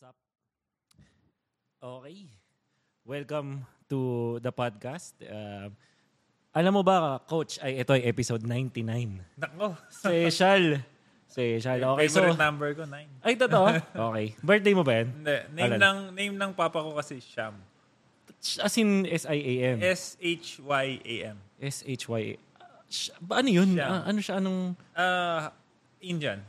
What's up? Okay. Welcome to the podcast. Uh, alam mo ba, Coach, ay ito ay episode 99. Nako. Special. Special. Okay, so... Favorite number ko, 9. Ay, totoo? Okay. Birthday mo ba yan? Hindi. Name Alala. ng, name ng papa ko kasi Sham. As in S-I-A-M. S-H-Y-A-M. S-H-Y. Sh- ba, ano yun? Ah, ano siya? Anong... Uh, Indian.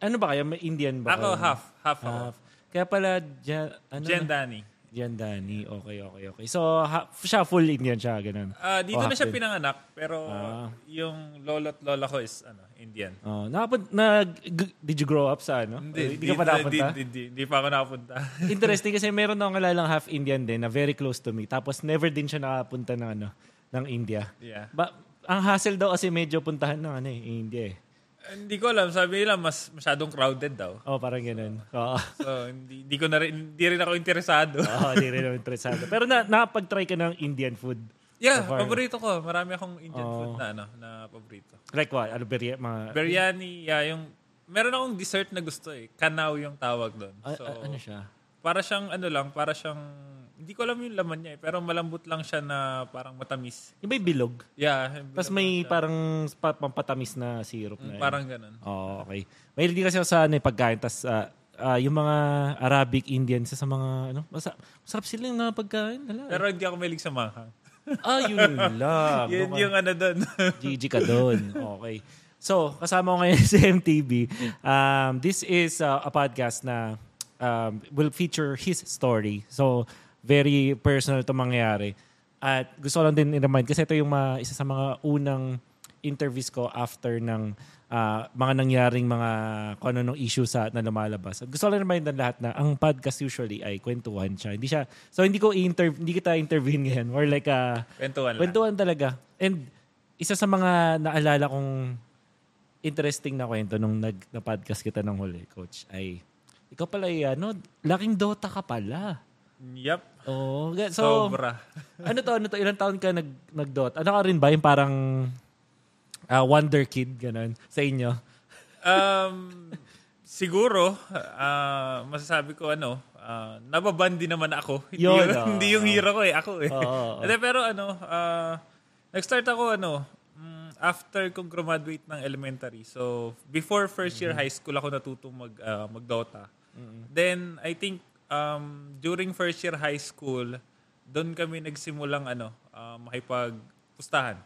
Ano ba kayo? May Indian ba Ako kayo? half. Half. Half. Kaya pala, Jan, ano Jen? Dani. Jan Dani. Okay, okay, okay. So, ha, siya full Indian siya, ganun. Ah, dito Oh, na siya pinanganak, pero Ah. yung lolo't lola ko is ano, Indian. Oh, nakapun na g- did you grow up sa ano? Hindi, ka pa napunta? hindi, hindi, hindi pa ako nakapunta. Interesting kasi meron akong kalalang half Indian din na very close to me. Tapos never din siya nakapunta ng ano ng India. yeah. Ba, ang hassle daw kasi medyo puntahan ng ano eh, India eh. Hindi ko alam. Sabi nila, mas masyadong crowded daw. Oh, parang ganun. Oo. So, hindi, hindi ko na rin, hindi rin ako interesado. Oo, di rin naman interesado. Pero na, nakapag-try ka ng Indian food. yeah, So paborito ko. Marami akong Indian Oh. food na, ano, na paborito. Like what? Ano, beri, mga... Biryani, yeah, yung... Meron akong dessert na gusto eh. Kanaw yung tawag doon. a- So, a- ano siya? Para siyang ano lang, para siyang... Hindi ko alam yung laman niya eh, pero malambot lang siya na parang matamis. Yung may bilog. Yeah. Tapos may parang pa- pampatamis na syrup na Mm. Parang ganun. Oo, okay. Mahilig din kasi ako sa ano, eh, pagkain. Tapos ah, ah, yung mga Arabic, Indian, sa mga, ano, masa, masarap sila yung pagkain. Wala. Pero hindi ako mahilig sa manghang. ah, yun lang. Yun Baka- yung ano doon. GG ka doon. Okay. So, kasama ko ngayon si MTV. Um, this is uh, a podcast na um, will feature his story. So, very personal to mangyayari. At gusto ko lang din i-remind kasi ito yung mga, isa sa mga unang interviews ko after ng ah, mga nangyaring mga kung ano nung issue sa na lumalabas. At gusto ko lang remind ng lahat na ang podcast usually ay kwentuhan siya. Hindi siya, so hindi ko i-interview, hindi kita interviewin ngayon. More like a, Kwentuhan lang. Kwentuhan talaga. And isa sa mga naalala kong interesting na kwento nung nag na podcast kita ng huli, coach, ay ikaw pala ay ano, laking Dota ka pala. Yep. Oo. ga- So, Sobra. ano to, ano to, ilang taon ka nag, nag-Dota? Ano ka rin ba yung parang ah, wonder kid, ganun, sa inyo? Um, siguro, ah, masasabi ko ano, uh, nababan din naman ako. Hindi, Yun, yung, ah. hindi yung hero ko eh, ako eh. Oo, oo. Hindi, pero ano, ah, nag-start ako ano, mm, after kong graduate ng elementary. So, before first year Mm-hmm. high school ako natutong mag, ah, mag-Dota. Then, I think, um, during first year high school, doon kami nagsimulang ano, uh, makipagpustahan.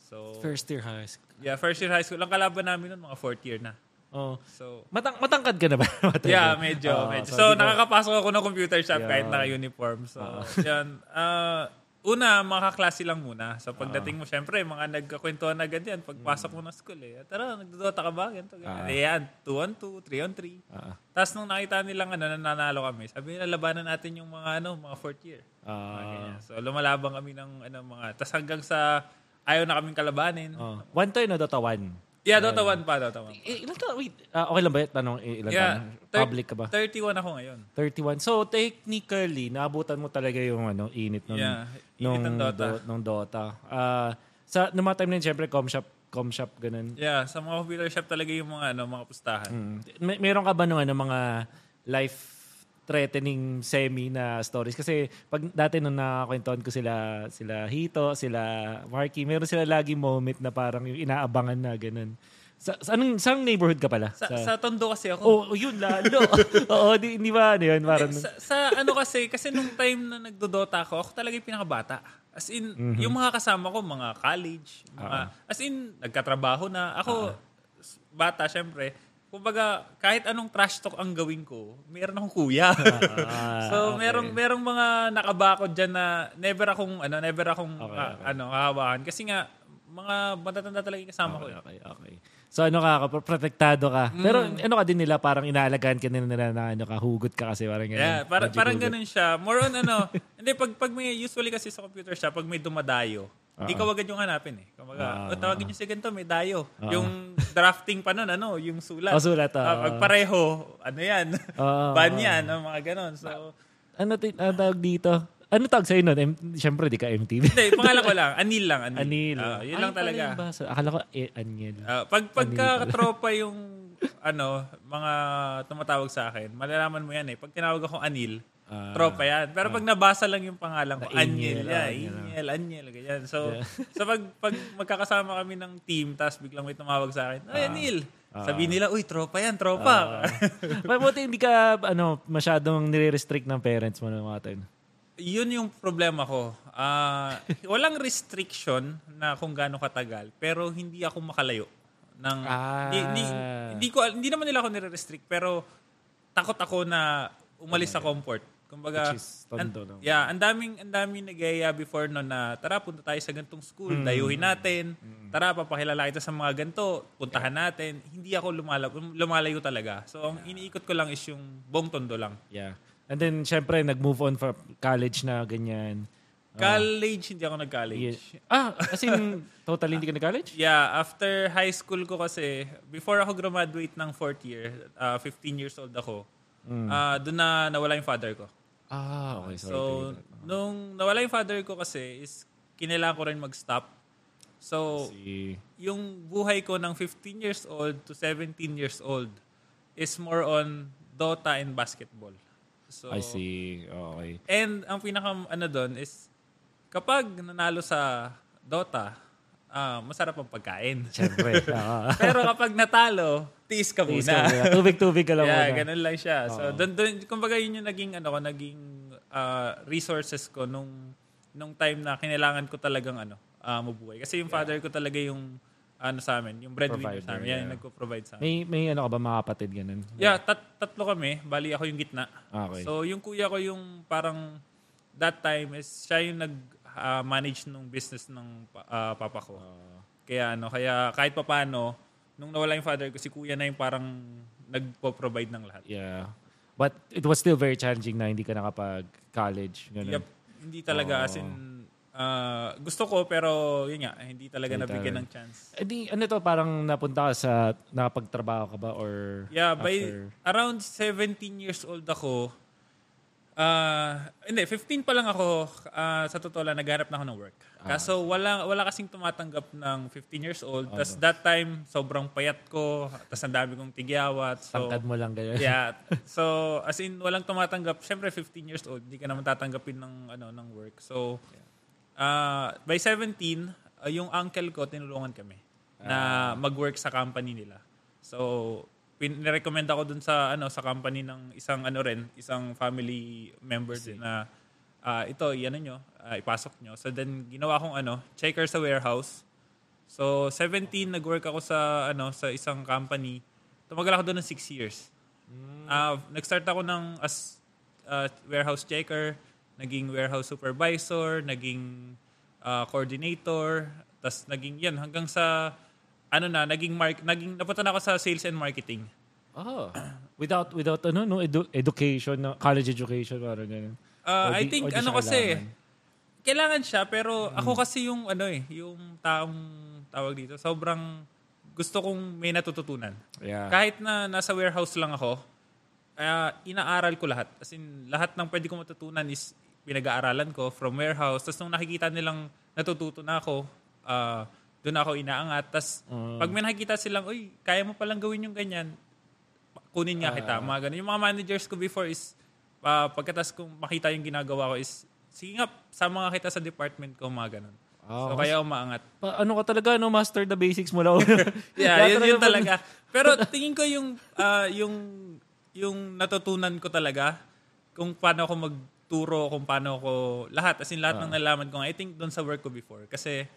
So, First year high school. yeah, first year high school. Ang kalaban namin noon, mga fourth year na. Oh. So, Matang matangkad ka na ba? Yeah, medyo. Oo, medyo. so So, nakakapasok ako ng computer shop Yeah. kahit naka-uniform. So, yan. Ah, una, mga kaklase lang muna. So, pagdating mo, syempre, mga nagkakwentuhan agad yan. Pagpasok mo ng school, eh. Tara, nagdodota ka ba? Ganito, ganyan. Ah. Eh, yan. 2 on 2, 3 on 3. Ah, Tapos nung nakita nilang ano, nananalo kami, sabi nila, labanan natin yung mga ano, mga fourth year. Ah, ganyan. So, lumalabang kami ng ano, mga... Tapos hanggang sa ayaw na kaming kalabanin. oh. One to yun, no? Dota 1. Yeah, Dota 1 pa, Dota 1 pa. Eh, ilan taon? Wait, ah, okay lang ba? Tanong, eh, ilan Yeah, taon? thir- Public ka ba? 31 ako ngayon. 31. So, technically, naabutan mo talaga yung ano, init ng, Yeah, nung, init ng Dota. do- nung Dota. Ah, sa, nung mga time na yun, syempre, com shop, com shop, ganun. Yeah, sa mga computer shop talaga yung mga ano, mga pustahan. Mm. May, meron ka ba nung ano, mga life-threatening semi na stories? Kasi pag dati nung nakakwentuhan ko sila, sila Hito, sila Marky, meron sila lagi moment na parang yung inaabangan na ganun. Sa, sa anong, saan neighborhood ka pala? Sa, sa Tondo kasi ako. Oh, yun lalo. Oo, di, di ba ano yun? Parang, sa, sa ano kasi, kasi nung time na nagdodota ako, ako talaga yung pinakabata. As in, Mhm. yung mga kasama ko, mga college, mga, Ah. as in, nagkatrabaho na. Ako, s- bata, syempre. Kumbaga, kahit anong trash talk ang gawin ko, meron akong kuya. Ah, so, okay. merong merong mga nakabakod diyan na never akong ano, never akong Okay, okay. ano, kahawakan kasi nga mga matatanda talaga yung kasama ko. Okay, eh. okay, okay. So ano ka, protektado ka. Pero ano ka din nila, parang inaalagaan ka nila nila na ano ka, hugot ka kasi parang ganun. Yeah, para, parang hugot. ganun siya. More on ano, hindi pag pag may usually kasi sa computer shop pag may dumadayo, Ah. ikaw agad yung hanapin eh. Kumbaga, Ah. oh, tawagin niyo si ganito, may dayo. Ah. Yung drafting pa nun, ano, yung sulat. Oh, sulat, ah. Ah, pag pareho, ano yan? Ah. Ban yan, ang mga ganon. So, Ano ti- ano tawag dito? Ano tawag sa'yo nun? M- Siyempre, di ka MTV. hindi, pangalan ko lang, Anil lang, Anil. Anil. Ah, yun Ay, lang talaga. yung basa. Akala ko, eh, Aniel. Ah, pag pagka tropa yung ano, mga tumatawag sa akin, malalaman mo yan eh. Pag tinawag ako Anil, Ah. tropa yan. Pero pag nabasa lang yung pangalan ko, Anyel, yeah, ah, ganun. Anyel, Anyel, ganyan. So, so pag, pag magkakasama kami ng team, tapos biglang may tumawag sa akin, ay, Anil. Sabi nila, uy, tropa yan, tropa. Mabuti hindi ka ano, masyadong nire-restrict ng parents mo ng mga time. Yun yung problema ko. Ah, walang restriction na kung gaano katagal, pero hindi ako makalayo ng Ah. hindi, hindi, hindi ko hindi naman nila ako nire-restrict pero takot ako na umalis sa comfort. Kumbaga, Which is tondo, no? yeah, ang daming ang daming nagaya before no na tara punta tayo sa gantong school, Mm. dayuhin natin. Tara papakilala kita sa mga ganto, puntahan natin. Hindi ako lumalayo, lumalayo talaga. So ang iniikot ko lang is yung buong tondo lang. Yeah. And then, syempre, nag-move on from college na ganyan. College, hindi ako nag-college. Yeah. Ah, as in, totally hindi ka nag-college? Yeah, after high school ko kasi, before ako graduate ng fourth year, uh, 15 years old ako, Mm. uh, doon na nawala yung father ko. Ah, okay. Sorry. So, that. nung nawala yung father ko kasi, is kinailangan ko rin mag-stop. So, yung buhay ko ng 15 years old to 17 years old is more on Dota and basketball. So, I see. Okay. And ang pinaka ano doon is kapag nanalo sa Dota, ah, masarap ang pagkain. Syempre. ah. Pero kapag natalo, tiis ka muna. Tubig-tubig ka lang yeah, muna. ganun lang siya. So, doon, doon, kumbaga yun yung naging, ano ko, naging ah, resources ko nung, nung time na kinailangan ko talagang, ano, ah, mabuhay. Kasi yung father ko talaga yung, ano sa amin, yung breadwinner sa amin. Yan, yeah. yung nagpo-provide sa amin. May, may ano ka ba, mga kapatid, ganun? Yeah, tat- tatlo kami. Bali ako yung gitna. Okay. So, yung kuya ko yung parang that time is siya yung nag-manage nung business ng ah, papa ko. kaya ano, kaya kahit papaano, nung nawala yung father ko, si kuya na yung parang nagpo-provide ng lahat. yeah. But it was still very challenging na hindi ka nakapag-college. Ganun. Yup, hindi talaga as in ah, gusto ko pero yun nga, hindi talaga Hindi nabigyan talaga. ng chance. Eh di, ano to, parang napunta ka sa, nakapagtrabaho ka ba or Yeah, by after? around 17 years old ako, ah hindi, 15 pa lang ako, ah, sa totoo lang, naghanap na ako ng work. Ah. Kaso wala, wala kasing tumatanggap ng 15 years old. Tapos that time, sobrang payat ko, tapos ang dami kong tigyawat. So, Tangkad mo lang ganyan. yeah. So, as in, walang tumatanggap. Siyempre, 15 years old, hindi ka naman tatanggapin ng, ano, ng work. So, ah by 17, ah, yung uncle ko, tinulungan kami na mag-work sa company nila. So, pin-recommend ako dun sa ano sa company ng isang ano rin, isang family member din na ah, ito, ano nyo, ah, ipasok nyo. So then ginawa kong ano, checker sa warehouse. So 17 nag-work ako sa ano sa isang company. Tumagal ako doon ng 6 years. Ah, nag-start ako ng as ah, warehouse checker, naging warehouse supervisor, naging ah, coordinator, tas naging yan hanggang sa ano na, naging mark, naging napunta na ako sa sales and marketing. Oh. Without, without ano, no, edu- education, no, college education, parang ganun. Ah, Or I di- think di ano kasi kailangan? kailangan siya pero ako kasi yung ano eh, yung taong tawag dito, sobrang gusto kong may natututunan. Yeah. Kahit na nasa warehouse lang ako, ah, inaaral ko lahat. As in, lahat ng pwede kong matutunan is pinag-aaralan ko from warehouse. Tapos nung nakikita nilang natututo na ako, ah, doon ako inaangat. Tapos pag may nakikita silang, uy, kaya mo palang gawin yung ganyan, kunin nga kita. Mga ganun. Yung mga managers ko before is, uh, pagkatas kong makita yung ginagawa ko is, sige nga, sama nga kita sa department ko, mga ganun. Ah, so, kaya umaangat. Pa- ano ka talaga, no, master the basics mo lang. Yeah, yun, yun talaga. Pero tingin ko yung ah, yung yung natutunan ko talaga kung paano ako magturo, kung paano ako lahat as in lahat ng nalaman ko. I think doon sa work ko before kasi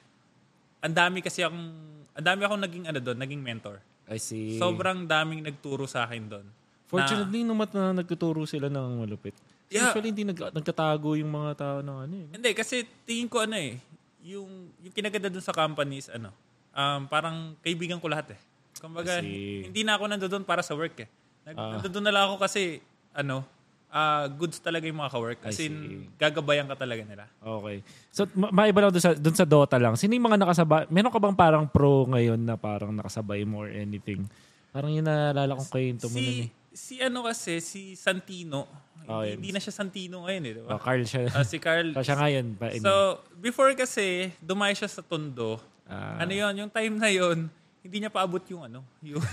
ang dami kasi akong ang dami akong naging ano doon, naging mentor. I see. Sobrang daming nagturo sa akin doon. Fortunately, nung mat na nagtuturo sila ng malupit. Yeah. Usually, hindi nag, nagtatago yung mga tao ng ano eh. Hindi kasi tingin ko ano eh, yung yung kinaganda doon sa companies ano, um, parang kaibigan ko lahat eh. Kumbaga, hindi na ako nandoon para sa work eh. Nag, Ah. nandoon na lang ako kasi ano, ah, goods talaga yung mga ka-work. As in, gagabayan ka talaga nila. Okay. So, ma- maiba lang dun sa, dun sa Dota lang. Sino yung mga nakasabay? Meron ka bang parang pro ngayon na parang nakasabay mo or anything? Parang yun naalala kong kwento mo nun Si, eh. si ano kasi, si Santino, Oh, hindi, hindi na siya Santino ngayon eh, di ba? Oh, Carl siya. Ah, si Carl. so, siya ngayon. Pa, So, before kasi, dumay siya sa Tondo. Ah. ano yon yung time na yon hindi niya paabot yung ano, yung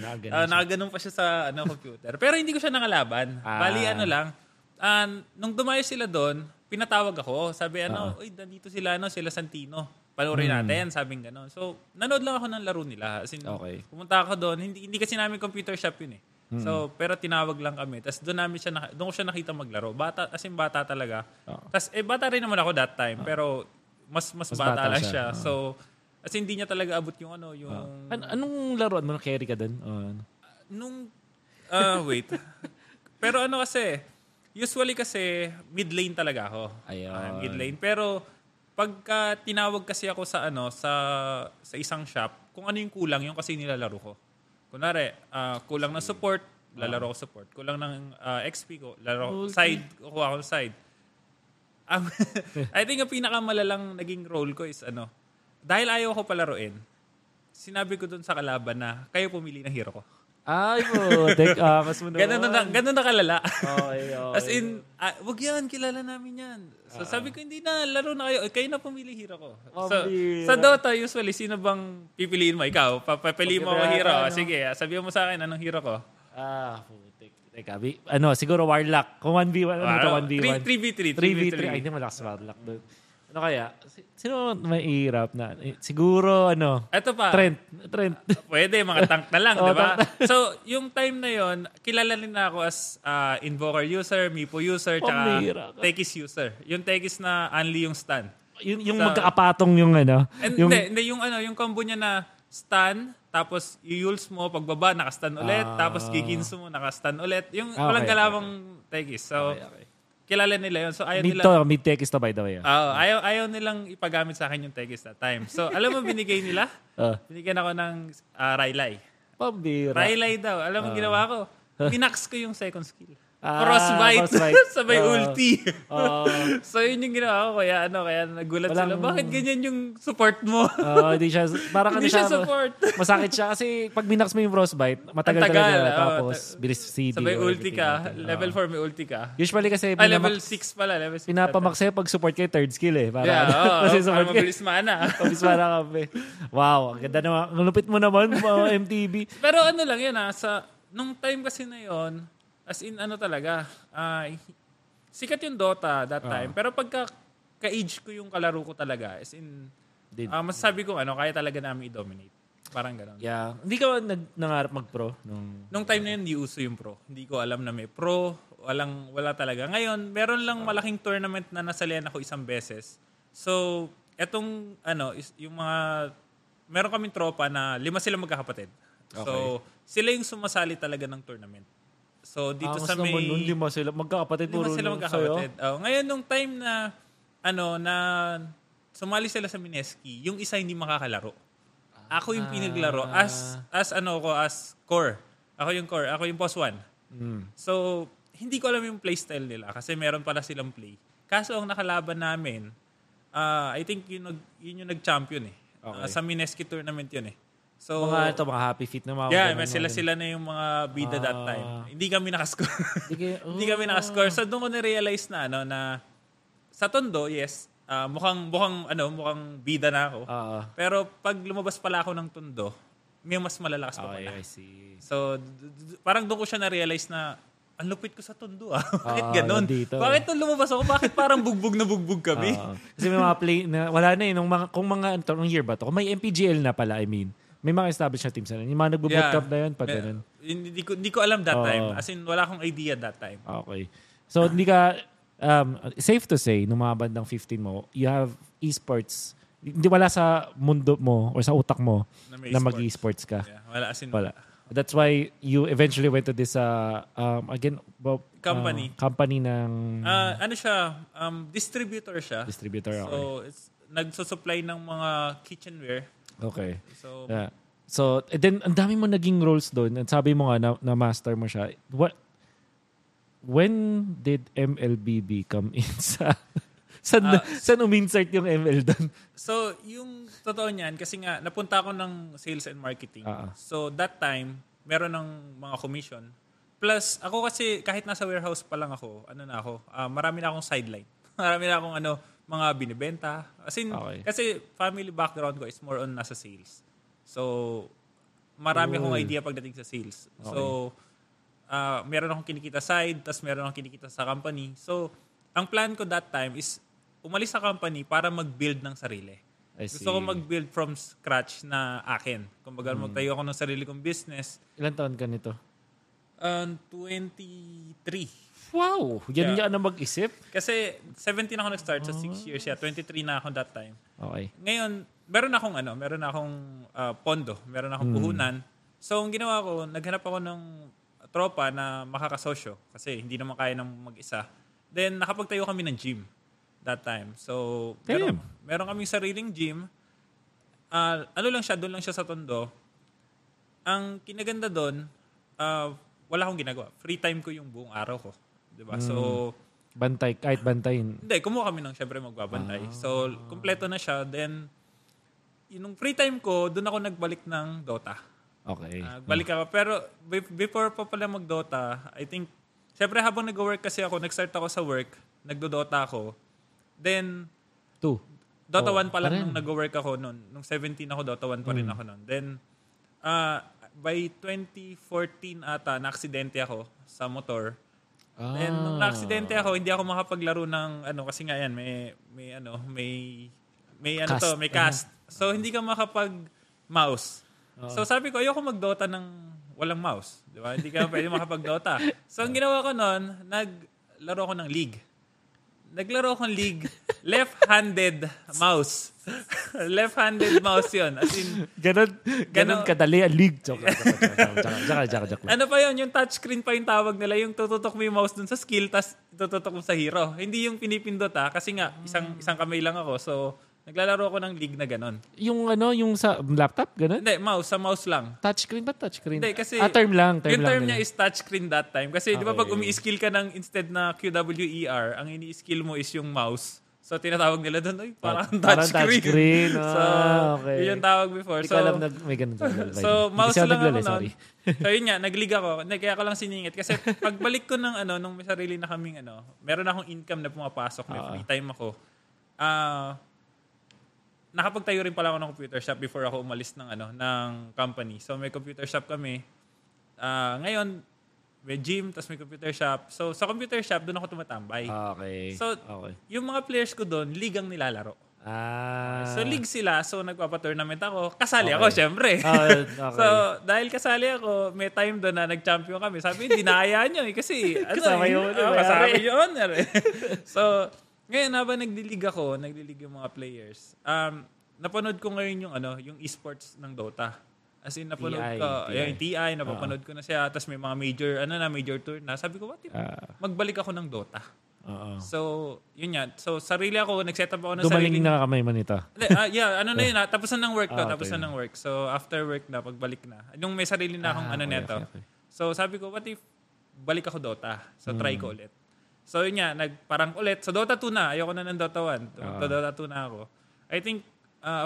Nakaganon Ah, nakaganon pa siya sa ano computer. Pero hindi ko siya nakalaban. Ah. Bali ano lang, ah, nung dumayo sila doon, pinatawag ako. Sabi ano, uy, nandito sila ano, sila Santino. Panoorin natin, sabing gano'n. So, nanood lang ako ng laro nila. As in, Okay. pumunta ako doon. Hindi, hindi kasi namin computer shop yun eh. So, pero tinawag lang kami. Tapos doon namin siya, doon ko siya nakita maglaro. Bata, as in bata talaga. Oo. Tapos, eh, bata rin naman ako that time. Pero, mas, mas, Mas bata, bata lang siya. siya. So, as in, hindi niya talaga abot yung ano, yung... An- anong laruan mo? Carry ka doon? Oh, ano? Nung, ah, wait. Pero ano kasi, usually kasi, mid lane talaga ako. Ayun. Ah, mid lane. Pero, pagka tinawag kasi ako sa ano, sa, sa isang shop, kung ano yung kulang, yung kasi nilalaro ko. Kunwari, ah, kulang ng support, lalaro ko support. Kulang ng ah, XP ko, lalaro ko side, kukuha ko side. Ang, I think ang pinakamalalang naging role ko is ano, dahil ayaw ko palaruin, sinabi ko dun sa kalaban na kayo pumili ng hero ko. Ay po, tek, ah, mas mo Ganun na, ganun na kalala. Okay, okay. As in, ah, wag yan, kilala namin yan. So sabi ko, hindi na, laro na kayo. Eh, Kayo na pumili hero ko. So, Pambira. sa Dota, usually, sino bang pipiliin mo? Ikaw, papapiliin mo ako hero. ano? Sige, ah, mo sa akin, anong hero ko? Ah, putik. Teka, bi- ano, siguro Warlock. Kung 1v1, ano to, 1v1? 3v3. 3v3. Ay, hindi malakas Warlock doon. Ano kaya? Si- Sino may hirap na? Eh, Siguro, ano, Ito pa. Trent. Trent. Pwede, mga tank na lang, di ba? So, yung time na yon kilala rin ako as ah, Invoker user, Mipo user, tsaka ka. Tekis user. Yung Tekis na only yung stun. yung, yung Sa- magkakapatong yung ano. And, yung, hindi, hindi, yung ano, yung combo niya na stun, tapos i-yules mo, pagbaba, nakastun ulit, Ah. tapos giginso mo, nakastun ulit. Yung Ah, walang okay, kalawang Tekis. So, Okay, okay. Kilala nila yun. So, ayaw Mid nila... to, mid tech is to by the way. ah. Oo, ayaw, ayaw nilang ipagamit sa akin yung Tekis that time. So, alam mo binigay nila? Ah. Binigyan ako ng uh, Railay. Pambira. Railay daw. Alam mo ginawa ko? Minax ko yung second skill. Ah, Frostbite. frostbite. Sabay Ah. ulti. Ah. so, yun yung ginawa ko. Kaya ano, kaya nagulat sila. Walang- Bakit ganyan yung support mo? Oo, hindi siya, parang Hindi ano siya siya, support. masakit siya kasi pag binax mo yung frostbite, matagal Ang tagal, talaga. oo. tapos, bilis CD. Sabay or ulti ka. natin. Level Oo. 4 may ulti ka. Usually kasi, Ah, level pinamak- 6 pala. Level 6 pinapamak sa'yo pag support kayo, third skill eh. Para, Yeah, oo. kasi para support kayo. mabilis mana. Pabis para kami. Wow, ang ganda naman. Ang lupit mo naman, mga MTV. Pero ano lang yun ha, sa, nung time kasi na yon as in ano talaga, ah, sikat yung Dota that time. Pero pagka ka-age ko yung kalaro ko talaga, as in, Did. ah, masasabi ko ano, kaya talaga namin i-dominate. Parang gano'n. Yeah. Hindi ka nag, nangarap mag-pro? Nung... Nung time na yun, hindi uso yung pro. Hindi ko alam na may pro. Walang, wala talaga. Ngayon, meron lang malaking tournament na nasalihan ako isang beses. So, etong, ano, is, yung mga, meron kaming tropa na lima sila magkakapatid. So, sila yung sumasali talaga ng tournament. So, dito Angas sa may... naman nun, lima sila. Magkakapatid Lima puro sila magkakapatid. Oh, ngayon, nung time na, ano, na sumali sila sa Mineski, yung isa hindi makakalaro. Ako yung pinaglaro as, as ano ko, as core. Ako yung core. Ako yung boss one. Mm. So, hindi ko alam yung playstyle nila kasi meron pala silang play. Kaso ang nakalaban namin, ah, I think yun, yun yung nag-champion eh. Ah, Okay. sa Mineski tournament yun eh. So, Mga ito, mga happy feet na mga yeah, ganun, may sila mga sila na yung mga bida that Ah. time. Hindi kami nakascore. Hindi kami nakascore. So doon ko na-realize na ano na sa Tondo, yes, ah, mukhang mukhang ano, mukhang bida na ako. Oo. Pero pag lumabas pala ako ng Tondo, may mas malalakas pa Okay, pala. I see. So parang doon ko siya na-realize na ang lupit ko sa Tondo ah. Bakit Ah, ganun? nandito. Bakit nung lumabas ako, bakit parang bugbog na bugbog kami? Oo. kasi may mga play na wala na eh. Nung mga, kung mga, nung year ba to? Kung may MPGL na pala, I mean. May mga established na teams na. Yung mga nagbo-bootcamp na yun, pag ganun. Hindi ko, hindi ko alam that Oo. time. As in, wala akong idea that time. Okay. So, hindi ka, um, safe to say, nung mga bandang 15 mo, you have esports. Hindi wala sa mundo mo or sa utak mo Na na esports. mag-esports ka. Yeah, wala as in, Wala. That's why you eventually went to this, uh, um, again, well, uh, Company. company ng Ah, ano siya, um, distributor siya. distributor. Okay. So, it's, nagsusupply ng mga kitchenware. Okay. So, Yeah. So, and then, ang dami mo naging roles doon. At sabi mo nga na, na master mo siya. What, when did MLBB come in sa... Saan, Ah, saan uminsert yung ML doon? so, yung totoo niyan, kasi nga, napunta ako ng sales and marketing. Ah. So, that time, meron ng mga commission. Plus, ako kasi, kahit nasa warehouse pa lang ako, ano na ako, ah, marami na akong sideline. marami na akong ano, mga binibenta. As in, Okay. kasi family background ko is more on nasa sales. So, marami akong Cool. idea pagdating sa sales. So, ah, meron akong kinikita side, tas meron akong kinikita sa company. So, ang plan ko that time is umalis sa company para mag-build ng sarili. I see. Gusto ko mag-build from scratch na akin. Kumbaga, magtayo ako ng sarili kong business. Ilan taon ka nito? Um, 23. Wow! Yan Yeah. na mag-isip? Kasi 17 ako nag-start, so 6 years. Yeah, 23 na ako that time. Okay. Ngayon, meron akong ano, meron akong ah, pondo, meron akong puhunan. So, ang ginawa ko, naghanap ako ng tropa na makakasosyo kasi hindi naman kaya ng mag-isa. Then, nakapagtayo kami ng gym that time. So, meron, meron kaming sariling gym. Ah, ano lang siya, doon lang siya sa Tondo. Ang kinaganda doon, ah, wala akong ginagawa. Free time ko yung buong araw ko. 'Di ba? So, Bantay, kahit bantayin. hindi, kumuha kami ng syempre magbabantay. So, kumpleto na siya. Then, yung free time ko, doon ako nagbalik ng Dota. Okay. Ah, balik ako. Pero, be- before pa pala mag-Dota, I think, syempre habang nag-work kasi ako, nag-start ako sa work, nagdo-Dota ako. Then, Two. Dota Oh, 1 pa lang pa nung nag-work ako noon. Nung 17 ako, Dota 1 pa rin ako noon. Then, ah, by 2014 ata, na-aksidente ako sa motor. Ah. Then, nung na-aksidente ako, hindi ako makapaglaro ng, ano, kasi nga yan, may, may, ano, may, may, ano Cast. to, may cast. So, hindi ka makapag-mouse. So, sabi ko, ayoko mag-Dota ng walang mouse. Di ba? Hindi ka pwede makapag-Dota. So, ang ginawa ko noon, naglaro ko ng League. Naglaro akong League, left-handed mouse. left-handed mouse yun. As in, Ganon, ganon Ganon. kadali ang league. Joke, joke, joke, lang. ano pa yun, yung touchscreen pa yung tawag nila, yung tututok mo yung mouse dun sa skill, tas tututok mo sa hero. Hindi yung pinipindot ha, kasi nga, isang, isang kamay lang ako. So, naglalaro ako ng league na ganon. Yung ano, yung sa laptop, ganon? Hindi, mouse, sa mouse lang. Touchscreen ba? Touchscreen? Hindi, kasi ah, term lang. Term yung lang term nila. niya is touchscreen that time. Kasi di ba pag Okay. umi-skill ka ng instead na QWER, ang ini-skill mo is yung mouse. So, tinatawag nila doon, ay, parang Parang touchscreen. touchscreen. so, Ah, okay. yun yung tawag before. Hindi so, alam na may ganun. So, mouse lang ako sorry. so, yun nga, nag-league ako. Hindi, kaya ko lang siningit. Kasi pagbalik ko ng ano, nung may sarili na kaming ano, meron akong income na pumapasok, may Ah. free time ako. Ah, nakapagtayo rin pala ako ng computer shop before ako umalis ng ano, ng company. So, may computer shop kami. Ah, ngayon, may gym, tapos may computer shop. So, sa computer shop, doon ako tumatambay. Okay. So, okay. Yung mga players ko doon, league ang nilalaro. Ah. So, league sila. So, nagpapa-tournament ako. Kasali Okay. ako, syempre. Ah, okay. So, dahil kasali ako, may time doon na nag-champion kami. Sabi, hindi na nyo eh. Kasi, ano, Kasama eh, yung honor, oh, kasama eh. so, ngayon, habang nagdilig ako, nagdilig yung mga players, um, napanood ko ngayon yung, ano, yung esports ng Dota. As in, napanood TI, ko, TI. yung TI, napapanood ko na siya. Tapos may mga major, ano na, major tour na. Sabi ko, what if Ah. magbalik ako ng Dota? Oo. So, yun yan. So, sarili ako, nag-set up ako ng Dumaling sarili. na kamay man ito. Hindi, ah, yeah, ano na yun, ah, tapos na ng work to, Ah, tapos na ng work. So, after work na, pagbalik na. Yung may sarili na akong Ah, ano okay, neto. okay, okay. So, sabi ko, what if balik ako Dota? So, try Hmm. ko ulit. So, yun nga, nag, parang ulit. So, Dota 2 na. Ayoko na ng Dota 1. Ah. To Dota 2 na ako. I think, uh,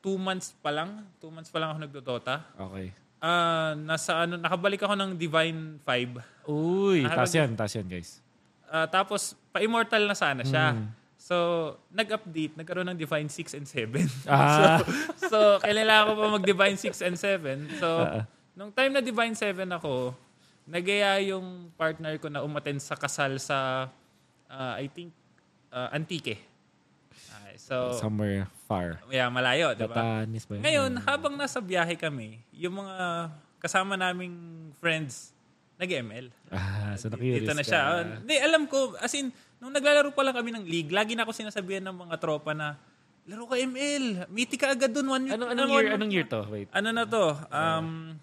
two months pa lang. Two months pa lang ako nagdo-Dota. Okay. Ah, nasa ano, nakabalik ako ng Divine 5. Uy, taas yan, taas yan, guys. Ah, tapos, pa-immortal na sana siya. Hmm. So, nag-update, nagkaroon ng Divine 6 and 7. Ah. so, so, kailangan ko pa mag-Divine 6 and 7. So, Ah. nung time na Divine 7 ako, nagaya yung partner ko na umaten sa kasal sa, ah, I think, ah, Antique. Okay, so, Somewhere far. yeah, malayo, di ba? Batanis ba yun? Ngayon, habang nasa biyahe kami, yung mga kasama naming friends, nag-ML. Ah, so na-curious Dito na siya. Hindi, alam ko, as in, nung naglalaro pa lang kami ng league, lagi na ako sinasabihan ng mga tropa na, laro ka ML, meeting ka agad dun. One, Anong, ano, anong year, one- anong year to? Wait. Ano na to? Um,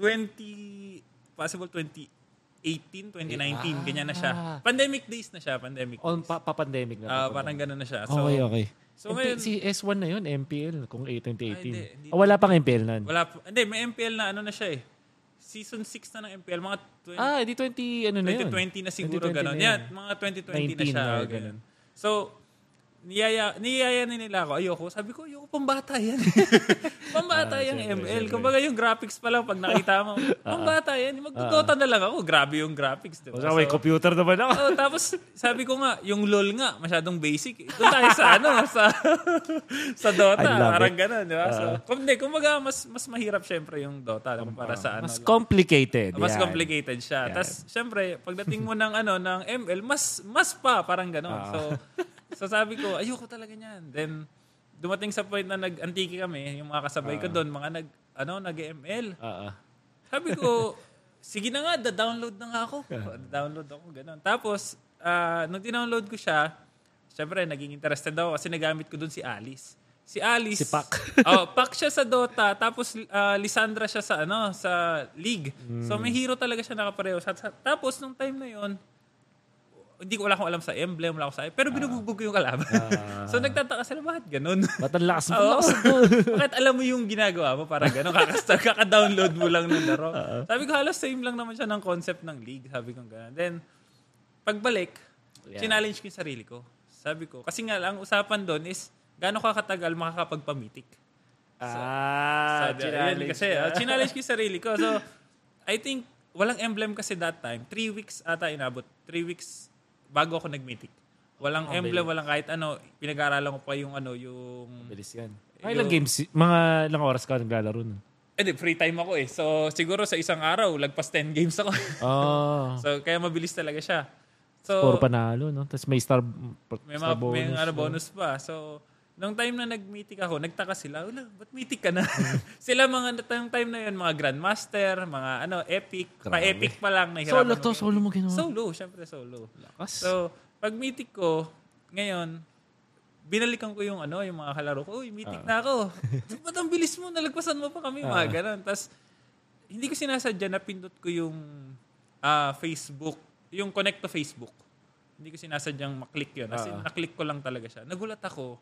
20, possible 2018, 2019, ganyan na siya. Ah. Pandemic days na siya, pandemic On days. pa, pa-pandemic na. Ah, to. parang ganun na siya. So, okay, okay. so MP ngayon- si S1 na yun, MPL, kung A 2018. Ay, hindi, hindi. Ah, wala pang MPL nan. wala. Hindi, may MPL na ano na siya eh. Season 6 na ng MPL. Mga 20, Ah, di 20, ano na yun? 2020 na siguro 2020 gano'n. na Yan, yun. mga 2020 na 19 siya. na, oh, ganun. ganun. So, niyaya, niyaya na nila ako. Ayoko. Sabi ko, ayoko, pambata yan. pambata Ah, yung syempre, ML. syempre. Kumbaga yung graphics pa lang pag nakita mo, pambata yan. Magdodota na lang ako. Grabe yung graphics. Diba? Kasi may computer naman ako. Oh, tapos sabi ko nga, yung LOL nga, masyadong basic. Doon tayo sa ano, sa sa Dota, parang it. gano'n, di ba? so, hindi, kumbaga mas mas mahirap syempre yung Dota kumpara sa ano. Mas complicated. mas yan. complicated siya. Yan. Tapos syempre, pagdating mo ng ano ng ML, mas mas pa parang gano'n. Ah. So so sabi ko, ayoko talaga niyan. Then dumating sa point na nag-antiki kami, yung mga kasabay Ah. ko doon, mga nag ano, nag-ML. Oo. Sabi ko, sige na nga, da-download na nga ako. Da-download ako, ganun. Tapos, ah, nung dinownload ko siya, syempre, naging interested ako kasi nagamit ko dun si Alice. Si Alice. Si Pac. oh, Pac siya sa Dota, tapos ah, Lisandra siya sa ano, sa League. So may hero talaga siya nakapareho. Tapos nung time na 'yon, hindi ko wala akong alam sa emblem, wala ako sa pero binubugbog ko yung kalaban. so nagtataka sila, bakit ganun? Ba't ang lakas mo? Oo. Lakas mo. Bakit alam mo yung ginagawa mo para gano'n? Kakasta, kaka-download mo lang ng laro. Sabi ko, halos same lang naman siya ng concept ng league. Sabi ko gano'n. Then, pagbalik, Yeah. challenge ko yung sarili ko. Sabi ko, kasi nga, ang usapan doon is, gaano ka katagal makakapagpamitik. Ah, Sabi, yun kasi, uh, challenge ko yung sarili ko. So, I think, walang emblem kasi that time. Three weeks ata inabot. Three weeks bago ako nag-mythic. Walang Ang emblem, walang kahit ano. Pinag-aaralan ko pa yung ano, yung... Bilis yan. Yung- Mga ilang games, mga ilang oras ka naglalaro nun? Eh, di, free time ako eh. So, siguro sa isang araw, lagpas 10 games ako. Oh. so, kaya mabilis talaga siya. So, Puro panalo, no? Tapos may star, may star mga bonus. may ano, no? bonus pa. So, nung time na nag-meeting ako, nagtaka sila, wala, ba't meeting ka na? sila mga, nung time na yun, mga Grandmaster, mga ano, Epic, pa-Epic pa lang. nahihirapan Solo to, mag- solo mo ginawa. Solo, syempre solo. Lakas. So, pag meeting ko, ngayon, binalikan ko yung ano, yung mga kalaro ko, uy, meeting na ako. Ba't ang bilis mo? Nalagpasan mo pa kami, mga ganun. Tapos, hindi ko sinasadya na pindot ko yung ah, Facebook, yung connect to Facebook. Hindi ko sinasadyang maklik yun. As in, Ah. naklik ko lang talaga siya. Nagulat ako,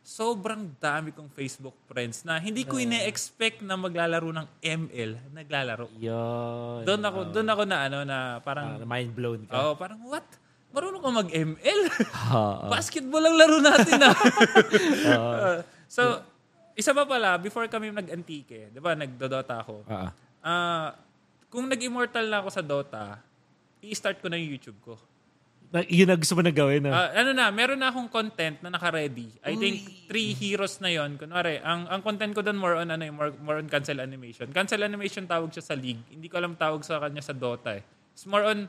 sobrang dami kong Facebook friends na hindi ko ine-expect na maglalaro ng ML, naglalaro. Yun. Doon ako, doon ako na ano na parang Ah, mind blown ka. Oo, parang what? Marunong ka mag-ML? Ah, Basketball lang laro natin ah. Uh, so, isa pa pala, before kami nag-antike, di ba, nagdodota ako. ah. Ah, kung nag-immortal na ako sa Dota, i-start ko na yung YouTube ko. Na, yun ang gusto mo na gawin, no? Ah, ano na, meron na akong content na naka-ready. I think three heroes na yon. Kunwari, ang ang content ko doon more on ano, eh, more, more on cancel animation. Cancel animation tawag siya sa league. Hindi ko alam tawag sa kanya sa Dota eh. It's more on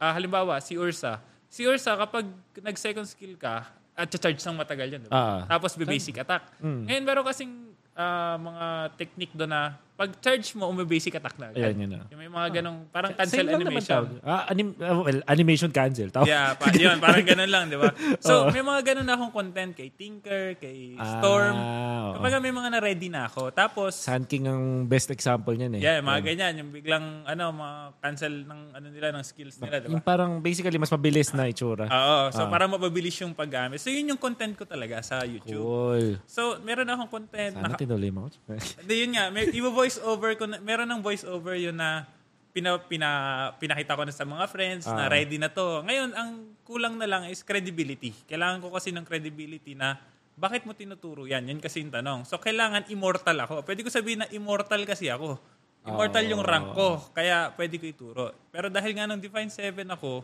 ah, halimbawa si Ursa. Si Ursa kapag nag-second skill ka, at charge ng matagal yan, di Ah. ba? Tapos be-basic attack. Ngayon meron kasing ah, mga technique doon na pag charge mo, umi-basic attack na. agad. Ayan, yun na. Yung may mga ganong parang cancel Same lang naman animation. tawag. Ah, anim, ah, well, animation cancel. Tawag. Yeah, pa, yun, parang ganun lang, di ba? So, may mga ganun na akong content kay Tinker, kay Storm. Ah, oo. Kapag may mga na-ready na ako. Tapos, Sun King ang best example niyan eh. yeah, mga ganyan. Yung biglang, ano, mga cancel ng, ano nila, ng skills nila, di ba? Yung parang basically mas mabilis na itsura. Oo, so Ah. para mapabilis yung paggamit. So, yun yung content ko talaga sa YouTube. Cool. So, meron akong content. Sana Naka, tinuloy mo. Hindi, yun nga. May, i-voice over ko. Na, meron ng voice over yun na pina, pina, pinakita ko na sa mga friends na Ah. ready na to. Ngayon, ang kulang na lang is credibility. Kailangan ko kasi ng credibility na bakit mo tinuturo yan? Yan kasi yung tanong. So, kailangan immortal ako. Pwede ko sabihin na immortal kasi ako. Immortal yung rank ko. Kaya pwede ko ituro. Pero dahil nga nung Define 7 ako,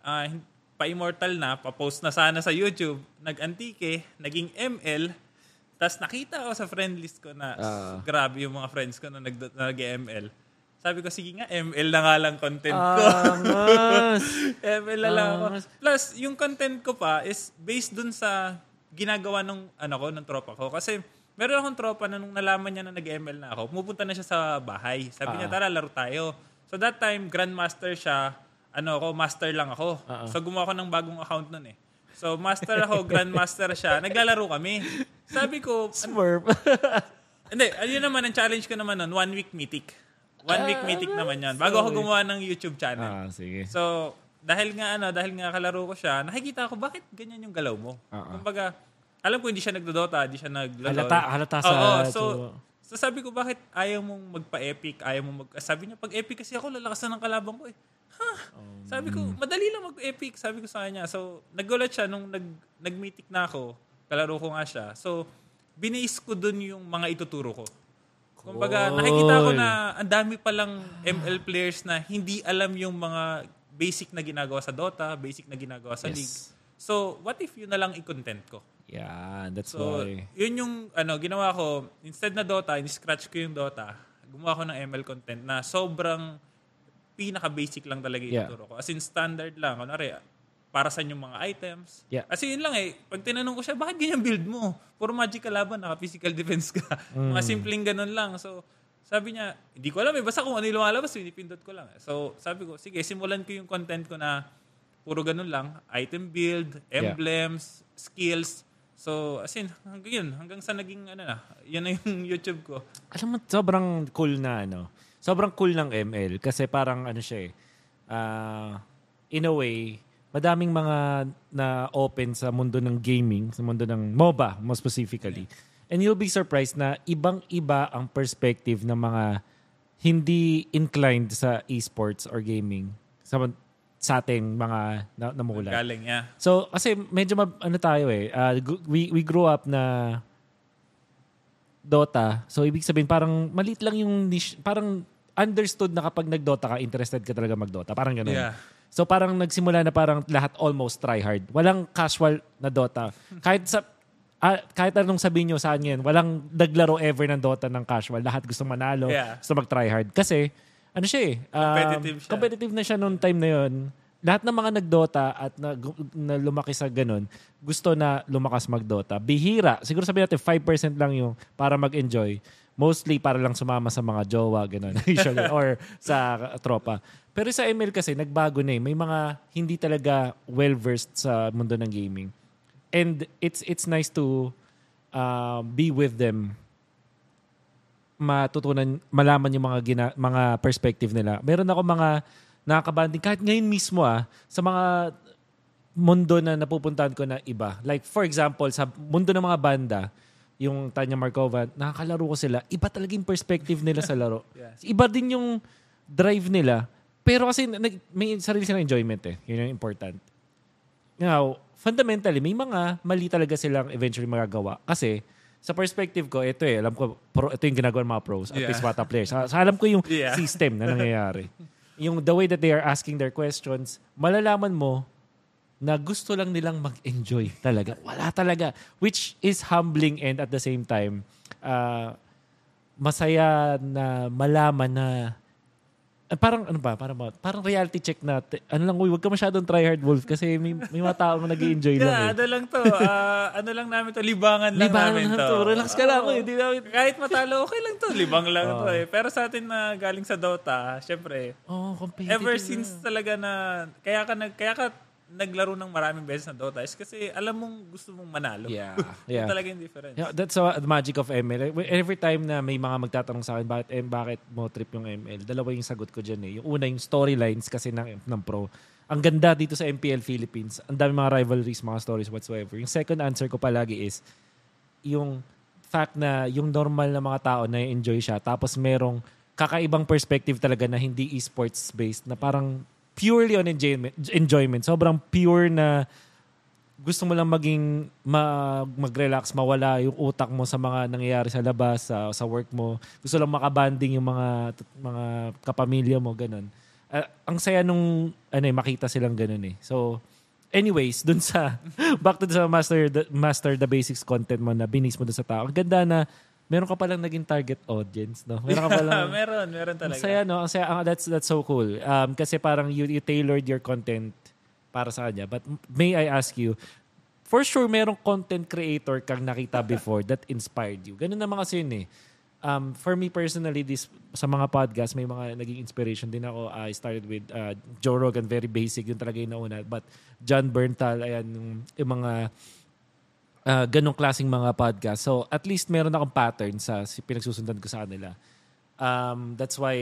ah, hin- pa-immortal na, pa-post na sana sa YouTube, nag-antike, naging ML, tapos nakita ko sa friend list ko na Ah. grabe yung mga friends ko na nag- nag-ML. Sabi ko, sige nga, ML na nga lang content ko. Angas. ML na lang ako. Ah. Plus, yung content ko pa is based dun sa ginagawa ng ano ko, ng tropa ko. Kasi meron akong tropa na nung nalaman niya na nag-ML na ako, pumupunta na siya sa bahay. Sabi niya, Ah. tara, laro tayo. So that time, grandmaster siya. Ano ako, master lang ako. Ah, ah. So gumawa ako ng bagong account nun eh. So master ako, grandmaster siya. Naglalaro kami. Sabi ko, Smurf. hindi, ayun naman, ang challenge ko naman nun, one week mythic. One week mythic naman yan. Bago ako gumawa ng YouTube channel. ah, sige. So, dahil nga ano, dahil nga kalaro ko siya, nakikita ko bakit ganyan yung galaw mo. Ah, ah. Kumbaga, alam ko hindi siya nagdodota, hindi siya naglalaro. Halata, halata sa... Oo, so, So sabi ko, bakit ayaw mong magpa-epic? Ayaw mong mag... Sabi niya, pag epic kasi ako, lalakas na ng kalabang ko eh. Ha? Sabi ko, madali lang mag-epic. Sabi ko sa kanya. So, nagulat siya nung nag, nag-mythic na ako. Kalaro ko nga siya. So, binase ko dun yung mga ituturo ko. Kumbaga, nakikita ko na ang dami palang ML players na hindi alam yung mga basic na ginagawa sa Dota, basic na ginagawa sa Yes. League. So, what if yun na lang i-content ko? Yeah, that's So, why. yun yung ano, ginawa ko. Instead na Dota, in-scratch ko yung Dota. Gumawa ko ng ML content na sobrang pinaka-basic lang talaga yung Yeah. ituturo ko. As in, standard lang. Kunwari, para sa yung mga items. Yeah. Kasi yun lang eh. Pag tinanong ko siya, bakit ganyan build mo? Puro magic kalaban, naka-physical defense ka. mga simpleng ganun lang. So, sabi niya, hindi ko alam eh. Basta kung ano yung lumalabas, pinipindot ko lang. eh. So, sabi ko, sige, simulan ko yung content ko na puro ganun lang. Item build, Yeah. emblems, skills. So, as in, hanggang yun. Hanggang sa naging, ano na, yan na yung YouTube ko. Alam mo, sobrang cool na ano. Sobrang cool ng ML kasi parang ano siya eh. ah, in a way, madaming mga na open sa mundo ng gaming, sa mundo ng MOBA more specifically. And you'll be surprised na ibang-iba ang perspective ng mga hindi inclined sa esports or gaming sa sa ating mga na, namulat. Galing, yeah. So, kasi medyo mab- ano tayo eh. uh, we, we grew up na Dota. So, ibig sabihin, parang maliit lang yung niche. Parang understood na kapag nag-Dota ka, interested ka talaga mag-Dota. Parang ganun. Yeah. So, parang nagsimula na parang lahat almost try hard. Walang casual na Dota. Kahit sa ah, kahit anong sabihin nyo sa akin, walang naglaro ever ng Dota ng casual. Lahat gusto manalo, Yeah. gusto mag-try hard. Kasi, ano siya eh. um, Competitive siya. Competitive na siya noong time na yon. Lahat ng mga nag-Dota at na, na lumaki sa ganun, gusto na lumakas mag-Dota. Bihira. Siguro sabihin natin 5% lang yung para mag-enjoy. Mostly para lang sumama sa mga jowa, ganun. Usually. or sa tropa. Pero sa ML kasi, nagbago na eh. May mga hindi talaga well-versed sa mundo ng gaming. And it's it's nice to uh, be with them matutunan, malaman yung mga gina, mga perspective nila. Meron ako mga nakakabanding, kahit ngayon mismo ah, sa mga mundo na napupuntahan ko na iba. Like for example, sa mundo ng mga banda, yung Tanya Markova, nakakalaro ko sila, iba talaga yung perspective nila sa laro. Yeah. Iba din yung drive nila. Pero kasi nag, may sarili silang enjoyment eh. Yun yung important. Now, fundamentally, may mga mali talaga silang eventually magagawa. Kasi, sa perspective ko, ito eh, alam ko, pro, ito yung ginagawa ng mga pros, at Yeah. least mga players. Sa, sa alam ko yung Yeah. system na nangyayari. yung the way that they are asking their questions, malalaman mo na gusto lang nilang mag-enjoy talaga. Wala talaga. Which is humbling and at the same time, uh, masaya na malaman na parang ano ba, parang, ba- parang reality check na, te- ano lang, uy, wag ka masyadong try hard wolf kasi may, may mga taong nag enjoy lang eh. ano lang to. ah, ano lang namin to. Libangan lang Libangan namin lang to. to. Relax ka lang, Oo. eh. Di namin- Kahit matalo, okay lang to. Libang lang to eh. Pero sa atin na galing sa Dota, syempre, Oh, competitive ever since talaga na, kaya ka, nag, kaya ka naglaro ng maraming beses na Dota is kasi alam mong gusto mong manalo. Yeah. Yeah. talaga yung difference. Yeah, that's uh, the magic of ML. Every time na may mga magtatanong sa akin, bakit, eh, bakit mo trip yung ML? Dalawa yung sagot ko dyan eh. Yung una, yung storylines kasi ng, ng pro. Ang ganda dito sa MPL Philippines. Ang dami mga rivalries, mga stories whatsoever. Yung second answer ko palagi is, yung fact na yung normal na mga tao na enjoy siya tapos merong kakaibang perspective talaga na hindi esports based na parang purely on enjoyment, enjoyment. Sobrang pure na gusto mo lang maging ma- mag-relax, mawala yung utak mo sa mga nangyayari sa labas, sa, sa work mo. Gusto lang makabanding yung mga mga kapamilya mo, ganun. Ah, ang saya nung ano eh, makita silang ganun eh. So, anyways, dun sa, back to sa master the, master the basics content mo na binis mo dun sa tao. Ang ganda na meron ka palang naging target audience, no? Meron ka palang, meron, meron talaga. saya, no? Ang saya, that's, that's so cool. Um, kasi parang you, you tailored your content para sa kanya. But may I ask you, for sure, merong content creator kang nakita before that inspired you. Ganun naman kasi yun eh. Um, for me personally, this sa mga podcast, may mga naging inspiration din ako. I started with uh, Joe Rogan, very basic. Yun talaga yung nauna. But John Berntal, ayan, yung, yung mga uh, ganong klaseng mga podcast. So, at least meron akong pattern sa si- pinagsusundan ko sa kanila. Um, that's why,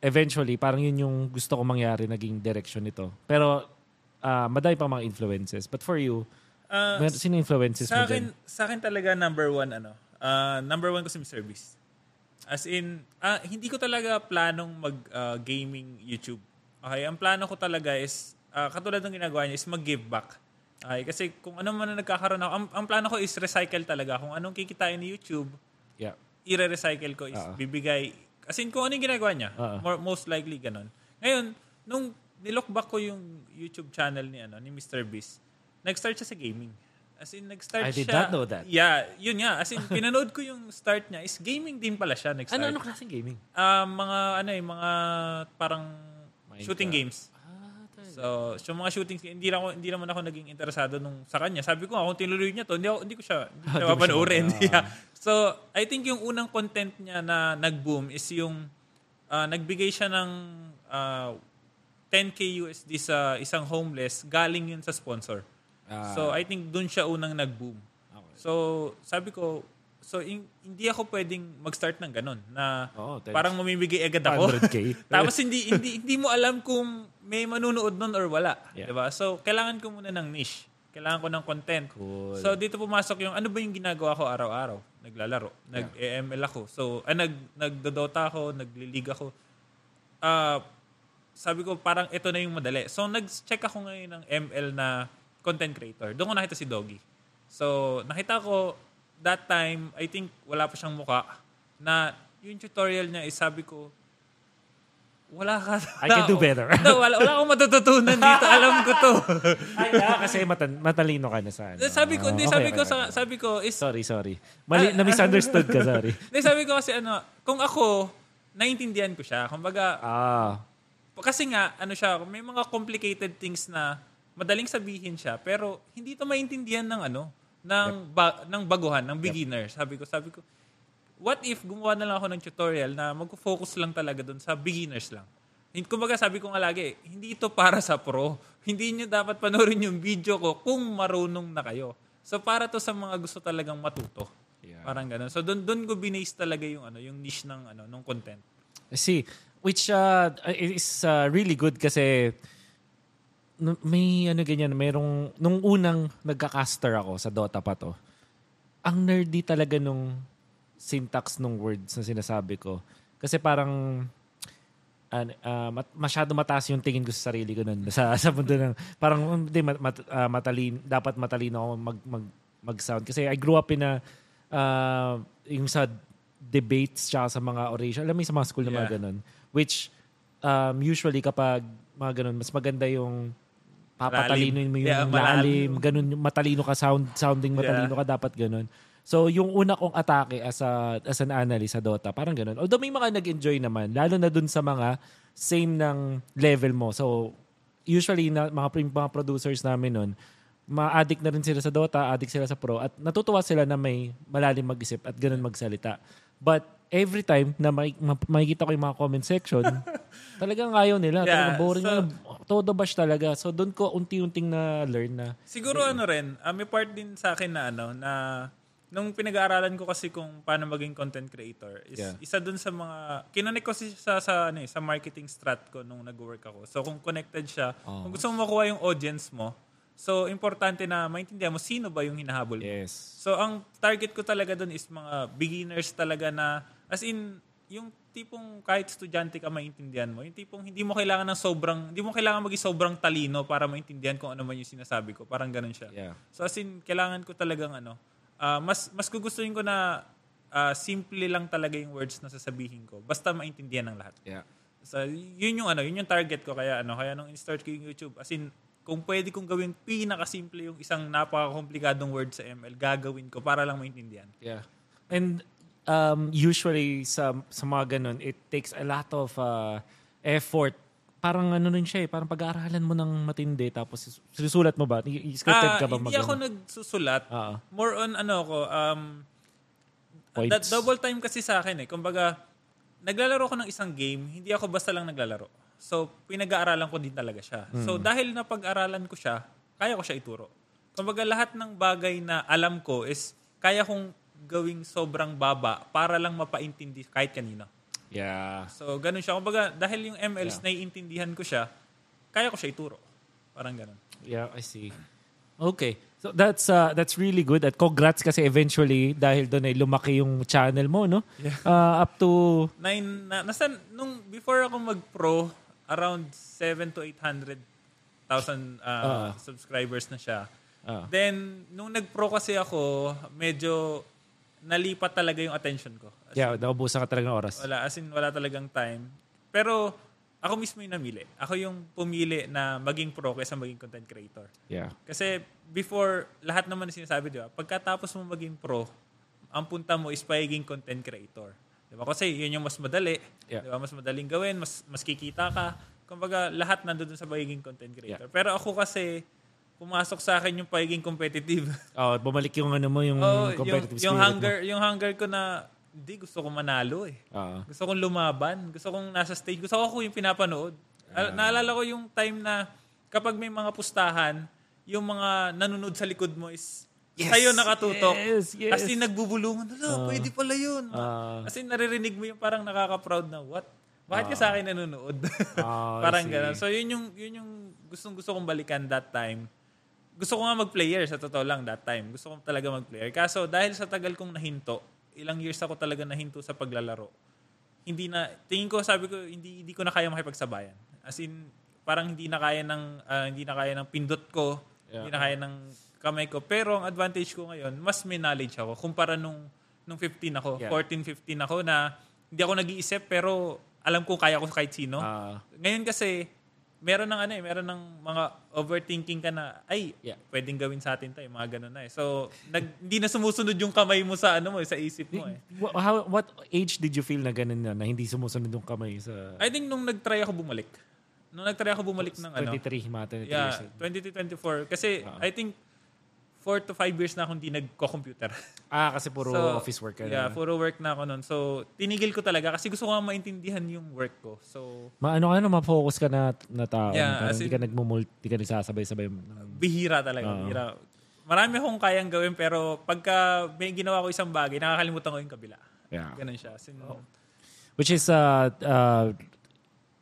eventually, parang yun yung gusto ko mangyari, naging direction nito. Pero, uh, madami pang mga influences. But for you, Ah, mer- sino influences sa mo akin, dyan? sa akin talaga number one, ano, ah, number one ko si. Beast. As in, ah, hindi ko talaga planong mag-gaming YouTube. Okay, ang plano ko talaga is, ah, katulad ng ginagawa niya, is mag-give back. Okay, kasi kung ano man na nagkakaroon ako, ang, ang plano ko is recycle talaga. Kung anong kikitain ni YouTube, Yeah. ire-recycle ko is Oo. bibigay. As in, kung ano yung ginagawa niya. Oo. More, most likely, ganun. Ngayon, nung nilook back ko yung YouTube channel ni ano ni Mr. Beast, nag-start siya sa gaming. As in, nag-start I did siya. not know that. Yeah, yun nga. As in, pinanood ko yung start niya. Is gaming din pala siya nag-start. Ano, ano klaseng gaming? Ah, mga, ano eh, mga parang Minecraft. shooting games. Ah, So, so mga shooting hindi lang ako, hindi naman ako naging interesado nung sa kanya. Sabi ko nga kung tinuloy niya to, hindi ako hindi ko siya hindi ma- Yeah. So, I think yung unang content niya na nag-boom is yung ah, nagbigay siya ng ah, 10k USD sa isang homeless galing yun sa sponsor. Ah. so, I think dun siya unang nag-boom. Okay. So, sabi ko, so in- hindi ako pwedeng mag-start ng ganun na 10. parang mamimigay agad ako. 500K. Tapos hindi hindi hindi mo alam kung may manunood nun or wala, Yeah. 'di ba? So kailangan ko muna ng niche. Kailangan ko ng content. Cool. So dito pumasok yung ano ba yung ginagawa ko araw-araw? Naglalaro, nag-EML ako. So ah, nag nagdodota ako, nagliliga ako. Ah, sabi ko parang ito na yung madali. So nag-check ako ngayon ng ML na content creator. Doon ko nakita si Doggy. So nakita ko that time, I think wala pa siyang muka na yung tutorial niya is sabi ko wala ka. I can do better. no, wala, wala akong matututunan dito. Alam ko to. Ay, ah, kasi matan- matalino ka na sa ano. sabi ko, hindi, Ah, sabi okay, ko, okay, sa, okay. sabi ko is, Sorry, sorry. Mali, na-misunderstood ka, sorry. hindi, sabi ko kasi ano, kung ako, naintindihan ko siya. Kumbaga, Ah, kasi nga, ano siya, may mga complicated things na madaling sabihin siya, pero hindi to maintindihan ng ano, ng, ba, ng baguhan, ng beginner. Sabi ko, sabi ko, what if gumawa na lang ako ng tutorial na mag-focus lang talaga doon sa beginners lang. Kumbaga sabi ko nga lagi, hindi ito para sa pro. Hindi nyo dapat panoorin yung video ko kung marunong na kayo. So para to sa mga gusto talagang matuto. Yeah. Parang ganun. So doon doon ko binase talaga yung ano, yung niche ng ano, ng content. I see. Which uh, is uh, really good kasi may ano ganyan, merong, nung unang nagka-caster ako sa Dota pa to, ang nerdy talaga nung syntax nung words na sinasabi ko. Kasi parang an, ah, mat- masyado mataas yung tingin ko sa sarili ko nun. Sa, sa mundo ng, parang hindi, mat, mat, ah, matalin, dapat matalino ako mag, mag, mag-sound. Kasi I grew up in a, ah, yung sa debates tsaka sa mga oration. Alam mo sa mga school na mga Yeah. ganun. Which, um, usually kapag mga ganun, mas maganda yung papatalino mo yung Yeah, lalim, ganun, matalino ka, sound, sounding matalino ka, dapat ganun. So, yung una kong atake as, a, as an analyst sa Dota, parang ganun. Although may mga nag-enjoy naman, lalo na dun sa mga same ng level mo. So, usually, na, mga, mga producers namin nun, ma-addict na rin sila sa Dota, addict sila sa Pro, at natutuwa sila na may malalim mag-isip at ganun magsalita. But every time na makikita ko yung mga comment section, talagang ayaw nila. Yeah, talagang boring. so- ano, todo bash talaga. So doon ko unti-unting na learn na Siguro ano rin, ah, may part din sa akin na ano, na nung pinag-aaralan ko kasi kung paano maging content creator, is Yeah. isa dun sa mga, kinonek ko si- sa, sa, ano, eh, sa marketing strat ko nung nag-work ako. So kung connected siya, Oh. kung gusto mo makuha yung audience mo, so importante na maintindihan mo sino ba yung hinahabol mo. yes. So ang target ko talaga doon is mga beginners talaga na as in yung tipong kahit estudyante ka maintindihan mo, yung tipong hindi mo kailangan ng sobrang hindi mo kailangan maging sobrang talino para maintindihan kung ano man yung sinasabi ko. Parang ganun siya. Yeah. So as in kailangan ko talagang ano, ah, mas mas gugustuhin ko na ah, simple lang talaga yung words na sasabihin ko basta maintindihan ng lahat. Yeah. So, yun yung ano, yun yung target ko kaya ano, kaya nung in-start ko yung YouTube, as in kung pwede kong gawin pinakasimple yung isang napaka-komplikadong word sa ML, gagawin ko para lang maintindihan. Yeah. And um, usually sa sa mga ganun, it takes a lot of uh, effort. Parang ano rin siya eh, parang pag-aaralan mo ng matindi tapos sinusulat mo ba? I- Scripted Ah, ka ba hindi mag- ako nagsusulat. Oo. More on ano ako, um, Points. that double time kasi sa akin eh. Kumbaga, naglalaro ko ng isang game, hindi ako basta lang naglalaro. So, pinag-aaralan ko din talaga siya. Hmm. So, dahil napag-aralan ko siya, kaya ko siya ituro. Kumbaga, lahat ng bagay na alam ko is kaya kong gawing sobrang baba para lang mapaintindi kahit kanino. Yeah. So, ganun siya. Kumbaga, dahil yung MLs naiintindihan ko siya, kaya ko siya ituro. Parang ganun. Yeah, I see. Okay. So that's uh, that's really good at congrats kasi eventually dahil doon ay lumaki yung channel mo no. Yeah. Uh, up to Nine, na, nasa, nung before ako mag-pro, around 7 to 800,000 uh, subscribers na siya. Ah. Then, nung nag-pro kasi ako, medyo nalipat talaga yung attention ko. As yeah, naubusan ka talaga ng oras. Wala, as in wala talagang time. Pero ako mismo yung namili. Ako yung pumili na maging pro kaysa maging content creator. Yeah. Kasi before, lahat naman sinasabi, di ba? Pagkatapos mo maging pro, ang punta mo is pagiging content creator. Di ba? Kasi yun yung mas madali. Yeah. Di ba? Mas madaling gawin, mas, mas kikita ka. Kumbaga, lahat nandun sa pagiging content creator. Pero ako kasi, pumasok sa akin yung pagiging competitive. Oh, bumalik yung ano mo yung Oh, yung, competitive yung spirit hunger, yung hunger ko na hindi gusto ko manalo eh. mo. Oo. Gusto kong lumaban. Gusto kong nasa stage. Gusto ko ako yung pinapanood. Al- Naalala ko yung time na kapag may mga pustahan, yung mga nanonood sa likod mo is Yes, kayo nakatutok. yes, yes. As in nagbubulungan. Hala, pwede pala yun. Ah. As in naririnig mo yung parang nakaka-proud na, what? Bakit ka sa akin nanonood? Ah, I parang gano'n. So yun yung, yun yung gustong gusto kong balikan that time. Gusto ko nga mag-player sa totoo lang that time. Gusto ko talaga mag-player. Kaso dahil sa tagal kong nahinto, ilang years ako talaga nahinto sa paglalaro. Hindi na, tingin ko, sabi ko, hindi, hindi ko na kaya makipagsabayan. As in, parang hindi na kaya ng, ah, hindi na kaya ng pindot ko, hindi na kaya ng kamay ko. Pero ang advantage ko ngayon, mas may knowledge ako. Kumpara nung, nung 15 ako, Yeah. 14, 15 ako na hindi ako nag-iisip pero alam ko kaya ko kahit sino. Ah. Ngayon kasi, meron ng ano eh, meron ng mga overthinking ka na, ay, Yeah. pwedeng gawin sa atin tayo, mga ganun na eh. So, nag, hindi na sumusunod yung kamay mo sa ano mo, eh, sa isip mo eh. How, what age did you feel na ganun na, na hindi sumusunod yung kamay sa I think nung nag-try ako bumalik, nung nag-try ako bumalik ng ano, 23, mga 23 years yeah, old? 20 24 kasi I think 4 to 5 years na akong hindi nagko-computer. Ah, kasi puro So, office work ka Yeah, na. puro work na ako nun. So, tinigil ko talaga kasi gusto ko nga maintindihan yung work ko. So, Maano ka na, ma-focus ka na, na tao. Yeah, Parang as hindi in- ka nagmumult, hindi ka nagsasabay-sabay. bihira talaga, Oo. bihira. Marami akong kayang gawin pero pagka may ginawa ko isang bagay, nakakalimutan ko yung kabila. Yeah. Ganun siya. As in, Which is, uh, uh,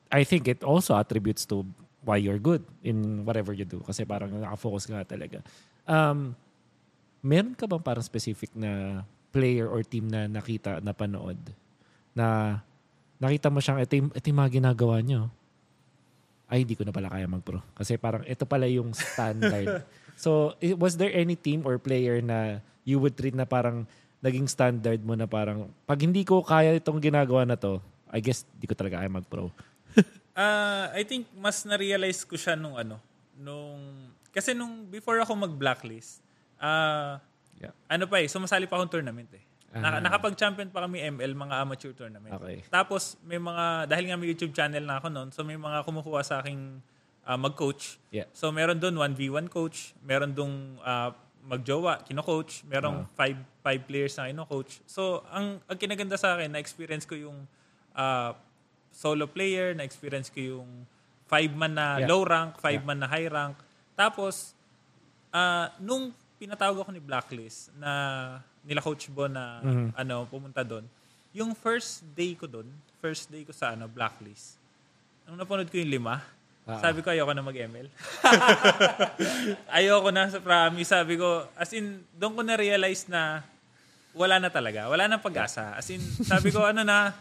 I think it also attributes to why you're good in whatever you do. Kasi parang nakafocus ka talaga. Um, meron ka bang parang specific na player or team na nakita, na panood, na nakita mo siyang, ito yung, ito yung mga ginagawa niyo. Ay, hindi ko na pala kaya mag-pro. Kasi parang ito pala yung standard. so, was there any team or player na you would treat na parang naging standard mo na parang, pag hindi ko kaya itong ginagawa na to, I guess, di ko talaga kaya mag-pro. Ah, I think mas na-realize ko siya nung ano, nung kasi nung before ako mag-blacklist, ah Yeah. ano pa eh, sumasali pa akong tournament eh. Naka, Ah. nakapag-champion pa kami ML, mga amateur tournament. Okay. Tapos may mga, dahil nga may YouTube channel na ako noon, so may mga kumukuha sa aking ah, mag-coach. Yeah. So meron doon 1v1 coach, meron doon ah, magjowa, kino-coach, merong five, five players na kino-coach. So ang, ang kinaganda sa akin, na-experience ko yung ah, solo player, na-experience ko yung five-man na Yeah. low rank, five-man na high rank. Tapos, ah, nung pinatawag ako ni Blacklist na nila Coach Bo na ano pumunta doon, yung first day ko doon, first day ko sa ano Blacklist, nung napanood ko yung lima, sabi ko ayoko na mag-ML. ayoko na sa promise. Sabi ko, as in, doon ko na-realize na wala na talaga. Wala na pag-asa. As in, sabi ko, ano na,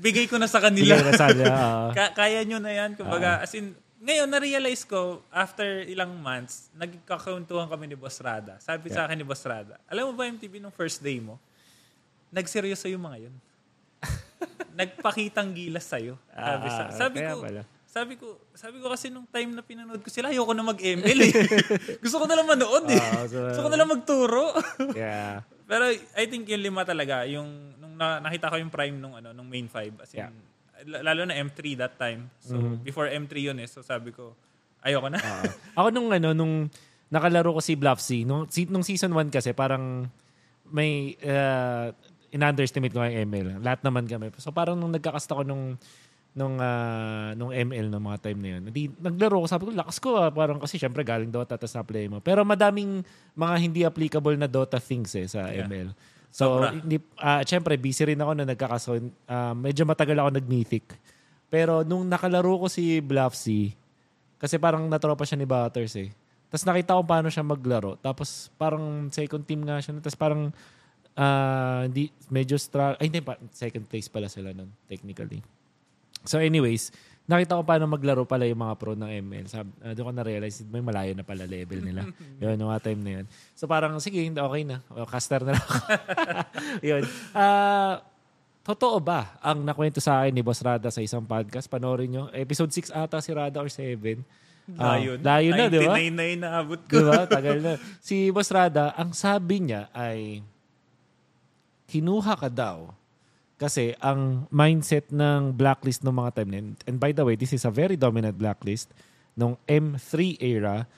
bigay ko na sa kanila. Na sana. ah. Ka- kaya nyo na yan. Kumbaga, as in, ngayon, na-realize ko, after ilang months, nagkakauntuhan kami ni Boss Rada. Sabi sa akin ni Boss Rada, alam mo ba MTV nung first day mo? Nagseryoso yung mga yun. Nagpakitang gilas sa'yo. Sabi, sa, Ah, sabi kaya ko, pala. sabi ko, sabi ko kasi nung time na pinanood ko sila, ayoko na mag-ML eh. Gusto ko na lang manood eh. Ah, so- Gusto ko na lang magturo. yeah. Pero I think yung lima talaga, yung nung na, nakita ko yung prime nung ano nung main 5 as in, Yeah. Lalo na M3 that time. So before M3 yun eh. So sabi ko, ayoko na. Ah. ako nung ano, nung nakalaro ko si Bluffsy, nung, nung season 1 kasi parang may uh, in-underestimate ko yung ML. Lahat naman kami. So parang nung nagkakasta ko nung nung ah, nung ML ng mga time na yun. Hindi, naglaro ko, sabi ko, lakas ko ah. Parang kasi syempre galing Dota, tapos na-play mo. Pero madaming mga hindi applicable na Dota things eh sa Yeah. ML. So, Sobra. hindi, ah, syempre, busy rin ako na nagkakaso. Ah, medyo matagal ako nag-mythic. Pero nung nakalaro ko si Bluffsy, kasi parang natropa siya ni Butters eh. Tapos nakita ko paano siya maglaro. Tapos parang second team nga siya. Tapos parang ah, hindi, medyo stra... Ay, hindi pa. Second place pala sila nun, technically. So anyways, nakita ko paano maglaro pala yung mga pro ng ML. Sabi, uh, doon ko na-realize, may malayo na pala level nila. yun, yung mga time na yun. So parang, sige, okay na. O, caster na lang ako. yun. Ah, totoo ba ang nakwento sa akin ni Boss Rada sa isang podcast? Panoorin nyo. Episode 6 ata si Rada or 7. Ah, Layo na. layo na, di ba? 99 na yung naabot ko. Di ba? Tagal na. Si Boss Rada, ang sabi niya ay kinuha ka daw kasi ang mindset ng blacklist ng mga time yun, and by the way, this is a very dominant blacklist nung M3 era.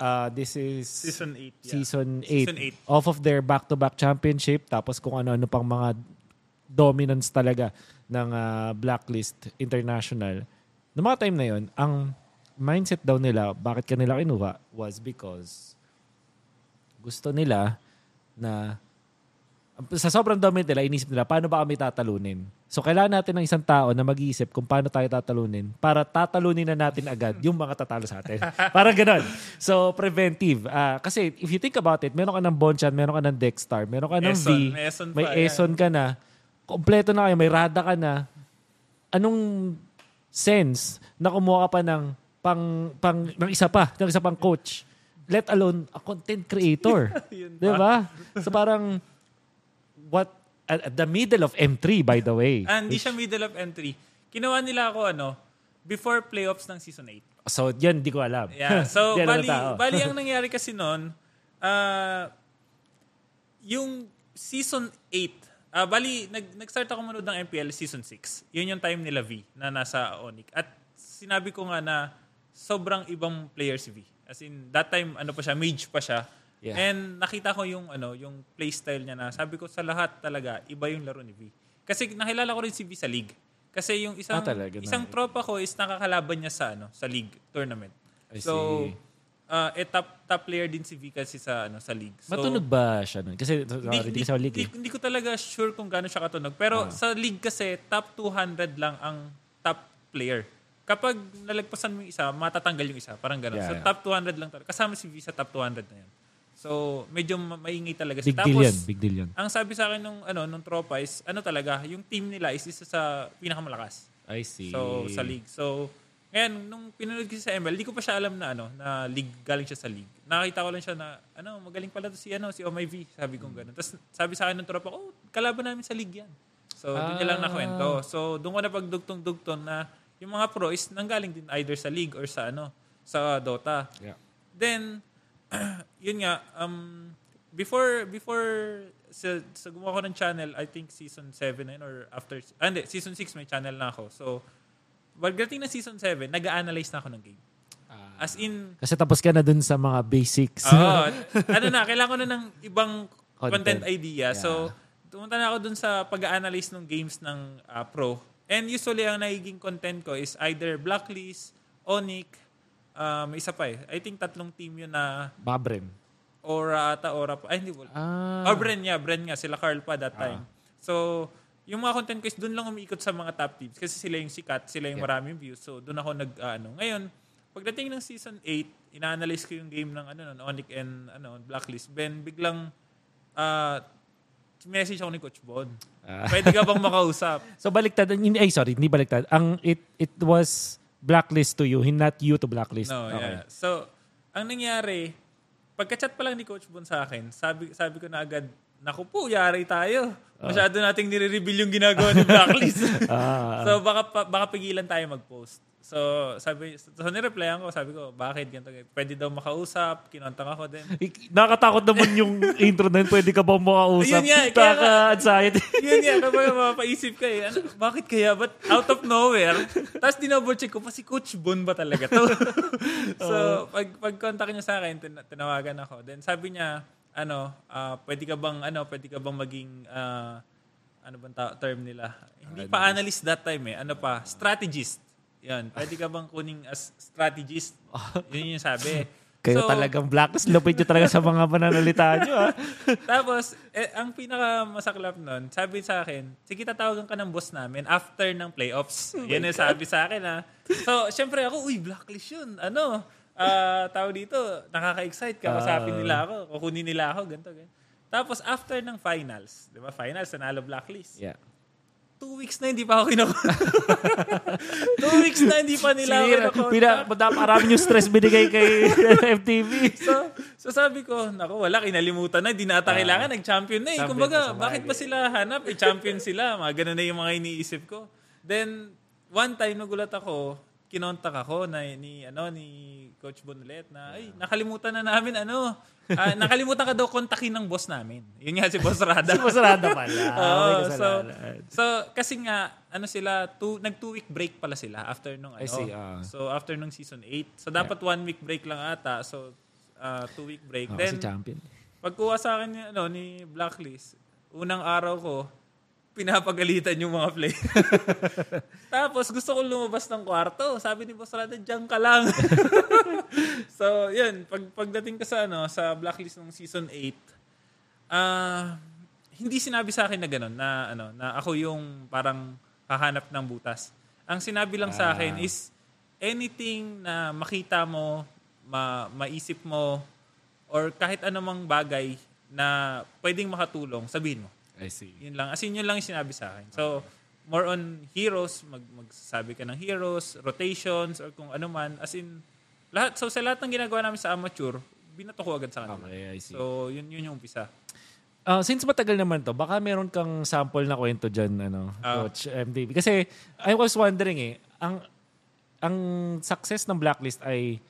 Uh, this is Season 8. Yeah. season 8. Season. Off of their back-to-back championship tapos kung ano-ano pang mga dominance talaga ng ah, blacklist international. Noong mga time na yon, ang mindset daw nila, bakit kanila kinuha, was because gusto nila na sa sobrang dominant nila, inisip nila, paano ba kami tatalunin? So, kailangan natin ng isang tao na mag-iisip kung paano tayo tatalunin para tatalunin na natin agad yung mga tatalo sa atin. Parang ganon. So, preventive. Ah, kasi if you think about it, meron ka ng Bonchan, meron ka ng Dexstar, meron ka ng Eson, V, may Eson may pa. Eson ka na, kompleto na kayo, may Rada ka na. Anong sense na kumuha ka pa ng pang, pang, ng isa pa, ng isa pang coach? Let alone a content creator. Di ba? So parang, what, at, at the middle of M3, by the way. Ah, hindi siya middle of entry. Kinuha nila ako, ano, before playoffs ng season 8. So, yan, di ko alam. Yeah. So, bali, bali ang nangyari kasi noon, ah, yung season 8, ah, bali, nag, nag-start ako manood ng MPL season 6. Yun yung time nila V na nasa Onic. At sinabi ko nga na sobrang ibang player si V. As in, that time, ano pa siya, mage pa siya. Yeah. And nakita ko yung ano, yung playstyle niya na sabi ko sa lahat talaga iba yung laro ni V. Kasi nakilala ko rin si V sa league. Kasi yung isang Ah, talaga na. isang tropa ko is nakakalaban niya sa ano, sa league tournament. I so, see. uh, eh, top, top player din si V kasi sa ano sa league. So, Matunog ba siya nun? Kasi, Hindi, sa league. hindi, eh. Ah. hindi ko talaga sure kung gaano siya katunog. Pero sa league kasi, top 200 lang ang top player. Kapag nalagpasan mo yung isa, matatanggal yung isa. Parang gano'n. Yeah, so yeah. top 200 lang talaga. Kasama si V sa top 200 na yan. So, medyo ma- maingay talaga siya. Big deal Tapos, yan. Big deal yan. ang sabi sa akin nung, ano, nung tropa is, ano talaga, yung team nila is isa sa pinakamalakas. I see. So, sa league. So, ngayon, nung pinanood ko siya sa ML, di ko pa siya alam na ano, na league, galing siya sa league. Nakita ko lang siya na, ano, magaling pala to si, ano, si Omay V. Sabi ko gano'n. Tapos, sabi sa akin ng tropa ko, oh, kalaban namin sa league yan. So, doon niya lang Ah. nakwento. So, doon ko na pagdugtong-dugtong na yung mga pro is nanggaling din either sa league or sa, ano, sa Dota. Yeah. Then, yun nga, um, before, before sa, sa gumawa ko ng channel, I think season 7 na yun or after, ah, hindi, season 6 may channel na ako. So, pagdating ng season 7, nag-analyze na ako ng game. As in, Kasi tapos ka na dun sa mga basics. Oo. ano na, kailangan ko na ng ibang Content. content, idea. So, tumunta na ako dun sa pag-analyze ng games ng ah, pro. And usually, ang nagiging content ko is either Blacklist, Onic, um, isa pa eh. I think tatlong team yun na Babrem. Aura ata, Aura pa. Ay, hindi. Wala. Ah. Or Bren nga, Bren nga. Sila Carl pa that time. So, yung mga content ko is doon lang umiikot sa mga top teams. Kasi sila yung sikat, sila yung maraming views. So, doon ako nag, ah, ano. Ngayon, pagdating ng season 8, ina-analyze ko yung game ng ano, ng Onic and ano, Blacklist. Ben, biglang, ah, message ako ni Coach Bon. Ah. Pwede ka bang makausap? So baliktad, ay sorry, hindi baliktad. Ang it it was blacklist to you, not you to blacklist. No, yeah. So, ang nangyari, pagka-chat pa lang ni Coach Bon sa akin, sabi, sabi ko na agad, naku po, yari tayo. Masyado nating nire-reveal yung ginagawa ni Blacklist. Ah, so, baka, baka pigilan tayo mag-post. So, sabi, so, nireplyan ko, sabi ko, bakit ganito? Pwede daw makausap, kinontang ako din. Nakakatakot naman yung intro na yun. Pwede ka bang makausap? Yun nga, kaya nga- Kaka-anxiety. Yun yan, kapag mapaisip ka eh, ano, bakit kaya? But out of nowhere, tapos dinouble check ko pa si Coach Bon ba talaga to? so, pag pag-contact niya sa akin, tin- tinawagan ako. Then sabi niya, ano, ah, pwede ka bang ano, pwede ka bang maging ah, ano bang ta- term nila? Hindi pa analyst that time eh. Ano pa? Strategist. Yan. Pwede ka bang kuning as strategist? Yun yung sabi. Kayo So, talagang blacklist. Lupit nyo talaga sa mga pananalita nyo. Ah. Tapos, eh, ang pinaka masaklap nun, sabi sa akin, sige tatawagan ka ng boss namin after ng playoffs. Yan ang sabi sa akin ha. So, syempre ako, uy, blacklist yun. Ano? ah, tao dito, nakaka-excite, kausapin Ah. nila ako, kukunin nila ako, ganito, ganito. Tapos after ng finals, di ba, finals, nanalo blacklist. Yeah. Two weeks na hindi pa ako kinukontak. Two weeks na hindi pa nila ako Sinira, kinukontak. pina, marami yung stress binigay kay FTV. so, so sabi ko, nako, wala, kinalimutan na, di na ata kailangan, nag-champion na eh. champion Kumbaga, bakit ba sila hanap? Eh, champion sila. Mga ganun na yung mga iniisip ko. Then, one time, nagulat ako, kinontak ako na ni ano ni Coach Bonulet na ay nakalimutan na namin ano ah, nakalimutan ka daw kontakin ng boss namin. Yun nga si Boss Rada. Si Masarada pala. Oo, May so, so, kasi nga, ano sila, two, nag two week break pala sila after nung ano. I see, ah. So, after nung season 8. So, dapat one week break lang ata. So, uh, two week break. Oh, Then, si champion. pagkuha sa akin ano, ni Blacklist, unang araw ko, pinapagalitan yung mga play. Tapos, gusto ko lumabas ng kwarto. Sabi ni Boss Rada, diyan ka lang. so, yun. Pag, pagdating ko sa, ano, sa Blacklist ng season 8, ah, hindi sinabi sa akin na gano'n, na, ano, na ako yung parang hahanap ng butas. Ang sinabi lang sa akin is, anything na makita mo, ma, maisip mo, or kahit anumang bagay na pwedeng makatulong, sabihin mo. I see. Yun lang. As in, yun lang yung sinabi sa akin. So, more on heroes, mag, magsasabi ka ng heroes, rotations, or kung ano man. As in, lahat. So, sa lahat ng ginagawa namin sa amateur, binato ko agad sa kanila. Okay, I see. So, yun, yun yung umpisa. Uh, since matagal naman to, baka meron kang sample na kwento dyan, ano, Ah. Coach MDB. Kasi I was wondering eh, ang ang success ng Blacklist ay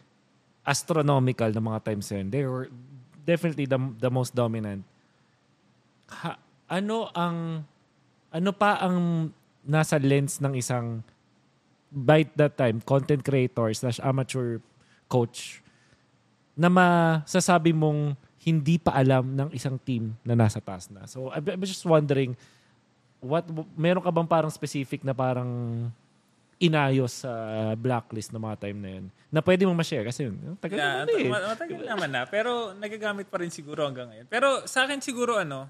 astronomical ng mga times yun. They were definitely the, the most dominant. Ha, ano ang ano pa ang nasa lens ng isang by that time content creator slash amateur coach na masasabi mong hindi pa alam ng isang team na nasa taas na. So, I'm I'm just wondering, what meron ka bang parang specific na parang inayos sa blacklist ng mga time na yun? Na pwede mong ma-share kasi yun, tagal Yeah, naman eh. mat- matagal naman na. Pero nagagamit pa rin siguro hanggang ngayon. Pero sa akin siguro ano,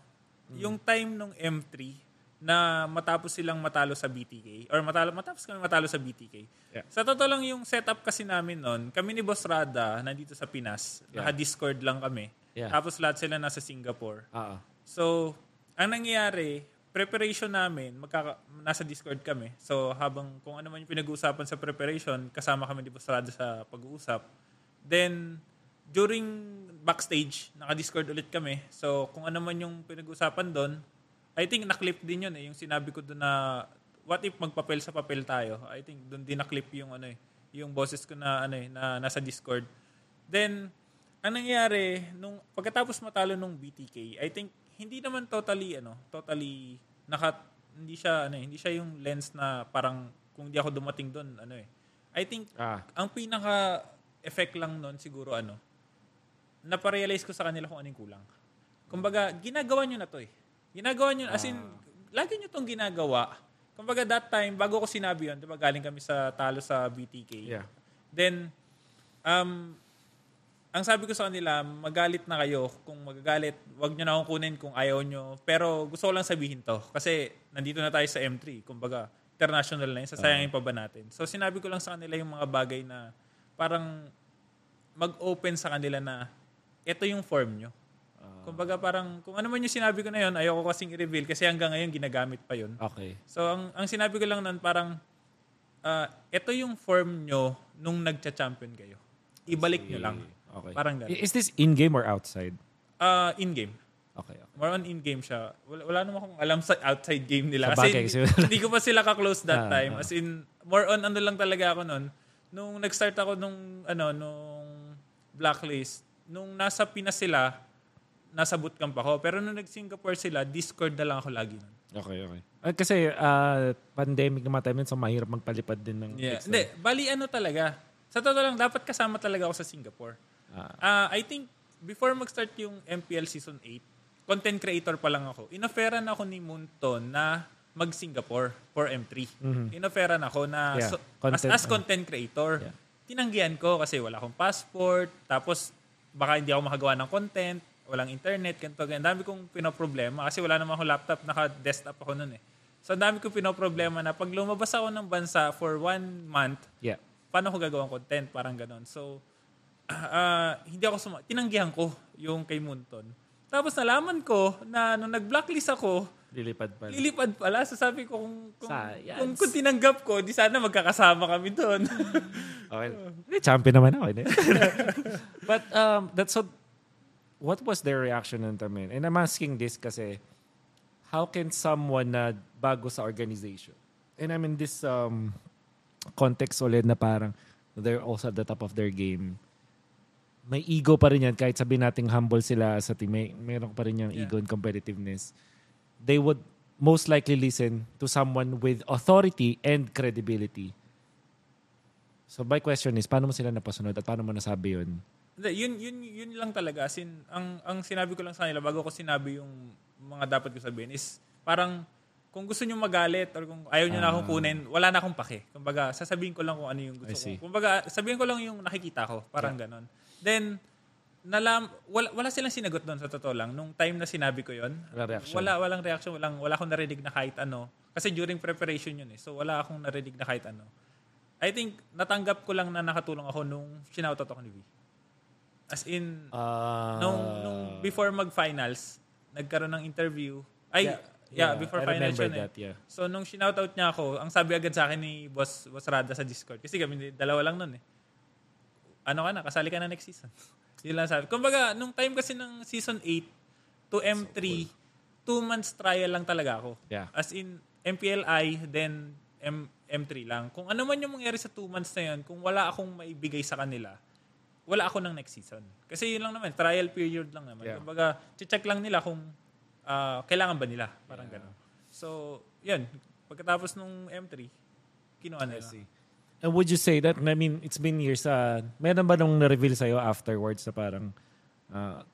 yung time nung M3 na matapos silang matalo sa BTK or matalo matapos kami matalo sa BTK. Yeah. Sa totoo lang yung setup kasi namin noon, kami ni Boss Rada nandito sa Pinas, Yeah. naka-Discord lang kami. Yeah. Tapos lahat sila nasa Singapore. Ah. So, ang nangyayari, preparation namin, magkaka- nasa Discord kami. So, habang kung ano man yung pinag-uusapan sa preparation, kasama kami di Bostrada sa pag-uusap. Then, during backstage, naka-Discord ulit kami. So, kung ano man yung pinag-uusapan doon, I think na-clip din yun eh. Yung sinabi ko doon na, what if magpapel sa papel tayo? I think doon din na-clip yung ano eh, yung boses ko na ano eh, na nasa Discord. Then, ang nangyari, nung pagkatapos matalo nung BTK, I think hindi naman totally ano, totally naka hindi siya ano, eh, hindi siya yung lens na parang kung di ako dumating doon, ano eh. I think Ah. ang pinaka effect lang noon siguro ano, naparealize ko sa kanila kung anong kulang. Kumbaga, ginagawa nyo na to eh. Ginagawa nyo, as in, lagi nyo tong ginagawa. Kumbaga, that time, bago ko sinabi yun, di ba, galing kami sa talo sa BTK. Yeah. Then, um, ang sabi ko sa kanila, magalit na kayo. Kung magagalit, wag nyo na akong kunin kung ayaw nyo. Pero gusto ko lang sabihin to. Kasi nandito na tayo sa M3. Kumbaga, international na yun. Sasayangin pa ba natin? So, sinabi ko lang sa kanila yung mga bagay na parang mag-open sa kanila na ito yung form nyo. Kumbaga parang, kung ano man yung sinabi ko na yun, ayoko kasing i-reveal kasi hanggang ngayon ginagamit pa yun. Okay. So, ang, ang sinabi ko lang nun, parang, ah, ito yung form nyo nung nagcha-champion kayo. Ibalik nyo lang. Okay. Parang ganun. Is this in-game or outside? Ah, in-game. Okay. okay. More on in-game siya. Wala, wala naman akong alam sa outside game nila. Kasi hindi, hindi ko pa sila ka-close that Ah, time. ah. As in, more on ano lang talaga ako nun. Nung nag-start ako nung, ano, nung blacklist, nung nasa Pinas sila, nasa bootcamp ako. Pero nung nag-Singapore sila, Discord na lang ako lagi nun. Okay, okay. Ah, kasi ah, pandemic naman tayo, so mahirap magpalipad din ng Yeah. extra. Hindi, bali ano talaga. Sa totoo lang, dapat kasama talaga ako sa Singapore. Ah. Ah, I think, before mag-start yung MPL Season 8, content creator pa lang ako. Inofferan ako ni Munton na mag-Singapore for M3. Inofferan ako na. Yeah, so- content, as, as uh, content creator. Yeah. Tinanggihan ko kasi wala akong passport, tapos baka hindi ako makagawa ng content, walang internet, ganito, ganyan. Dami kong pinoproblema kasi wala naman akong laptop, naka-desktop ako nun eh. So, ang dami kong pinoproblema na pag lumabas ako ng bansa for one month, Yeah. paano ko gagawang content? Parang ganon. So, ah, hindi ako suma- tinanggihan ko yung kay Munton. Tapos nalaman ko na nung nag-blacklist ako, Lilipad pala. lilipad pala. So sabi ko, kung, kung, Science. kung, kung tinanggap ko, di sana magkakasama kami doon. Okay. Eh, champion naman ako. But um, that's what, what was their reaction nun Tamin? And I'm asking this kasi, how can someone na bago sa organization, and I'm in this um, context ulit na parang they're also at the top of their game, may ego pa rin yan kahit sabihin nating humble sila sa team, may meron pa rin yung Yeah. ego and competitiveness. They would most likely listen to someone with authority and credibility. So my question is, paano mo sila napasunod at paano mo nasabi yun? Hindi, yun, yun, yun lang talaga. As in, ang, ang sinabi ko lang sa kanila bago ko sinabi yung mga dapat ko sabihin is parang kung gusto nyo magalit or kung ayaw nyo na akong kunin, wala na akong pake. Kumbaga, sasabihin ko lang kung ano yung gusto ko. Kumbaga, sabihin ko lang yung nakikita ko. Parang ganon. Then, nalam, wala, wala silang sinagot doon sa totoo lang. Nung time na sinabi ko yon Wala reaction. Wala, walang reaction. Walang, wala akong narinig na kahit ano. Kasi during preparation yun eh. So, wala akong narinig na kahit ano. I think, natanggap ko lang na nakatulong ako nung sinautot ako ni V. As in, Ah, nung, nung before mag-finals, nagkaroon ng interview. Ay, Yeah. yeah, Yeah, before I finals yun eh. that, yeah. So, nung sinoutout niya ako, ang sabi agad sa akin ni Boss, Boss Rada sa Discord, kasi kami dalawa lang nun eh. Ano ka na, kasali ka na next season. Yun lang sabi. Kumbaga, nung time kasi ng season 8 to M3, two months trial lang talaga ako. Yeah. As in, MPLI, then M M3 lang. Kung ano man yung mangyari sa two months na yun, kung wala akong maibigay sa kanila, wala ako ng next season. Kasi yun lang naman, trial period lang naman. Yeah. Kumbaga, check lang nila kung ah, kailangan ba nila. Parang gano'n. So, yun. Pagkatapos nung M3, kinuha nila. And would you say that, I mean, it's been years, uh, meron ba nung na-reveal sa'yo afterwards na parang, uh,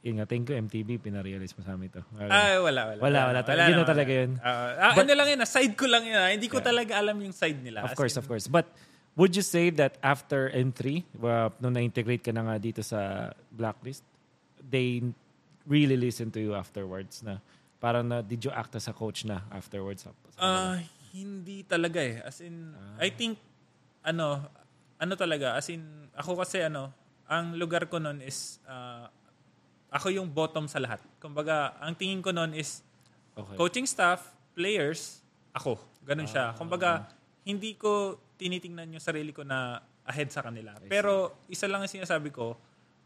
yun nga, thank you MTV, pinarealize mo sa amin to. Ay, wala, wala. Wala, wala talaga. Yun na talaga yun. Ah, ah, ano lang yun, ah, side ko lang yun. ah. Hindi ko talaga alam yung side nila. Of course, in, of course. But would you say that after M3, uh, nung na-integrate ka na nga dito sa blacklist, they really listen to you afterwards na parang na, did you act as a coach na afterwards? Sa, sa Ah, hindi talaga eh. As in, Ah. I think, ano, ano talaga, as in, ako kasi ano, ang lugar ko nun is, ah, ako yung bottom sa lahat. Kumbaga, ang tingin ko nun is, okay. coaching staff, players, ako. Ganun Ah. siya. Kumbaga, hindi ko tinitingnan yung sarili ko na ahead sa kanila. Pero, isa lang ang sinasabi ko,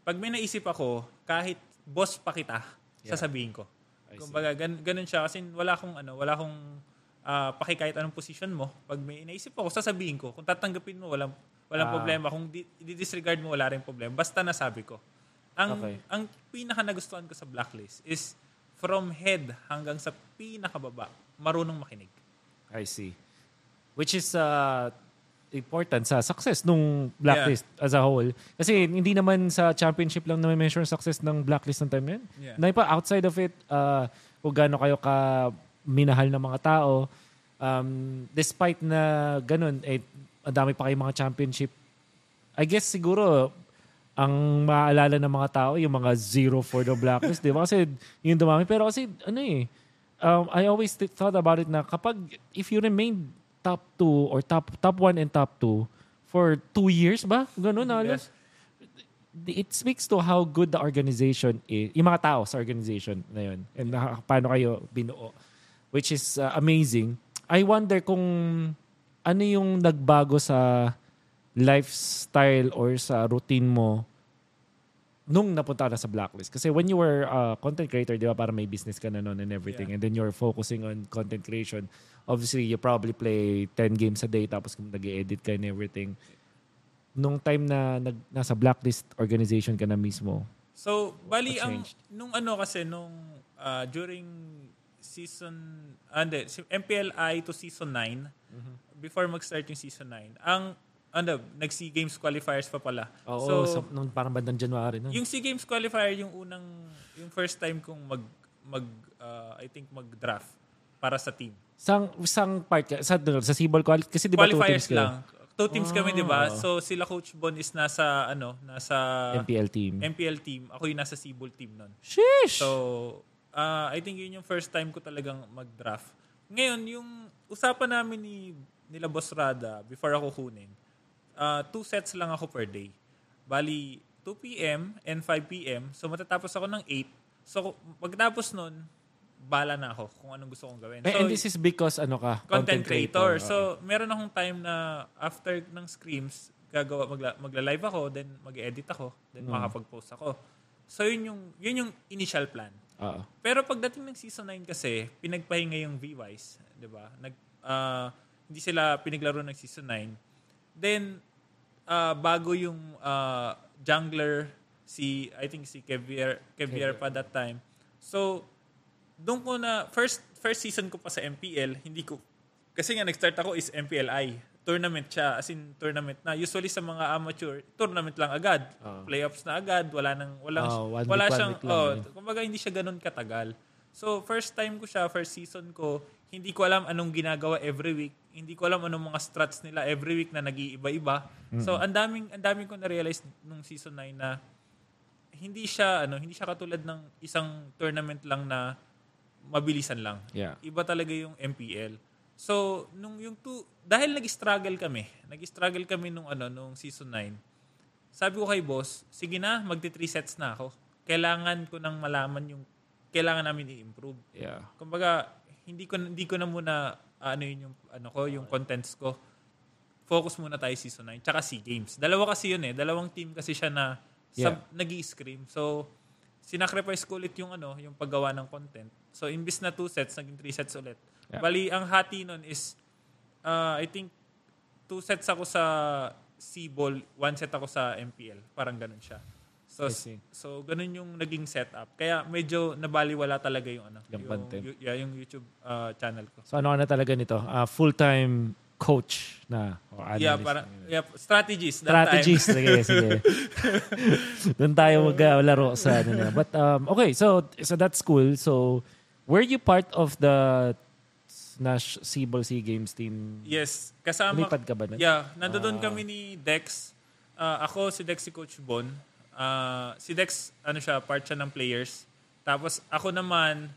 pag may naisip ako, kahit boss pa kita, Yeah. sasabihin ko. I. Kumbaga, gan- ganun siya. Kasi wala akong, ano, wala akong ah, paki kahit anong position mo. Pag may naisip ako, sasabihin ko. Kung tatanggapin mo, walang, walang Ah. problema. Kung di- i-disregard mo, wala rin problema. Basta nasabi ko. Ang, Okay. ang pinaka nagustuhan ko sa blacklist is from head hanggang sa pinakababa, marunong makinig. I see. Which is uh, important sa success nung blacklist as a whole. Kasi hindi naman sa championship lang na may measure ang success ng blacklist ng time yun. Yeah. Na pa outside of it, uh, kung gaano kayo ka minahal ng mga tao, um, despite na ganun, eh, ang dami pa kayong mga championship. I guess siguro, ang maaalala ng mga tao, yung mga zero for the blacklist, di ba? Kasi yung dumami. Pero kasi, ano eh, um, I always th- thought about it na kapag, if you remain top two or top top one and top two for two years ba? Ganun, halos. It speaks to how good the organization is, yung mga tao sa organization na yun, and na, paano kayo binuo, which is uh, amazing. I wonder kung ano yung nagbago sa lifestyle or sa routine mo nung napunta na sa blacklist. Kasi when you were a content creator, di ba, para may business ka na noon and everything. Yeah. And then you're focusing on content creation. Obviously, you probably play 10 games a day tapos nag edit ka and everything. Nung time na nag, nasa blacklist organization ka na mismo, So, bali, ang, nung ano kasi, nung ah, during season, ah, hindi, si- MPLI to season 9, Mm-hmm. before mag-start yung season 9, ang, ano, nag-SEA Games qualifiers pa pala. Oo, so, sa, nung parang bandang January. No? yung SEA Games qualifier, yung unang, yung first time kong mag, mag ah, I think, mag-draft para sa team. sang, sang part ka? Sa, sa Cebol Quali? Kasi di ba two Qualifiers teams kayo? lang. Two teams kami, di ba? Ah. So, sila Coach Bon is nasa, ano, nasa MPL team. MPL team. Ako yung nasa Cebol team nun. Sheesh! So, uh, I think yun yung first time ko talagang mag-draft. Ngayon, yung usapan namin ni nila Boss Rada before ako kunin, uh, two sets lang ako per day. Bali, 2 p.m. and 5 p.m. So matatapos ako ng 8. So pagtapos nun, bala na ako kung anong gusto kong gawin. And, So, and this is because ano ka? content creator. Oo. So, meron akong time na after ng screams, gagawa magla, magla-live ako, then mag-edit ako, then Mm. makapag-post ako. So, yun yung yun yung initial plan. Oo. Pero pagdating ng season 9 kasi, pinagpahinga yung V-Wise, 'di ba? Nag ah, hindi sila pinaglaro ng season 9. Then ah, bago yung ah, jungler si I think si Kevier Kevier pa that time. So doon ko na first first season ko pa sa MPL, hindi ko kasi nga nag-start ako is MPLI. Tournament siya, as in tournament na. Usually sa mga amateur, tournament lang agad. Oo. Playoffs na agad, wala nang walang Oo, one wala week, one siyang week lang oh, yun. kumbaga hindi siya ganun katagal. So first time ko siya, first season ko, hindi ko alam anong ginagawa every week. Hindi ko alam anong mga strats nila every week na nag-iiba-iba. So ang daming ang daming ko na-realize nung season 9 na hindi siya ano, hindi siya katulad ng isang tournament lang na mabilisan lang. Yeah. Iba talaga yung MPL. So, nung yung two, dahil nag-struggle kami, nag-struggle kami nung ano, nung season 9, sabi ko kay boss, sige na, magti 3 sets na ako. Kailangan ko nang malaman yung kailangan namin i-improve. Yeah. Kumbaga, hindi ko hindi ko na muna ano yun yung ano ko, yung contents ko. Focus muna tayo season 9 tsaka SEA Games. Dalawa kasi yun eh, dalawang team kasi siya na Yeah. sub, nag-i-scream. So, sinacrifice ko ulit yung ano, yung paggawa ng content. So, imbis na 2 sets, naging 3 sets ulit. Yeah. Bali, ang hati nun is, uh, I think, 2 sets ako sa C-ball, 1 set ako sa MPL. Parang ganun siya. So, so ganun yung naging setup. Kaya medyo nabaliwala talaga yung ano, Yung content. yu- yeah, yung YouTube uh, channel ko. So ano ka na talaga nito? Ah, full-time coach na. Or Yeah, analyst. para yeah, strategies that Strategies. Sige, sige. Doon tayo maglaro sa ano na. But um, okay, so so that's cool. So were you part of the Nash Cebol Sea Games team? Yes, kasama Lumipad ka ba nun? Yeah, nandoon Ah. kami ni Dex. Ah, ako si Dex si Coach Bon. Ah, si Dex ano siya, part siya ng players. Tapos ako naman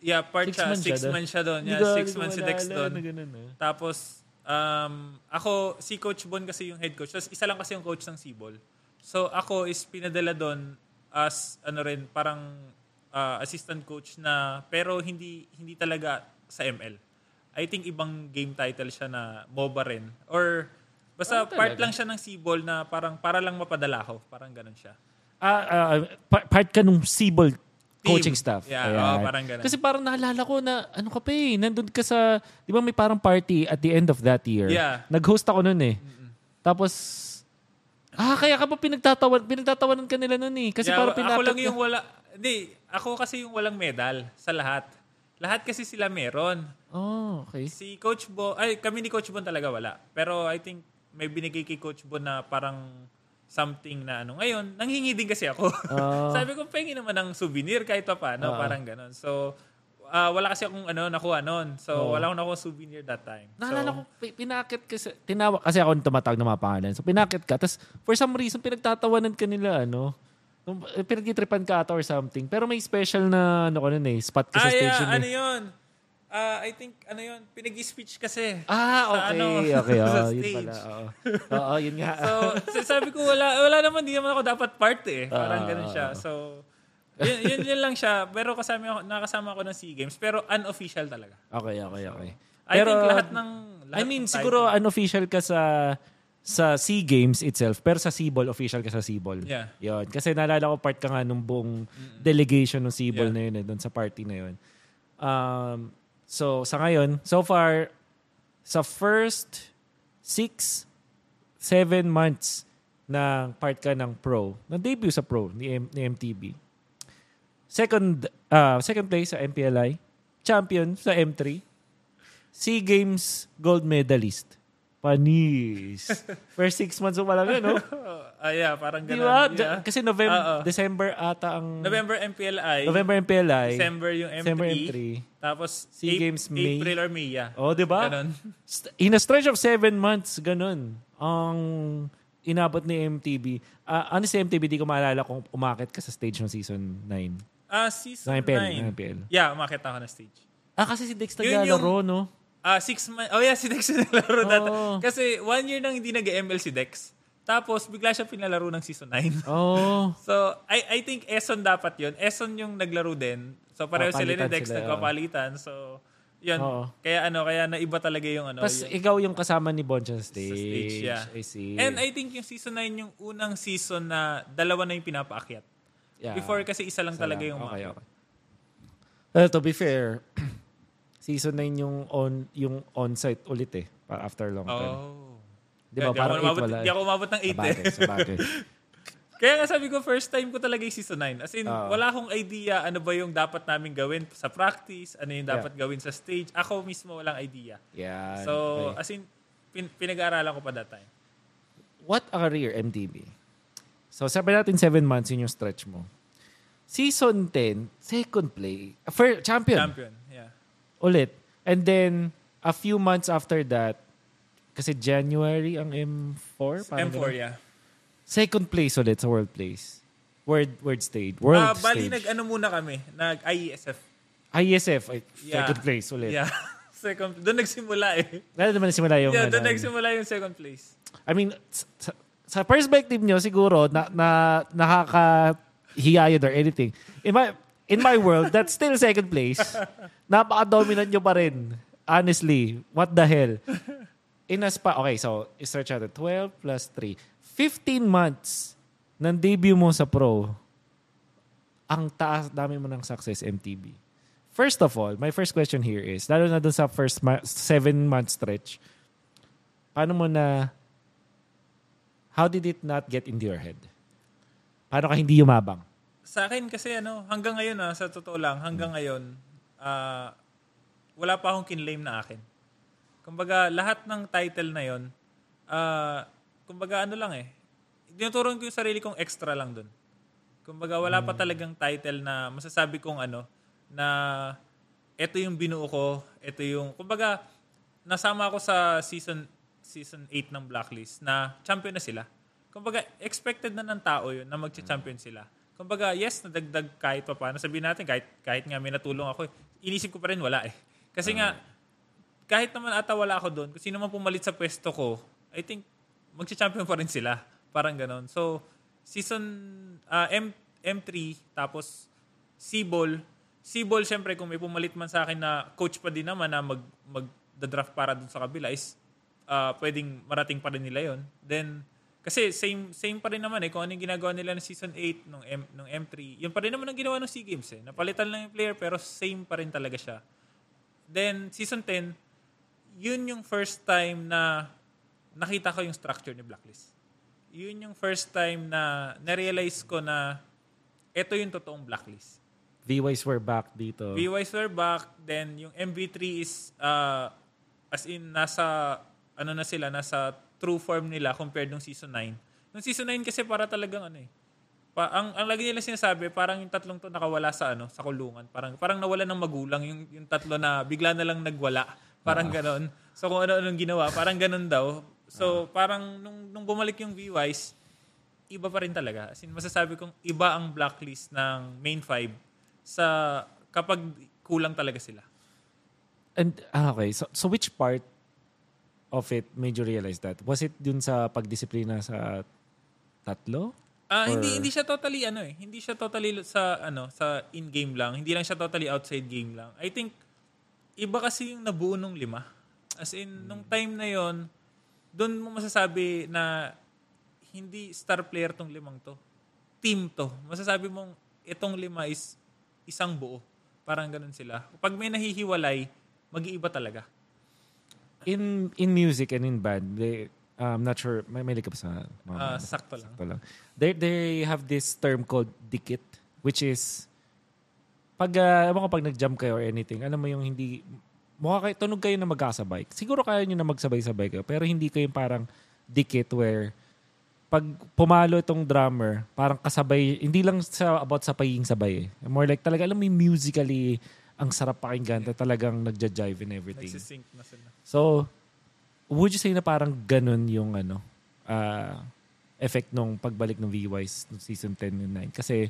Yeah, part Six siya. man siya Six doon. man siya doon. Yeah, six man si Dex doon. na ah. Tapos, um, ako, si Coach Bon kasi yung head coach. Tapos isa lang kasi yung coach ng Cebol. So, ako is pinadala doon as, ano rin, parang uh, assistant coach na, pero hindi hindi talaga sa ML. I think ibang game title siya na MOBA rin. Or, basta Ah, part lang siya ng Cebol na parang, para lang mapadala ko. Parang ganun siya. Ah, ah, pa- part ka nung Cebol coaching staff. Yeah, Ayan. oo, parang ganun. Kasi parang naalala ko na, ano ka pa eh, nandun ka sa, di ba may parang party at the end of that year? Yeah. Nag-host ako nun eh. Tapos, ah, kaya ka pa pinagtatawan, pinagtatawanan ka nila nun eh. Kasi Yeah, parang ako pinapit lang yung wala, hindi, ako kasi yung walang medal sa lahat. Lahat kasi sila meron. Oh, okay. Si Coach Bo, ay kami ni Coach Bon talaga wala. Pero I think may binigay kay Coach Bon na parang something na ano. Ngayon, nanghingi din kasi ako. Ah. Sabi ko, pengi naman ng souvenir kahit pa paano. Ah. Parang ganon. So, ah, wala kasi akong ano, nakuha noon. So, Oo. wala akong nakuha souvenir that time. Naalala so, ko, pi- pinakit kasi, tinawag, kasi ako tumatawag ng mga pangalan. So, pinakit ka. Tapos, for some reason, pinagtatawanan ka nila, ano, pinagtitripan ka ata or something. Pero may special na, ano ko nun eh, spot ka sa Ah, yeah, station. ano eh. yun? Ah, I think, ano yun, pinag-speech kasi. Ah, Sa okay. ano, okay, sa oh, yun stage. pala. Oo, Oo, yun nga. So, sabi ko, wala, wala naman, di naman ako dapat part eh. Parang Ah. ganun siya. So, yun, yun, yun lang siya. Pero kasama ako, nakasama ako ng SEA Games. Pero unofficial talaga. okay, okay, okay. I think lahat ng... Lahat I mean, ng siguro unofficial ka sa sa SEA Games itself, pero sa Cebol, official ka sa Cebol. Yeah. Yun. Kasi naalala ko part ka nga nung buong delegation ng Cebol Yeah. na yun, eh, doon sa party na yun. Um, so, sa ngayon, so far, sa first six, seven months na part ka ng pro, na-debut sa pro ni, M- ni MTB. Second, ah second place sa MPLI. Champion sa M3. SEA Games gold medalist. Panis. First six months mo pa lang yun, no? Ah, yeah, parang ganun. ba? Yeah. Kasi November, Oo. December ata ang... November MPLI. November MPLI. December yung M3. December M3. Tapos, SEA Ap- Games May. April or May, yeah. Oh, di ba? Ganun. St- In a stretch of seven months, ganun, ang inabot ni MTB. Ah, ano si MTB, di ko maalala kung umakit ka sa stage ng season 9. Ah, season Ng MPL, 9. ng MPL. Yeah, umakit ako na stage. Ah, kasi si Dex Yun naglalaro, no? Ah, six months. Oh yeah, si Dex na laro that. Oo. Kasi one year nang hindi nag-ML si Dex. Tapos, bigla siya pinalaro ng season 9. Oh. So, I I think Eson dapat yun. Eson yung naglaro din. So, pareho sila ni Dex sila, nagpapalitan. So, yun. Oo. Kaya ano, kaya naiba talaga yung ano. Tapos yung, ikaw yung kasama ni Bon sa stage. sa stage, yeah. I see. And I think yung season 9 yung unang season na dalawa na yung pinapaakyat. Yeah. Before kasi isa lang Isa talaga lang. yung okay, okay. Well, to be fair, season 9 yung on yung on-site ulit eh. After long time. Oh. Di ba? Kaya Parang di ako 8 umabot- wala. Di ako umabot ng 8 eh. Sabagay. Kaya nga sabi ko, first time ko talaga yung season 9. As in, Oo. wala akong idea ano ba yung dapat namin gawin sa practice, ano yung dapat gawin sa stage. Ako mismo walang idea. Yan. So, okay. as in, pin- pinag-aaralan ko pa that time. What a career, MTV. So, sabi natin 7 months yun yung stretch mo. Season 10, second play. First, champion. Champion, yeah. Ulit. And then, a few months after that, kasi January ang M4? parang M4, ganun. yeah. Second place ulit sa World Place. World, world stage. World Ah, bali, stage. nag-ano muna kami, nag-IESF. ISF, ay, Yeah. second place ulit. Yeah. second, doon nagsimula eh. Lalo naman simula yung... yeah, doon ano, nagsimula yung second place. I mean, sa, sa perspective nyo, siguro, na, na nakakahiya yun or anything. In my, in my world, that's still second place. Napaka-dominant nyo pa rin. Honestly, what the hell? In a spa, okay, so, stretch out 12 plus 3. 15 months ng debut mo sa pro, ang taas, dami mo ng success, MTB. First of all, my first question here is, lalo na dun sa first ma- seven-month stretch, paano mo na How did it not get into your head? Paano ka hindi yumabang? Sa akin kasi ano, hanggang ngayon ah, sa totoo lang, hanggang ngayon, ah, wala pa akong kinlaim na akin. Kumbaga, lahat ng title na yon, ah, kumbaga ano lang eh, tinuturon ko yung sarili kong extra lang dun. Kumbaga, wala pa talagang title na masasabi kong ano, na ito yung binuo ko, ito yung, kumbaga, nasama ako sa season season 8 ng Blacklist na champion na sila. Kumbaga, expected na ng tao yun na magcha-champion sila. Kumbaga, yes, nadagdag kahit pa paano. Sabihin natin, kahit, kahit nga may natulong ako, inisip ko pa rin wala eh. Kasi nga, kahit naman ata wala ako doon, kung sino man pumalit sa pwesto ko, I think, magcha-champion pa rin sila. Parang ganon. So, season ah, M, M3, tapos C-Ball. C-Ball, syempre, kung may pumalit man sa akin na coach pa din naman na mag, mag-draft para dun sa kabila is ah, pwedeng marating pa rin nila yon Then, kasi same same pa rin naman eh kung ano yung ginagawa nila ng season 8 nung M nung M3. Yun pa rin naman ang ginawa ng SEA Games eh. Napalitan lang yung player pero same pa rin talaga siya. Then season 10, yun yung first time na nakita ko yung structure ni Blacklist. Yun yung first time na na-realize ko na ito yung totoong Blacklist. VYs were back dito. VYs were back, then yung MV3 is uh, as in nasa ano na sila, nasa true form nila compared nung season 9. Nung season 9 kasi para talagang ano eh. Pa, ang ang lagi nila sinasabi, parang yung tatlong to nakawala sa ano, sa kulungan. Parang parang nawala ng magulang yung yung tatlo na bigla na lang nagwala. Parang ganon. So kung ano-anong ginawa, parang ganon daw. So parang nung nung bumalik yung VYs, iba pa rin talaga. As in, masasabi kong iba ang blacklist ng main five sa kapag kulang talaga sila. And, ah, okay. So, so which part of it made you realize that? Was it dun sa pagdisiplina sa tatlo? Ah, Or- hindi hindi siya totally ano eh. Hindi siya totally sa ano, sa in-game lang. Hindi lang siya totally outside game lang. I think iba kasi yung nabuo nung lima. As in nung time na yon, doon mo masasabi na hindi star player tong limang to. Team to. Masasabi mong itong lima is isang buo. Parang ganun sila. Pag may nahihiwalay, mag-iiba talaga. In in music and in band, they, I'm not sure, may may likap sa mga Ah, sakto lang. sakto lang. They, they have this term called dikit, which is, pag, uh, ko pag nag-jump kayo or anything, alam mo yung hindi, mukha kayo, tunog kayo na magkasabay. Siguro kaya nyo na magsabay-sabay kayo, pero hindi kayo parang dikit where, pag pumalo itong drummer, parang kasabay, hindi lang sa about sa pagiging sabay eh. More like talaga, alam mo yung musically, ang sarap pakinggan, na talagang nagja-jive and everything. Nagsisync na sila. So, would you say na parang ganun yung ano, ah, effect nung pagbalik ng VYs ng season 10 and 9? Kasi,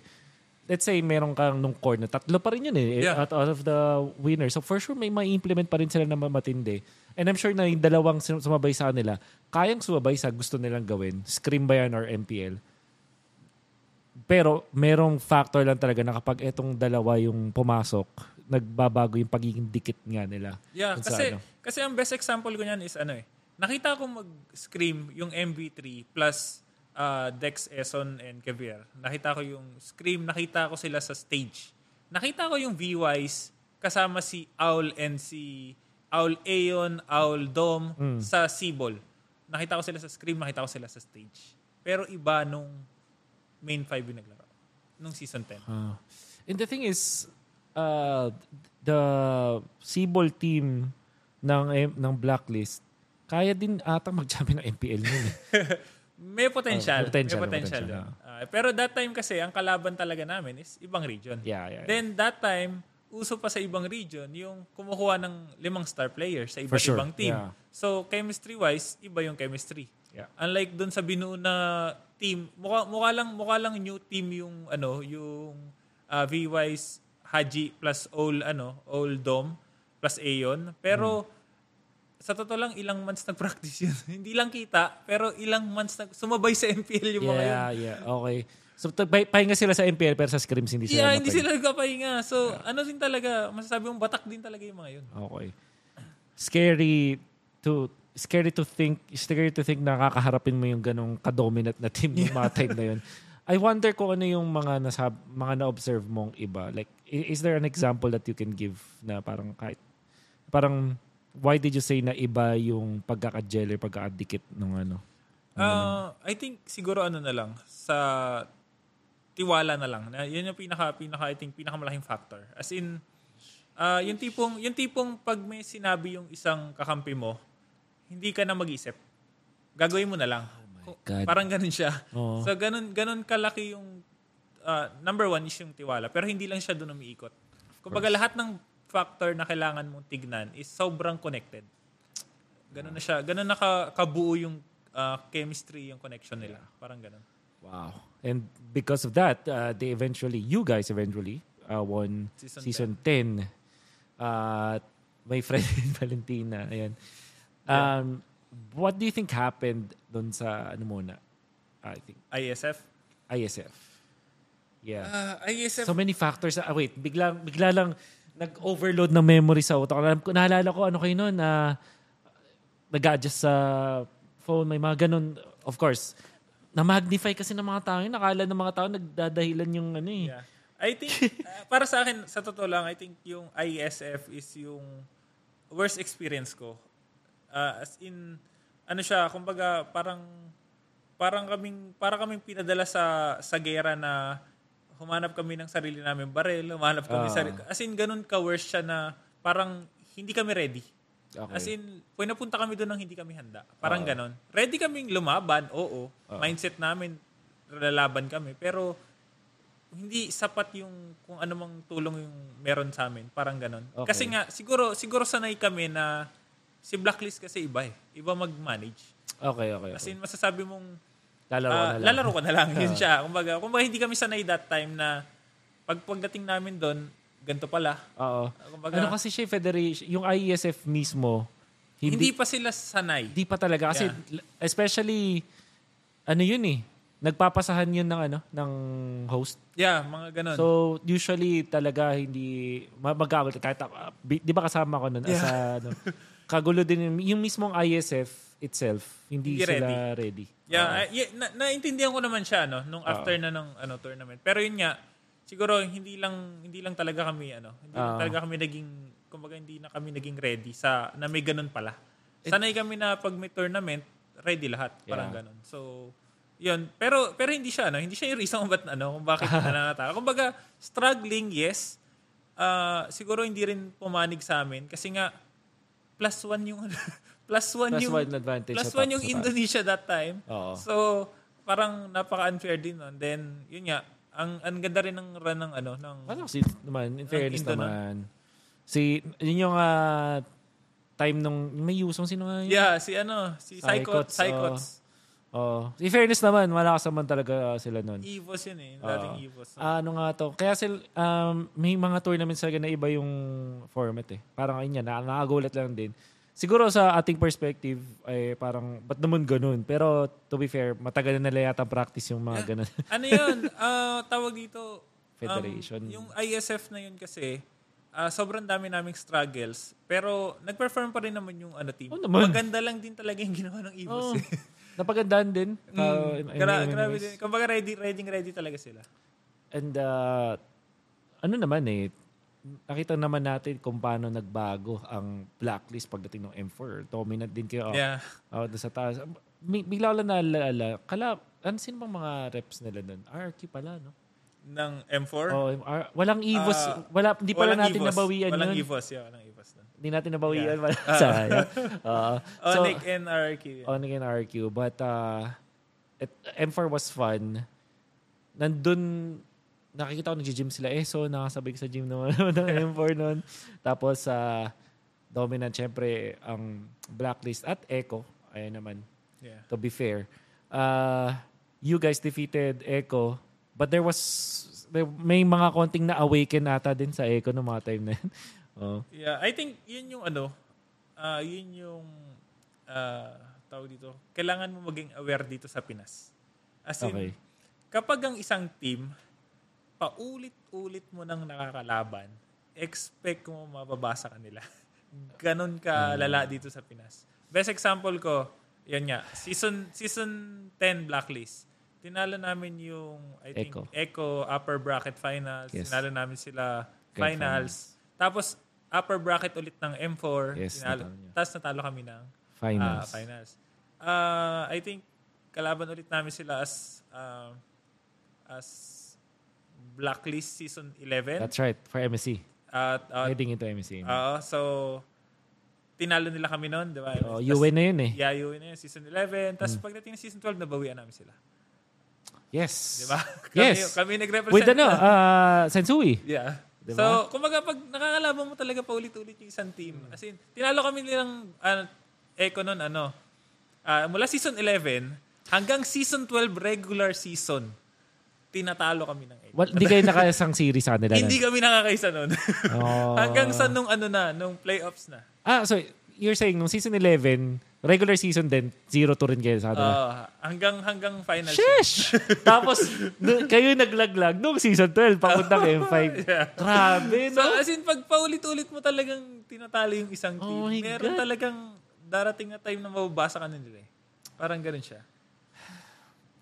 let's say meron kang nung core na tatlo pa rin yun eh Yeah. out, out of the winners. So for sure may ma-implement pa rin sila na matindi. And I'm sure na yung dalawang sum- sumabay sa kanila, kayang sumabay sa gusto nilang gawin. Scream ba yan or MPL? Pero merong factor lang talaga na kapag etong dalawa yung pumasok, nagbabago yung pagiging dikit nga nila. Yeah, kasi ano. kasi ang best example ko niyan is ano eh. Nakita ko mag-scream yung MV3 plus uh, Dex, Eson, and Kevier. Nakita ko yung scream, nakita ko sila sa stage. Nakita ko yung V-Wise kasama si Owl and si Owl Aeon, Owl Dom Hmm. sa Seaball. Nakita ko sila sa scream, nakita ko sila sa stage. Pero iba nung main 5 yung naglaro. Nung season 10. Ah. and the thing is, uh, the Seaball team ng M- ng Blacklist, kaya din ata mag-champion ng MPL yun eh. May potential. Oh, potential, may potential. potential, yun. Ah, pero that time kasi, ang kalaban talaga namin is ibang region. Yeah, yeah, yeah. Then that time, uso pa sa ibang region yung kumukuha ng limang star players sa iba't sure, ibang team. yeah. So chemistry-wise, iba yung chemistry. Yeah. Unlike dun sa binuo na team, mukha, mukha lang mukha lang new team yung ano, yung uh, V-Wise Haji plus Ol ano, Ol Dom plus Aeon. Pero Hmm. sa totoo lang ilang months nag-practice yun. Hindi lang kita, pero ilang months nag sumabay sa MPL yung mga yun. yeah, yeah. Okay. So, pahinga sila sa MPL pero sa scrims hindi sila Yeah, hindi sila nagpapahinga. So, ano din talaga, masasabi mong batak din talaga yung mga yun. Okay. Scary to scary to think scary to think na kakaharapin mo yung ganong kadominant na team ng mga time na yun. I wonder kung ano yung mga nasab mga na-observe mong iba. Like is there an example that you can give na parang kahit parang why did you say na iba yung pagkaka-jelly, pagkakadikit ng ano? Uh, I think siguro ano na lang, sa tiwala na lang. Na, yun yung pinaka, pinaka, I think, pinakamalaking factor. As in, uh, yung tipong, yung tipong pag may sinabi yung isang kakampi mo, hindi ka na mag-isip. Gagawin mo na lang. Oh God. Parang ganun siya. Oo. So, ganun, ganun kalaki yung, uh, number one is yung tiwala. Pero hindi lang siya doon umiikot. Kumbaga lahat ng factor na kailangan mong tignan is sobrang connected. Ganun na siya. Ganun naka, kabuo yung uh, chemistry, yung connection nila. Parang ganun. Wow. And because of that, uh, they eventually, you guys eventually uh, won Season season, 10. Uh, my friend Valentina. Ayan. Um, What do you think happened doon sa, ano muna? I think, ISF? ISF. Yeah. Uh, ISF, So many factors. Ah, wait, bigla, bigla lang nag-overload ng memory sa utak. Alam ko, naalala ko ano kayo noon na nag-adjust sa phone, may mga ganun. Of course, na-magnify kasi ng mga tao yun. Nakala ng mga tao nagdadahilan yung ano eh. yeah. I think, uh, para sa akin, sa totoo lang, I think yung ISF is yung worst experience ko. Uh, as in, ano siya, kumbaga, parang, parang kaming, para kaming pinadala sa, sa gera na humanap kami ng sarili namin baril, humanap kami Ah. sarili. As in, ganun ka-worst siya na parang hindi kami ready. Okay. As in, pinapunta kami doon nang hindi kami handa. Parang ganon. Ready kaming lumaban, oo. Mindset namin, lalaban kami. Pero, hindi sapat yung kung ano mang tulong yung meron sa amin. Parang ganon. Okay. Kasi nga, siguro, siguro sanay kami na si Blacklist kasi iba eh. Iba mag-manage. Okay, okay. As okay. masasabi mong, Lalaro ah, na lang. lalaro ka na lang. Yun siya. Kumbaga, kumbaga, hindi kami sanay that time na pag pagdating namin doon, ganito pala. Oo. Kumbaga, Ano kasi siya, Federation, yung IESF mismo, hindi, hindi, pa sila sanay. hindi pa talaga. Kasi Yeah. especially, ano yun eh, nagpapasahan yun ng ano, ng host. Yeah, mga ganon. So, usually talaga hindi ma- magkakagulo. Kahit ah, bi- di ba kasama ko nun? As a, ano, kagulo din yung, yung mismong ISF itself, hindi, Hindi sila ready. Yeah, uh, yeah na, naintindihan ko naman siya no nung after na ng ano tournament. Pero yun nga, siguro hindi lang hindi lang talaga kami ano, hindi lang Ah. talaga kami naging kumbaga hindi na kami naging ready sa na may ganun pala. Sanay kami na pag may tournament, ready lahat, parang Yeah. ganun. So, yun. Pero pero hindi siya ano, hindi siya yung reason kung ba't ano, kung bakit nananataka. Kumbaga, struggling, yes. Ah, siguro hindi rin pumanig sa amin kasi nga plus one yung plus one Plus yung one advantage plus one yung. Indonesia that time. Oo. So, parang napaka-unfair din nun. Then, yun nga, ang, ang ganda rin ng run ng ano, ng... Ano kasi naman, in fairness Indo, naman, si, yun yung ah, time nung, may Yusong, sino nga yun? Yeah, si ano, si Psychots. Psychots, Psychots. Oh, in fairness naman, malakas naman talaga sila noon. Evos yun eh. Dating Oo. Evos. ano nga to? Kaya sil, um, may mga tournaments talaga na iba yung format eh. Parang ayun yan, na, nakagulat lang din. Siguro sa ating perspective, ay parang, ba't naman ganun? Pero to be fair, matagal na nila yata practice yung mga ganun. ano yun? Ah, tawag dito. um, Federation. yung ISF na yun kasi, ah, sobrang dami naming struggles. Pero nag-perform pa rin naman yung ano team. Oo naman. Maganda lang din talaga yung ginawa ng Evos. Oh, eh. napagandaan din. uh, in- in Gra- grabe din. Kumbaga ready, ready, ready talaga sila. And uh, ano naman eh, nakita naman natin kung paano nagbago ang blacklist pagdating ng M4. Dominant din kayo. Yeah. Oh, sa taas. Bigla lang naalala. Kala, ano sino bang mga reps nila doon? RRQ pala, no? Ng M4. Oh, R- walang EVOS. Ah, wala, hindi pala walang natin Evos. nabawian Walang yun. Evos. Yeah, walang Evos. doon. Hindi natin nabawian. Yeah. Wala. Sayang. Oo. so, Onic and RRQ. Onic and RQ. But uh, it, M4 was fun. Nandun, nakikita ko nag-gym sila. Eh, so nakasabay ko sa gym naman ng M4 noon. Tapos, uh, dominant, syempre, ang Blacklist at Echo. Ayun naman, Yeah. to be fair. Uh, you guys defeated Echo. But there was, there, may mga konting na-awaken ata din sa Echo no mga time na yun. Oh. Yeah, I think yun yung ano, ah yun yung ah tawag dito. Kailangan mo maging aware dito sa Pinas. As in, Okay. kapag ang isang team paulit-ulit mo nang nakakalaban, expect mo mababasa ka nila. Ganon ka lala dito sa Pinas. Best example ko, yan nga, season season 10 Blacklist. Tinalo namin yung I think Echo. Echo upper bracket finals. Yes. Tinalo namin sila Grand finals. Tapos upper bracket ulit ng M4. Yes, tinalo. Tapos natalo kami ng Finals. ah, finals. Ah, I think kalaban ulit namin sila as ah, as Blacklist season 11. That's right. For MSC. At ah, Heading into MSC. oo, so tinalo nila kami noon, di ba? oh, Tas- UN na yun eh. Yeah, UN na yun, season 11. Tapos pagdating ng season 12, nabawian namin sila. Yes. Di ba? Yes. Kami, kami nag-represent. With ano, uh, Sensui. Yeah. Di So, ba? kumbaga pag nakakalaban mo talaga paulit-ulit yung isang team. As in, tinalo kami nilang ano, Eco nun, ano, ah, mula season 11 hanggang season 12 regular season, tinatalo kami ng Eco. Well, hindi kayo nakasang series sa kanila. Hindi kami nakakaisa nun. Oh. hanggang sa nung ano na, nung playoffs na. Ah, so you're saying nung season 11, regular season din, 0-2 rin kayo sa kanila. Ah, hanggang hanggang finals. Sheesh! Tapos, nu- kayo naglaglag nung season 12, papunta kay M5. Grabe, So, no? as in, pag paulit-ulit mo talagang tinatalo yung isang team, Oh meron God. talagang darating na time na mababasa ka na nila eh. Parang ganun siya.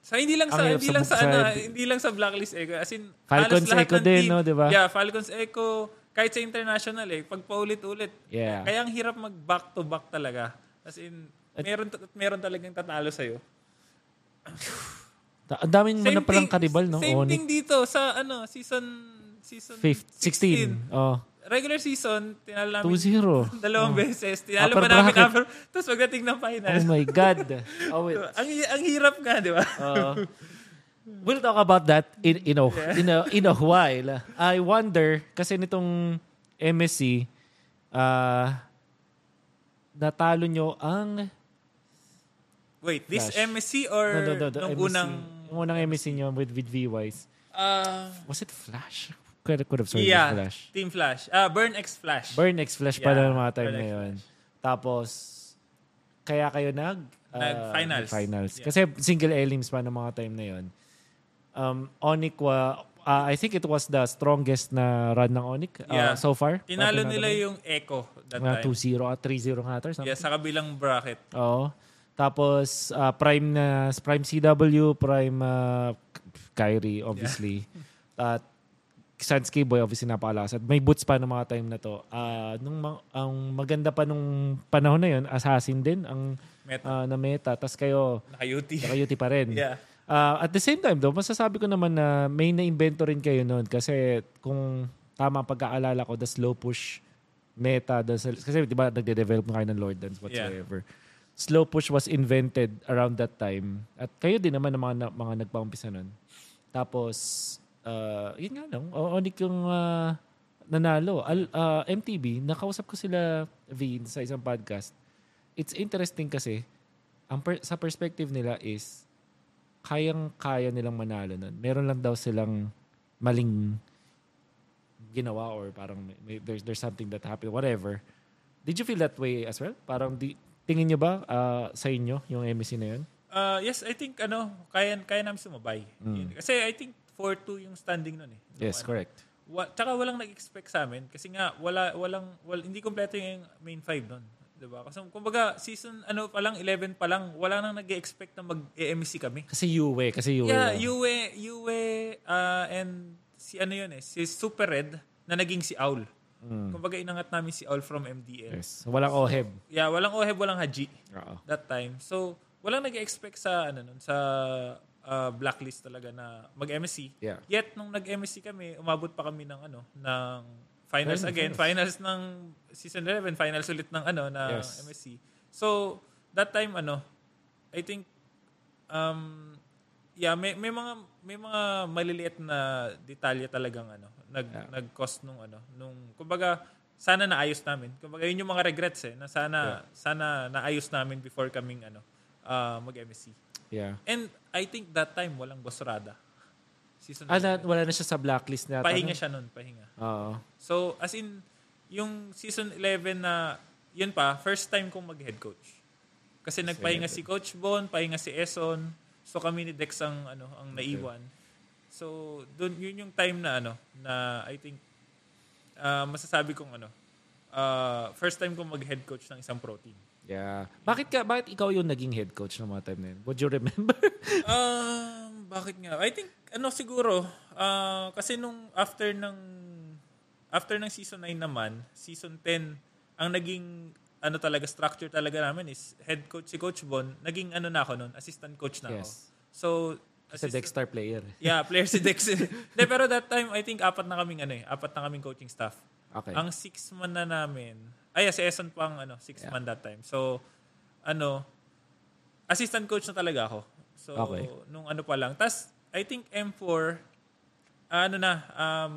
So, hindi lang sa, Ang hirap hindi sa lang sa, ano, hindi lang sa Blacklist Echo. As in, Falcons lahat Echo ng din, team- no, di ba? Yeah, Falcons Echo, kahit sa international eh, pag paulit-ulit. Yeah. Kaya ang hirap mag back to back talaga. As in, meron, at meron talagang tatalo sa'yo. Ta- Ang daming mo na palang karibal, no? Same Onyx. thing dito sa ano, season season 15, 16. Oh, Regular season, tinalo namin 2-0. dalawang beses. Tinalo Upper pa namin bracket. upper. Tapos pagdating ng Oh finals. my God. Oh, wait. ang, ang hirap nga, di ba? Uh, we'll talk about that in in a, in a in a while. I wonder kasi nitong MSC uh, natalo nyo ang Wait, this Flash. MSC or no, no, no, the nung MSC. unang... Yung unang MSC nyo with, with V-Wise. ah Was it Flash? Could, could have sorry, yeah, Flash. Team Flash. Ah, Burn X Flash. Burn X Flash pala Yeah, ng mga time Burn na yun. Tapos, kaya kayo nag... uh, Nag-finals. finals. Yeah. Kasi single elims pa ng mga time na yun. Um, Onic wa, uh, I think it was the strongest na run ng Onic uh, Yeah. so far. Tinalo nila yung Echo that Mga time. 2-0 at 3-0 nga ata. Yeah, sa kabilang bracket. Oo. Tapos, uh, prime na, prime CW, prime uh, Kyrie, obviously. At Sansky Boy, obviously, napakalakas. At may boots pa ng mga time na to. Ah, nung ma- ang maganda pa nung panahon na yun, Assassin din ang Meta. ah, na meta. Tapos kayo, Naka-UT. naka-UT pa rin. yeah. Ah, at the same time though, masasabi ko naman na may na-invento rin kayo noon kasi kung tama ang pagkaalala ko, the slow push meta, the, kasi di ba nagde-develop na kayo ng Lord Dance whatsoever. Slow push was invented around that time. At kayo din naman ng mga, na- mga nagpaumpisa nun. Tapos, uh, yun nga lang, o- onik yung ah, nanalo. Al, ah, MTV, nakausap ko sila, Vin, sa isang podcast. It's interesting kasi, ang per- sa perspective nila is kayang-kaya nilang manalo nun. Meron lang daw silang maling ginawa or parang may, there's there's something that happened whatever. Did you feel that way as well? Parang di, tingin niyo ba ah, sa inyo yung MEC na yun? Uh, yes, I think ano, kaya kaya namin sumabay. Yun. Kasi I think 4-2 yung standing nun eh. Yes, ano. correct. Wa, tsaka walang nag-expect sa amin kasi nga wala walang wal, hindi kompleto yung main five nun. 'Di ba? Kasi kumbaga season ano pa lang 11 pa lang wala nang nag-expect na mag-EMC kami. Kasi Yue, kasi Yue. Yeah, Yue, Yue uh, and si ano yun eh, si Super Red na naging si Owl. Kumbaga inangat namin si Owl from MDL. Yes. Walang oheb. Yeah, walang Oheb, walang Haji Oo. that time. So, walang nag-expect sa ano nun, sa uh, blacklist talaga na mag-MSC. Yeah. Yet nung nag-MSC kami, umabot pa kami ng ano, ng finals Finals. again, finals ng season 11, finals ulit ng ano na Yes. MSC. So, that time ano, I think um yeah, may may mga may mga maliliit na detalye talagang ano, nag Yeah. nag-cost nung ano, nung kumbaga sana naayos namin. Kumbaga yun yung mga regrets eh, na sana sana naayos namin before kaming ano, ah, mag-MSC. Yeah. And I think that time walang Bosrada. Season Ah, na, wala na siya sa blacklist na. pahinga siya nun, pahinga. Oo. So, as in, yung season 11 na, yun pa, first time kong mag-head coach. Kasi nagpahinga si Coach Bon, pahinga si Eson. So, kami ni Dex ang, ano, ang naiwan. So, dun, yun yung time na, ano, na I think, ah, masasabi kong, ano, ah, first time kong mag-head coach ng isang pro team. Yeah. Bakit ka bakit ikaw yung naging head coach ng mga time na yun? Would you remember? Um, bakit nga? I think, ano siguro, ah, kasi nung after ng, after ng season 9 naman, season 10, ang naging, ano talaga, structure talaga namin is head coach si Coach Bon, naging ano na ako nun, assistant coach na ako. Yes. So, Kasi assistant- Dexter player. Yeah, player si Dex. De, pero that time, I think apat na kaming ano eh, apat na kaming coaching staff. Okay. Ang six man na namin, ay, si Eson pa ang ano, six Yeah. man that time. So, ano, assistant coach na talaga ako. So, Okay. nung ano pa lang. Tapos, I think M4, ano na, um,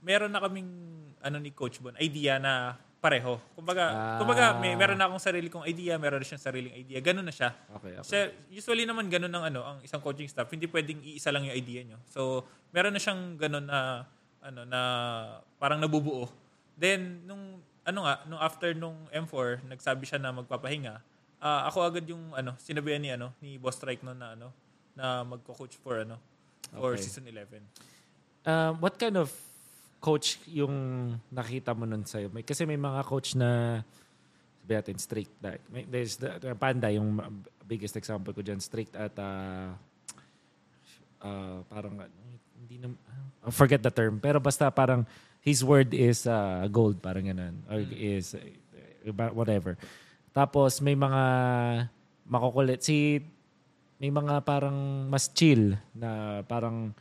meron na kaming, ano ni Coach Bon, idea na pareho. Kumbaga, Ah. kumbaga may, meron na akong sarili kong idea, meron na siyang sariling idea. Ganun na siya. Okay, okay. Kasi usually naman ganun ng ano, ang isang coaching staff, hindi pwedeng iisa lang yung idea nyo. So, meron na siyang ganun na ano na parang nabubuo. Then nung ano nga, nung after nung M4, nagsabi siya na magpapahinga. ah, ako agad yung ano, sinabihan ni ano, ni Boss Strike noon na ano, na magko-coach for ano, for Okay. season 11. Um, what kind of coach yung nakita mo nun sa'yo? May, kasi may mga coach na sabi natin strict. Like, may, there's the, Panda, yung biggest example ko dyan. Strict at uh, uh, parang ano, hindi na, I forget the term. Pero basta parang his word is uh, gold, parang ganun. Or is uh, whatever. Tapos may mga makukulit. Si may mga parang mas chill na parang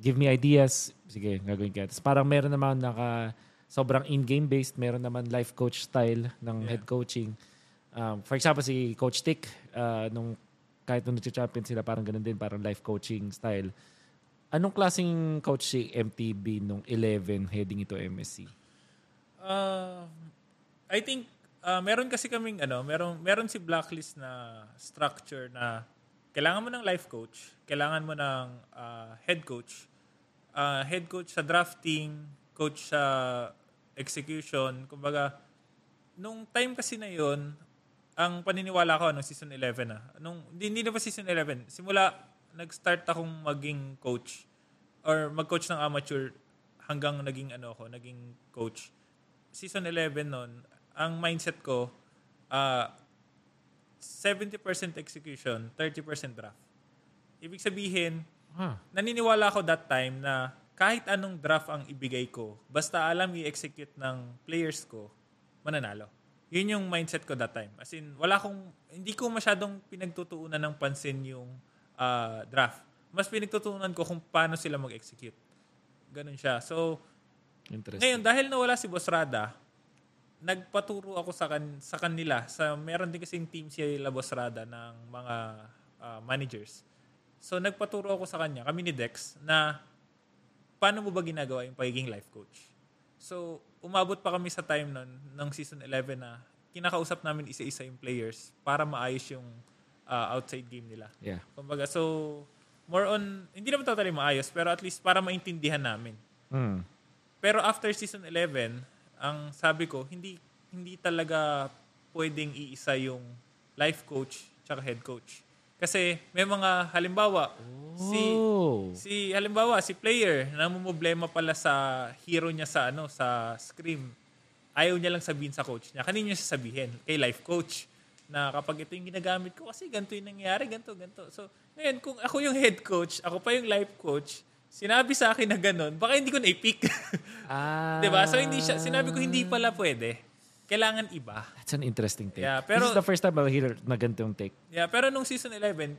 give me ideas. Sige, gagawin ka. Tapos parang meron naman naka sobrang in-game based. Meron naman life coach style ng head coaching. Um, for example, si Coach Tick, uh, nung kahit nung nag-champion sila, parang ganun din, parang life coaching style. Anong klaseng coach si MTB nung 11 heading ito MSC? Uh, I think uh, meron kasi kaming ano, meron meron si blacklist na structure na kailangan mo ng life coach, kailangan mo ng uh, head coach, uh, head coach sa drafting, coach sa execution, kumbaga nung time kasi na yon ang paniniwala ko nung season 11 na. Nung hindi, hindi na pa season 11, simula nag-start akong maging coach or mag-coach ng amateur hanggang naging ano ako, naging coach. Season 11 noon, ang mindset ko ah 70% execution, 30% draft. Ibig sabihin, Huh. naniniwala ako that time na kahit anong draft ang ibigay ko, basta alam i-execute ng players ko, mananalo. Yun yung mindset ko that time. As in, wala akong, hindi ko masyadong pinagtutuunan ng pansin yung ah, draft. Mas pinagtutuunan ko kung paano sila mag-execute. Ganun siya. So, ngayon, dahil nawala si Boss Rada, nagpaturo ako sa, kan sa kanila. Sa, meron din kasing team si La Boss Rada ng mga ah, managers. So, nagpaturo ako sa kanya, kami ni Dex, na paano mo ba ginagawa yung pagiging life coach? So, umabot pa kami sa time nun, ng season 11 na kinakausap namin isa-isa yung players para maayos yung ah, outside game nila. Yeah. Kumbaga, so, more on, hindi naman totally maayos, pero at least para maintindihan namin. Mm. Pero after season 11, ang sabi ko, hindi hindi talaga pwedeng iisa yung life coach tsaka head coach. Kasi may mga halimbawa, si Oh. si halimbawa si player na problema pala sa hero niya sa ano sa scream. Ayaw niya lang sabihin sa coach niya. Kanino niya sasabihin? Kay life coach na kapag ito yung ginagamit ko kasi ganito yung nangyayari, ganito, ganito. So, ngayon, kung ako yung head coach, ako pa yung life coach, sinabi sa akin na ganun, baka hindi ko na-pick. Ah. 'Di ba? So hindi siya sinabi ko hindi pala pwede. Kailangan iba. That's an interesting take. Yeah, pero- This is the first time I'll hear na ganitong take. Yeah, pero nung season 11,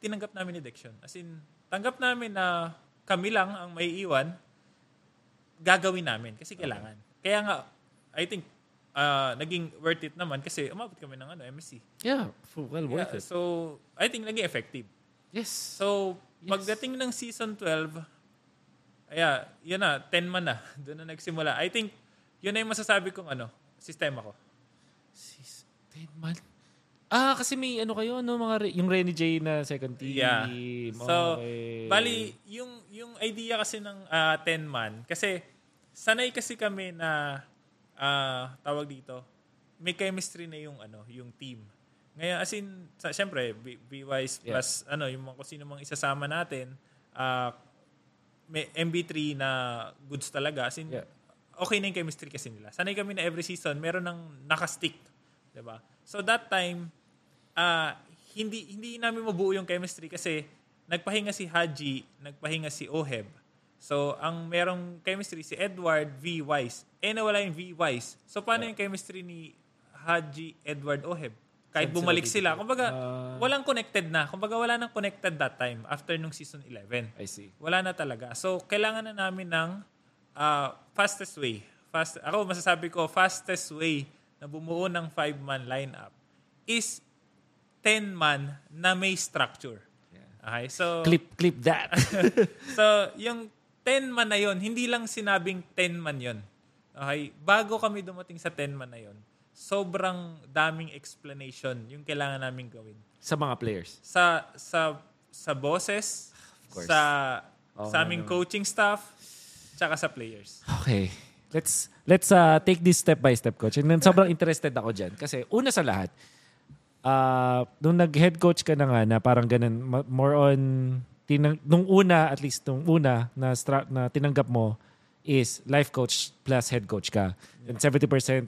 tinanggap namin ni Dection. As in, tanggap namin na kami lang ang may iwan, gagawin namin kasi kailangan. Kaya nga, I think, uh, naging worth it naman kasi umabot kami ng ano, MSC. Yeah. Well, worth Yeah, it. so, I think naging effective. Yes. So, pagdating ng season 12, aya, yun na, 10 man na. Doon na nagsimula. I think, yun na yung masasabi kong ano, sistema ko. Sis, 10 man. Ah, kasi may ano kayo, no, mga re- yung Renny J na second team. Yeah. So, Okay. bali, yung, yung idea kasi ng ah, 10 man, kasi sanay kasi kami na, ah, tawag dito, may chemistry na yung, ano, yung team. Ngayon, as in, sa, syempre, B- B-Wise Yeah. plus, ano, yung mga kung sino mang isasama natin, ah, may MB3 na goods talaga. As in, Yeah. okay na yung chemistry kasi nila. Sanay kami na every season, meron ng nakastick. 'di ba So that time, ah hindi hindi namin mabuo yung chemistry kasi nagpahinga si Haji, nagpahinga si Oheb. So, ang merong chemistry si Edward V. Wise. Eh, nawala yung V. Wise. So, paano yung chemistry ni Haji, Edward, Oheb? Kahit bumalik sila. Kumbaga, Ah. walang connected na. Kumbaga, wala nang connected that time after nung season 11 I see. wala na talaga. So, kailangan na namin ng ah, fastest way. Fast, ako masasabi ko, fastest way na bumuo ng five-man lineup is 10-man na may structure. Okay, so, Clip, clip that. so yung 10-man na yon hindi lang sinabing 10-man yon Okay, bago kami dumating sa 10-man na yon sobrang daming explanation yung kailangan namin gawin sa mga players. sa sa sa bosses, sa Oo sa nga aming coaching staff, tsaka sa players. Okay. Let's let's uh, take this step by step, coach. And then sobrang interested ako diyan kasi una sa lahat, uh, nung nag-head coach ka na nga na parang ganun, more on tinang, nung una at least nung una na stra- na tinanggap mo is life coach plus head coach ka. And 70%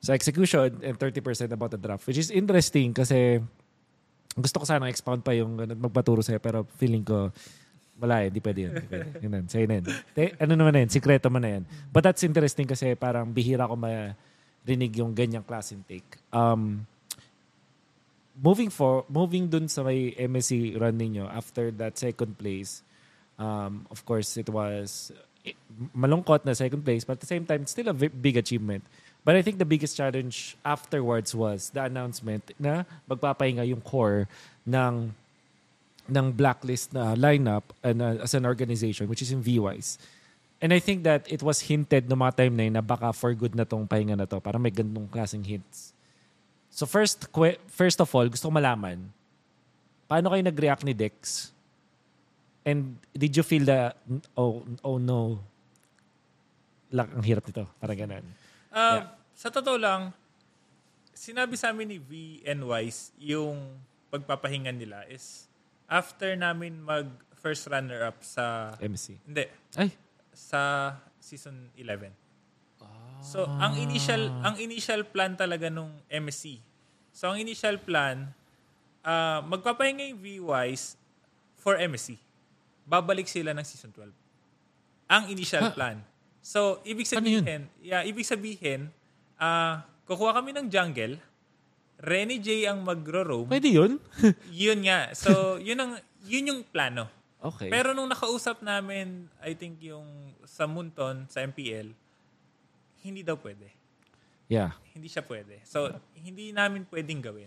sa execution and 30% about the draft, which is interesting kasi gusto ko sana expound pa yung ganun, magpaturo sa'yo pero feeling ko wala eh, di pwede yun. Di pwede. Yun sa'yo na yun. Te- ano naman na yun, sikreto mo na yan. But that's interesting kasi parang bihira ko marinig yung ganyang klaseng take. Um, moving for moving dun sa may MSC run ninyo after that second place, um, of course, it was eh, malungkot na second place, but at the same time, it's still a big achievement. But I think the biggest challenge afterwards was the announcement na magpapahinga yung core ng ng blacklist na lineup and, uh, as an organization, which is in VWise. And I think that it was hinted no mga time na yun na baka for good na tong pahinga na to para may ganitong klaseng hints. So first, first of all, gusto ko malaman, paano kayo nag-react ni Dex? And did you feel that, oh, oh no, lang, ang hirap nito. Parang ganun. Um, Sa totoo lang, sinabi sa amin ni V and Wise yung pagpapahinga nila is after namin mag first runner-up sa... MC. Hindi, Ay, sa season 11. So, ang initial ang initial plan talaga nung MSC. So, ang initial plan, ah magpapahinga yung V-Wise for MSC. Babalik sila ng season 12. Ang initial Ha? plan. So, ibig Ano sabihin, yeah, ibig sabihin, ah kukuha kami ng jungle, Renny J ang magro-roam. pwede yun? Yun nga. So, yun ang yun yung plano. okay. Pero nung nakausap namin, I think yung sa Munton, sa MPL, hindi daw pwede. yeah. Hindi siya pwede. So, hindi namin pwedeng gawin.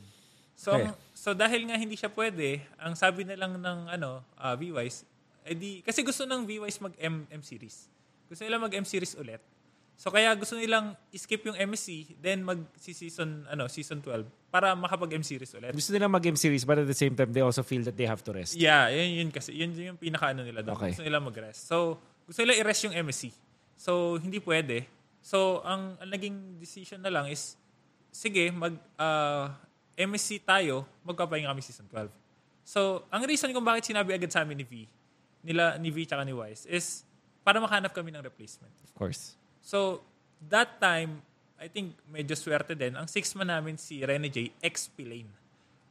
So, Okay. ang- so dahil nga hindi siya pwede, ang sabi na lang ng ano, ah, V-Wise, edi, kasi gusto ng V-Wise mag-M M series. Gusto nila mag-M series ulit. So kaya gusto nilang skip yung MSC, then mag si season ano, season 12 para makapag-M series ulit. Gusto nila mag-game series but at the same time, they also feel that they have to rest. Yeah, yun, yun kasi. Yun yung pinaka-ano nila doon. Okay. Gusto nila mag-rest. So, gusto nila i-rest yung MSC. So, hindi pwede. So, ang, ang naging decision na lang is, sige, mag ah, MSC tayo, magpapahinga kami season 12. So, ang reason kung bakit sinabi agad sa amin ni V, nila, ni V tsaka ni Wise, is para makahanap kami ng replacement. Of course. So, that time, I think medyo swerte din. Ang six man namin si Rene J, XP lane.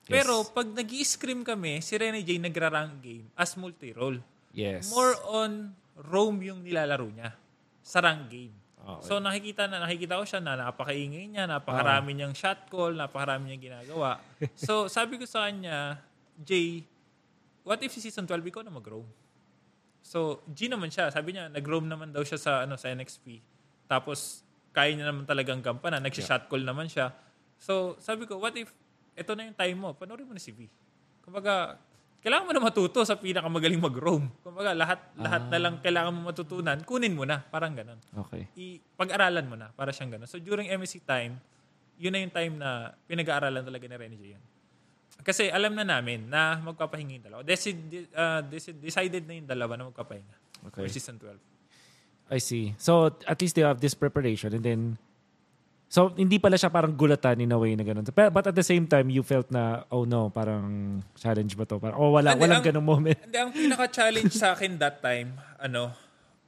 Pero pag nag scream kami, si Rene J nagra-rank game as multi-role. Yes. More on roam yung nilalaro niya sa rank game. Okay. So nakikita na nakikita ko siya na napakaingay niya, napakarami niyang shot call, napakarami niyang ginagawa. so sabi ko sa kanya, Jay, what if si season 12 ikaw na mag-roam? So, G naman siya. Sabi niya, nag-roam naman daw siya sa ano sa NXP. Tapos, kaya niya naman talagang gampanan. Nag-shot call naman siya. So, sabi ko, what if, ito na yung time mo, panoorin mo na si V. Kumbaga, kailangan mo na matuto sa pinakamagaling mag-roam. Kumbaga, lahat, lahat na lang kailangan mo matutunan, kunin mo na. Parang ganun. Okay. I, pag-aralan mo na, para siyang ganun. So, during MSC time, yun na yung time na pinag-aaralan talaga ni Renny J yun. Kasi alam na namin na magpapahinga yung dalawa. Desi- uh, desi- decided na yung dalawa na magpapahinga Okay. for season 12. I see. So, at least they have this preparation and then So, hindi pala siya parang gulatan in a way na ganun. But, but at the same time, you felt na, oh no, parang challenge ba to? Parang, oh, wala, Hindi, walang ang- ganung moment. Hindi, ang pinaka-challenge sa akin that time, ano,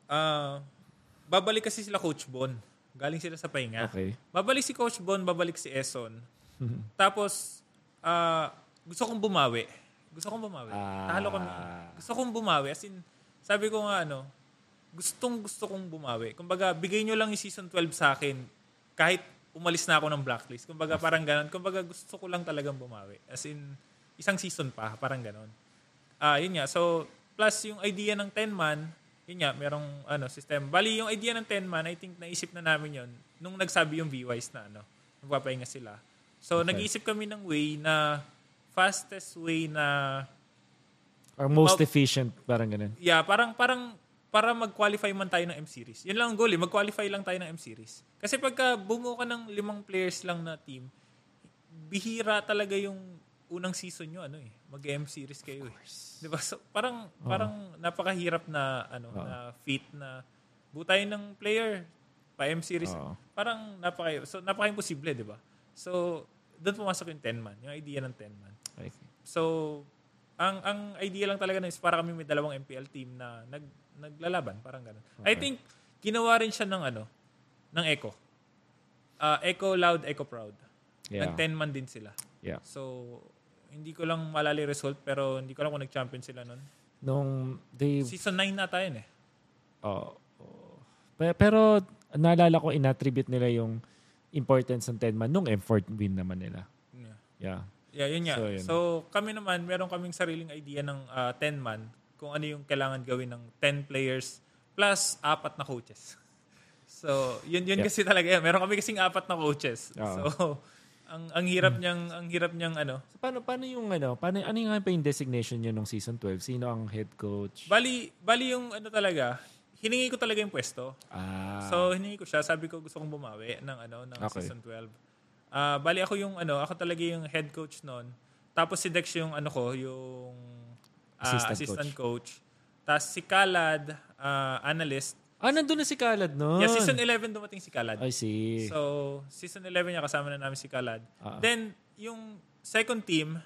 ah, babalik kasi sila Coach Bon. Galing sila sa pahinga. Okay. Babalik si Coach Bon, babalik si Eson. Tapos, ah, gusto kong bumawi. Gusto kong bumawi. Ah. Talo kami. Gusto kong bumawi. As in, sabi ko nga ano, gustong gusto kong bumawi. Kumbaga, bigay nyo lang yung season 12 sa akin kahit umalis na ako ng blacklist. Kumbaga, parang ganon. Kumbaga, gusto ko lang talagang bumawi. As in, isang season pa, parang ganon. Ah, yun nga. So, plus yung idea ng 10-man, yun nga, merong ano, system. Bali, yung idea ng 10-man, I think naisip na namin yon nung nagsabi yung V-Wise na ano, magpapahinga sila. So, Okay. nag-iisip kami ng way na fastest way na Or most Mal- efficient, parang ganun. Yeah, parang parang para mag-qualify man tayo ng M series. Yun lang ang goal, eh. mag-qualify lang tayo ng M series. Kasi pagka bumuo ka ng limang players lang na team, bihira talaga yung unang season nyo ano eh, mag-M series kayo eh. 'Di ba? So, parang parang napakahirap na ano na feat na butay ng player pa M series. Oo. Parang napaka so napaka-imposible, 'di ba? So doon pumasok yung 10 man, yung idea ng 10 man. Okay. So, ang ang idea lang talaga nun is para kami may dalawang MPL team na nag naglalaban, parang ganun. I think ginawa rin siya ng ano, ng Echo. Ah, Echo Loud, Echo Proud. Yeah. Nag 10 man din sila. Yeah. So, hindi ko lang malali result pero hindi ko lang kung nag-champion sila nun. Nung they... Season 9 na tayo eh. Oh, oh. Pe- Pero naalala ko, inattribute nila yung importance ng 10 man nung M4 win naman nila. Yeah. Yeah. Yeah, yun nga. So, So, yun. kami naman, meron kaming sariling idea ng ah, 10 man kung ano yung kailangan gawin ng 10 players plus apat na coaches. So, yun yun Yeah. kasi talaga yan. Meron kami kasing apat na coaches. Oo. So, ang ang hirap niyang ang hirap niyang ano. So, paano, paano yung ano, paano, ano yung, pa yung designation nyo nung season 12? Sino ang head coach? Bali, bali yung ano talaga, hiningi ko talaga yung pwesto. Ah, So, hiningi ko siya. Sabi ko gusto kong bumawi ng ano ng Okay. season 12. Ah, bali ako yung ano, ako talaga yung head coach noon. Tapos si Dex yung ano ko, yung ah, Assistant assistant, coach. Tapos si Kalad, ah, analyst. ah, nandun na si Kalad nun. Yeah, season 11 dumating si Kalad. I see. So, season 11 niya kasama na namin si Kalad. Ah. Then, yung second team,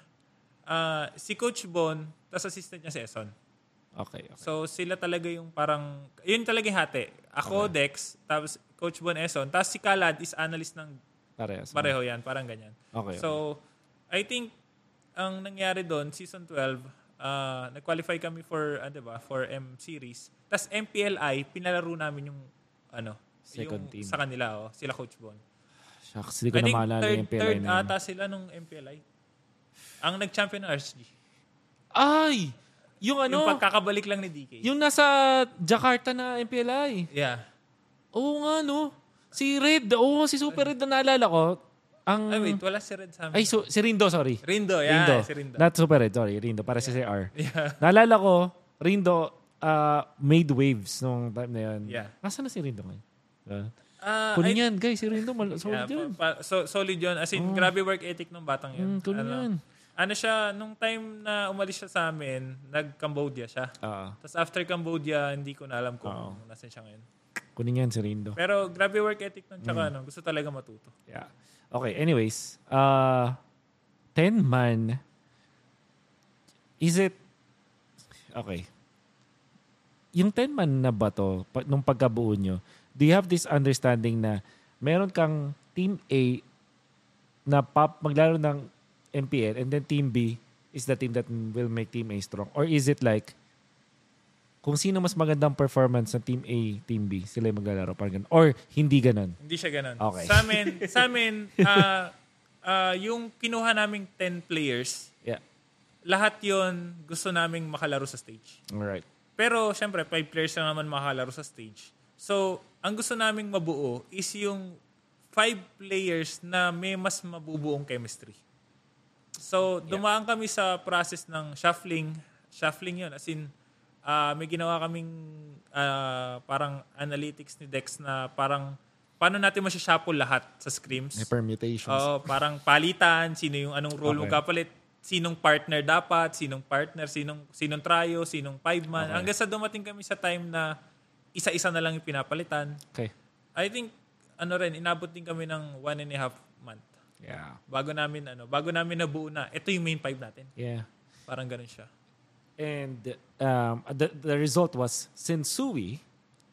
ah, si Coach Bon, tapos assistant niya si Eson. okay. okay. So, sila talaga yung parang, yun talaga yung hati. Ako, Dex, tapos Coach Bon Eson, tapos si Kalad is analyst ng Parehas. pareho yan, parang ganyan. Okay. So, I think, ang nangyari doon, season 12, ah, nag-qualify kami for, ano ba, for M series. Tapos MPLI, pinalaro namin yung, ano, Second yung team. sa kanila, oh, sila Coach Bon. Shucks, hindi ko I na maalala third, yung PLI third na yun. ata sila nung MPLI. Ang nag-champion ng RSG. Ay! Yung ano, Yung pagkakabalik lang ni DK. yung nasa Jakarta na MPLI. yeah. Oo nga, no? Si Red, oo, si Super Red na naalala ko. Ang, Ay, wait, wala si Red sa amin. ay, so, si Rindo, sorry. Rindo, yeah, Rindo. si Rindo. Not Super Red, sorry. Rindo, para si CR. Yeah. Naalala ko, Rindo uh, made waves nung time na yun. Yeah. Nasaan na si Rindo ngayon? Uh, Ah, Kunin I- yan, guys. Si Rindo, mal- solid Yeah, yan. pa- pa- so, solid yun. As in, grabe work ethic ng batang yun. Mm, kunin ano, yan. ano siya, nung time na umalis siya sa amin, nag-Cambodia siya. Ah, Tapos after Cambodia, hindi ko na alam kung Oo. nasan siya ngayon. kunin yan si Rindo. Pero grabe work ethic nun, Mm. tsaka ano, gusto talaga matuto. Yeah. Okay, anyways. Uh, 10 man. Is it... Okay. Yung 10 man na ba to, nung pagkabuo nyo, do you have this understanding na meron kang Team A na pop, maglaro ng MPL and then Team B is the team that will make Team A strong? Or is it like kung sino mas magandang performance ng Team A, Team B, sila yung maglalaro. Parang ganun. Or hindi ganun. Hindi siya ganun. Okay. Sa amin, sa amin ah, ah, yung kinuha naming 10 players, Yeah. lahat yon gusto naming makalaro sa stage. Alright. Pero, syempre, 5 players lang naman makalaro sa stage. So, ang gusto naming mabuo is yung 5 players na may mas mabubuong chemistry. So, dumaan kami sa process ng shuffling. Shuffling yun. As in, ah, may ginawa kaming ah, parang analytics ni Dex na parang paano natin masya-shuffle lahat sa scrims. May permutations. Oo, parang palitan, sino yung anong role Okay. kapalit, sinong partner dapat, sinong partner, sinong sinong trio, sinong five man. Okay. Hanggang sa dumating kami sa time na isa-isa na lang yung pinapalitan. Okay. I think ano rin inabot din kami ng one and a half month Yeah. bago namin ano, bago namin nabuo na ito yung main five natin. Yeah. Parang ganun siya. And um, the, the result was Sensui.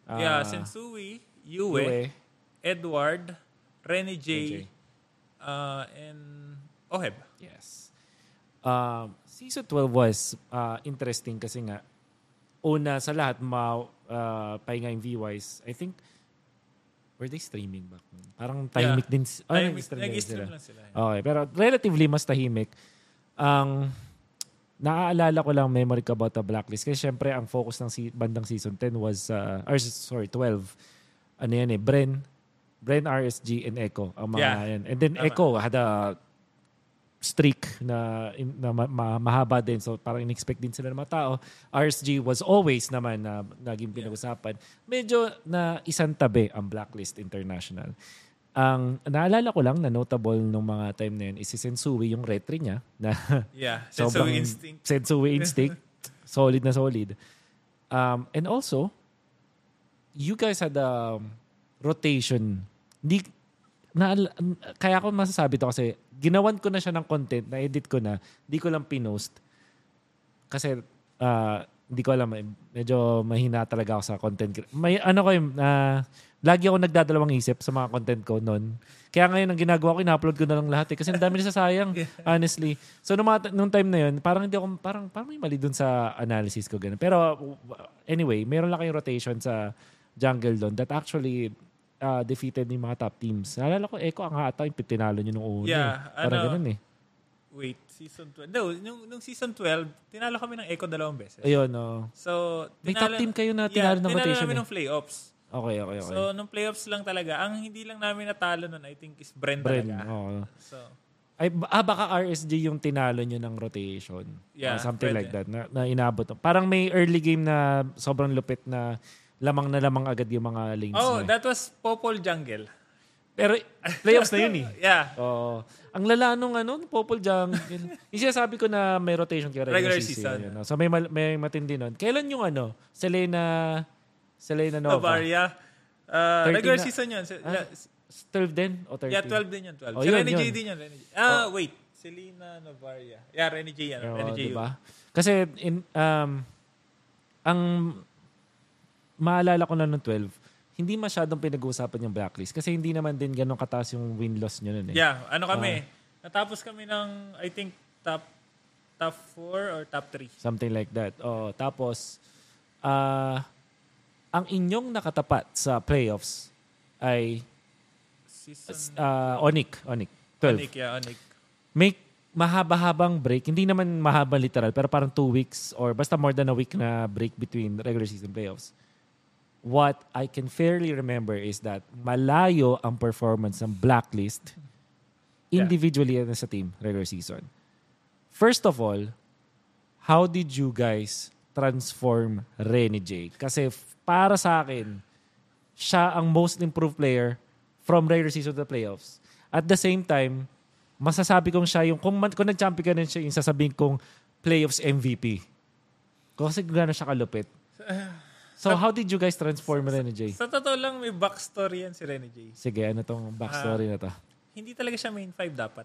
uh, yeah, Sensui, Yue, Yue, Edward, Rene J, uh, and Oheb. Yes. Um, season 12 was uh, interesting kasi nga, una sa lahat, ma, uh, pahinga yung V-Wise, I think, were they streaming back then? Parang tahimik Yeah. din. Oh, nag-stream sila. lang sila. Okay, pero relatively mas tahimik. Ang naaalala ko lang memory ko about the Blacklist kasi syempre ang focus ng si, bandang season 10 was uh, or sorry 12 ano yan eh Bren Bren RSG and Echo ang mga Yeah. yan. And then Tama. Echo had a streak na, na ma- ma- mahaba din. So parang in-expect din sila ng mga tao. RSG was always naman na naging pinag-usapan. Medyo na isang tabi ang Blacklist International ang naalala ko lang na notable nung mga time na yun is si Sensui yung retry niya na Yeah, Sensui instinct. Sensui instinct. solid na solid. Um, and also, you guys had a rotation. Hindi, na, kaya ako masasabi to kasi ginawan ko na siya ng content, na-edit ko na, hindi ko lang pinost. Kasi, ah, hindi ko alam, eh, medyo mahina talaga ako sa content. May ano ko yung, ah, lagi ako nagdadalawang isip sa mga content ko noon. Kaya ngayon, ang ginagawa ko, ina-upload ko na lang lahat eh. Kasi ang dami na sayang, honestly. So, nung, mga, nung time na yun, parang hindi ako, parang, parang may mali dun sa analysis ko. Ganun. Pero, anyway, meron lang kayong rotation sa jungle doon that actually uh, defeated yung mga top teams. Naalala ko, Echo, ang hata yung tinalo nyo nung una. Yeah, eh. Parang ano, ganun eh. Wait, season 12. No, nung, nung season 12, tinalo kami ng Echo dalawang beses. Ayun, no. So, May top team kayo na yeah, tinalo ng tinalo rotation namin eh. ng playoffs. Okay, okay, okay. So, nung playoffs lang talaga, ang hindi lang namin natalo nun, I think, is Bren, Bren, talaga. oo. So, Ay, ah, baka RSG yung tinalo nyo ng rotation. Yeah, Or something pwede. like that. Na, na inabot. Parang may early game na sobrang lupit na lamang na lamang agad yung mga lanes oh, nyo. that was Popol Jungle. Pero playoffs na yun eh. Yeah. Oo. Ang lala nung ano, Popol Jungle. yung sinasabi ko na may rotation kaya regular, Regular season. season. yun, no? So may, mal- may matindi nun. Kailan yung ano? Selena, Selena Nova? Novaria. Uh, 13 regular na. season yun. So, Ah, 12 din? O 13? yeah, 12 din yun. 12. Oh, si yun, Rene J yun. din yun. Rene J. Ah, wait. Selena Novaria. Yeah, Rene J yan. Oo, Rene J yun. diba? Kasi in um ang maalala ko na nung 12, hindi masyadong pinag-uusapan yung blacklist kasi hindi naman din ganun kataas yung win-loss nyo nun eh. Yeah, ano kami. Ah. Natapos kami ng, I think, top top 4 or top 3. Something like that. Oh, tapos ah ang inyong nakatapat sa playoffs ay Season uh, Onik, Onik, 12. Onik, yeah, Onik. May mahaba-habang break. Hindi naman mahaba literal, pero parang two weeks or basta more than a week na break between regular season playoffs. What I can fairly remember is that malayo ang performance ng Blacklist individually and sa team regular season. First of all, how did you guys transform Rene J? Kasi para sa akin, siya ang most improved player from regular season to the playoffs. At the same time, masasabi kong siya yung, kung, kung nag-champion ka rin siya, yung sasabihin kong playoffs MVP. Kasi gano'n siya kalupit. So how did you guys transform Rene J? Sa totoo lang, may backstory yan si Rene J. Sige, ano tong backstory na to? Hindi talaga siya main five dapat.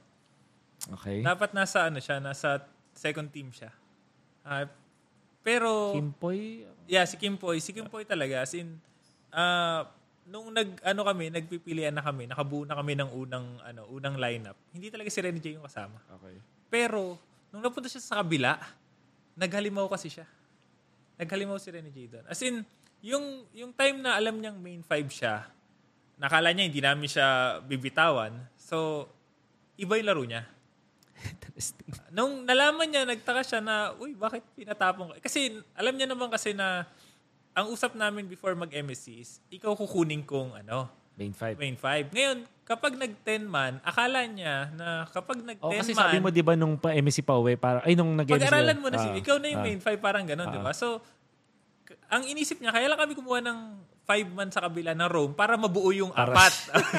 Okay. Dapat nasa ano siya, nasa second team siya. Ah, pero Kimpoy? yeah, si Kimpoy, si Kimpoy talaga as in ah, nung nag ano kami, nagpipilian na kami, nakabuo na kami ng unang ano, unang lineup. Hindi talaga si Rene J yung kasama. Okay. Pero nung napunta siya sa kabila, naghalimaw kasi siya. Naghalimaw si Rene J doon. As in, yung, yung time na alam niyang main five siya, nakala niya hindi namin siya bibitawan. So, iba yung laro niya. Nung nalaman niya, nagtaka siya na, uy, bakit pinatapon ko? Kasi alam niya naman kasi na ang usap namin before mag-MSC is, ikaw kukunin kong ano, Main five. main five. Ngayon, kapag nag-10 man, akala niya na kapag nag-10 Oh, kasi man, sabi mo 'di ba nung pa MSC pa uwi para ay nung nag pag-aralan mo na Ah, siya, ikaw na yung ah. main five, parang ganun, di ba? So, k- ang inisip niya, kaya lang kami kumuha ng five man sa kabila ng Rome para mabuo yung Para- apat.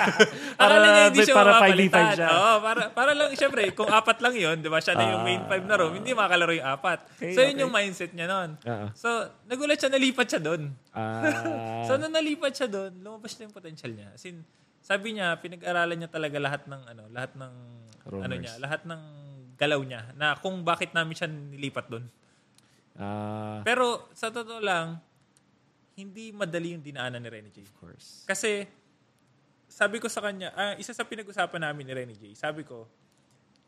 Para- Akala niya hindi siya para mapapalitan. 5v5 siya. Oo, para, para lang, syempre, kung apat lang yun, di ba, siya na yung main Ah. five na Rome, hindi makalaro yung apat. Okay, so, yun okay. yung mindset niya nun. Ah. So, nagulat siya, nalipat siya doon. Ah. So, nung nalipat siya doon, lumabas na yung potential niya. As in, sabi niya, pinag-aralan niya talaga lahat ng, ano, lahat ng, Rumors. ano niya, lahat ng galaw niya, na kung bakit namin siya nilipat doon. Ah, Pero sa totoo lang, hindi madali yung dinaanan ni Rene J. of course. Kasi sabi ko sa kanya, ah, isa sa pinag-usapan namin ni Rene J, sabi ko,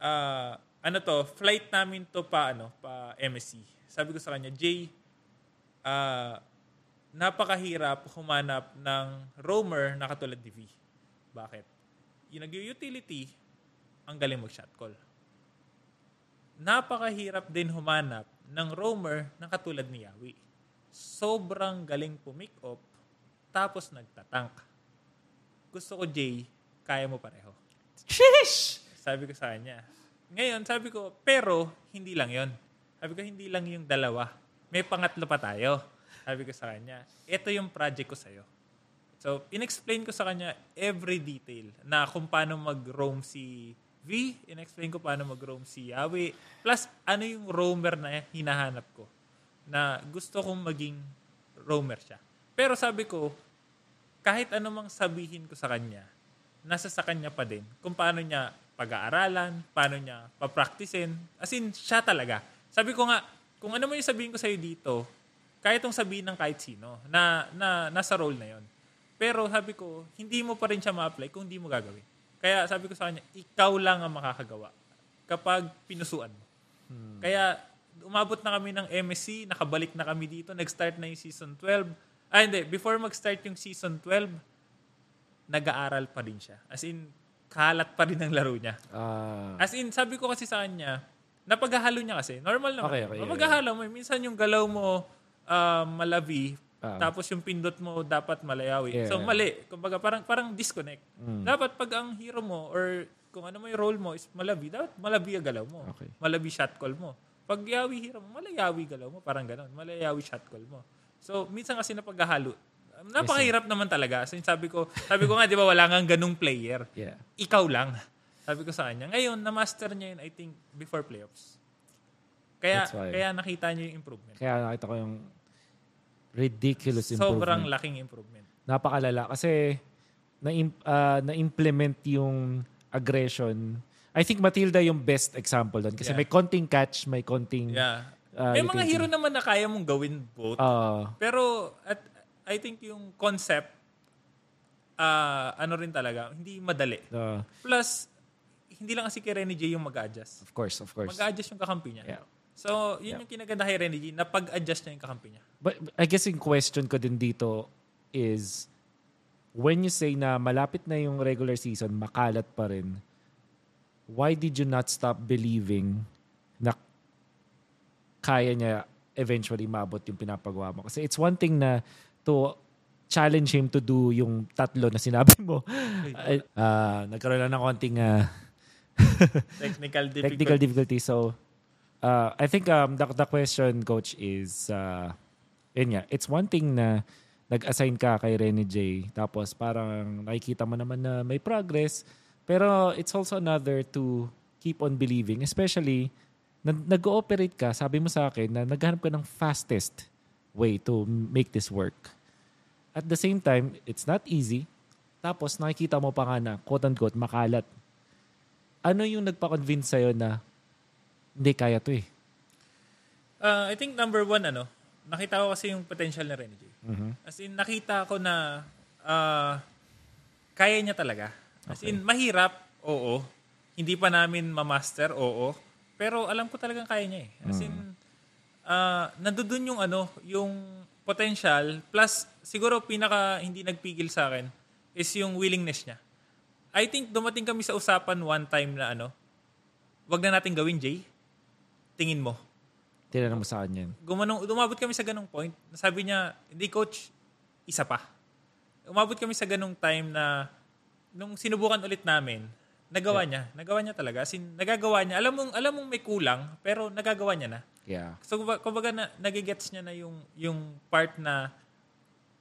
ah, ano to, flight namin to pa, ano, pa MSC. Sabi ko sa kanya, Jay, ah, napakahirap humanap ng roamer na katulad ni V. Bakit? Yung nag-utility, ang galing mag-shot call. Napakahirap din humanap ng roamer na katulad ni Yawi. Sobrang galing pumick up, tapos nagtatank. Gusto ko, Jay, kaya mo pareho. Sheesh! Sabi ko sa kanya. Ngayon, sabi ko, pero hindi lang yon. Sabi ko, hindi lang yung dalawa. May pangatlo pa tayo. Sabi ko sa kanya, ito yung project ko sa'yo. So, in-explain ko sa kanya every detail na kung paano mag-roam si V, in-explain ko paano mag-roam si Yawi, plus ano yung roamer na hinahanap ko na gusto kong maging roamer siya. Pero sabi ko, kahit anumang sabihin ko sa kanya, nasa sa kanya pa din kung paano niya pag-aaralan, paano niya papraktisin. As in, siya talaga. Sabi ko nga, kung ano mo yung sabihin ko sa'yo dito, kahit itong sabihin ng kahit sino, na, na nasa role na yon. Pero sabi ko, hindi mo pa rin siya ma-apply kung hindi mo gagawin. Kaya sabi ko sa kanya, ikaw lang ang makakagawa kapag pinusuan mo. Kaya umabot na kami ng MSC, nakabalik na kami dito, nag-start na yung season 12. Ah, hindi. Before mag-start yung season 12, nag-aaral pa rin siya. As in, kalat pa rin ang laro niya. Ah, As in, sabi ko kasi sa kanya, napaghahalo niya kasi. Normal naman. Okay, okay, Napaghahalo mo. Minsan yung galaw mo ah, malabi, Ah. tapos yung pindot mo dapat malayawi. Yeah. So, mali. Kumbaga, parang, parang disconnect. Mm. Dapat pag ang hero mo or kung ano mo yung role mo is malabi, dapat malabi ang galaw mo. Okay. Malabi shot call mo. Pag yawi hero mo, malayawi galaw mo. Parang ganon. Malayawi shot call mo. So, minsan kasi napaghahalo. Napakahirap naman talaga. So, sabi ko, sabi ko nga, di ba, wala nga ganung player yeah. ikaw lang. Sabi ko sa kanya. Ngayon, na-master niya yun, I think, before playoffs. Kaya, kaya nakita niya yung improvement. Kaya nakita ko yung ridiculous improvement. Sobrang laking improvement. Napakalala. Kasi na, ah, na-implement yung aggression. I think Matilda yung best example doon. Kasi Yeah. may konting catch, may konting... Yeah. ah, May mga can hero naman na kaya mong gawin both. Ah, Pero, at, I think yung concept, ah, ano rin talaga, hindi madali. ah, Plus, hindi lang kasi kay Renny J yung mag-adjust. of course, of course. Mag-adjust yung kakampi niya. Yeah. So, yun yung kinaganda kay Renny J, na pag-adjust niya yung kakampi niya. But I guess yung question ko din dito is when you say na malapit na yung regular season, makalat pa rin, why did you not stop believing na kaya niya eventually mabot yung pinapagawa mo? Kasi it's one thing na to challenge him to do yung tatlo na sinabi mo. Ah, nagkaroon lang ng konting ah, Technical difficulty. technical difficulty. So, uh, I think um, the, the question, coach, is, uh, yun nga, it's one thing na nag-assign ka kay Rene J. Tapos parang nakikita mo naman na may progress. Pero it's also another to keep on believing. Especially, na- nag-ooperate ka, sabi mo sa akin, na naghanap ka ng fastest way to make this work. At the same time, it's not easy. Tapos nakikita mo pa nga na, quote-unquote, makalat. Ano yung nagpa-convince sa'yo na hindi kaya to eh? Uh, I think number one, ano, nakita ko kasi yung potential na Rene J. Mhm. As in, nakita ko na ah, kaya niya talaga. As in, mahirap, oo. Hindi pa namin ma-master, oo. Pero alam ko talagang kaya niya eh. As in, ah, nandoon yung ano, yung potential, plus siguro pinaka hindi nagpigil sa akin is yung willingness niya. I think dumating kami sa usapan one time na ano, wag na natin gawin, Jay. Tingin mo Tinanong mo sa kanya. gumanong, umabot kami sa ganong point. Sabi niya, hindi coach, isa pa. Umabot kami sa ganong time na nung sinubukan ulit namin, nagawa niya. Nagawa niya talaga. As in, nagagawa niya. Alam mong, alam mong may kulang, pero nagagawa niya na. Yeah. So, kumbaga, na, nagigets niya na yung, yung part na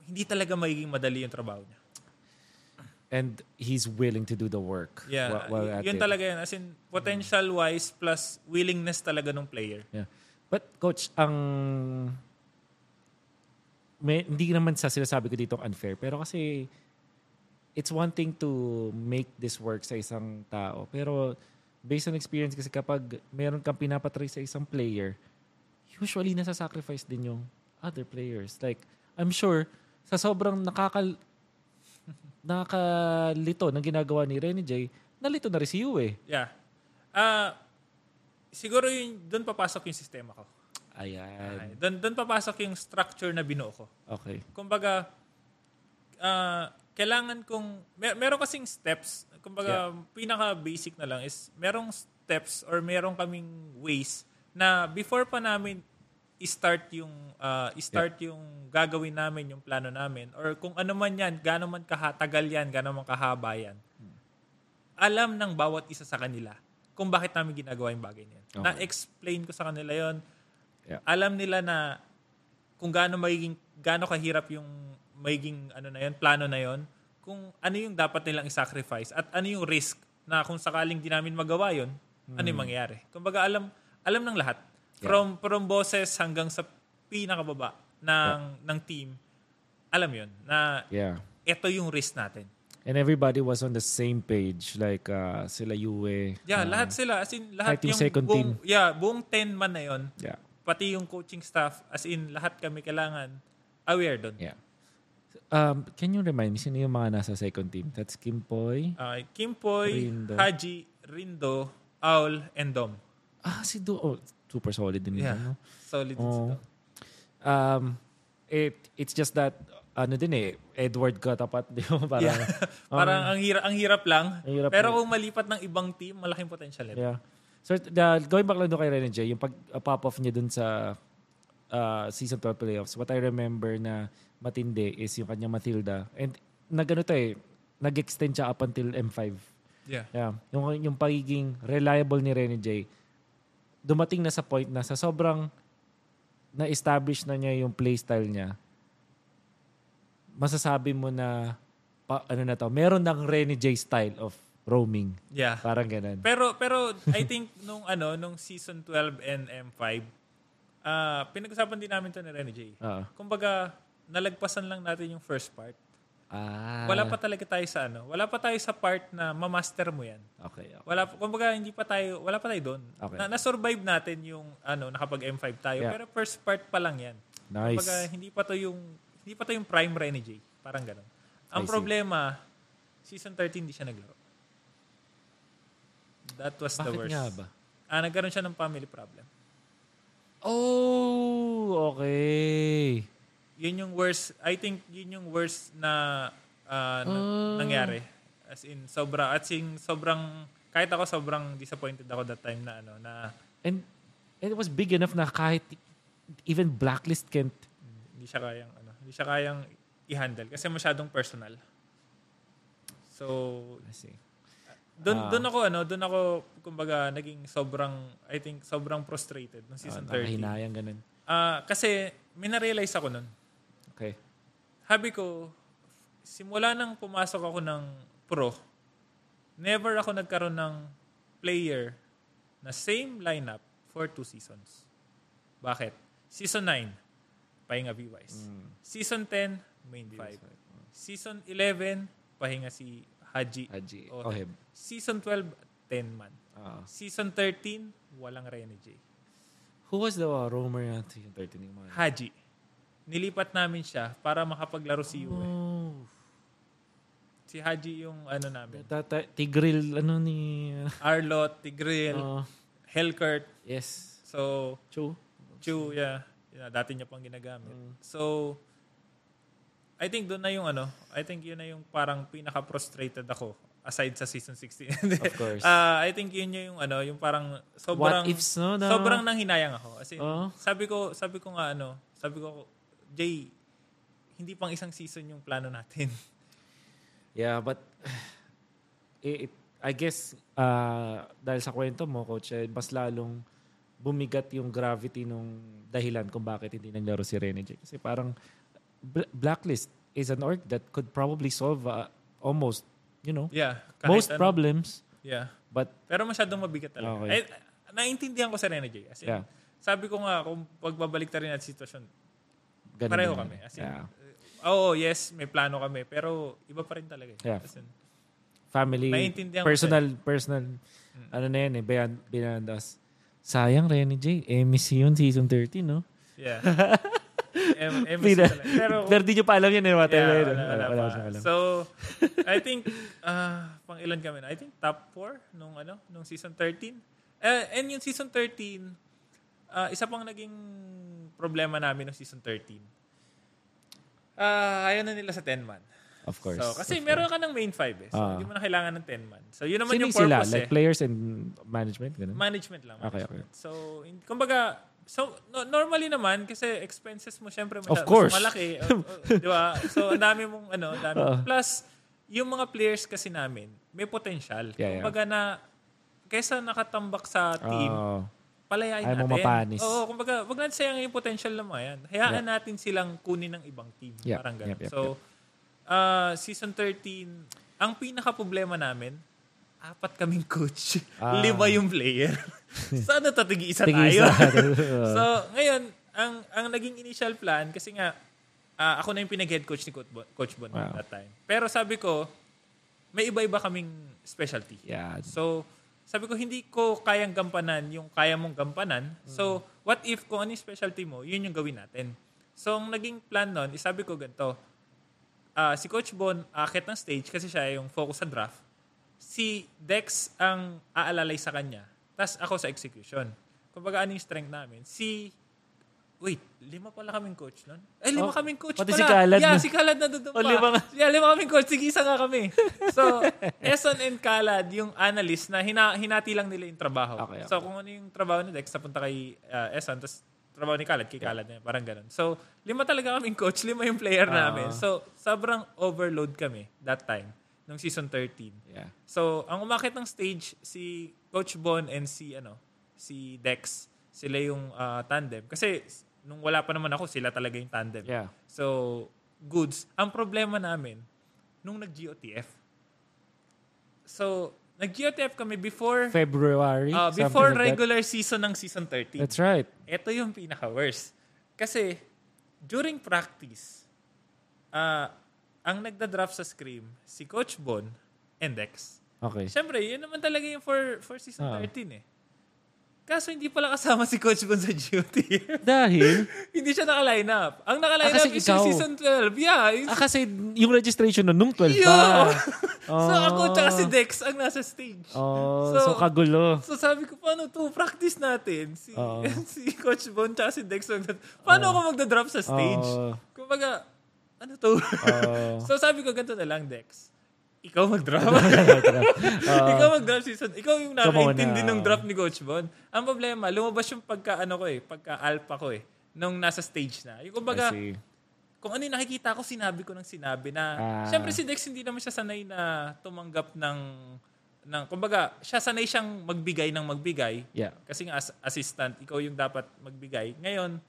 hindi talaga magiging madali yung trabaho niya. And he's willing to do the work. Yeah, wh- while at yun it. talaga yun. As in, potential-wise plus willingness talaga ng player. Yeah. But coach, ang may, hindi naman sa sinasabi ko dito unfair, pero kasi it's one thing to make this work sa isang tao. Pero based on experience kasi kapag meron kang pinapatry sa isang player, usually nasa-sacrifice din yung other players. Like, I'm sure, sa sobrang nakakal nakakalito ng ginagawa ni Renny J, nalito na rin si Yu eh. Yeah. Ah, siguro yung, doon papasok yung sistema ko. Ayan. Ay, doon, doon papasok yung structure na binuo ko. Okay. Kumbaga, ah, kailangan kong, mer- meron kasing steps, kumbaga, pinaka-basic na lang is, merong steps or meron kaming ways na before pa namin i-start yung ah, i-start yung gagawin namin yung plano namin or kung ano man yan gaano man kahatagal yan gaano man kahaba yan alam ng bawat isa sa kanila kung bakit namin ginagawa yung bagay na yan. Okay. Na-explain ko sa kanila yon Yeah. alam nila na kung gaano magiging gaano kahirap yung magiging ano na yon, plano na yon, kung ano yung dapat nilang i-sacrifice at ano yung risk na kung sakaling di namin magawa yon, ano yung mangyayari. Kumbaga alam alam ng lahat. Yeah. From from bosses hanggang sa pinakababa ng ng team, alam yon na Yeah. ito yung risk natin. And everybody was on the same page. Like, uh, sila Yue. Yeah, uh, lahat sila as in lahat yung second buong, yeah, buong 10 man na yon, Yeah. pati yung coaching staff as in lahat kami kailangan aware doon. Yeah. Um, can you remind me, sino yung mga nasa second team? That's Kim Poy. Okay, Kim Poy, Rindo. Haji, Rindo, Aul, and Dom. Ah, si Do. Oh, super solid din Yeah. yun. No? Solid din Oo. si Dom. Um, it, it's just that, ano din eh, Edward ka tapat. Di ba? Parang, Yeah. Parang ang hirap ang hirap lang. Ang hirap pero kung malipat ng ibang team, malaking potential ito. Yeah. So, the, going back lang doon kay Rene J, yung pag uh, pop-off niya dun sa uh, season 12 playoffs, what I remember na matindi is yung kanyang Matilda. And nagano to eh, nag-extend siya up until M5. Yeah. Yeah. Yung, yung pagiging reliable ni Rene J, dumating na sa point na sa sobrang na-establish na niya yung playstyle niya, masasabi mo na, pa, ano na to, meron ng Rene J style of roaming. Yeah. Parang ganun. Pero pero I think nung ano nung season 12 and M5 ah pinag-usapan din namin to ni Rene J. Oo. Kumbaga nalagpasan lang natin yung first part. Ah. Wala pa talaga tayo sa ano. Wala pa tayo sa part na ma-master mo 'yan. Okay. okay. Wala kumbaga hindi pa tayo wala pa tayo doon. Okay. Na, na-survive natin yung ano nakapag M5 tayo Yeah. pero first part pa lang 'yan. Nice. Kumbaga hindi pa to yung hindi pa to yung prime Rene J. Parang ganun. Ang problema season 13 hindi siya naglaro. That was the Bakit worst. nga ba? Ah, nagkaroon siya ng family problem. Oh, okay. Yun yung worst, I think yun yung worst na na- Ah. nangyari. As in, sobra, at sing, sobrang, kahit ako sobrang disappointed ako that time na ano, na And, and it was big enough na kahit even blacklist can't. hindi siya kayang, ano, hindi siya kayang i-handle kasi masyadong personal. So, I see. doon Ah. doon ako ano, doon ako kumbaga naging sobrang I think sobrang frustrated nung season Ah, 13. nakahinayang ganun. Ah, kasi may na-realize ako noon. Okay. habi ko, simula nang pumasok ako ng pro, never ako nagkaroon ng player na same lineup for two seasons. Bakit? Season 9, pahinga V-Wise. Season 10, main 5. Season 11, pahinga si Haji. Haji. Oheb. Season 12, 10 man. Ah. Season 13, walang Rene J. who was the uh, roamer yan? Yung 13 yung mga. Haji. Nilipat namin siya para makapaglaro si Yue. Oh. Si Haji yung ano namin. Tata, Tigril, ano ni... Arlot, Tigril, Uh, Hellkurt. yes. So, Chu. Chu, yeah. yeah. Dati niya pang ginagamit. Mm. So, I think doon na yung ano, I think yun na yung parang pinaka-frustrated ako aside sa season 16. Of course. Ah, I think yun yung ano, yung parang sobrang What ifs, no? Na, sobrang nanghinayang ako. As in, Oo. sabi ko, sabi ko nga ano, sabi ko, Jay, hindi pang isang season yung plano natin. Yeah, but it, it- I guess uh, dahil sa kwento mo, Coach, eh, mas lalong bumigat yung gravity nung dahilan kung bakit hindi naglaro si Rene J. Kasi parang Bl- Blacklist is an org that could probably solve uh, almost, you know, Yeah. most ano. problems. Yeah. But Pero masyadong mabigat talaga. Okay. Eh, naiintindihan ko sa Rene J. As in, Yeah. Sabi ko nga, kung pagbabalik ta rin at sitwasyon, ganun pareho kami. As in, Yeah. Oo, yes, may plano kami. Pero iba pa rin talaga. eh. Yeah. As in, Family, Naiintindihan ko personal, personal, ano na yan eh, beyond, beyond us. Sayang, Rene J. MEC yun, season 13, no? yeah. M- MC talaga. Pero, Pero di nyo pa alam yan eh, Mate. yeah, Wala, wala, wala wala, wala. So, I think, ah, pang ilan kami na? I think top 4 nung, ano, nung season 13. Eh, and yung season 13, ah, isa pang naging problema namin nung season 13. Ah, ayaw na nila sa 10 man. Of course. So, kasi Of meron ka ng main 5 eh. So, Ah. hindi mo na kailangan ng 10 man. So, yun naman Sino yung sila? purpose Like eh. players and management? Ganun? Management lang. Okay, management. okay. So, in, kumbaga, so, no- normally naman, kasi expenses mo syempre Of mas, course. mas malaki. O- o- di ba? So, ang dami mong, ano, dami. Oo. Plus, yung mga players kasi namin, may potential. Yeah, yeah. kumbaga na, kesa nakatambak sa team, Oo. Palayain Ayaw natin. mong mapanis. Oo, kumbaga, wag natin sayang yung potential ng mga yan. Hayaan natin silang kunin ng ibang team. Yeah. Parang ganun. Yep, yep, so, ah, season 13, ang pinaka-problema namin, apat kaming coach. Ah. Lima yung player. Sana tatigi isa Tigil tayo. so, ngayon, ang ang naging initial plan, kasi nga, ah, ako na yung pinag-head coach ni Coach Bon, Coach bon Wow. that time. Pero sabi ko, may iba-iba kaming specialty. Yeah. So, sabi ko, hindi ko kayang gampanan yung kaya mong gampanan. So, what if kung ano yung specialty mo, yun yung gawin natin. So, ang naging plan nun, is sabi ko ganito, ah, si Coach Bon akit ng stage kasi siya yung focus sa draft. Si Dex ang aalalay sa kanya. Tapos ako sa execution. Kumbaga, ano yung strength namin? Si Wait, lima pala kaming coach nun? Eh, lima Oh, kaming coach pati pala. si Kalad yeah, na- si Kalad na doon pa. Oh, lima. Yeah, lima kaming coach. Sige, isa nga kami. So, Eson and Kalad, yung analyst na hina, hinati lang nila yung trabaho. Okay, okay. So, kung ano yung trabaho ni Dex, napunta kay uh, Eson, tapos trabaho ni Kalad, kay Kalad na. Parang ganun. So, lima talaga kaming coach, lima yung player Ah. namin. So, sobrang overload kami that time, nung season 13. Yeah. So, ang umakit ng stage si Coach Bon and si ano, si Dex. Sila yung ah, tandem kasi nung wala pa naman ako, sila talaga yung tandem. Yeah. So, goods. Ang problema namin nung nag-GOTF. So, nag-GOTF kami before February. ah, something before like that. regular season ng season 13. That's right. Ito yung pinaka-worst. Kasi, during practice, ah, ang nagda-draft sa Scream, si Coach Bon and Dex. Okay. Siyempre, yun naman talaga yung for, for season Ah. 13 eh. Kaso hindi pala kasama si Coach Bon sa duty. Dahil, hindi siya naka-line up. Ang naka-line Ah, up is ikaw. yung season 12. Yeah. Yung, ah, kasi yung registration nun, nung 12 Yo! pa. so ako tsaka si Dex ang nasa stage. Oh, So- so, kagulo. So sabi ko, paano to? Practice natin. Si, Oo. si Coach Bon tsaka si Dex. Paano ako magda-drop sa stage? Oo. Kumbaga, ano to? Oo. so sabi ko, ganito na lang, Dex. Ikaw mag-drop. ikaw mag-drop season. Ikaw yung nakakaintindi muna. ng drop ni Coach Bon. Ang problema, lumabas yung pagka, ano ko eh, pagka alpha ko eh, nung nasa stage na. Yung kumbaga, kung ano yung nakikita ko, sinabi ko ng sinabi na, Ah. syempre si Dex hindi naman siya sanay na tumanggap ng, ng kumbaga, siya sanay siyang magbigay ng magbigay. Yeah. Kasi nga as assistant, ikaw yung dapat magbigay. Ngayon,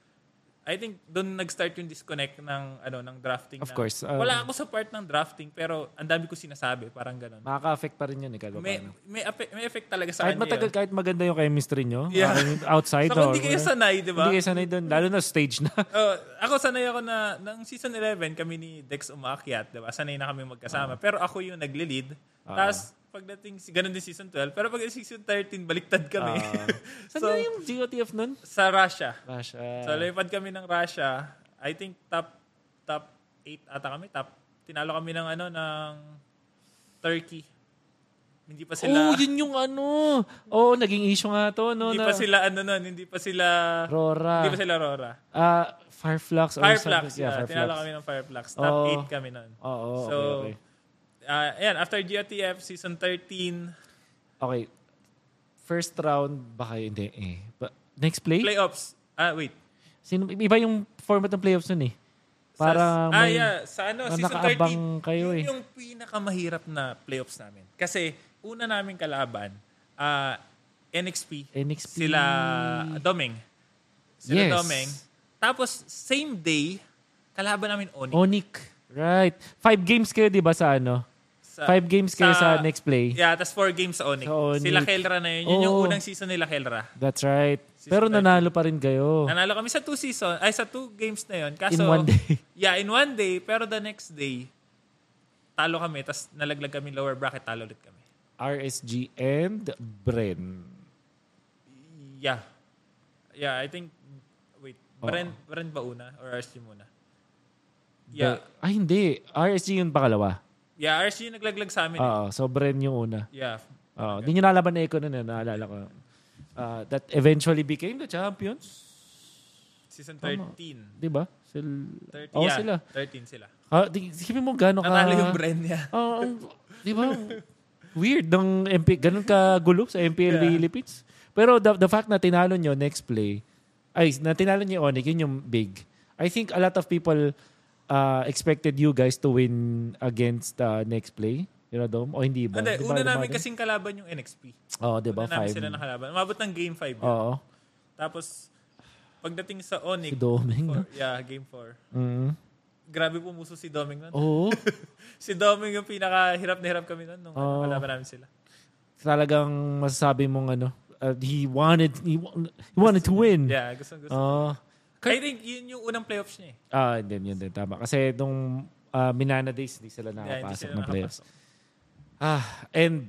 I think doon nag-start yung disconnect ng ano ng drafting. Of na- course, uh, wala ako sa part ng drafting pero ang dami ko sinasabi, parang ganun. Makaka-affect pa rin yun eh. Kahit, May, paano. may, effect, may effect talaga sa kahit kanya matagal, yun. kahit maganda yung chemistry nyo, Yeah. uh, outside So, or hindi kayo sanay, di ba? Hindi kayo sanay doon. Lalo na stage na. Oh, ako sanay ako na ng season 11 kami ni Dex umaakyat, 'di ba? Sanay na kami magkasama. Pero ako yung nagle-lead. Ah. Tapos pagdating si ganun din season 12, pero pag season 13 baliktad kami. Ah. Saan so yung GOTF nun? sa Russia. Gosh, So lipad kami ng Russia. I think top top 8 ata kami, top tinalo kami ng ano ng Turkey. Hindi pa sila oh, yun yung ano. Oo, naging issue nga to. No, hindi na, pa sila ano nun, hindi pa sila Rora. hindi pa sila Rora. Ah, Fireflux. or Fireflux, something. yeah. Fireflux. Tinalo kami ng Fireflux. Top Oo. 8 kami nun. Oo, okay, So, okay. Uh, ayan, after GOTF, season 13, Okay. First round, baka hindi eh. But next play? playoffs. Ah, wait. Sino, iba yung format ng playoffs nun eh. Sa- Para ah, may, yeah. Sa ano, ah, season nakaabang 13, kayo yun eh. yung pinakamahirap na playoffs namin. Kasi, una namin kalaban, ah, NXP, NXP. sila Doming. Sila Yes. Doming. Tapos, same day, kalaban namin Oni. Onic. Right. Five games kayo, di ba, sa ano? Sa- Five games kayo sa, next play. Yeah, tapos four games sa Onyx. Sa Onyx. Sila Kelra na yun. Yun yung Oo. unang season nila Kelra. That's right. Season Pero 13. nanalo pa rin kayo. Nanalo kami sa two season, ay sa two games na yun. Kaso, In one day. Yeah, in one day. Pero the next day, talo kami. Tapos nalaglag kami lower bracket, talo ulit kami. RSG and Bren. Yeah. Yeah, I think, wait, Bren, Bren ba una? Or RSG muna? Yeah. The- ay, hindi. RSG yung pangalawa. Yeah, RSG yung naglaglag sa amin. eh. Oo. so, Bren yung una. Yeah. Oo. Hindi nyo nalaban na Eco nun eh. Naalala ko. Uh, that eventually became the champions. Season 13. Di ba? Sil 13 Oo, yeah, sila. 13 sila. Ah, di, isipin mo gano'n ka... Natalo yung Bren niya. Oo, ang- di ba? Weird ng MP, ganun ka gulo sa MPL Yeah. Philippines. Pero the, the fact na tinalo nyo next play, ay, na tinalo nyo yung Onyx, yun yung big. I think a lot of people uh, expected you guys to win against uh, next play. You know, Dom? O hindi ba? Hindi, una namin dumating? kasing kalaban yung NXP. Oo, di ba? Una namin Five. sila nakalaban. Umabot ng game 5. Oo. Tapos, pagdating sa Si Onyx, Doming. four- yeah, game 4. Mm. Grabe pumuso si Doming nun. Oo. Si Doming yung pinaka-hirap na hirap kami nun nung ano, kalaban namin sila. Talagang masasabi mong ano, uh, he wanted he, he wanted to win. Yeah, gusto gusto. Oo. I think yun yung unang playoffs niya eh. Ah, din yun din tama. Kasi nung uh, Minana days hindi sila Yeah, nakapasok sila ng playoffs. nakapasok. Ah, and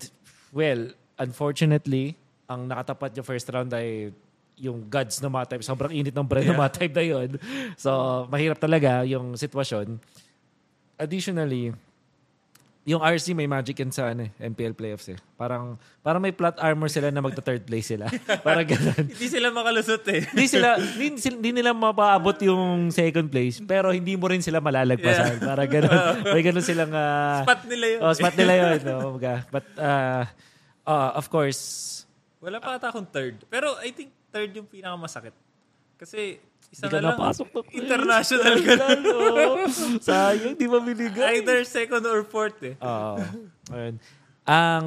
well, unfortunately, ang nakatapat yung first round ay yung gods na mga type. Sobrang init ng bread na Yeah. mga type na yun. So, mahirap talaga yung sitwasyon. Additionally, yung RC may magic yan sa ano, eh, MPL playoffs eh. Parang, parang may plot armor sila na magta-third place sila. parang ganun. Hindi sila makalusot eh. Hindi sila, hindi, hindi nila mapaabot yung second place, pero hindi mo rin sila malalagpasan. Para ganun. May ganun silang... ah, Spot nila yun. oh, spot nila yun. No? But, uh, uh, of course, Wala pa ata akong third. Pero I think third yung pinakamasakit. Kasi isa hindi ka na lang. napasok. International ka na. Lalo. Sayang, di ba binigay? Either second or fourth eh. Oo. Ayun. Ang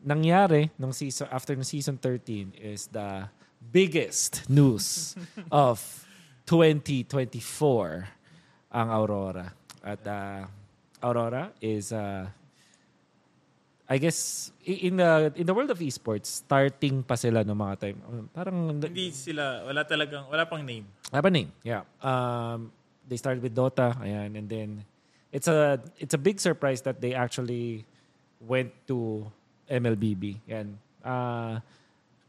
nangyari nung season, after ng season 13 is the biggest news of 2024 ang Aurora. At uh, Aurora is uh, I guess in the in the world of esports starting pa sila no mga time. Parang Hindi sila, wala talagang, wala pang name. Apa name? Yeah. Um, they started with Dota, ayan, and then it's a it's a big surprise that they actually went to MLBB. Yan. Ah,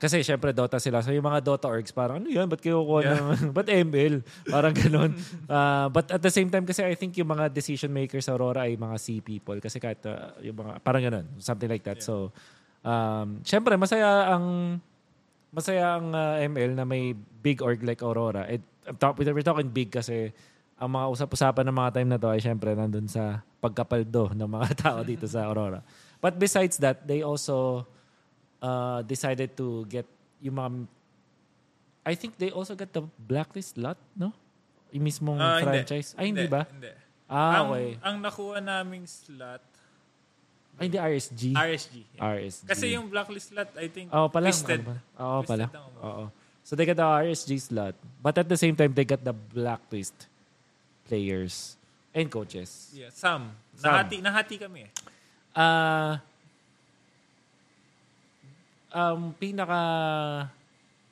kasi syempre Dota sila. So yung mga Dota orgs parang ano yan? Ba't kayo kuha Yeah. ng... Ba't ML? Parang ganun. Ah, but at the same time kasi I think yung mga decision makers sa Aurora ay mga C people. Kasi kahit ah, yung mga... Parang ganun. Something like that. Yeah. So, um, syempre masaya ang masaya ang uh, ML na may big org like Aurora. It, I'm talk, we're talking big kasi ang mga usap-usapan ng mga time na to ay syempre nandun sa pagkapaldo ng mga tao dito sa Aurora. But besides that, they also uh, decided to get yung mga I think they also got the blacklist lot, no? Yung mismong Ah, hindi. franchise. Ay, hindi, ba? Hindi. Ah, ang, okay. ang nakuha naming slot, Ay, hindi RSG. RSG. Yeah. RSG. Kasi yung blacklist slot, I think, Oo, pala. twisted. Ano? Oo, pala. Oo. So they got the RSG slot. But at the same time, they got the blacklist players and coaches. Yeah, some. Some. Nahati, nahati kami eh. Ah, um, pinaka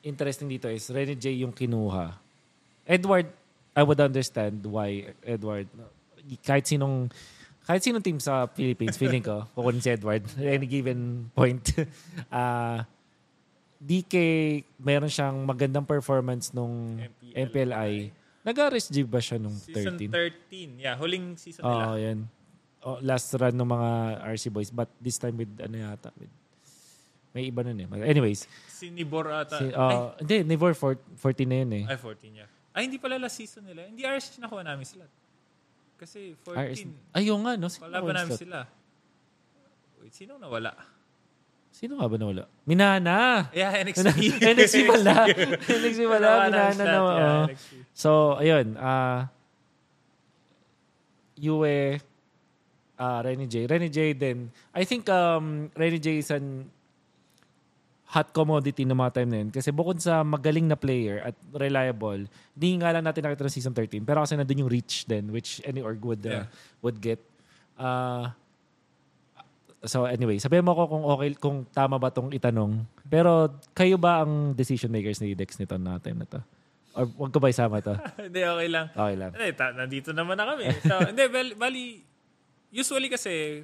interesting dito is Rene J yung kinuha. Edward, I would understand why Edward, kahit sinong kahit sinong team sa Philippines, feeling ko, kukunin si Edward, any given point. Ah, DK, meron siyang magandang performance nung MPLI. MPLI. Nag-RSG ba siya nung Season 13? 13. Yeah, huling season nila. Oo, yan. Oh, last run ng mga RC boys. But this time with, ano yata, with, may iba nun eh. Anyways, Si Nibor ata. si, uh, hindi, Nivor 14 na yun eh. ay, ay, 14 yeah. Ay, hindi pala last season nila. Hindi RSG nakuha namin sila. Kasi 14. RS, ayun nga, no? Sino, Wala ba namin slot? sila? Wait, sino nawala? Sino nga ba nawala? Minana! Yeah, NXT. NXT pala. NXT pala. Minana na. yeah, NXT. So, ayun. ah Yue, uh, Renny J. Renny J din. I think um, Renny J is an hot commodity ng mga time na yun. Kasi bukod sa magaling na player at reliable, hindi nga lang natin nakita ng season 13. Pero kasi nandun yung reach din, which any org would, uh, Yeah. would get. Uh, so anyway, sabihin mo ko kung okay, kung tama ba tong itanong. Pero kayo ba ang decision makers ni Dex nito na time na to? Or wag ko ba isama to? hindi, okay lang. Okay lang. Hindi, ta- nandito naman na kami. So, hindi, bali, bali, usually kasi,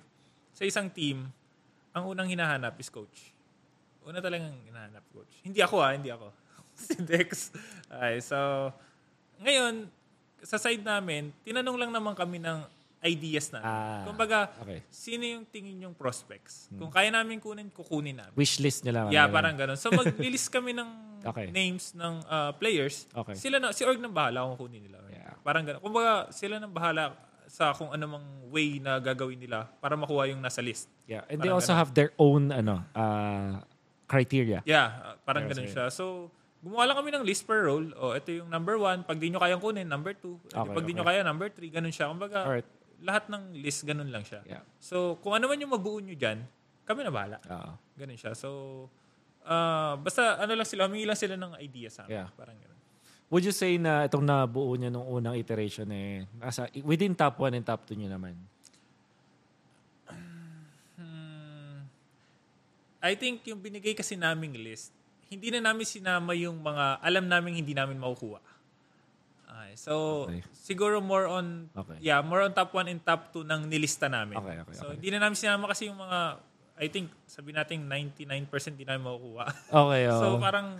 sa isang team, ang unang hinahanap is coach. Una talagang hinahanap coach. Hindi ako ah, hindi ako. si Dex. Okay, so, ngayon, sa side namin, tinanong lang naman kami ng ideas na. Ah, Kumbaga, okay. sino yung tingin yung prospects? Kung kaya namin kunin, kukunin namin. Wish list lang. Yeah, ano, parang ganun. So mag-release kami ng Okay. names ng uh, players. Okay. Sila na si org nang bahala kung kunin nila. Yeah. Parang ganun. Kumbaga sila nang bahala sa kung anumang way na gagawin nila para makuha yung nasa list. Yeah, and they Parang also ganun. have their own ano uh, criteria. Yeah, uh, parang ganun siya. So gumawa lang kami ng list per role. O, ito yung number one. Pag di nyo kayang kunin, number two. Okay, Pag di nyo okay. kaya, number three. Ganun siya. Kumbaga, Alright. lahat ng list, ganun lang siya. Yeah. So, kung ano man yung mabuo nyo dyan, kami na bahala. Oo. Ganun siya. So, ah, basta ano lang sila, humingi lang sila ng idea sa amin. Yeah. Parang ganun. Would you say na itong nabuo niya nung unang iteration eh, nasa, within top 1 and top 2 niyo naman? I think yung binigay kasi naming list, hindi na namin sinama yung mga alam namin hindi namin makukuha. Okay, so, Okay. siguro more on, Okay. yeah, more on top 1 and top 2 ng nilista namin. Okay, okay, so, okay. hindi na namin sinama kasi yung mga, I think, sabi natin 99% hindi namin makukuha. Okay, oo. so, parang,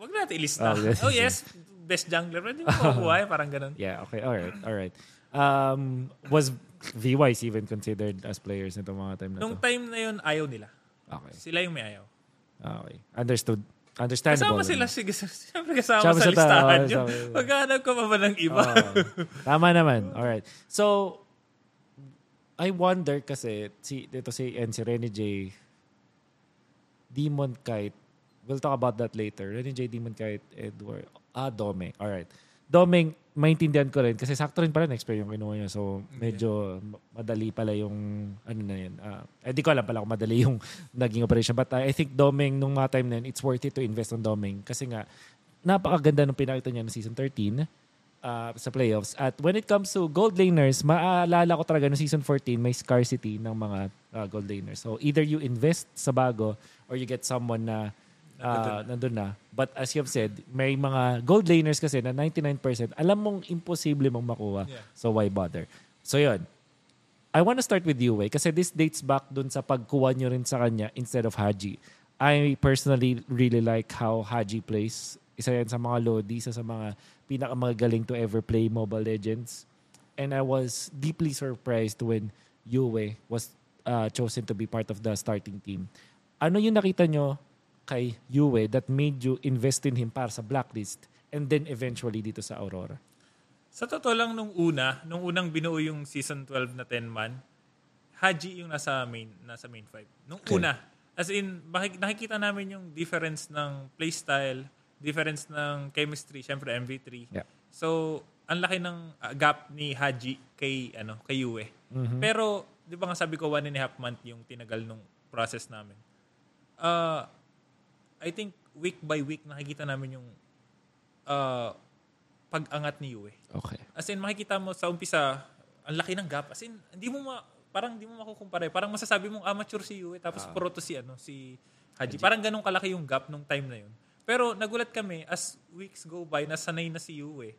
wag natin ilista. Oh, yes. oh, yes, best jungler, hindi mo makukuha eh, parang ganun. yeah, okay. All right. All right. Um, was VYs even considered as players nitong mga time na Nung to? time na yun, ayaw nila. Okay. Sila yung may ayaw. Okay. Understood. Understandable. Kasama sila, sige, siyempre kasama Kasama sa sa ta- listahan oh, yun. Maghanap ka pa ba ng iba? Oo. Tama naman. All right. So, I wonder kasi, si, dito si, and si Renny J, Demon Kite, we'll talk about that later. Renny J, Demon Kite, Edward, ah, Dome. All right. Domeng, maintindihan ko rin kasi sakto rin pala next pair yung kinuha niya. So, medyo ma- madali pala yung ano na yun. Ah, eh, di ko alam pala kung madali yung naging operation. But ah, I think Domeng nung mga time na yun, it's worth it to invest on Domeng kasi nga, napakaganda nung pinakita niya ng season 13 uh, sa playoffs. At when it comes to gold laners, maaalala ko talaga no season 14 may scarcity ng mga uh, gold laners. So either you invest sa bago or you get someone na uh, nandun na. But as you have said, may mga gold laners kasi na 99% alam mong imposible mong makuha. Yeah. So why bother? So yun. I want to start with you, Wei, kasi this dates back dun sa pagkuha nyo rin sa kanya instead of Haji. I personally really like how Haji plays. Isa yan sa mga Lodi, isa sa mga pinakamagaling to ever play Mobile Legends. And I was deeply surprised when Yue was uh, chosen to be part of the starting team. Ano yung nakita nyo kay Yue that made you invest in him para sa blacklist and then eventually dito sa Aurora? Sa totoo lang nung una, nung unang binuo yung season 12 na 10 man, Haji yung nasa main nasa main 5. Nung Okay. una, as in nakikita namin yung difference ng playstyle, difference ng chemistry, syempre MV3. Yeah. So, ang laki ng uh, gap ni Haji kay ano, kay Yue. Pero 'di ba nga sabi ko one and a half month yung tinagal nung process namin. Uh, I think week by week nakikita namin yung uh, pag-angat ni Yue. Okay. As in, makikita mo sa umpisa, ang laki ng gap. As in, hindi mo ma, parang hindi mo makukumpara. Parang masasabi mong amateur si Yue, tapos pro to si, ano, si Haji. Parang ganun kalaki yung gap nung time na yun. Pero nagulat kami, as weeks go by, nasanay na si Yue.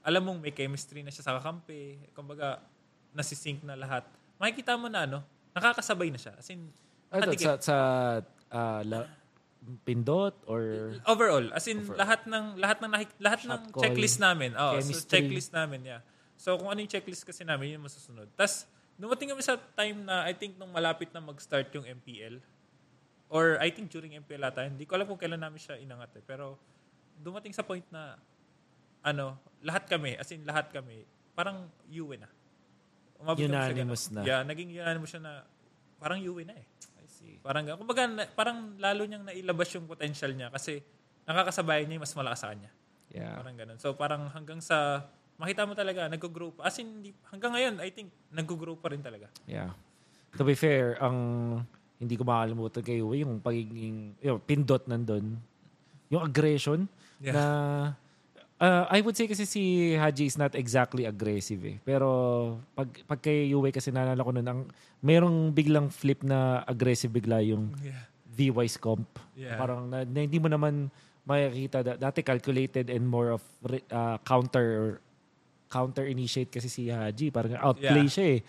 Alam mong may chemistry na siya sa kakampi. Kumbaga, nasisync na lahat. Makikita mo na, ano, nakakasabay na siya. As in, nakadikit. sa, sa ah, la- pindot or Overall, as in lahat ng lahat ng lahat ng call, checklist namin. Oh, so checklist namin, yeah. So kung ano yung checklist kasi namin, yun masusunod. Tapos dumating kami sa time na I think nung malapit na mag-start yung MPL or I think during MPL ata, hindi ko alam kung kailan namin siya inangat eh. Pero dumating sa point na ano, lahat kami, as in lahat kami, parang UE na. Umabot Unanimous na. Yeah, naging unanimous siya na parang UE na eh. See. Parang kumbaga na- parang lalo niyang nailabas yung potential niya kasi nakakasabay niya yung mas malakas sa kanya. Yeah. Parang ganun. So parang hanggang sa makita mo talaga nag-grow pa. As in, hindi- hanggang ngayon, I think nag-grow pa rin talaga. Yeah. To be fair, ang hindi ko makalimutan kay Uwe, yung pagiging, yung pindot nandun, yung aggression Yeah. na uh, I would say kasi si Haji is not exactly aggressive eh. Pero pag, pag kay Uwe kasi naalala ko nun, ang, merong biglang flip na aggressive bigla yung Yeah. V-wise comp. Yeah. Parang na, na hindi mo naman makikita. Da- Dati calculated and more of uh, counter counter initiate kasi si Haji. Parang outplay Yeah. siya eh.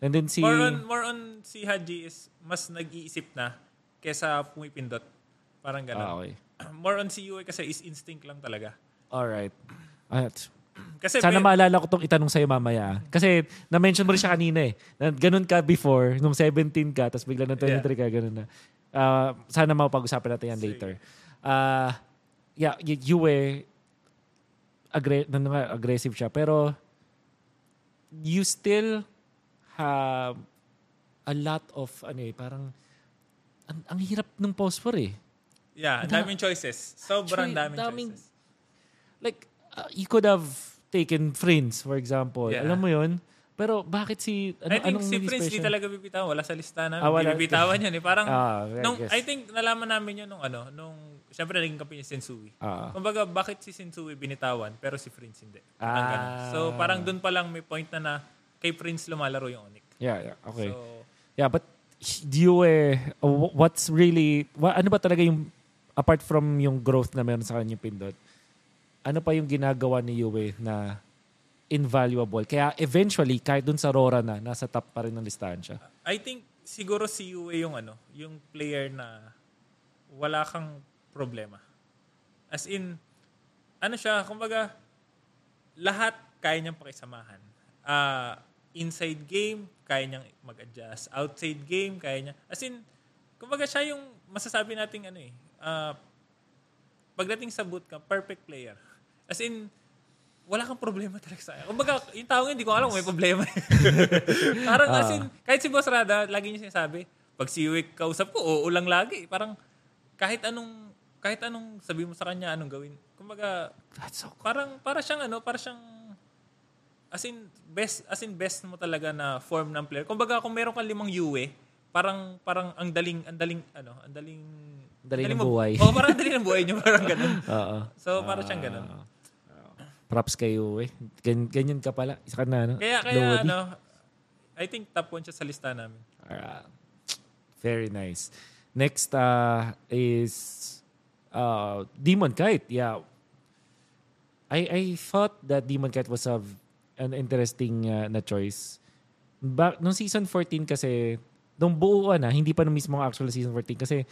And then si... More on, more on si Haji is mas nag-iisip na kesa pumipindot. Parang ganun. Ah, okay. More on si Yue kasi is instinct lang talaga. Alright. At, Kasi sana may- maalala ko itong itanong sa'yo mamaya. Kasi na-mention mo rin siya kanina eh. Na, ganun ka before, nung 17 ka, tapos bigla ng 23 ka, ganun na. Ah, sana mapag-usapan natin yan Sige. later. Ah, yeah, y- Yue, aggre- ano nga, aggressive siya. Pero, you still have a lot of, ano eh, parang, ang, ang hirap ng post for eh. Yeah, ang Da- daming choices. Sobrang Actually, daming, daming- choices. Like uh, you could have taken Prince for example. Yeah. Alam mo 'yun? Pero bakit si ano, I think anong si Prince di special? talaga bibitawan. Wala sa lista namin. Ah, wala. Di bibitawan yan eh. Parang, Ah, I nung, guess. I think nalaman namin yun nung ano, nung, syempre naging kampi ni Sensui. Ah. Kumbaga, bakit si Sensui binitawan pero si Prince hindi? Ah. ganun. So, parang dun pa lang may point na na kay Prince lumalaro yung Onyx. Yeah, yeah. Okay. So, yeah, but do you eh, what's really wa, ano ba talaga yung apart from yung growth na meron sa kanyang pindot? Ano pa yung ginagawa ni Yue na invaluable? Kaya eventually kahit dun sa Rora na nasa top pa rin ng listahan siya. I think siguro si Yue yung ano, yung player na wala kang problema. As in, ano siya, kumbaga, lahat kaya niyang pakisamahan. Ah, inside game, kaya niyang mag-adjust. Outside game, kaya niya. As in, kumbaga siya yung masasabi nating ano eh, ah, pagdating sa bootcamp, perfect player. As in, wala kang problema talaga sa akin. Kumbaga, yung tao nga, hindi ko alam kung may problema. Parang as in, kahit si Boss Rada, lagi niya sinasabi, pag si Wick kausap ko, oo lang lagi. Parang kahit anong, kahit anong sabi mo sa kanya, anong gawin. Kumbaga, That's so parang, para siyang ano, para siyang, as in, best, as in best mo talaga na form ng player. Kumbaga, kung meron kang limang UE, parang, parang ang daling, ang daling, ano, ang daling, Daling ng mo- buhay. Oo, parang ang daling ng buhay niyo, parang ganun. Oo. So, parang siyang ganun. Props kayo eh. Gan- ganyan ka pala. Isa ka na, no? Kaya, kaya Lodi. ano, I think top 1 siya sa lista namin. Ah, very nice. Next uh, is uh, Demon Kite. Yeah. I I thought that Demon Kite was a, an interesting uh, na choice. Ba, nung season 14 kasi, nung buuan na, hindi pa nung mismo actual season 14 kasi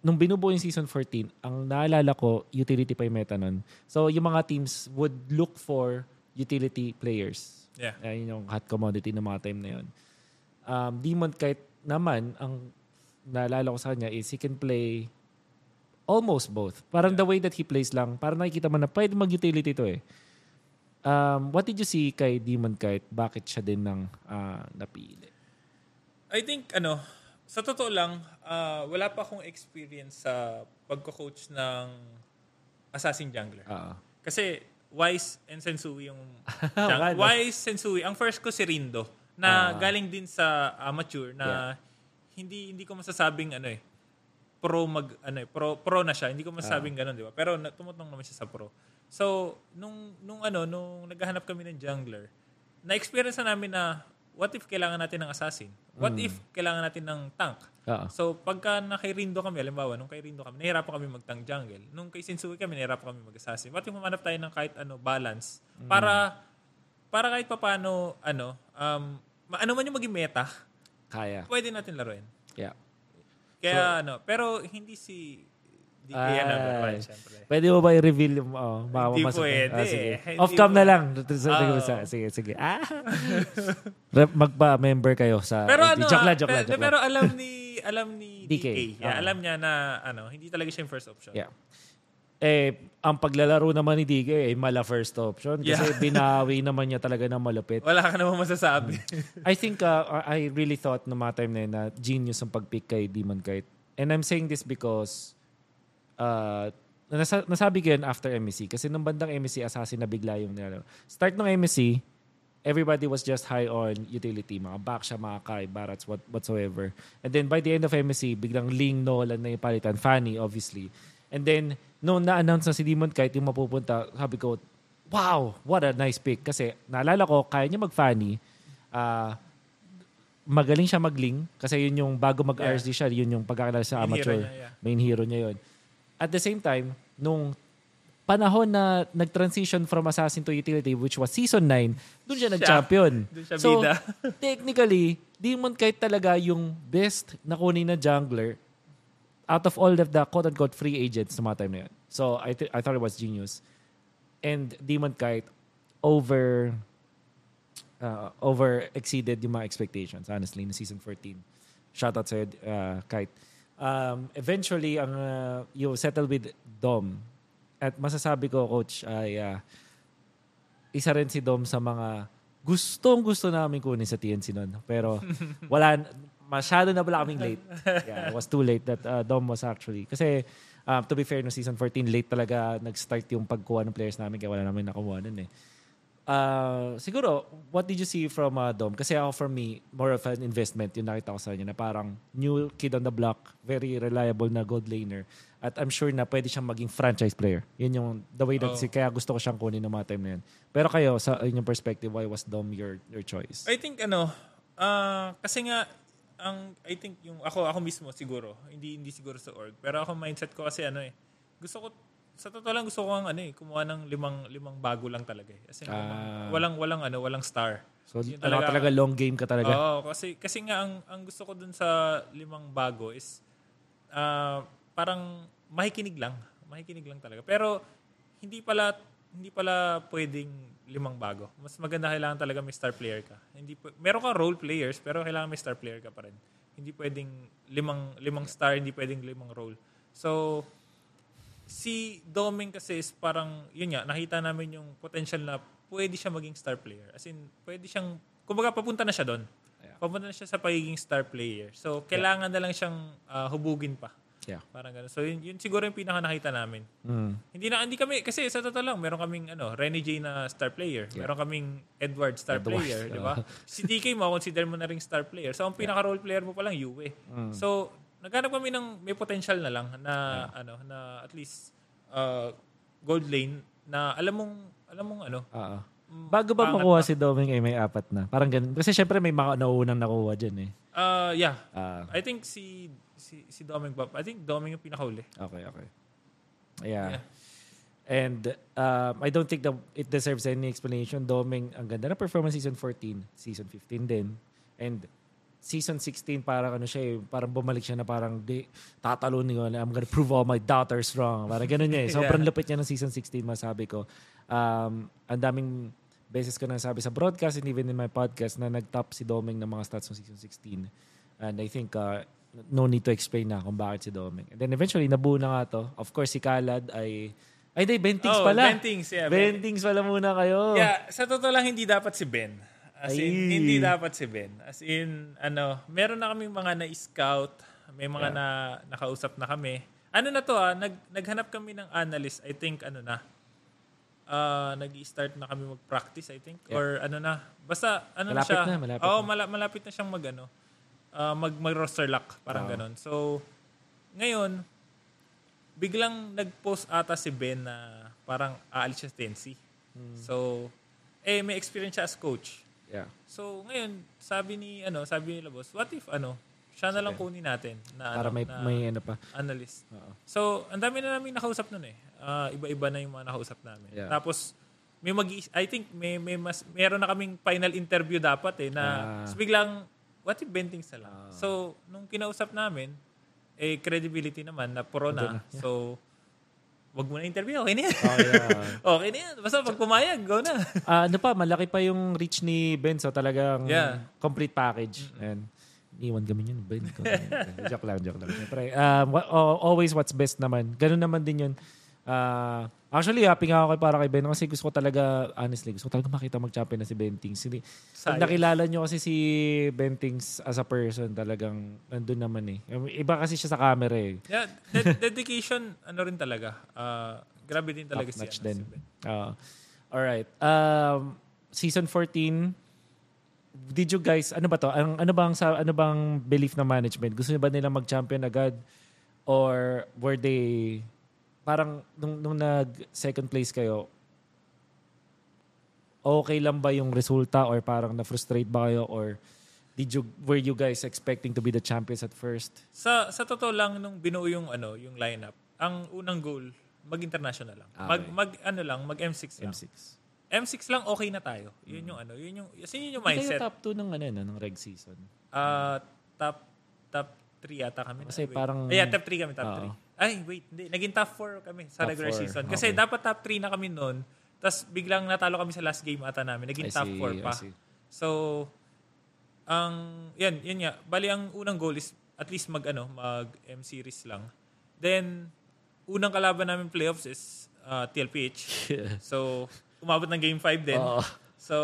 nung binubuo yung season 14, ang naalala ko, utility pa yung meta nun. So, yung mga teams would look for utility players. Yeah. Ayun yung hot commodity ng mga time na yun. Um, Demon Kite naman, ang naalala ko sa kanya is he can play almost both. Parang the way that he plays lang, parang nakikita mo na pwede mag-utility to eh. Um, what did you see kay Demon Kite? Bakit siya din ng ah, napili? I think, ano, sa totoo lang, ah, wala pa akong experience sa pagko-coach ng Assassin Jungler. Ah. Kasi Wise and Sensui yung... Wala. Wise, Sensui. Ang first ko si Rindo na galing din sa amateur na Yeah. hindi hindi ko masasabing ano eh. pro mag ano eh, pro pro na siya. Hindi ko masabing Ah. ganun, di ba? Pero tumutong naman siya sa pro. So, nung nung ano, nung naghahanap kami ng jungler, na-experience na namin na what if kailangan natin ng assassin? What Hmm. if kailangan natin ng tank? Oo. So, pagka na kay Rindo kami, halimbawa, nung kay Rindo kami, nahirapan kami mag-tank jungle. Nung kay Shinsuke kami, nahirapan kami mag-assassin. What if mamanap tayo ng kahit ano, balance? Para, para kahit papano, ano, um, ano man yung maging meta, Kaya. pwede natin laruin. Yeah. Kaya ano, pero hindi si DK yan number one, Ay. syempre. Pwede mo ba i-reveal yung oh, mga Hindi mamasok- pwede. Ah, sige. Hindi Off-cam na lang. Oo. Sige, sige. Ah. Rep- Magpa-member kayo sa... Pero ano, joke lang, ah, joke lang, pe- joke lang. pero alam ni alam ni DK. DK. Yeah, Oo. alam niya na ano, hindi talaga siya yung first option. Yeah. Eh, ang paglalaro naman ni DK eh, mala first option. Kasi Yeah. binawi naman niya talaga ng malupit. Wala ka namang masasabi. I think uh, I really thought na mga time na yun na genius ang pag-pick kay Demon Kite. And I'm saying this because uh, nasa, nasabi ko yun after MSC. Kasi nung bandang MSC, assassin na bigla yung nilaro. Start ng MSC, everybody was just high on utility. Mga Baksha, mga Kai, Barats, what, whatsoever. And then by the end of MSC, biglang Ling, Nolan na yung palitan. Fanny, obviously. And then, nung na-announce na si Demon Kite yung mapupunta, sabi ko, wow, what a nice pick. Kasi naalala ko, kaya niya mag-Fanny. Ah, magaling siya magling kasi yun yung bago mag-RSD siya, yun yung pagkakilala sa Main hero amateur. niya, yeah. Main hero niya yun. At the same time, nung panahon na nag-transition from assassin to utility which was season 9, doon siya nag-champion. Siya so, technically, Demon Kite talaga yung best na kunin na jungler out of all of the quote-unquote free agents sa mga time na yun. So, I, th- I thought it was genius. And Demon Kite over uh, over exceeded yung mga expectations, honestly, na season 14. Shoutout sa'yo, uh, Kite. Um, eventually, ang uh, you settle with Dom. At masasabi ko, Coach, ay uh, isa rin si Dom sa mga gustong gusto namin kunin sa TNC noon. Pero wala, masyado na pala kaming late. Yeah, it was too late that uh, Dom was actually. Kasi um, to be fair, no season 14, late talaga nag-start yung pagkuha ng players namin kaya wala namin nakuha nun eh. Uh, siguro, what did you see from uh, Dom? Kasi ako for me, more of an investment yung nakita ko sa kanya na parang new kid on the block, very reliable na gold laner. At I'm sure na pwede siyang maging franchise player. Yun yung the way that Oh. si, kaya gusto ko siyang kunin ng mga time na yun. Pero kayo, sa inyong perspective, why was Dom your your choice? I think ano, ah, kasi nga ang I think yung ako ako mismo siguro, hindi hindi siguro sa org, pero ako mindset ko kasi ano eh. Gusto ko sa totoo lang gusto ko ang ano eh, kumuha ng limang limang bago lang talaga eh. Kasi Ah. walang walang ano, walang star. So, Yun talaga, talaga- long game ka talaga. Oo, kasi kasi nga ang ang gusto ko dun sa limang bago is ah, parang makikinig lang. Makikinig lang talaga. Pero hindi pala hindi pala pwedeng limang bago. Mas maganda kailangan talaga may star player ka. Hindi meron kang role players pero kailangan may star player ka pa rin. Hindi pwedeng limang limang star, hindi pwedeng limang role. So si Doming kasi is parang, yun nga, nakita namin yung potential na pwede siya maging star player. As in, pwede siyang, kumbaga papunta na siya doon. Yeah. Papunta na siya sa pagiging star player. So, kailangan na lang siyang ah, hubugin pa. Yeah. Parang gano'n. So, yun, yun siguro yung pinaka nakita namin. Mm. Hindi na, hindi kami, kasi sa totoo lang, meron kaming, ano, Renny J na star player. Meron kaming Edward star Edward, player, di oo. ba? si DK mo, consider mo na ring star player. So, ang pinaka-role player mo pa lang, Yue. Mm. So, naghanap kami ng may potential na lang na, ano, na at least, uh, gold lane na alam mong, alam mong, ano, Oo. Bago ba makuha pa. si Doming ay may apat na? Parang ganun. Kasi syempre may mga naunang nakuha dyan eh. uh, yeah. Ah, I think si, si, si Doming Bob, I think Doming yung pinakauli. okay, okay. Yeah. Yeah. And um, I don't think that it deserves any explanation. Doming, ang ganda na performance season 14, season 15 din. And season 16 parang ano siya eh, parang bumalik siya na parang di, tatalunin ko na I'm gonna prove all my doubters wrong. Parang ganun niya eh. Sobrang lupit niya ng season 16 masabi ko. Um, ang daming beses ko na sabi sa broadcast and even in my podcast na nag-top si Doming ng mga stats ng season 16. And I think uh, no need to explain na kung bakit si Doming. And then eventually nabuo na nga to. Of course si Kalad ay ay di Bentings Oh, pala. Bentings, yeah, Ben. Bentings pala muna kayo. Yeah, sa totoo lang, hindi dapat si Ben. As in, Ay. hindi dapat si Ben. As in, ano, meron na kaming mga na-scout, may mga Yeah. na nakausap na kami. Ano na to ah, nag, naghanap kami ng analyst, I think, ano na, uh, nag-start na kami mag-practice, I think. Yeah. Or ano na, basta, ano Malapit na siya. na, malapit Oo, na. mala- malapit na siyang mag, ano, uh, mag, mag-roster lock, parang Oo. ganon. So, ngayon, biglang nag-post ata si Ben na parang aalis siya Tensi. So, eh, may experience siya as coach. Yeah. So, ngayon, sabi ni, ano, sabi nila boss, what if, ano, siya na lang kunin natin na, Para ano, may, na may ano pa. analyst. Oo. So, ang dami na namin nakausap nun eh. Ah, iba-iba na yung mga nakausap namin. Yeah. Tapos, may mag I think may may mas meron na kaming final interview dapat eh na Ah. so biglang what if Bentings na lang. So, nung kinausap namin, eh credibility naman na pro na. So, wag mo na interview, okay na yan. Okay, yeah. okay na yan. Basta pag pumayag, go na. Ah, ano pa, malaki pa yung reach ni Ben. So talagang Yeah. complete package. And iwan kami yun, Ben. joke lang, joke lang. Siyempre, um, wa- al- always what's best naman. Ganun naman din yun. Ah, actually, happy nga ako para kay Ben kasi gusto ko talaga, honestly, gusto ko talaga makita mag-champion na si Bentings. Hindi, pag nakilala nyo kasi si Bentings as a person, talagang nandun naman eh. Iba kasi siya sa camera eh. Yeah, de- dedication ano rin talaga. Ah, grabe din talaga Top si, ano, din. si Ben. Uh, all right. Um, season 14 did you guys ano ba to? Ang ano bang sa ano bang belief ng management? Gusto niyo ba nilang mag-champion agad or were they parang nung, nung nag second place kayo okay lang ba yung resulta or parang na-frustrate ba kayo or did you were you guys expecting to be the champions at first? Sa sa totoo lang nung binuo yung ano, yung lineup, ang unang goal mag-international lang. Ah, Mag okay. mag ano lang, mag M6 lang. M6. M6 lang okay na tayo. Yun yung ano, yun yung kasi yun yung Hindi kayo mindset. top 2 ng ano no, ng reg season. Ah, top top 3 yata kami. Kasi Wait. parang- Ay, yeah, top 3 kami, top Oo. 3. Ay, wait, hindi. Naging top 4 kami sa Top regular four. season. Kasi Okay. dapat top 3 na kami noon. Tapos biglang natalo kami sa last game ata namin. Naging I top see, 4 I pa. So, ang, yan, yan nga. Bali, ang unang goal is at least mag, ano, mag M series lang. Then, unang kalaban namin playoffs is uh, TLPH. So, umabot ng game 5 din. Oo. So,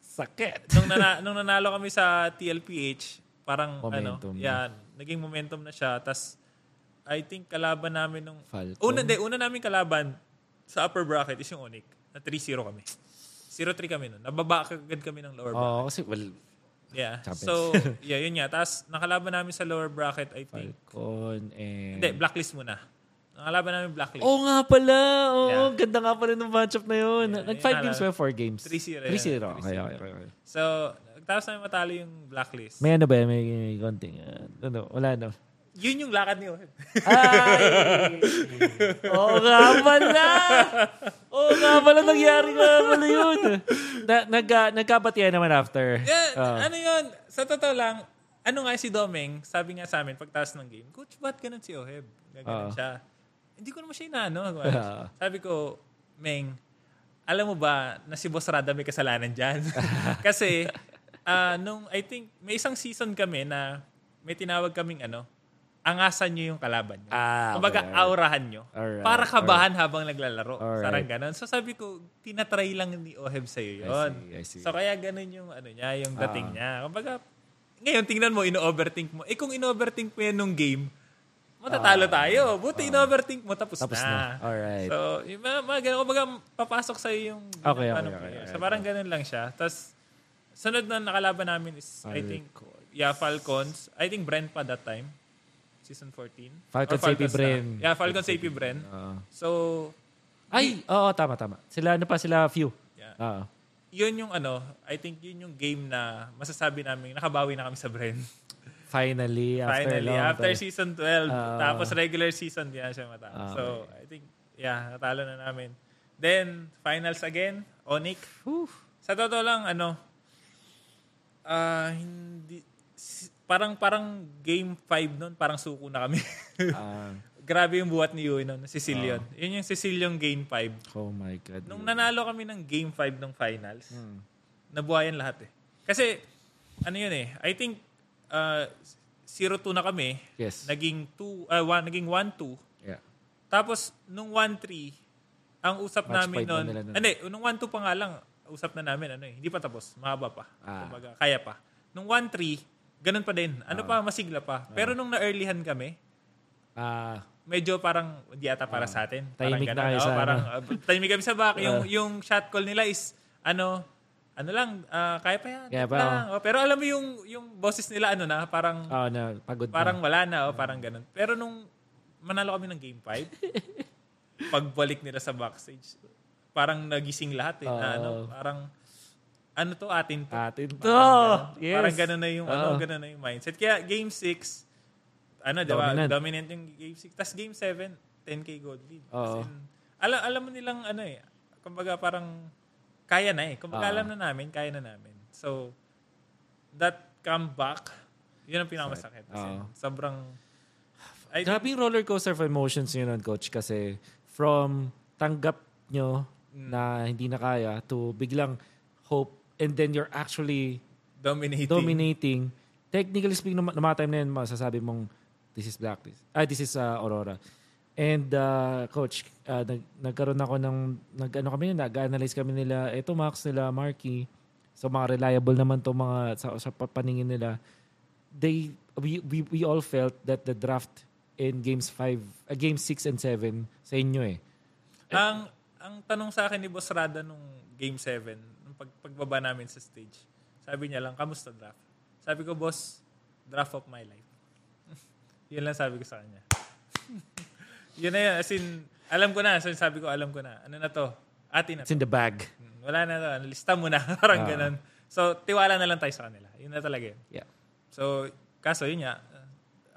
Sakit. nung, nana- nung nanalo kami sa TLPH, parang Momentum. ano, yan, naging momentum na siya. Tas I think kalaban namin nung Falcon. Una, hindi, una namin kalaban sa upper bracket is yung Onyx. Na 3-0 kami. 0-3 kami nun. Nababa agad kami ng lower bracket. Oo, kasi well, Yeah. Champions. So, yeah, yun nga. Tapos, nakalaban namin sa lower bracket, I think. Falcon and... Hindi, blacklist muna. Nakalaban namin blacklist. Oo nga pala. Oo, Yeah. ganda nga pala ng matchup na yun. Yeah, Nag yun five nga games lang. ba? Four games? 3-0 yan. 3-0. Okay, 3-0. okay, okay. So, tapos namin matalo yung blacklist. May ano ba? May, may konting... Uh, ano, wala no. Yun yung lakad ni Ohen. Ay! Oo nga pala! Oo nga pala, nangyari nga pala yun. Na, nag, uh, nagkabatiyan naman after. Yeah, Oo. ano yun? Sa totoo lang, ano nga si Domeng, sabi nga sa amin pagtaas ng game, Coach, ba't ganun si Oheb? Ganun Oo. siya. Hindi ko naman siya inaano. Oo. sabi ko, Meng, alam mo ba na si Boss Rada may kasalanan dyan? Kasi, ah, nung I think, may isang season kami na may tinawag kaming ano, angasan nyo yung kalaban nyo. Ah, Kumbaga, okay, alright. aurahan nyo. Alright, para kabahan habang naglalaro. Alright. Sarang ganun. So sabi ko, tinatry lang ni Oheb sa'yo yun. I see, I see. So kaya ganun yung ano niya, yung dating Ah. niya. Kumbaga, ngayon tingnan mo, ino-overthink mo. Eh kung ino-overthink mo yan nung game, matatalo tayo. Buti ino-overthink mo, tapos, Ah. Tapos na. na. Alright. So, yung mga, mga ganun, kumbaga, papasok sa'yo yung Okay, okay, ano, okay, player. okay, So parang ganun lang siya. Tapos, sunod na nakalaban namin is, I think, yeah, Falcons. I think Brent pa that time. Season 14. Falcons, Or AP na. Bren. Yeah, Falcons, AP Bren. Oo. So, Ay, oo, tama, tama. Sila, ano pa, sila few. yeah. Oo. yun yung ano, I think yun yung game na masasabi namin, nakabawi na kami sa Bren. Finally, after Finally, long after time. season 12, Ah. tapos regular season, di na siya matalo. Ah, so, I think, yeah, natalo na namin. Then, finals again, Onyx. Whew. Sa totoo lang, ano, ah hindi, si- parang, parang game 5 nun, parang suko na kami. Ah, Grabe yung buhat ni Yui nun, Sicilian. Yun yung Sicilian game 5. oh my God. Nung nanalo kami ng game 5 ng finals, Hmm. nabuhayan lahat eh. Kasi, ano yun eh, I think, uh, 0-2 na kami, Yes. naging 2, uh, one, naging 1-2. Yeah. Tapos, nung 1-3, ang usap Match namin point na nun. hindi, nung 1-2 pa nga lang, usap na namin, ano eh, hindi pa tapos, mahaba pa. Ah. Kumbaga, kaya pa. Nung 1-3, ganun pa din. Ano pa, masigla pa. Pero nung na-earlyhan kami, Ah, medyo parang hindi ata para sa atin. Parang Tahimik na ganun. kayo Oo, sa parang ano. uh, tahimik kami sa back. Yung, yung shot call nila is, ano, ano lang, ah, kaya pa yan. Kaya pa, lang. Oh, pero alam mo yung, yung boses nila, ano na, parang, Oo na, pagod parang na. wala na, oh, parang ganun. Pero nung manalo kami ng game 5, pagbalik nila sa backstage, parang nagising lahat eh. na, ano, parang, ano to, atin to. Atin to. Parang. Yes. Parang ganun na yung, ano, Oo. ganun na yung mindset. Kaya game 6, ano, di ba? Dominant. Dominant yung game 6. Tapos game 7, 10k gold lead. Oo. alam, alam mo nilang, ano eh, kumbaga parang, kaya na eh. Kumbaga Oo. alam na namin, kaya na namin. So, that comeback, yun ang pinakamasakit. As in, Oo. sobrang, I Grabe yung roller coaster of emotions yun nun, coach, kasi from tanggap nyo Mm. na hindi na kaya to biglang hope and then you're actually dominating. dominating. Technically speaking, nung mga time na yun, masasabi mong this is Blacklist. Ah, this is uh, Aurora. And uh, coach, uh, nag, nagkaroon ako ng nag ano kami nag-analyze kami nila ito Max nila Marky. So mga reliable naman to mga sa, sa pa- paningin nila. They we, we we all felt that the draft in games 5, uh, games 6 and 7 sa inyo eh. ang ang tanong sa akin ni Boss Rada nung game 7, nung pag, pagbaba namin sa stage, sabi niya lang, kamusta draft? Sabi ko, boss, draft of my life. yun lang sabi ko sa kanya. yun na yun. As in, alam ko na. So sabi ko, alam ko na. Ano na to? Atin na It's to. in the bag. Wala na to. Lista mo na. Parang Ah. ganun. So, tiwala na lang tayo sa kanila. Yun na talaga yun. Yeah. So, kaso yun nga,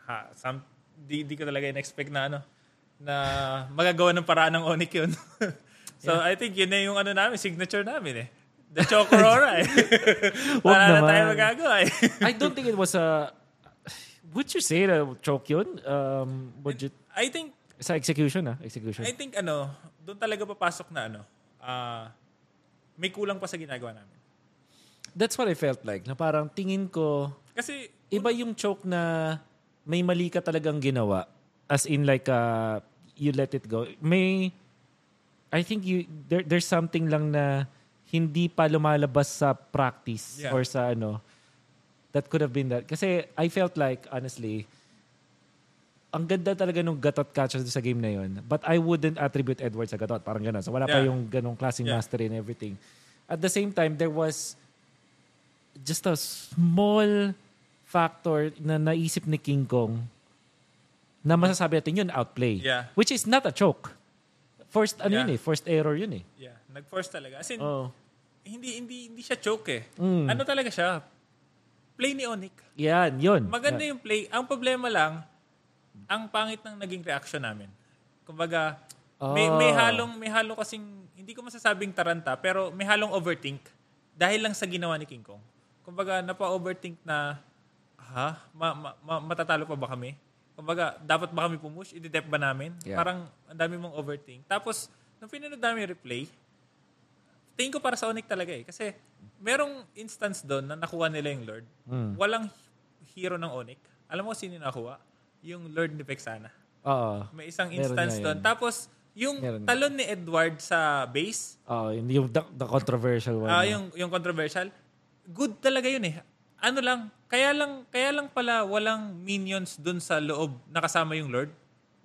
ha, some, di, di ko talaga in-expect na ano, na magagawa ng paraan ng Onic yun. so, I think yun na yung ano namin, signature namin eh. The Chocorora eh. Wala na tayo magagawa eh. I don't think it was a would you say na choke yun? Um, would you, I think, sa execution ah, execution. I think ano, doon talaga papasok na ano, ah, may kulang pa sa ginagawa namin. That's what I felt like. Na parang tingin ko, Kasi, iba yung choke na may mali ka talagang ginawa. As in like, uh, you let it go. May, I think you there, there's something lang na hindi pa lumalabas sa practice Yeah. or sa ano. That could have been that. Kasi I felt like, honestly, ang ganda talaga nung gatot catches sa game na yun. But I wouldn't attribute Edwards sa gatot. Parang gano'n. So wala pa Yeah. yung ganong klaseng Yeah. mastery and everything. At the same time, there was just a small factor na naisip ni King Kong na masasabi natin yun, outplay. Yeah. Which is not a choke. First, ano Yeah. yun eh, first error yun eh. yeah, nag-force talaga. As in, Oh. hindi, hindi, hindi siya choke eh. Mm. Ano talaga siya? Play ni Onic. Yan, yun. Maganda yung play. Ang problema lang, ang pangit ng naging reaction namin. Kumbaga, may, may Ah. halong, may halong kasing, hindi ko masasabing taranta, pero may halong overthink dahil lang sa ginawa ni King Kong. Kumbaga, napa-overthink na, ha? Ma, ma, ma- matatalo pa ba kami? Kumbaga, dapat ba kami pumush? Ididep ba namin? Yeah. Parang, ang dami mong overthink. Tapos, nung pinanood namin yung replay, tingin ko para sa Onic talaga eh. Kasi, merong instance doon na nakuha nila yung Lord. Mm. Walang hero ng Onic. Alam mo sino yung nakuha? Yung Lord ni Vexana. Oo. May isang instance doon. Tapos, yung Meron. talon ni Edward sa base, Oo, yun, yung the, the controversial one. ah, no? yung, yung controversial, good talaga yun eh. Ano lang, kaya lang, kaya lang pala walang minions doon sa loob na kasama yung Lord.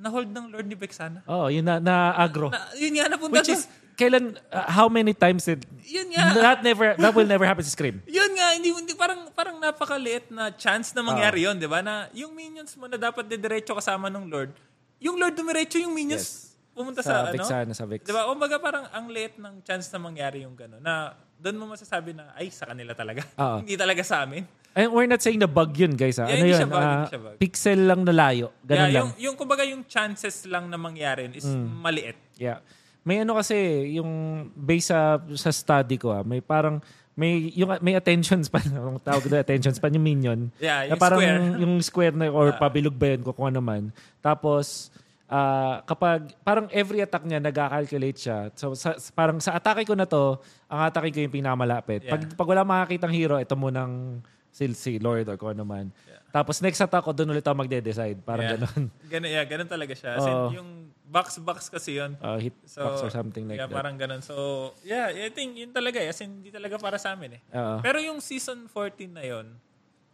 Na-hold ng Lord ni Vexana. Oo, yun na, na agro. Na, yun nga, napunta Which is, kailan, uh, how many times did, Yun nga. that never, that will never happen sa Scream. Yun nga, hindi, hindi parang parang napakaliit na chance na mangyari Ah. yun, 'di ba? Na yung minions mo na dapat didiretso kasama ng Lord, yung Lord dumiretso yung minions pumunta sa, Sa ano? Vexana, sa Vex. 'Di ba? O baga parang ang liit ng chance na mangyari yung gano'n. Na doon mo masasabi na ay sa kanila talaga. Oo. hindi talaga sa amin. And we're not saying na bug yun, guys. Ha? Yeah, ano yun? bug, ah, bug. pixel lang na layo. Ganun Yeah, lang. yung yung kumbaga yung chances lang na mangyari is maliit. Yeah. May ano kasi, yung based sa, sa study ko, ah, may parang, may yung may attention span, ang tawag na attention span, yung minion. Yeah, na yung parang square. yung square na, or pabilog ba yun, kung ano man. Tapos, ah, kapag, parang every attack niya, nag-calculate siya. So, sa, parang sa atake ko na to, ang atake ko yung pinakamalapit. Pag, Yeah. pag wala makakitang hero, ito munang si, si Lord or kung ano man. Tapos next attack ko, doon ulit ako magde-decide. Parang Yeah. ganun. Ganun, yeah, ganun talaga siya. As in, Oo. yung box-box kasi yun. Uh, hitbox or something like yeah, that. parang ganun. So, yeah, I think yun talaga. eh. As in, hindi talaga para sa amin eh. Oo. Pero yung season 14 na yun,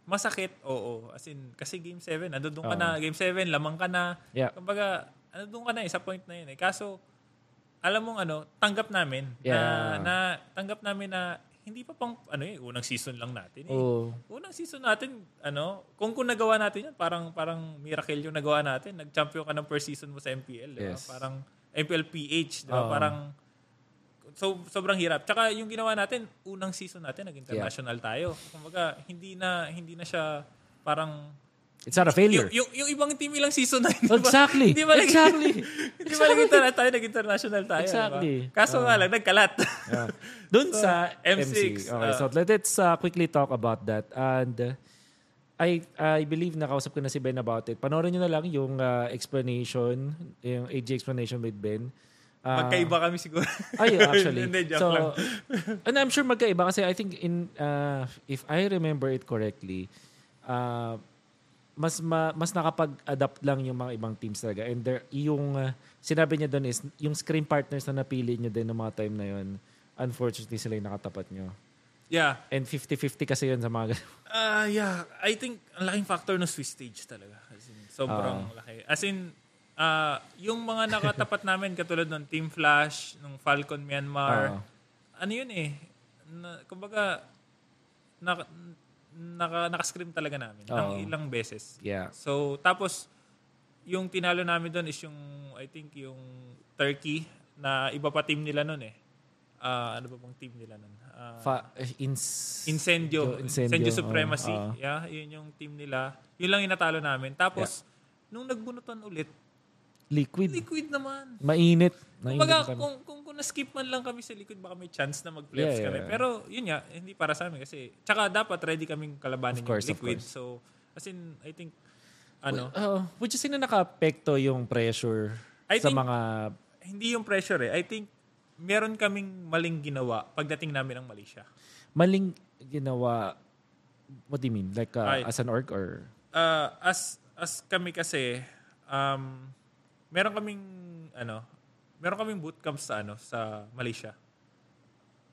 masakit, oo. As in, kasi game 7, nandun ka Oo. na. Game 7, lamang ka na. Yeah. Kumbaga, nandun ka na eh, sa point na yun eh. Kaso, alam mong ano, tanggap namin Yeah. na, na tanggap namin na hindi pa pang, ano eh, unang season lang natin eh. Oo. Unang season natin, ano, kung kung nagawa natin yun, parang parang miracle yung nagawa natin. Nag-champion ka ng per season mo sa MPL, di ba? Yes. Parang MPL PH, di ba? Oo. Parang so sobrang hirap. Tsaka yung ginawa natin, unang season natin nag-international tayo. Kumbaga, hindi na hindi na siya parang It's not a failure. yung, yung, yung ibang team ilang season na hindi ba- Exactly. Hindi ba Exactly. Hindi ba naging interna- tayo nag-international tayo? di? Exactly. Kaso nga lang, nagkalat. Yeah. Doon So, sa M6, MC. Okay, uh, so let's uh, quickly talk about that. And uh, I I believe nakausap ko na si Ben about it. Panoorin nyo na lang yung uh, explanation, yung AG explanation with Ben. Uh, Magkaiba kami siguro. Ay, actually. Hindi, joke so, and I'm sure magkaiba kasi I think in uh, if I remember it correctly, uh, mas ma, mas nakapag-adapt lang yung mga ibang teams talaga. And there, yung uh, sinabi niya doon is yung screen partners na napili niyo din ng mga time na yon unfortunately sila yung nakatapat niyo. Yeah. And 50-50 kasi yun sa mga. Ah, yeah. I think ang laking factor ng Swiss stage talaga. As in, sobrang Ah. laki. As in, ah, yung mga nakatapat namin katulad ng Team Flash, ng Falcon Myanmar, Ah. ano yun eh, na, kumbaga, naka, naka, naka-scrim talaga namin ng Oo. ilang beses. Yeah. So, tapos, yung tinalo namin doon is yung, I think, yung Turkey, na iba pa team nila noon eh. Ah, ano ba bang team nila noon? Ah, Fa- uh, ins- Incendio. Incendio, Incendio, Supremacy. oo. Yeah, yun yung team nila. Yun lang yung natalo namin. Tapos, nung nagbunutan ulit, liquid. liquid naman. Mainit. Mainit Kumbaga, kung, kung na-skip man lang kami sa liquid, baka may chance na mag-playoffs Yeah, yeah, kami. Pero, yun nga, hindi para sa amin kasi, tsaka dapat ready kaming kalabanin course, yung liquid. So, as in, I think, ano, Uh, would you say na naka-apekto yung pressure I sa think- mga hindi yung pressure eh. I think, meron kaming maling ginawa pagdating namin ng Malaysia. maling ginawa what do you mean like uh, Ay. as an org or uh, as as kami kasi um meron kaming ano meron kaming bootcamp sa ano sa Malaysia.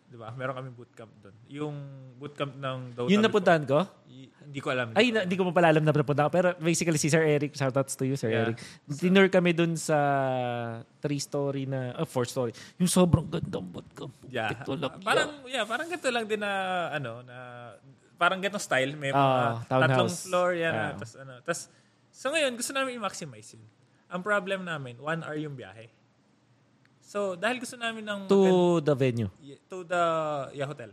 'di ba? Meron kaming bootcamp doon yung bootcamp ng Dota yun napuntahan ko? Y- hindi ko alam. Ay hindi ko pa pala alam na napunta ko pero basically si Sir Eric shoutouts to you Sir Yeah. Eric. Dinner kami dun sa three story na uh, four story. Yung sobrang gandang bootcamp. Yeah. Ito lang parang yeah parang ganito lang din na ano na parang ganitong style. May mga Ah, townhouse. tatlong floor yan Ah. tapos ano tapos so ngayon gusto namin i-maximize yun. Ang problem namin one hour yung biyahe so dahil gusto namin ng to the venue to the yeah, hotel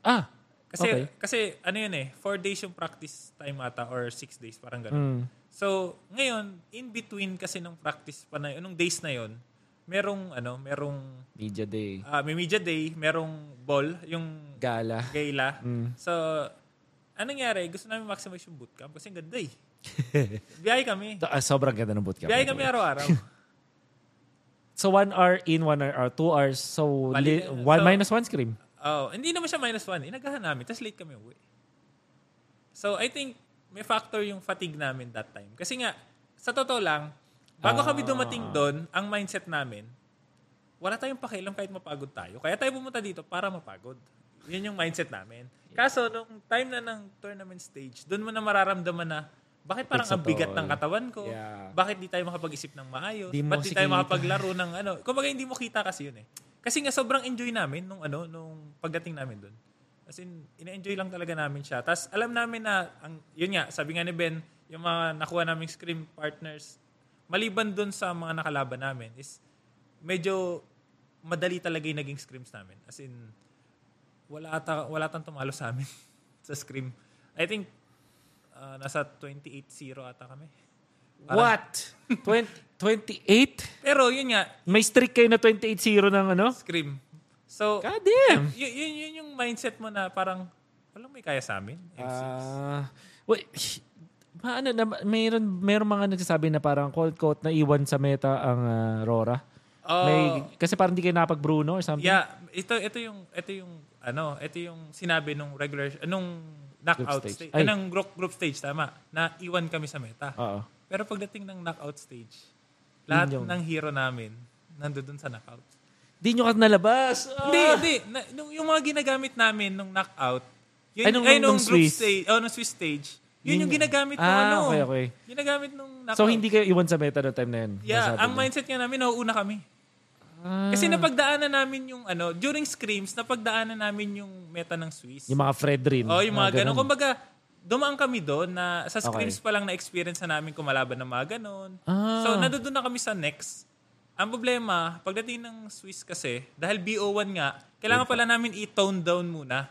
ah Kasi, okay kasi ano yun eh, four days yung practice time ata or six days, parang Mm. gano'n. So, ngayon, in between kasi ng practice pa na yun, nung days na yun, merong, ano, merong, media day ah, may media day, merong ball, yung gala gala. Mm. So, anong nangyari? Gusto namin maximize yung bootcamp kasi ang ganda eh. Biyahe kami. Ah, sobrang ganda ng bootcamp Biyahe kami araw-araw. so one hour in one hour or two hours so Bali- li- one so- minus one scream Oh, hindi naman siya minus one. Inagahan namin. Tapos late kami uwi. So, I think may factor yung fatigue namin that time. Kasi nga, sa totoo lang, bago kami dumating doon, ang mindset namin, wala tayong pakialam kahit mapagod tayo. Kaya tayo pumunta dito para mapagod. Yun yung mindset namin. Kaso, nung time na ng tournament stage, doon mo na mararamdaman na, bakit parang ang bigat ng katawan ko? Yeah. Bakit di tayo makapag-isip ng maayos? Di Ba't di tayo makapaglaro ng ano? Kumbaga hindi mo kita kasi yun eh. Kasi nga sobrang enjoy namin nung ano nung pagdating namin doon. As in, ina-enjoy lang talaga namin siya. Tapos alam namin na, ang, yun nga, sabi nga ni Ben, yung mga nakuha naming scrim partners, maliban doon sa mga nakalaban namin, is medyo madali talaga yung naging scrims namin. As in, wala ata, wala tang tumalo sa amin sa scrim. I think, ah, nasa 28-0 ata kami. Parang- what 20, 28 Pero yun nga, May streak kayo na 28-0 ng ano? scrim. So, God damn! y- yun, yun yung mindset mo na parang, walang may kaya sa amin. Ah, wait, paano na, mayroon, mayroon mga nagsasabi na parang quote-quote na iwan sa meta ang ah, Rora. Oh, May, kasi parang hindi kayo napag Bruno or something. yeah, ito ito yung ito yung ano, ito yung sinabi nung regular nung knockout Group stage. stage. Ay. Ng group, group stage tama. Na iwan kami sa meta. Oo. Pero pagdating ng knockout stage, lahat Yun yung- ng hero namin nandoon sa knockout. Di nyo ka nalabas. Ah! Hindi, hindi. Na, nung, yung mga ginagamit namin nung knockout, yun, Ay, nung- ay, nung nung, group Swiss. stage, oh, nung Swiss stage, yun, Yun yung ginagamit nung Ah, ano. okay, okay. Ginagamit nung knockout. So, hindi kayo iwan sa meta no time na yun? Yeah, ang mindset nga namin, nauuna kami. Kasi napagdaanan namin yung ano, during scrims, napagdaanan namin yung meta ng Swiss. Yung mga Fred rin. Oh, yung mga ganun. Kumbaga, dumaan kami doon na sa scrims Okay. pa lang na-experience na namin kumalaban ng mga ganun. Ah. So, nandoon na kami sa next. Ang problema, pagdating ng Swiss kasi, dahil BO1 nga, kailangan pala namin i-tone down muna.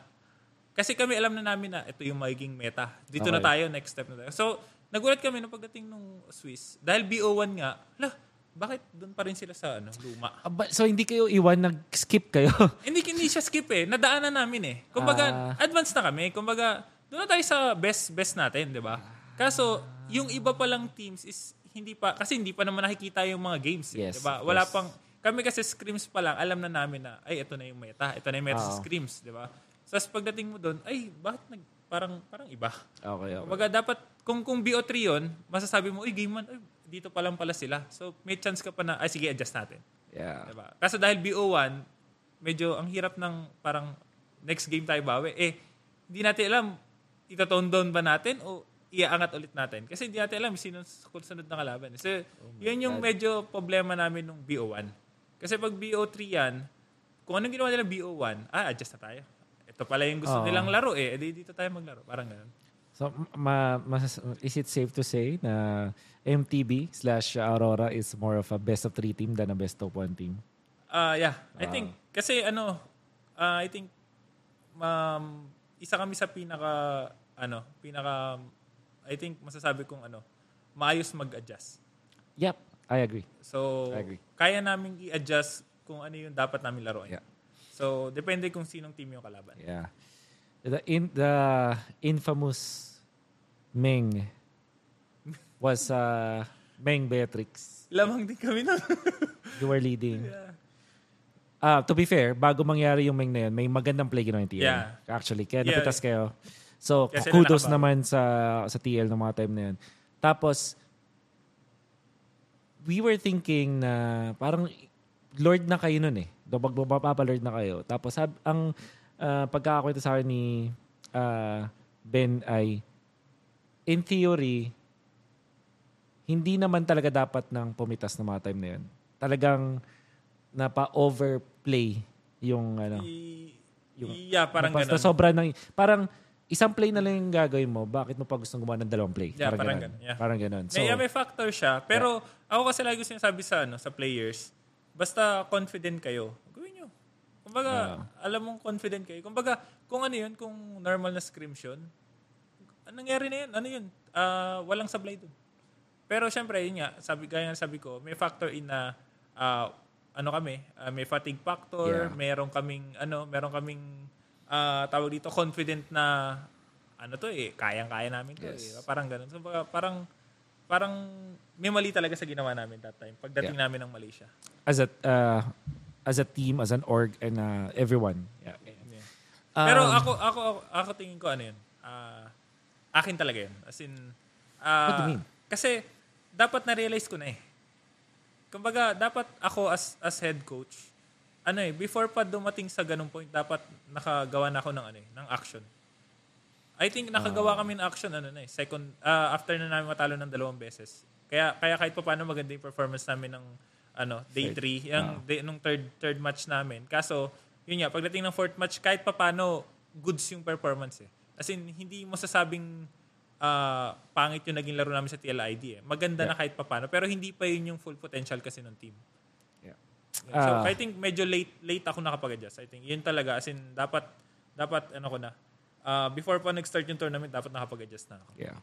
Kasi kami alam na namin na ito yung magiging meta. Dito na Okay. tayo, next step na tayo. So, nagulat kami nung pagdating ng Swiss. Dahil BO1 nga, lah, bakit doon pa rin sila sa ano, luma? Ah, ba- So hindi kayo iwan, nag-skip kayo. hindi, hindi siya skip eh. Nadaanan namin eh. Kumbaga, Ah. advance na kami. Kumbaga, doon na tayo sa best best natin, di ba? Kaso, yung iba pa lang teams is hindi pa, kasi hindi pa naman nakikita yung mga games. Eh, Yes, di ba? Wala yes. pang, kami kasi scrims pa lang, alam na namin na, ay, ito na yung meta. Ito na yung meta sa Oo. scrims, di ba? So, pagdating mo doon, ay, bakit nag, parang, parang iba? Okay, okay. Kumbaga, dapat, kung, kung BO3 yun, masasabi mo, ay, game man, ay, dito pa lang pala sila. So, may chance ka pa na, ay, sige, adjust natin. Yeah. Diba? Kasi dahil BO1, medyo ang hirap ng parang next game tayo bawi. Eh, hindi natin alam, itatone down ba natin o iaangat ulit natin? Kasi hindi natin alam sino sunod na kalaban. So, yun yung medyo problema namin nung BO1. Kasi pag BO3 yan, kung anong ginawa nila BO1, ah, adjust na tayo. Ito pala yung gusto Oo. nilang laro eh. Edi dito tayo maglaro. Parang ganun. So, ma, mas, is it safe to say na MTB slash Aurora is more of a best of three team than a best of one team? Ah, yeah. I think kasi ano, ah, I think um, isa kami sa pinaka ano, pinaka I think masasabi kong ano, maayos mag-adjust. Yep, I agree. So, I agree. kaya naming i-adjust kung ano yung dapat namin laruin. Yeah. So, depende kung sinong team yung kalaban. Yeah. The in the infamous Meng was uh, Meng Beatrix. Lamang din kami nun. You were leading. yeah. Ah, to be fair, bago mangyari yung Meng na yun, may magandang play ginawa yung TL. Yeah. Actually, kaya Yeah. napitas kayo. So, Kasi kudos nakabago. naman sa sa TL ng mga time na yun. Tapos, we were thinking na parang Lord na kayo nun eh. Mapapa-Lord na kayo. Tapos, ang uh, pagkakakwento sa akin ni ah, Ben ay, in theory, hindi naman talaga dapat nang pumitas ng mga time na yun. Talagang napa-overplay yung ano. Yung- yeah, parang ganun. sobra ng parang isang play na lang yung gagawin mo, bakit mo pa gustong gumawa ng dalawang play? Yeah, parang ganun. ganun, yeah. Parang ganun. So, may, yeah, may factor siya. Pero ako kasi lagi sinasabi sa, ano, sa players, basta confident kayo, gawin nyo. Kumbaga, alam mong confident kayo. Kumbaga, kung ano yun, kung normal na scrims yun, anong nangyari na yun? Ano yun? Ah, walang sablay dun. Pero syempre, yun nga, sabi, gaya nga sabi ko, may factor in na, ah, ano kami, ah, may fatigue factor, Yeah. meron kaming, ano, meron kaming, ah, tawag dito, confident na, ano to eh, kayang-kaya namin to Yes. eh. Parang ganun. So, parang, parang may mali talaga sa ginawa namin that time. Pagdating namin ng Malaysia. as a uh, as a team, as an org, and uh, everyone. Yeah. Pero Um, ako, ako, ako, ako tingin ko ano yun. ah, akin talaga yun. As in, ah, What do you mean? Kasi, dapat na-realize ko na eh. Kumbaga, dapat ako as as head coach, ano eh, before pa dumating sa ganung point, dapat nakagawa na ako ng ano eh, ng action. I think nakagawa Ah. kami ng action ano na eh, second ah, after na namin matalo ng dalawang beses. Kaya kaya kahit pa paano maganda yung performance namin ng ano, day 3, yung Ah. day, nung third third match namin. Kaso, yun nga, pagdating ng fourth match, kahit pa paano goods yung performance eh. As in, hindi mo sasabing ah, pangit yung naging laro namin sa TLID eh. Maganda na kahit pa paano, pero hindi pa yun yung full potential kasi ng team. Yeah. So, Ah. I think medyo late late ako nakapag-adjust. I think yun talaga as in dapat dapat ano ko na ah, before pa nag-start yung tournament dapat nakapag-adjust na ako. Yeah.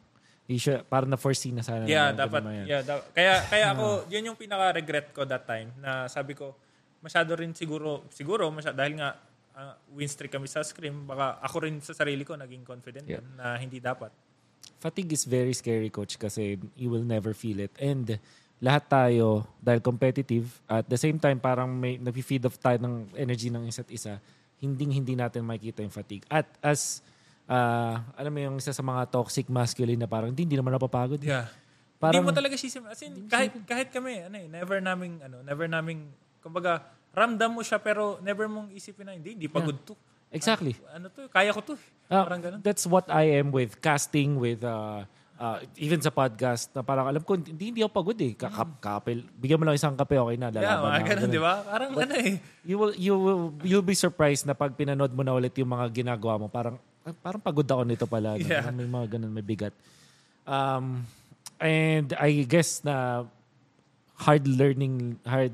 You should, parang na-foresee na sana. Yeah, na dapat. Yeah, da- kaya kaya ako, yun yung pinaka-regret ko that time na sabi ko masyado rin siguro siguro masyado, dahil nga ah, win streak kami sa scrim, baka ako rin sa sarili ko naging confident Yeah. na hindi dapat. Fatigue is very scary, coach, kasi you will never feel it. And lahat tayo, dahil competitive, at the same time, parang may nag-feed off tayo ng energy ng isa't isa, hindi-hindi natin makikita yung fatigue. At as, ah, alam mo yung isa sa mga toxic masculine na parang, hindi, hindi naman napapagod. Yeah. Parang, hindi mo talaga sisim. As in, kahit, kahit kami, ano eh, never naming, ano, never naming, kumbaga, ramdam mo siya pero never mong isipin na, hindi, hindi pagod to. exactly. Ano to, kaya ko to. Ah, Parang ganun. That's what I am with casting, with uh, Ah, even sa podcast, na parang alam ko, hindi, hindi ako pagod eh. Kakap, kapel. Bigyan mo lang isang kape, okay na. Mm. Yeah, Lalaban mga na. ganun, di ba? Parang ano eh. You will, you will, you'll be surprised na pag pinanood mo na ulit yung mga ginagawa mo, parang, ah, parang pagod ako nito pala. no? Yeah. Parang May mga ganun, may bigat. Um, and I guess na hard learning, hard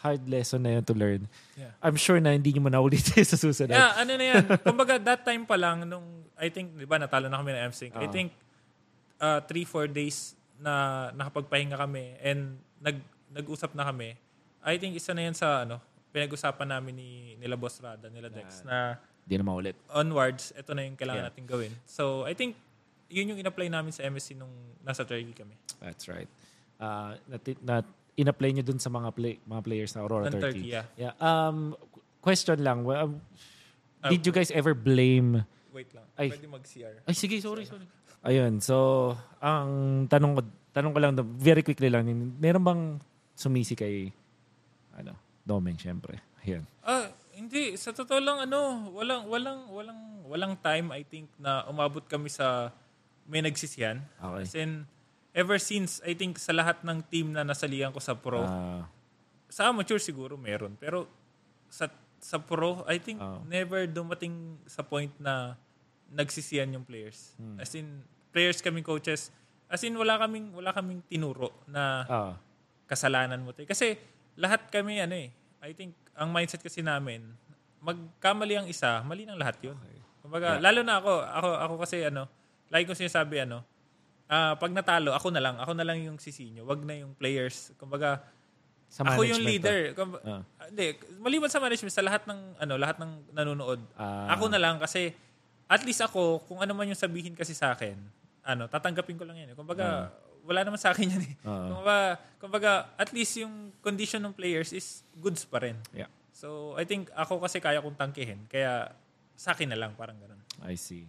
hard lesson na yun to learn. Yeah. I'm sure na hindi nyo mo naulit sa susunod. Yeah, ano na yan. Kumbaga, that time pa lang, nung, I think, di ba, natalo na kami ng MSync. I Oo. think, uh, three, four days na nakapagpahinga kami and nag, nag-usap na kami. I think isa na yan sa, ano, pinag-usapan namin ni nila Boss Rada, nila Dex, na Hindi na maulit. onwards, ito na yung kailangan Yeah. natin gawin. So, I think, yun yung in-apply namin sa MSC nung nasa Turkey kami. That's right. Uh, na, na in-apply nyo dun sa mga play, mga players na Aurora Ng 30. Turkey, yeah. Yeah. Um, question lang. Well, um, Ah. did you guys ever blame... Wait lang. Ay. Pwede mag-CR. Ay, sige, sorry, sorry. Ayun, so, ang tanong ko, tanong ko lang, very quickly lang, meron bang sumisi kay, ano, Domeng, syempre. Ayun. Ah, hindi. Sa totoo lang, ano, walang, walang, walang, walang time, I think, na umabot kami sa may nagsisihan. Okay. As in, ever since, I think, sa lahat ng team na nasalihan ko sa pro, Ah, sa amateur siguro meron. Pero sa sa pro, I think, Oh. never dumating sa point na nagsisihan yung players. Hmm. As in, players kaming coaches, as in, wala kaming, wala kaming tinuro na ah, kasalanan mo. to. Kasi lahat kami, ano eh, I think, ang mindset kasi namin, magkamali ang isa, mali ng lahat yun. Kumbaga, lalo na ako, ako, ako kasi ano, like ko sinasabi, ano, ah pag natalo, ako na lang, ako na lang yung sisinyo, wag na yung players. Kumbaga, sa ako yung leader. Kumbaga, Ah. ah, Hindi, maliban sa management, sa lahat ng, ano, lahat ng nanonood, Ah. ako na lang kasi, at least ako, kung ano man yung sabihin kasi sa akin, ano, tatanggapin ko lang yan. Kumbaga, wala naman sa akin yan eh. Ah. Kumbaga, kumbaga, at least yung condition ng players is goods pa rin. Yeah, So, I think ako kasi kaya kong tangkihin. Kaya, sa akin na lang, parang ganun. I see.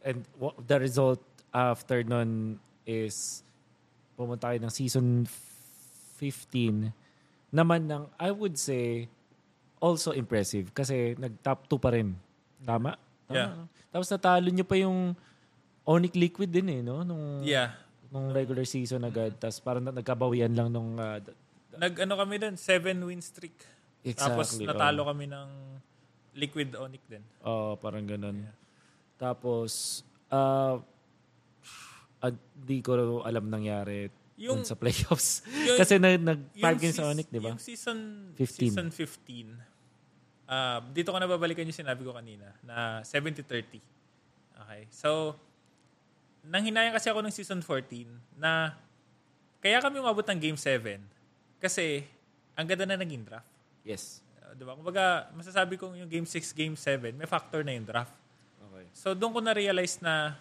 And wha- the result after nun is pumunta kayo ng season 15 naman ng, I would say, also impressive kasi nag-top 2 pa rin. Tama? Tama Yeah. no? Tapos natalo nyo pa yung Onic Liquid din eh, no? Nung, Yeah. nung regular season agad. Tapos parang na- nagkabawian lang nung... uh, Nag-ano kami dun, seven win streak. Tapos Exactly, natalo kami ng Liquid Onic din. Oo, parang ganun. Tapos, uh, ah, di ko alam nangyari Yung- sa playoffs. yung- Kasi na, nag-5 Yung games sa Onic, di ba? Yung season 15. Season 15. ah, dito ko nababalikan yung sinabi ko kanina na 70-30. Okay. So, nang hinayang kasi ako ng season 14 na kaya kami umabot ng game 7 kasi ang ganda na naging draft. Yes. Uh, di ba? Kumbaga, masasabi kong yung game 6, game 7, may factor na yung draft. Okay. So doon ko na-realize na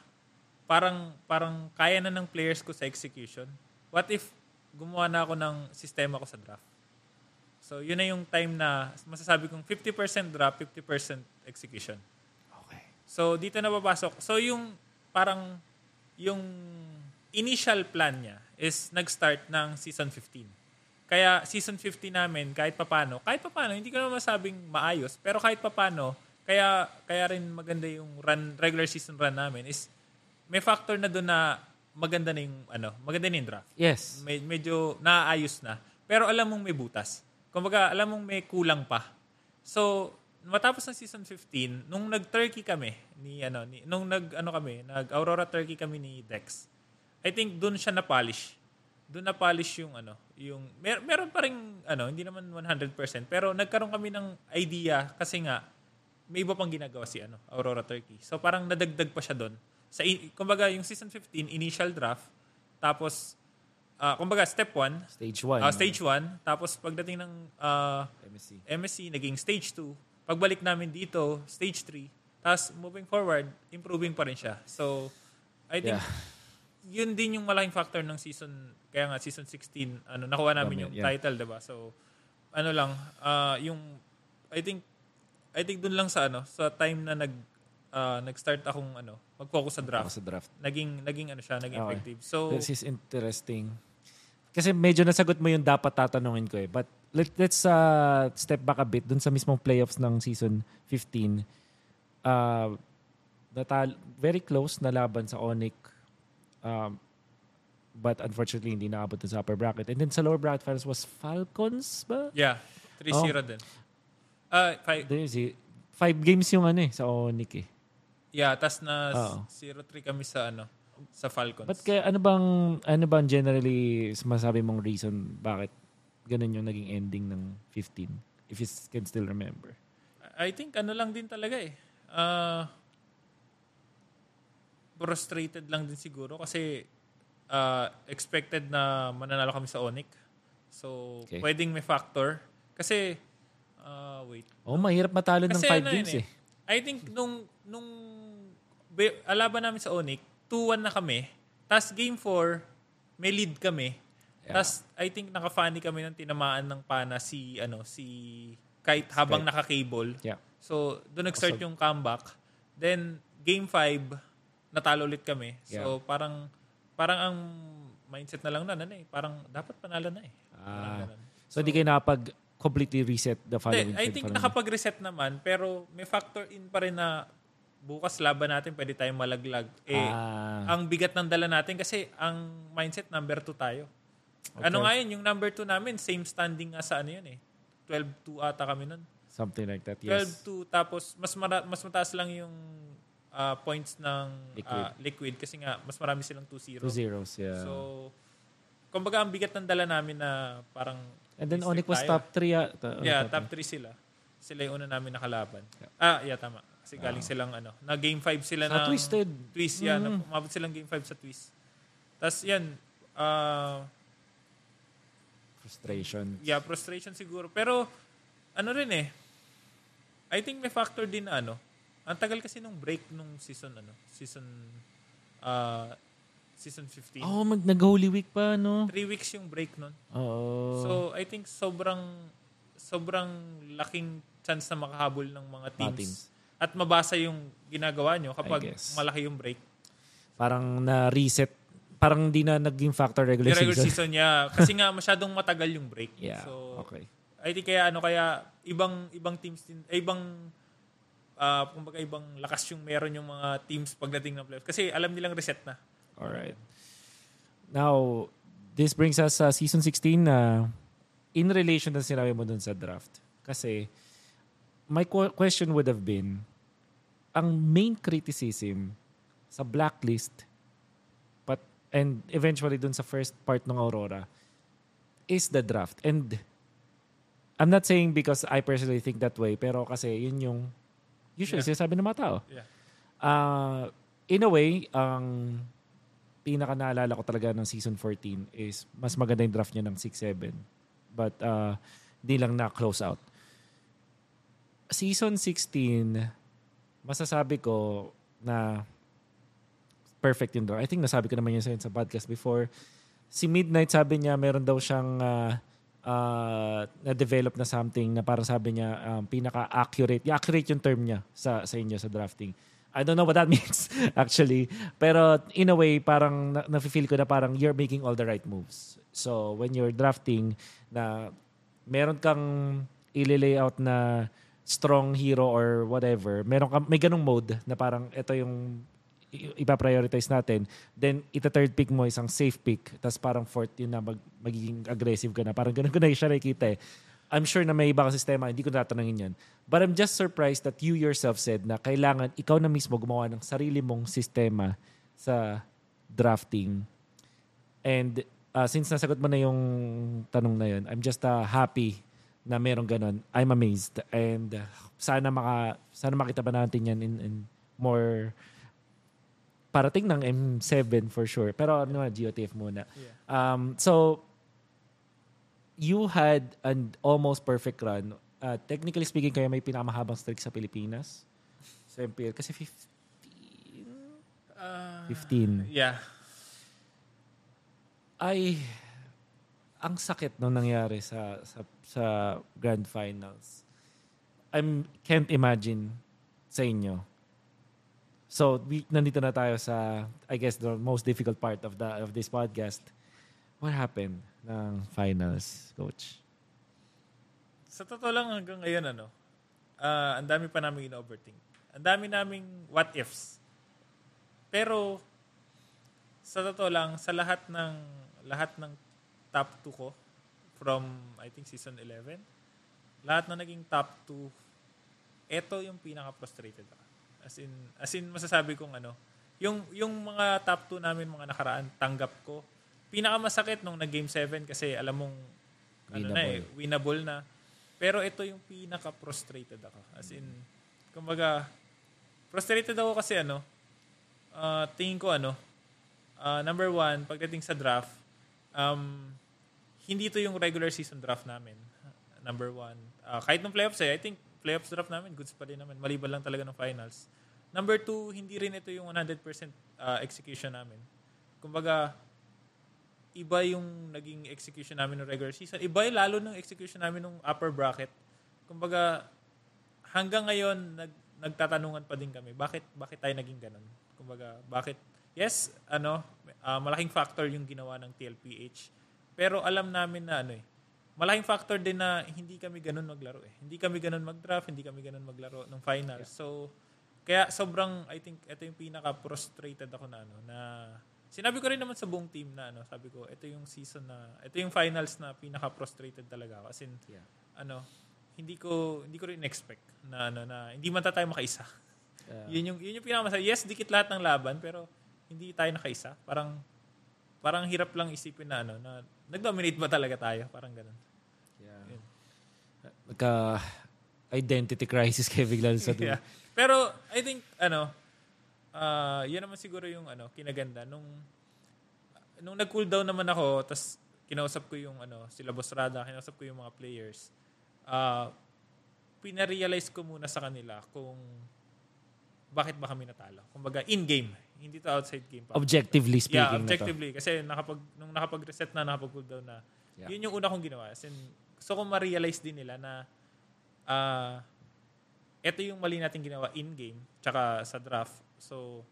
parang parang kaya na ng players ko sa execution. What if gumawa na ako ng sistema ko sa draft? So yun na yung time na masasabi kong 50% draft, 50% execution. Okay. So dito na papasok. So yung parang yung initial plan niya is nag-start ng season 15. Kaya season 15 namin kahit papano, kahit papano hindi ko naman masabing maayos, pero kahit papano kaya kaya rin maganda yung run regular season run namin is may factor na doon na maganda na yung ano, maganda na yung draft. Yes. Med- medyo naayos na. Pero alam mong may butas. Kumbaga, alam mong may kulang pa. So, matapos ng season 15, nung nag-Turkey kami, ni, ano, ni, nung nag, ano kami, nag-Aurora Turkey kami ni Dex, I think doon siya na-polish. Doon na-polish yung, ano, yung, mer- meron pa rin, ano, hindi naman 100%, pero nagkaroon kami ng idea kasi nga, may iba pang ginagawa si ano, Aurora Turkey. So parang nadagdag pa siya doon. Sa kumbaga yung season 15 initial draft tapos ah, kumbaga step 1, Stage 1. stage 1, tapos pagdating ng ah, MSC. MSC naging stage 2. Pagbalik namin dito, stage 3. Tapos moving forward, improving pa rin siya. So I think Yeah. yun din yung malaking factor ng season kaya nga season 16 ano nakuha namin Dominant, yung yeah. title 'di ba so ano lang ah, yung I think I think dun lang sa ano sa time na nag ah, nag-start akong ano mag-focus sa Ako draft sa draft. naging naging ano siya naging Okay. effective so This is interesting. Kasi medyo nasagot mo yung dapat tatanungin ko eh. But let, let's uh, step back a bit dun sa mismong playoffs ng season 15. Uh, natal very close na laban sa Onic. Um, but unfortunately, hindi nakabot dun sa upper bracket. And then sa lower bracket finals was Falcons ba? Yeah. 3-0 din. Ah, five, There's it. Five games yung ano eh, sa Onic eh. Yeah, tas na Oo. 0-3 kami sa ano, sa Falcons. But kaya ano bang, ano bang generally masabi mong reason bakit ganun yung naging ending ng 15? If you can still remember. I think ano lang din talaga eh. Ah, frustrated lang din siguro kasi ah, expected na mananalo kami sa Onic. So, Okay. pwedeng may factor. Kasi, ah, wait. Oh, mahirap matalo ng Kasi five ano games yun eh. I think nung, nung alaban namin sa Onic, 2-1 na kami. Tapos game 4, may lead kami. Yeah. Tapos I think naka-funny kami ng tinamaan ng pana si ano si Kite habang naka-cable. Yeah. So, doon nag-start yung comeback. Then, game 5, natalo ulit kami. So, parang parang ang mindset na lang na, ano eh, parang dapat panalo na eh. Ah. ganun. So, hindi kayo nakapag completely reset the following Hindi, I think nakapag-reset naman, pero may factor in pa rin na bukas laban natin, pwede tayong malaglag. Eh, Ah, ang bigat ng dala natin kasi ang mindset number 2 tayo. Ano nga yun, yung number 2 namin, same standing nga sa ano yun eh. 12-2 ata kami nun. something like that, 12-2, yes. tapos mas, mara- mas mataas lang yung ah, points ng Liquid. ah, liquid kasi nga mas marami silang 2-0. Two zeros, yeah. So, kumbaga ang bigat ng dala namin na parang And then Onic was tayo. top 3 yata. Yeah, top 3 sila. Sila yung una namin nakalaban. Ah, yeah, tama. Kasi galing silang ano, na game 5 sila Sa ng Ah. Twisted. Twist, yeah. Na, umabot silang game 5 sa twist. Tapos yan, ah, Frustration. yeah, frustration siguro. Pero, ano rin eh, I think may factor din na ano, ang tagal kasi nung break nung season, ano, season, ah, season 15. Oh, mag nag-Holy Week pa, no? Three weeks yung break nun. Oo. So, I think sobrang sobrang laking chance na makahabol ng mga Mga teams. teams. At mabasa yung ginagawa nyo kapag malaki yung break. parang na-reset. Parang hindi na naging factor regular, Yung regular season. season niya. Kasi nga masyadong matagal yung break. Yeah, So, okay. I think kaya ano kaya ibang ibang teams din eh, ibang ah kumbaga ibang lakas yung meron yung mga teams pagdating ng playoffs kasi alam nilang reset na. Alright. Now, this brings us sa season 16 na in relation na sinabi mo dun sa draft. Kasi, my qu- question would have been, ang main criticism sa blacklist but and eventually dun sa first part ng Aurora is the draft. And I'm not saying because I personally think that way, pero kasi yun yung usually Yeah. sinasabi ng mga tao. Yeah. Uh, in a way, ang pinaka naalala ko talaga ng season 14 is mas maganda yung draft niya ng 6-7. But uh, di lang na-close out. Season 16, masasabi ko na perfect yung draft. I think nasabi ko naman yun sa, sa podcast before. Si Midnight sabi niya meron daw siyang uh, uh, na-develop na something na parang sabi niya um, pinaka-accurate. Accurate yung term niya sa, sa inyo sa drafting. I don't know what that means actually. Pero in a way, parang na- nafe-feel ko na parang you're making all the right moves. So when you're drafting na meron kang i-layout na strong hero or whatever, meron ka, may ganong mode na parang ito yung ipa-prioritize natin. Then, ita third pick mo isang safe pick. Tapos parang fourth yun na mag, magiging aggressive ka na. Parang ganun ko na siya nakikita eh. I'm sure na may iba ka sistema, hindi ko tatanungin yan. But I'm just surprised that you yourself said na kailangan ikaw na mismo gumawa ng sarili mong sistema sa drafting. And uh, since nasagot mo na yung tanong na yun, I'm just uh, happy na merong ganun. I'm amazed. And uh, sana maka sana makita ba natin yan in, in more parating ng M7 for sure. Pero ano, GOTF muna. Yeah. Um, so, you had an almost perfect run. Uh, technically speaking, kayo may pinakamahabang streak sa Pilipinas. Sa MPL. Kasi 15. Ah, 15. yeah. Ay, ang sakit nung nangyari sa sa sa grand finals. I can't imagine sa inyo. So, we, nandito na tayo sa I guess the most difficult part of the of this podcast. What happened ng finals, coach? Sa totoo lang hanggang ngayon ano, ah, ang dami pa namin in-overthink. Ang dami naming what ifs. Pero sa totoo lang, sa lahat ng lahat ng top 2 ko from I think season 11, lahat na naging top 2, ito yung pinaka-frustrated ako. As in, as in masasabi kong ano, yung yung mga top 2 namin mga nakaraan, tanggap ko. Pinakamasakit nung nag-game 7 kasi alam mong ano na eh, winnable na. Pero ito yung pinaka-frustrated ako. As in, kumbaga, frustrated ako kasi ano, uh, tingin ko ano, uh, number one, pagdating sa draft, um, hindi to yung regular season draft namin. Number one. Uh, kahit nung playoffs eh, I think playoffs draft namin, goods pa din naman. Maliban lang talaga ng finals. Number two, hindi rin ito yung 100% uh, execution namin. Kumbaga, iba yung naging execution namin ng regular season. Iba yung lalo ng execution namin ng upper bracket. Kumbaga, hanggang ngayon, nag, nagtatanungan pa din kami, bakit, bakit tayo naging ganun? Kumbaga, bakit, yes, ano, uh, malaking factor yung ginawa ng TLPH. Pero alam namin na ano eh, malaking factor din na hindi kami ganun maglaro eh. Hindi kami ganun mag-draft, hindi kami ganun maglaro ng finals. Yeah. So, kaya sobrang, I think, ito yung pinaka-frustrated ako na ano, na sinabi ko rin naman sa buong team na ano, sabi ko, ito yung season na, ito yung finals na pinaka-frustrated talaga ako. As in, yeah. ano, hindi ko hindi ko rin expect na ano na hindi man tayo makaisa. Yeah. yun yung yun yung pinakamasaya. Yes, dikit lahat ng laban pero hindi tayo nakaisa. Parang parang hirap lang isipin na ano na nag-dominate ba talaga tayo? Parang ganun. Yeah. Yun. Magka identity crisis kay bigla sa dulo. yeah. Pero I think ano uh, yun naman siguro yung ano kinaganda nung nung nag-cool down naman ako tas kinausap ko yung ano sila Boss Rada, kinausap ko yung mga players. Uh, pina-realize ko muna sa kanila kung bakit ba kami natalo. Kumbaga in-game hindi to outside game pa. Objectively speaking. Yeah, objectively. Kasi nakapag, nung nakapag-reset na, nakapag-cool down na, yeah. yun yung una kong ginawa. As in, so kung ma-realize din nila na uh, ito yung mali natin ginawa in-game, tsaka sa draft. So,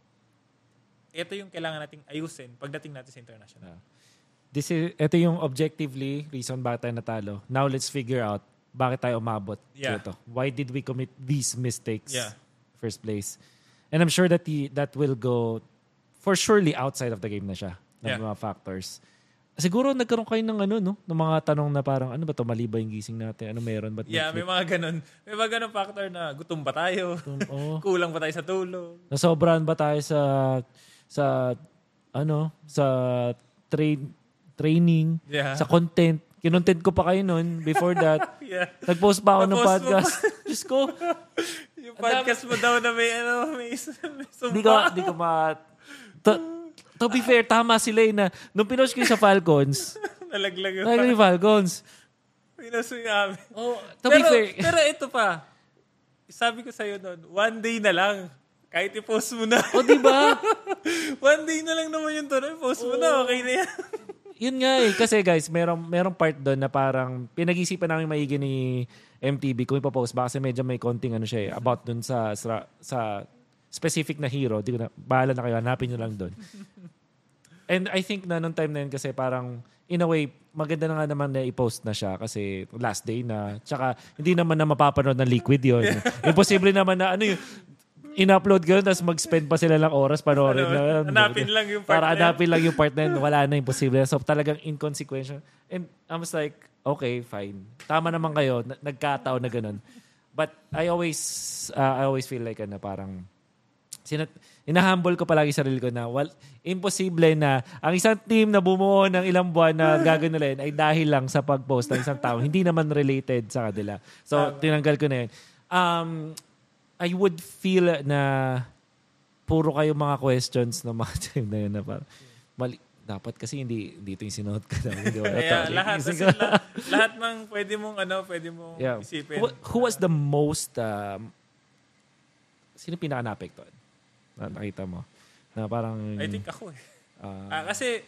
ito yung kailangan nating ayusin pagdating natin sa international. Yeah. This is, ito yung objectively reason bakit tayo natalo. Now let's figure out bakit tayo umabot yeah. dito. Why did we commit these mistakes yeah. first place? And I'm sure that he, that will go for surely outside of the game na siya ng yeah. mga factors. Siguro nagkaroon kayo ng ano, no? Ng mga tanong na parang, ano ba to mali ba yung gising natin? Ano meron? Ba't yeah, may mga ganun. May mga ganun factor na gutom ba tayo? Gutom, oh. Kulang ba tayo sa tulog? Nasobrahan ba tayo sa, sa, ano, sa train, training, yeah. sa content? Kinontent ko pa kayo noon before that. yeah. Nag-post pa ako ng podcast. Diyos ko. Yung podcast mo daw na may, ano, may, may sumpa. Di ko, di ko ma... To, to be fair, tama si Lay na nung pinost ko sa Falcons, nalaglag yung Nalaglag yung Falcons. Pinost yung amin. Oh, to pero, be fair. Pero ito pa, sabi ko sa'yo noon, one day na lang. Kahit i-post mo na. O, oh, di ba? one day na lang naman yung tono. I-post oh. mo na, okay na yan. yun nga eh. Kasi guys, merong, merong part doon na parang pinag-isipan namin maigi ni MTV kung ipopost ba kasi medyo may konting ano siya eh, about dun sa, sa, sa specific na hero. Di ko na, bahala na kayo, hanapin nyo lang doon. And I think na nung time na yun kasi parang in a way, maganda na nga naman na i-post na siya kasi last day na. Tsaka hindi naman na mapapanood ng liquid yun. Imposible naman na ano yung in-upload ko tapos mag-spend pa sila lang oras panoorin ano, na. Hanapin lang yung part Para hanapin lang yung part na yun. Wala na imposible. So talagang inconsequential. And I was like, okay, fine. Tama naman kayo. Nagkataon na ganun. But I always, uh, I always feel like ano, parang, sinat inahumble ko palagi sarili ko na well, imposible na ang isang team na bumuo ng ilang buwan na gagawin ay dahil lang sa pag-post ng isang tao. Hindi naman related sa kanila. So, tinanggal ko na yun. Um, I would feel na puro kayo mga questions na mga time na yun na parang, mali, dapat kasi hindi dito yung sinuot ko. Hindi yeah, lahat, kasi lahat, lahat ng pwede mong ano, pwede mong yeah. isipin. Who, who was the most, um, sino pinaka-naapektuhan? Na, nakita mo? Na parang... I think ako eh. Uh, ah, kasi,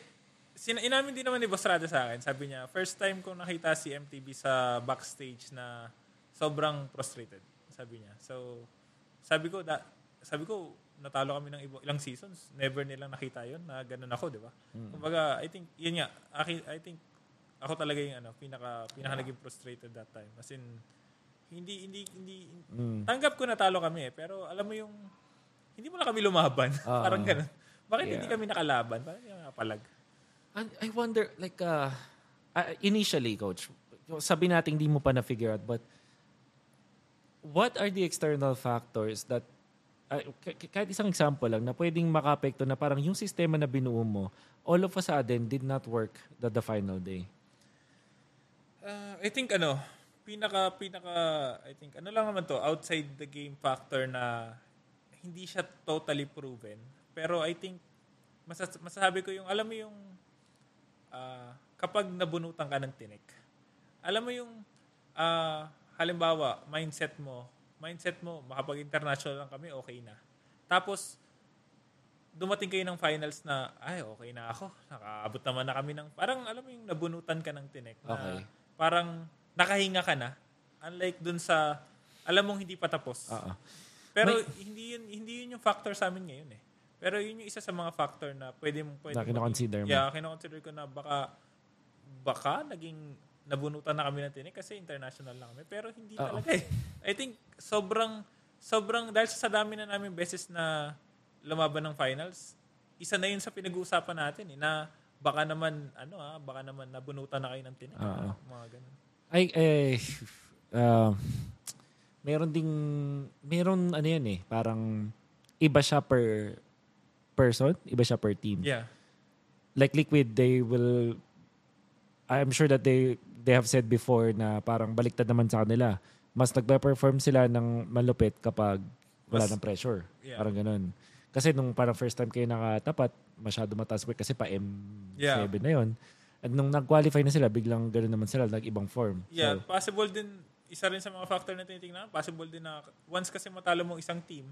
sin- inamin din naman ni Boss Rada sa akin. Sabi niya, first time ko nakita si MTV sa backstage na sobrang frustrated. Sabi niya. So, sabi ko, da, sabi ko, natalo kami ng iba, ilang seasons. Never nilang nakita yon na ganun ako, di ba? Mm. Kumbaga, I think, yun nga, I, I think, ako talaga yung ano, pinaka, pinaka yeah. naging frustrated that time. As in, hindi, hindi, hindi, mm. tanggap ko natalo kami eh, pero alam mo yung, hindi mo na kami lumaban. Uh, Parang ganun. Bakit Yeah. hindi kami nakalaban? Bakit hindi kami nakapalag? And I wonder, like, uh, uh, initially, coach, sabi natin hindi mo pa na-figure out, but what are the external factors that, uh, kahit isang example lang, na pwedeng makapekto na parang yung sistema na binuo mo, all of a sudden did not work the, the final day? Uh, I think ano, pinaka pinaka I think ano lang naman to, outside the game factor na hindi siya totally proven. Pero I think masas- masasabi ko yung alam mo yung ah, kapag nabunutan ka ng tinik. Alam mo yung ah, halimbawa, mindset mo, mindset mo makapag-international lang kami, okay na. Tapos dumating kayo ng finals na ay okay na ako. Nakaabot naman na kami ng parang alam mo yung nabunutan ka ng tinik na Okay. parang nakahinga ka na. Unlike dun sa alam mong hindi pa tapos. Oo. Pero hindi yun hindi yun yung factor sa amin ngayon eh. Pero yun yung isa sa mga factor na pwede mong pwede Na kinoconsider mo. Yeah, kinoconsider ko na baka baka naging nabunutan na kami ng tinik kasi international lang kami. Pero hindi Oo. talaga eh. I think sobrang sobrang dahil sa dami na namin beses na lumaban ng finals, isa na yun sa pinag-uusapan natin eh, na baka naman ano ah, baka naman nabunutan na kayo ng tinik. Oo. Mga ganun. Ay, eh, uh, meron ding, meron ano yan eh, parang iba siya per person, iba siya per team. Yeah. Like Liquid, they will, I'm sure that they, they have said before na parang baliktad naman sa kanila. Mas nagpe-perform sila ng malupit kapag wala Mas- ng pressure. Yeah. Parang ganun. Kasi nung parang first time kayo nakatapat, masyado mataas work kasi pa M7 Yeah. na yon. At nung nag-qualify na sila, biglang gano'n naman sila, nag-ibang form. Yeah, So, possible din, isa rin sa mga factor na tinitingnan, possible din na once kasi matalo mo isang team,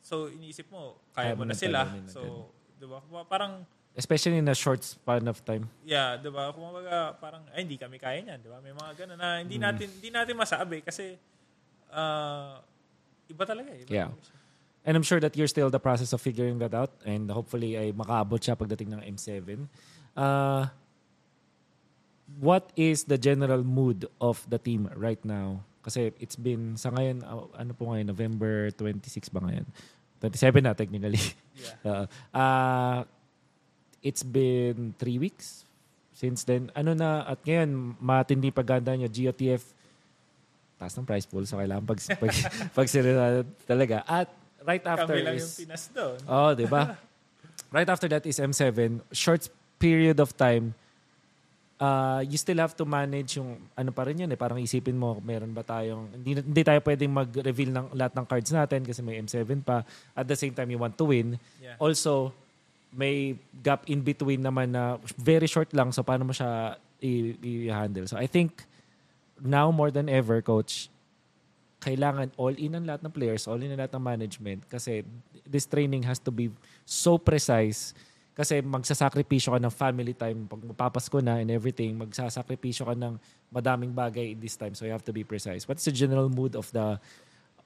so iniisip mo, kaya, Kaya mo na sila. na So, di ba? Parang, especially in a short span of time. yeah, di ba? Kung mga parang, ay, hindi kami kaya niyan, di ba? May mga gano'n na hindi Mm. natin, hindi natin masabi kasi, ah, iba talaga eh. Iba Yeah. talaga. And I'm sure that you're still the process of figuring that out and hopefully ay makaabot siya pagdating ng M7. Uh, what is the general mood of the team right now? Kasi it's been, sa ngayon, uh, ano po ngayon, November 26 ba ngayon? 27 na technically. Yeah. Uh, uh, it's been three weeks since then. Ano na, at ngayon, matindi paganda nyo, GOTF, taas ng price pool, so kailangan pag, pag, pag talaga. At right after Kami lang yung is, pinas doon. oh, di ba? right after that is M7. Short period of time, uh, you still have to manage yung, ano pa rin yun eh, parang isipin mo, meron ba tayong, hindi, hindi tayo pwedeng mag-reveal ng lahat ng cards natin kasi may M7 pa. At the same time, you want to win. Yeah. Also, may gap in between naman na very short lang, so paano mo siya i-handle. So I think, now more than ever, coach, kailangan all in ang lahat ng players, all in ang lahat ng management kasi this training has to be so precise kasi magsasakripisyo ka ng family time pag mapapasko na and everything, magsasakripisyo ka ng madaming bagay this time so you have to be precise. What's the general mood of the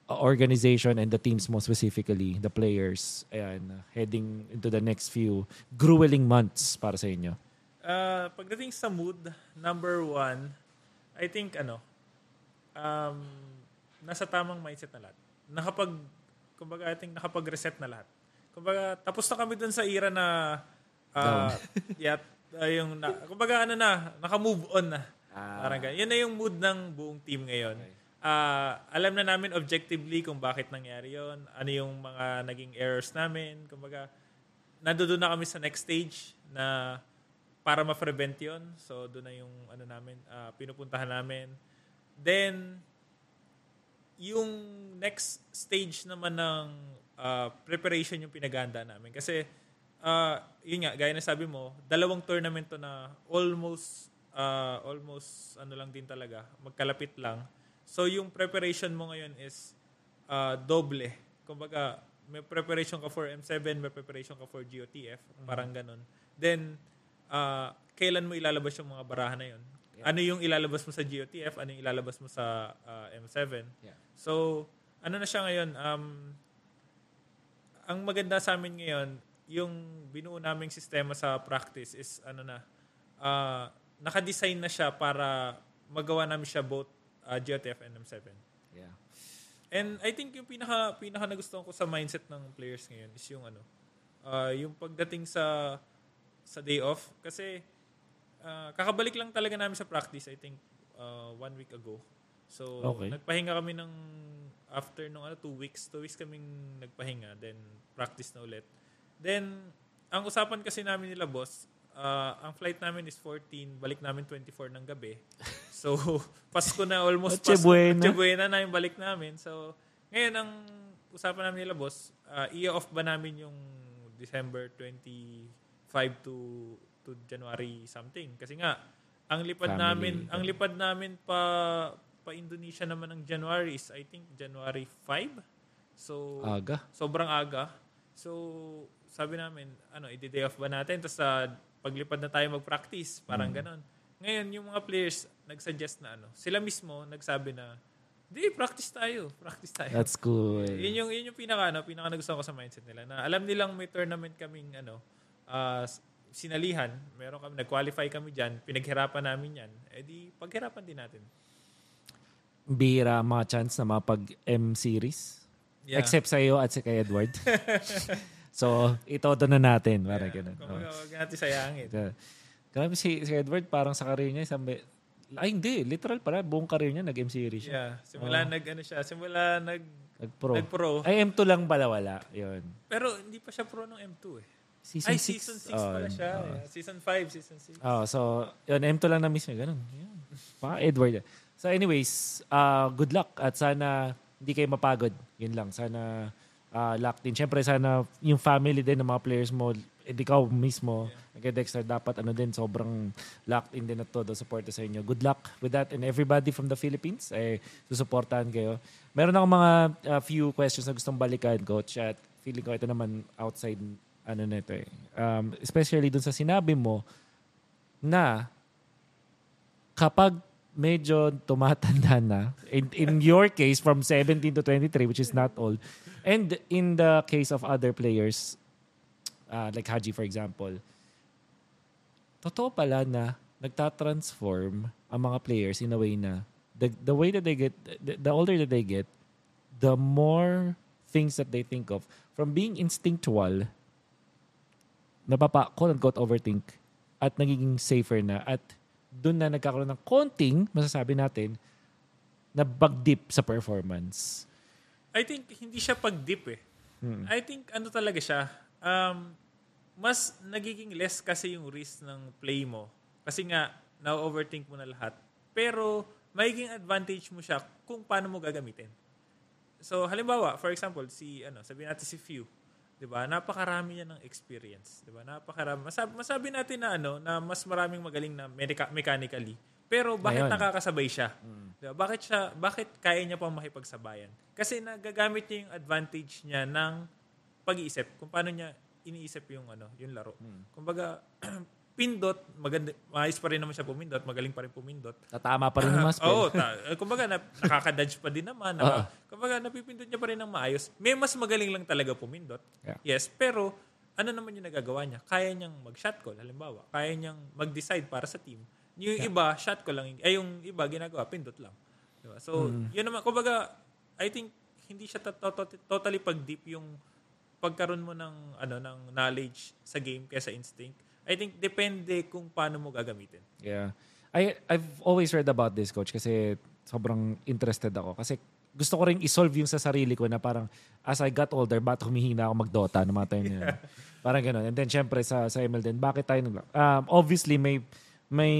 uh, organization and the teams mo specifically, the players, ayan, heading into the next few grueling months para sa inyo? Uh, pagdating sa mood, number one, I think ano, um, nasa tamang mindset na lahat. Nakapag, kumbaga, I think nakapag-reset na lahat. Kumbaga, tapos na kami dun sa era na, uh, yeah, uh, yung, na, kumbaga, ano na, naka-move on na. Ah. Parang ganyan. Yun na yung mood ng buong team ngayon. Ah, alam na namin objectively kung bakit nangyari yon ano yung mga naging errors namin. Kumbaga, nandoon na kami sa next stage na para ma-prevent yun. So, doon na yung ano namin, ah, pinupuntahan namin. Then, yung next stage naman ng ah, preparation yung pinaganda namin. Kasi, ah, yun nga, gaya na sabi mo, dalawang tournament to na almost, ah, almost, ano lang din talaga, magkalapit lang. So, yung preparation mo ngayon is ah, doble. Kumbaga, may preparation ka for M7, may preparation ka for GOTF, parang ganun. Then, ah, kailan mo ilalabas yung mga barahan na yun? Ano yung ilalabas mo sa GOTF? Ano yung ilalabas mo sa ah, M7? Yeah. So, ano na siya ngayon? Um, ang maganda sa amin ngayon, yung binuo naming sistema sa practice is ano na, ah, naka-design na siya para magawa namin siya both ah, GOTF and M7. Yeah. And I think yung pinaka pinaka nagustuhan ko sa mindset ng players ngayon is yung ano ah, yung pagdating sa sa day off kasi ah, kakabalik lang talaga namin sa practice I think ah, one week ago. So Okay. nagpahinga kami ng after nung ano two weeks, two weeks kaming nagpahinga then practice na ulit. Then ang usapan kasi namin nila boss, ah, ang flight namin is 14, balik namin 24 ng gabi. So Pasko na almost Pasko. buena. Noche buena na yung balik namin. So ngayon ang usapan namin nila boss, uh, i-off ba namin yung December 25 to to January something kasi nga ang lipad Family, namin ang lipad namin pa pa Indonesia naman ng January is I think January 5 so Aga. sobrang aga so sabi namin ano i-day off ba natin tapos sa paglipad na tayo mag-practice parang Mm. ganon ngayon yung mga players nag-suggest na ano sila mismo nagsabi na di practice tayo practice tayo That's cool. yun yung yun yung pinaka ano, pinaka nagustuhan ko sa mindset nila na alam nilang may tournament kaming ano s- sinalihan, meron kami nag-qualify kami diyan, pinaghirapan namin 'yan. Eh di paghirapan din natin. Bira mga chance na mapag-M series. Yeah. Except sa iyo at si kay Edward. so, itodo na natin. Parang ganun. Kung Oh. wag natin sayangin. Gra- Grabe si, si Edward, parang sa career niya, isang ay hindi, literal pala, buong career niya nag-M series siya. Yeah, simula nag ano siya, simula nag Nag-pro. nag-pro. Ay, M2 lang pala wala. Yun. Pero hindi pa siya pro ng M2 eh. Season Ay, 6. season 6 pala siya. Yeah. Season 5, season 6. Oh, so, yun, M2 lang na miss niya. Ganun. Yun. Baka Edward. So anyways, uh, good luck at sana hindi kayo mapagod. Yun lang. Sana uh, locked in. Siyempre, sana yung family din ng mga players mo, eh, ikaw mismo, yeah. Dexter, dapat ano din, sobrang locked in din at todo support sa inyo. Good luck with that and everybody from the Philippines, eh, susuportahan kayo. Meron akong mga uh, few questions na gustong balikan, Coach, at feeling ko ito naman outside ano na ito eh. Um, especially dun sa sinabi mo na kapag medyo tumatanda na, in, in your case, from 17 to 23, which is not old, and in the case of other players, uh, like Haji for example, totoo pala na nagtatransform ang mga players in a way na the, the way that they get, the, the older that they get, the more things that they think of, from being instinctual, napapa, quote-unquote, overthink, at nagiging safer na, at doon na nagkakaroon ng konting, masasabi natin, na bagdip sa performance. I think hindi siya pag-dip eh. I think ano talaga siya, um, mas nagiging less kasi yung risk ng play mo. Kasi nga, na-overthink mo na lahat. Pero, magiging advantage mo siya kung paano mo gagamitin. So, halimbawa, for example, si, ano, sabihin natin si Few. 'Di ba? Napakarami niya ng experience, 'di ba? Napakarami. Masabi, masabi natin na ano, na mas maraming magaling na medica- mechanically. Pero bakit Ngayon. nakakasabay siya? 'Di ba? Bakit siya bakit kaya niya pang makipagsabayan? Kasi nagagamit niya yung advantage niya ng pag-iisip kung paano niya iniisip yung ano, yung laro. Kumbaga pindot, maganda, maayos pa rin naman siya pumindot, magaling pa rin pumindot. Tatama pa rin naman. Oo, ta- eh, kumbaga na, nakaka-dodge pa din naman. Naka, kumbaga napipindot niya pa rin ng maayos. May mas magaling lang talaga pumindot. Yeah. Yes, pero ano naman yung nagagawa niya? Kaya niyang mag-shot call, halimbawa. Kaya niyang mag-decide para sa team. Yung iba, shot call lang. Ay, yung iba, ginagawa, pindot lang. Diba? So, yun naman. Kumbaga, I think, hindi siya to- to- totally pag-deep yung pagkaroon mo ng ano ng knowledge sa game kaysa instinct. I think depende kung paano mo gagamitin. Yeah. I, I've always read about this, coach, kasi sobrang interested ako. Kasi gusto ko rin isolve yung sa sarili ko na parang as I got older, ba't humihina ako mag-Dota ng mga time na yun? Parang gano'n. And then, syempre, sa, sa ML din, bakit tayo nag- um, Obviously, may may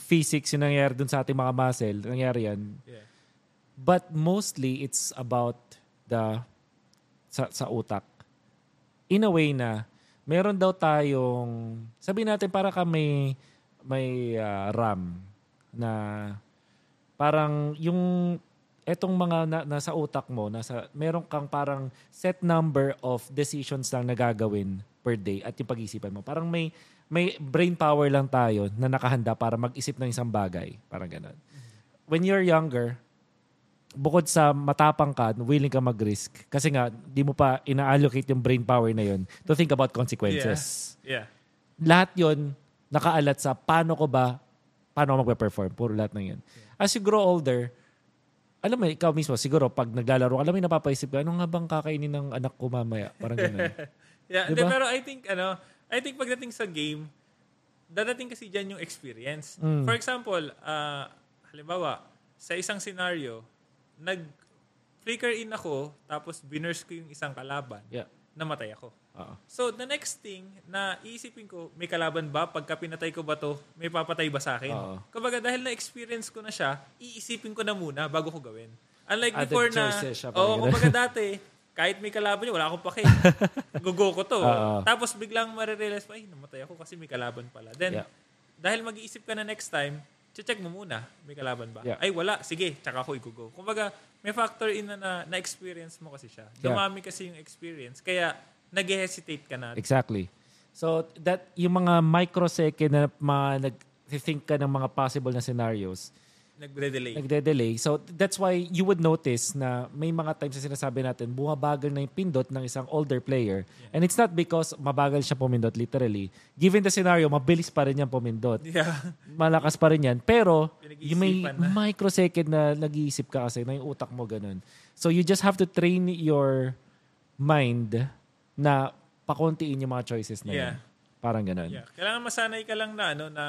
physics yung nangyari dun sa ating mga muscle. Nangyari yan. Yeah. But mostly, it's about the sa, sa utak. In a way na meron daw tayong sabi natin para ka may ah, RAM na parang yung etong mga na, nasa utak mo nasa meron kang parang set number of decisions lang na gagawin per day at yung pag-isipan mo. Parang may may brain power lang tayo na nakahanda para mag-isip ng isang bagay. Parang ganun. When you're younger bukod sa matapang ka, willing ka mag-risk. Kasi nga, di mo pa ina-allocate yung brain power na yun to think about consequences. Yeah. Lahat yon nakaalat sa paano ko ba, paano ako magpe-perform. Puro lahat ng yun. As you grow older, alam mo, ikaw mismo, siguro, pag naglalaro, alam mo, yung napapaisip ka, ano nga bang kakainin ng anak ko mamaya? Parang gano'n. Yeah, Diba? pero I think, ano, I think pagdating sa game, dadating kasi dyan yung experience. Mm. For example, ah, halimbawa, sa isang scenario, nag-flicker in ako, tapos binurse ko yung isang kalaban, Yeah. namatay ako. Oo. So, the next thing na iisipin ko, may kalaban ba? Pagka pinatay ko ba to, may papatay ba sa akin? Oo. Kumbaga, dahil na-experience ko na siya, iisipin ko na muna bago ko gawin. Unlike Added before na, oo, parang kumbaga dati, kahit may kalaban niya, wala akong pake. Gugo ko to. Oo. Tapos biglang marirealize, ay, namatay ako kasi may kalaban pala. Then, Yeah. dahil mag-iisip ka na next time, check mo muna, may kalaban ba? Yeah. Ay, wala. Sige, tsaka ako igugo. Kumbaga, may factor in na, na na-experience mo kasi siya. Yeah. Dumami kasi yung experience. Kaya, nag-hesitate ka na. Exactly. So that yung mga microsecond na mga nag-think ka ng mga possible na scenarios, Nagde-delay. nagde-delay. So that's why you would notice na may mga times na sinasabi natin, bumabagal na yung pindot ng isang older player. And it's not because mabagal siya pumindot literally. Given the scenario, mabilis pa rin yan pumindot. yeah. Malakas pa rin yan. Pero yung may na. microsecond na nag-iisip ka kasi na yung utak mo ganun. So you just have to train your mind na pakuntiin yung mga choices na. Yeah. Parang ganun. Yeah. Kailangan masanay ka lang na ano na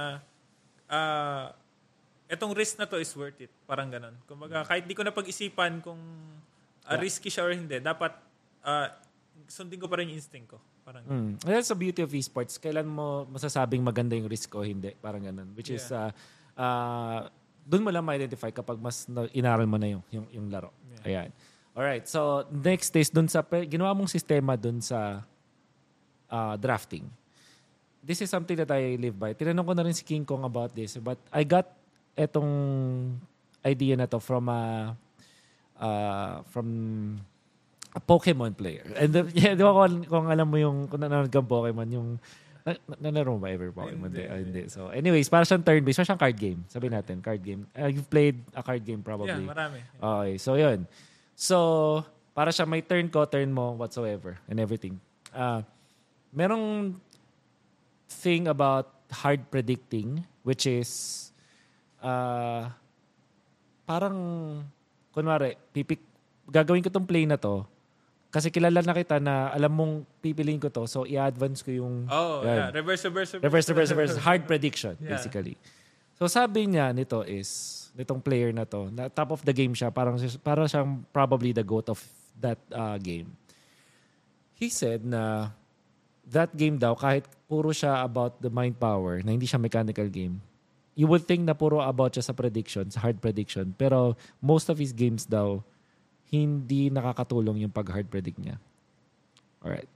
ah etong risk na to is worth it. Parang ganun. Kumbaga, kahit di ko na pag-isipan kung ah, risky siya or hindi, dapat ah, sundin ko pa rin yung instinct ko. Parang ganun. Mm. That's the beauty of esports. Kailan mo masasabing maganda yung risk o hindi? Parang ganun. Which is, uh, uh, dun mo lang ma-identify kapag mas na, inaral mo na yung, yung, yung laro. Ayan. Alright. So, next is dun sa, ginawa mong sistema dun sa uh, drafting. This is something that I live by. Tinanong ko na rin si King Kong about this. But I got etong idea na to from a, uh, from a Pokemon player. And the, yeah, di ba kung, kung alam mo yung, kung nanonood kang Pokemon, yung, na, na, nanaro mo ba ever Pokemon? Hindi. Ah, hindi. So, anyways, para siyang turn-based. Para siyang card game. Sabi natin, card game. Uh, you've played a card game Yeah, probably. marami. Okay, so yun. So, para siya may turn ko, turn mo, whatsoever, and everything. Uh, merong thing about hard predicting, which is, uh, parang, kunwari, pipik, gagawin ko tong play na to, kasi kilala na kita na alam mong pipiliin ko to, so i-advance ko yung Oh, Yan. yeah. Reverse, reverse, reverse. reverse, reverse, reverse. Hard prediction, Yeah. basically. So sabi niya nito is, nitong player na to, na top of the game siya, parang, parang siyang probably the goat of that uh, game. He said na that game daw, kahit puro siya about the mind power, na hindi siya mechanical game, you would think na puro about siya sa prediction, sa hard prediction. Pero most of his games daw, hindi nakakatulong yung pag-hard predict niya. Alright.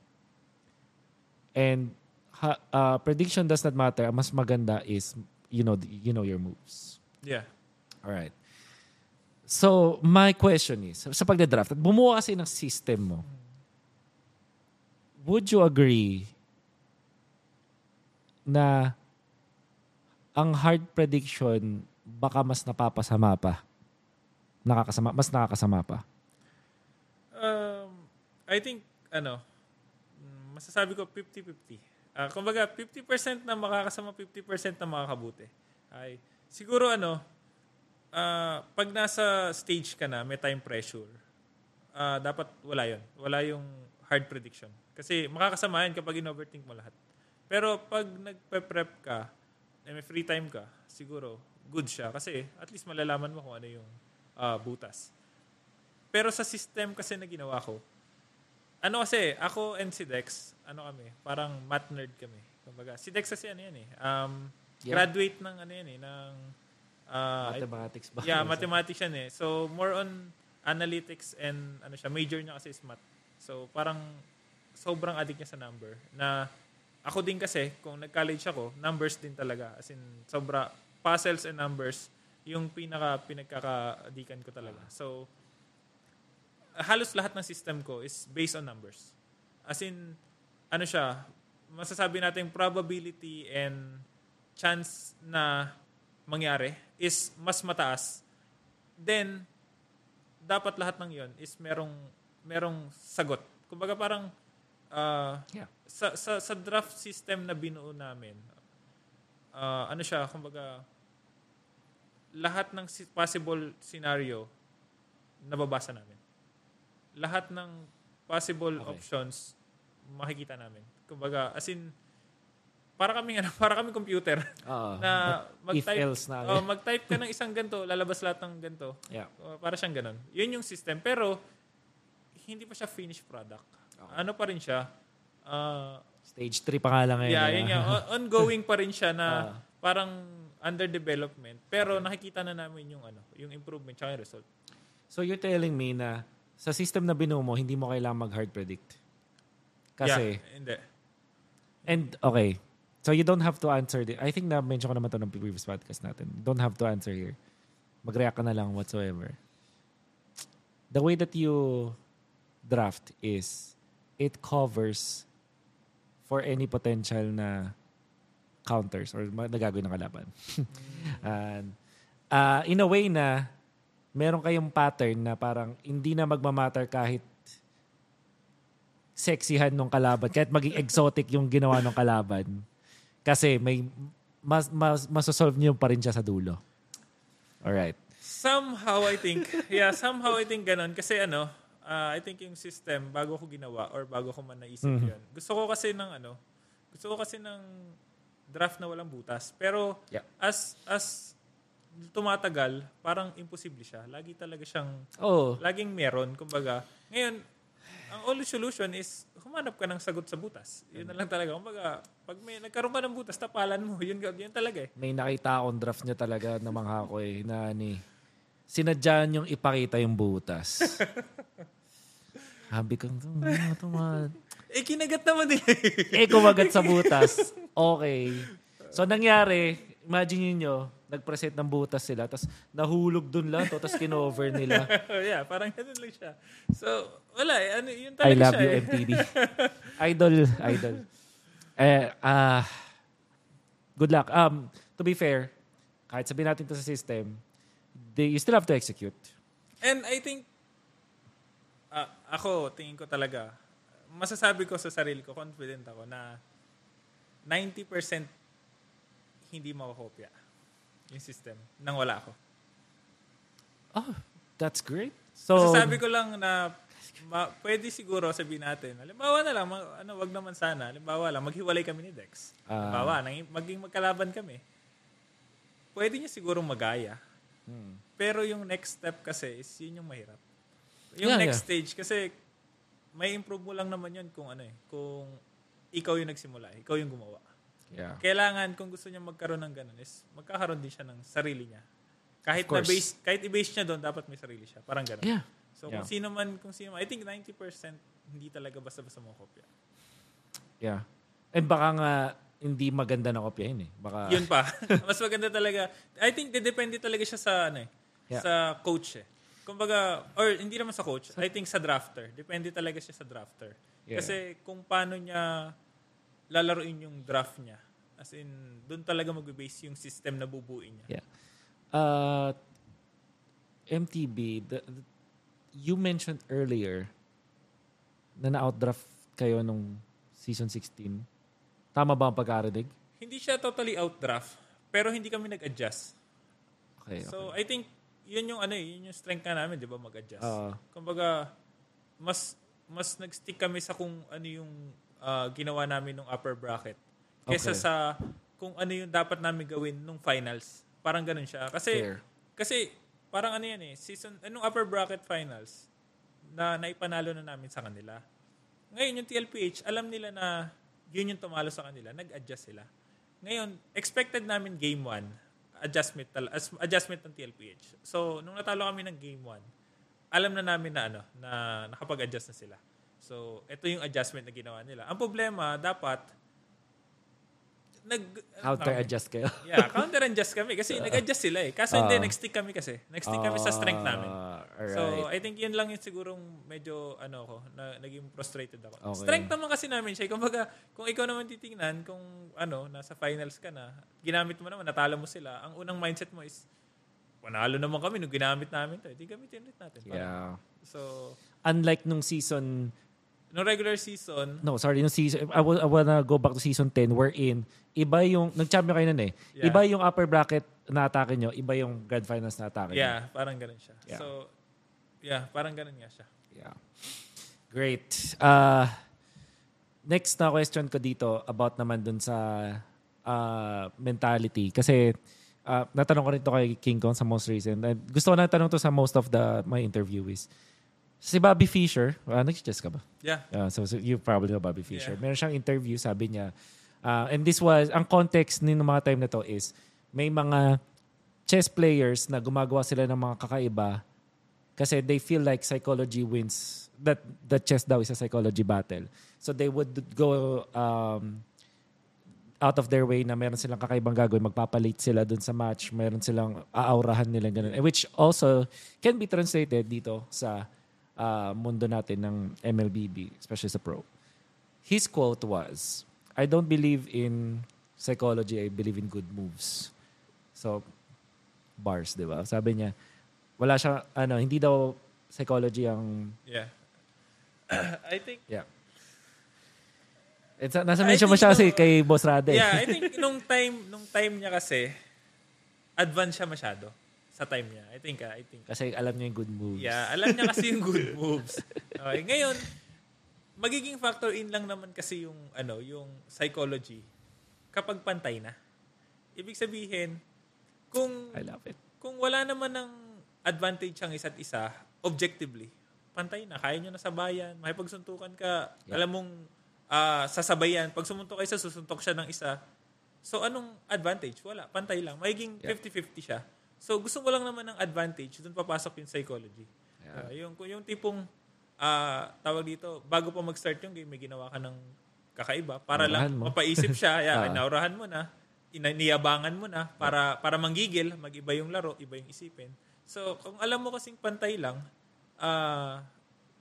And ha- uh, prediction does not matter. Ang mas maganda is you know you know your moves. Yeah. All right. So, my question is, sa pagda-draft, bumuo kasi ng system mo, would you agree na ang hard prediction baka mas napapasama pa? Nakakasama, mas nakakasama pa? Um, I think, ano, masasabi ko 50-50. Ah, kumbaga, 50% na makakasama, 50% na makakabuti. Ay, siguro ano, ah, pag nasa stage ka na, may time pressure, ah, dapat wala yon Wala yung hard prediction. Kasi makakasama yan kapag in-overthink mo lahat. Pero pag nagpe-prep ka, eh, may free time ka, siguro, good siya. Kasi at least malalaman mo kung ano yung ah, butas. Pero sa system kasi na ginawa ko, ano kasi, ako and si Dex, ano kami, parang math nerd kami. Kumbaga, si Dex kasi ano yan eh, um, Yeah. graduate ng ano yan eh, ng, uh, Mathematics ba? yeah, mathematics yan eh. So, more on analytics and ano siya, major niya kasi is math. So, parang sobrang addict niya sa number. Na ako din kasi, kung nag-college ako, numbers din talaga. As in, sobra, puzzles and numbers, yung pinaka pinagkaka-addikan ko talaga. So, halos lahat ng system ko is based on numbers. As in, ano siya, masasabi natin probability and chance na mangyari is mas mataas. Then, dapat lahat ng yon is merong merong sagot. Kumbaga parang ah, Yeah. Sa, sa sa draft system na binuo namin, ah, ano siya, kumbaga lahat ng si- possible scenario nababasa namin. Lahat ng possible Okay. options makikita namin. Kumbaga, as in, para kami ano, para kami computer Oo. na mag-type else na. oh, mag-type ka ng isang ganto, lalabas lahat ng ganto. yeah. Uh, para siyang ganun. Yun yung system. Pero, hindi pa siya finished product. Ano pa rin siya? Uh, Stage 3 pa nga lang ngayon. yeah, ah. yun nga. Ongoing pa rin siya na Ah. parang under development. Pero nakikita na namin yung ano, yung improvement tsaka yung result. So you're telling me na sa system na binuo mo, hindi mo kailangan mag-hard predict. Kasi, yeah, hindi. and okay, so you don't have to answer. The, I think na-mention ko naman to ng previous podcast natin. Don't have to answer here. Mag-react ka na lang whatsoever. The way that you draft is, it covers for any potential na counters or nagagawin ng kalaban. And, uh, in a way na meron kayong pattern na parang hindi na magmamatter kahit sexihan ng kalaban, kahit maging exotic yung ginawa ng kalaban. Kasi may mas, mas, masosolve niyo pa rin siya sa dulo. Alright. Somehow I think, yeah, somehow I think ganun. Kasi ano, uh, I think yung system, bago ko ginawa or bago ko man naisip Mhm. yun, gusto ko kasi ng ano, gusto ko kasi ng draft na walang butas. Pero Yeah. as as tumatagal, parang imposible siya. Lagi talaga siyang, Oh, laging meron. Kumbaga, ngayon, ang only solution is humanap ka ng sagot sa butas. Yun na lang talaga. Kumbaga, pag may nagkaroon ka ng butas, tapalan mo. Yun, yun talaga eh. may nakita akong draft niya talaga na mga ko eh, na ni sinadya niyong ipakita yung butas. Sabi ko, "Tum- tum- Eh, kinagat naman nila eh, kumagat sa butas. Okay. So, nangyari, imagine niyo nag-present ng butas sila, tapos nahulog dun lang to, tapos kinover nila. yeah, parang ganun lang siya. So, wala eh. Ano, yun I talaga love siya you, eh. MTV. idol, idol. Eh, ah, good luck. Um, to be fair, kahit sabihin natin to sa system, they, you still have to execute. And I think, ah, ako, tingin ko talaga, masasabi ko sa sarili ko, confident ako na 90% hindi makakopya yung system nang wala ako. Oh, that's great. So, Masasabi ko lang na ma, pwede siguro sabihin natin, halimbawa na lang, ma- ano, wag naman sana, halimbawa lang, maghiwalay kami ni Dex. Ah. Halimbawa, nang, maging magkalaban kami. Pwede niya siguro magaya. Hmm. Pero yung next step kasi is yun yung mahirap. Yung Yeah, next stage kasi may improve mo lang naman yun kung ano eh, kung ikaw yung nagsimula, ikaw yung gumawa. yeah. Kailangan kung gusto niya magkaroon ng ganun is magkakaroon din siya ng sarili niya. Kahit na base, kahit i-base niya doon dapat may sarili siya. Parang ganun. Yeah. So Yeah. kung sino man, kung sino man, I think 90% hindi talaga basta-basta mo kopya. Yeah. And baka nga, hindi maganda na kopyahin eh. Baka, Yun pa. Mas maganda talaga. I think depende talaga siya sa ano eh, Yeah. sa coach eh. Kumbaga, or hindi naman sa coach, I think sa drafter. Depende talaga siya sa drafter. Yeah. Kasi kung paano niya lalaruin yung draft niya. As in, doon talaga mag-base yung system na bubuin niya. Yeah. Uh, MTB, the, the- you mentioned earlier na na-outdraft kayo nung season 16. Tama ba ang pagkarinig? Hindi siya totally outdraft, pero hindi kami nag-adjust. Okay. okay. So, I think, yun yung ano eh, yun yung strength ka namin, di ba, mag-adjust. Oo. Kumbaga, mas mas nag-stick kami sa kung ano yung ah, ginawa namin nung upper bracket kaysa Okay. sa kung ano yung dapat namin gawin nung finals. Parang ganun siya. Kasi Fair. kasi parang ano yan eh, season anong upper bracket finals na naipanalo na namin sa kanila. Ngayon yung TLPH, alam nila na yun yung tumalo sa kanila, nag-adjust sila. Ngayon, expected namin game 1, adjustment tal- as- adjustment ng TLPH. So, nung natalo kami ng game 1, alam na namin na ano, na nakapag-adjust na sila. So, ito yung adjustment na ginawa nila. Ang problema, dapat nag Counter-adjust kayo. Yeah, counter-adjust kami kasi nag-adjust sila eh. Kaso hindi, Ah. nag-stick kami kasi. Nag-stick kami sa strength namin. So. I think yun lang yung sigurong medyo, ano ko, na, naging frustrated ako. Okay. Strength naman kasi namin siya. Kumbaga, kung ikaw naman titingnan, kung ano, nasa finals ka na, ginamit mo naman, natalo mo sila, ang unang mindset mo is, panalo naman kami nung ginamit namin to. Hindi gamitin ulit natin. Parang- yeah. So, Unlike nung season nung regular season, No, sorry, yung season, I, wa- I wanna go back to season 10 wherein iba yung, nag-champion kayo nun eh. Yeah. Iba yung upper bracket na atake nyo, iba yung grand finals na atake nyo. yeah, parang ganun siya. Yeah. So, yeah, parang ganun nga siya. Yeah. Great. Uh, next na question ko dito about naman dun sa uh, mentality. Kasi uh, natanong ko rin to kay King Kong sa most recent. And gusto ko na tanong to sa most of the my interviewees. Si Bobby Fischer, uh, nag-chess ka ba? Yeah. Uh, so, so you probably know Bobby Fischer. Yeah. Meron siyang interview, sabi niya, uh, and this was, ang context ni mga time na to is, may mga chess players na gumagawa sila ng mga kakaiba kasi they feel like psychology wins, that the chess daw is a psychology battle. So they would go um, out of their way na meron silang kakaibang gagawin, magpapalit sila dun sa match, meron silang aaurahan nila ganun. And Which also can be translated dito sa uh, mundo natin ng MLBB, especially sa pro. His quote was, I don't believe in psychology, I believe in good moves. So, bars, di ba? Sabi niya, wala siya, ano, hindi daw psychology ang, Yeah. I think yeah. It's, nasa mention mo siya kasi kay Boss Rade. Yeah, I think nung time nung time niya kasi advance siya masyado sa time niya. I think ah, I think. Kasi alam niya yung good moves. Yeah, alam niya kasi yung good moves. Okay, ngayon magiging factor in lang naman kasi yung ano, yung psychology kapag pantay na. Ibig sabihin kung I love it. kung wala naman ng advantage ang isa't isa, objectively, pantay na. Kaya nyo na sabayan. Makipagsuntukan ka. Yeah. Alam mong ah, sasabayan. Pag sumuntok ka isa, susuntok siya ng isa. So, anong advantage? Wala. Pantay lang. Magiging Yeah. 50-50 siya. So, gusto mo lang naman ng advantage. Doon papasok yung psychology. Yeah. Ah, yung, yung tipong, ah, tawag dito, bago pa mag-start yung game, may ginawa ka ng kakaiba para lang Naurahan mo. mapaisip siya. Yeah, Ah. naurahan mo na niyabangan mo na para para manggigil, mag-iba yung laro, iba yung isipin. So, kung alam mo kasing pantay lang, ah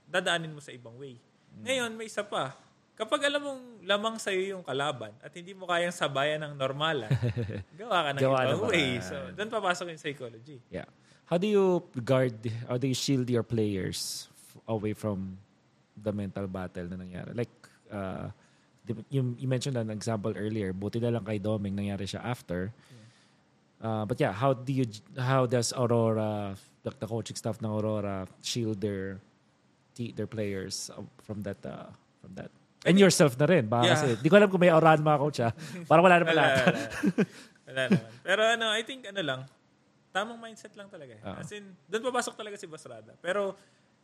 dadaanin mo sa ibang way. Ngayon, may isa pa. Kapag alam mong lamang sa'yo yung kalaban at hindi mo kayang sabayan ng normalan, gawa ka ng Gawa ibang way. So, doon papasok yung psychology. Yeah. How do you guard, how do you shield your players away from the mental battle na nangyari? Like, uh, you, you mentioned an example earlier. Buti na lang kay Doming nangyari siya after. Uh, but yeah, how do you, how does Aurora, the, the coaching staff ng Aurora shield their their players from that uh, from that? And yourself na rin. Baka Yeah. kasi, di ko alam kung may Aurora mga coach ha. Parang wala naman lahat. wala. Wala naman. Pero ano, I think ano lang, tamang mindset lang talaga. eh. Oo. As in, doon papasok talaga si Boss Rada. Pero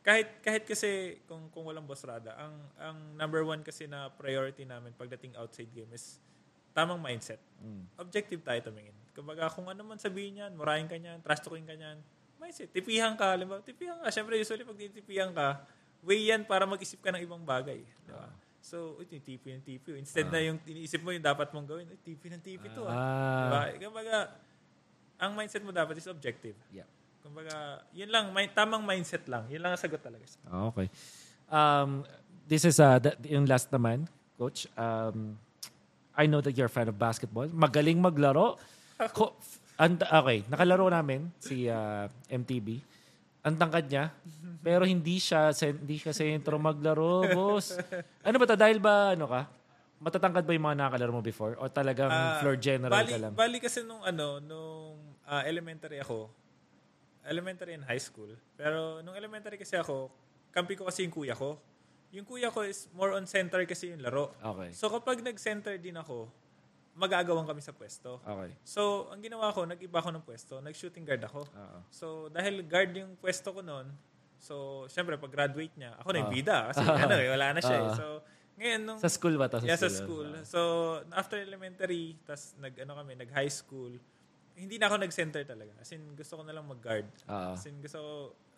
kahit kahit kasi kung kung walang Boss Rada, ang ang number one kasi na priority namin pagdating outside game is tamang mindset. Objective tayo tumingin. Kumbaga, kung ano man sabihin niyan, murahin ka niyan, trash talking ka niyan, mindset. Tipihan ka, alam mo, tipihan ka. Siyempre, usually pag titipihan ka, way yan para mag-isip ka ng ibang bagay. Di ba? So, uy, tipi ng tipi. Instead na yung iniisip mo yung dapat mong gawin, uy, tipi ng tipi to. Ah. Ah. Diba? Kumbaga, ang mindset mo dapat is objective. Yeah. Kumbaga, yun lang, may, tamang mindset lang. Yun lang ang sagot talaga. Okay. Um, this is uh, the, yung last naman, coach. Um, I know that you're a fan of basketball. Magaling maglaro. Ko, and, okay, nakalaro namin si uh, MTB. Ang tangkad niya, pero hindi siya hindi siya sentro maglaro, boss. Ano ba 'to dahil ba ano ka? Matatangkad ba yung mga nakalaro mo before o talagang Ah, floor general bali, ka lang? Bali kasi nung ano, nung ah, elementary ako, elementary and high school. Pero nung elementary kasi ako, kampi ko kasi yung kuya ko. Yung kuya ko is more on center kasi yung laro. Okay. So kapag nag-center din ako, mag-aagawan kami sa pwesto. Okay. So, ang ginawa ko, nag-iba ako ng pwesto. Nag-shooting guard ako. Oo. So, dahil guard yung pwesto ko noon, so, syempre, pag graduate niya, ako na yung bida. Kasi, ano eh, wala na siya. eh. Ah. So, ngayon, nung... Sa school ba 'to? yeah, sa school. So, after elementary, tas nag, ano kami, nag-high school, hindi na ako nag-center talaga. As in, gusto ko na lang mag-guard. Oo. As in, gusto ko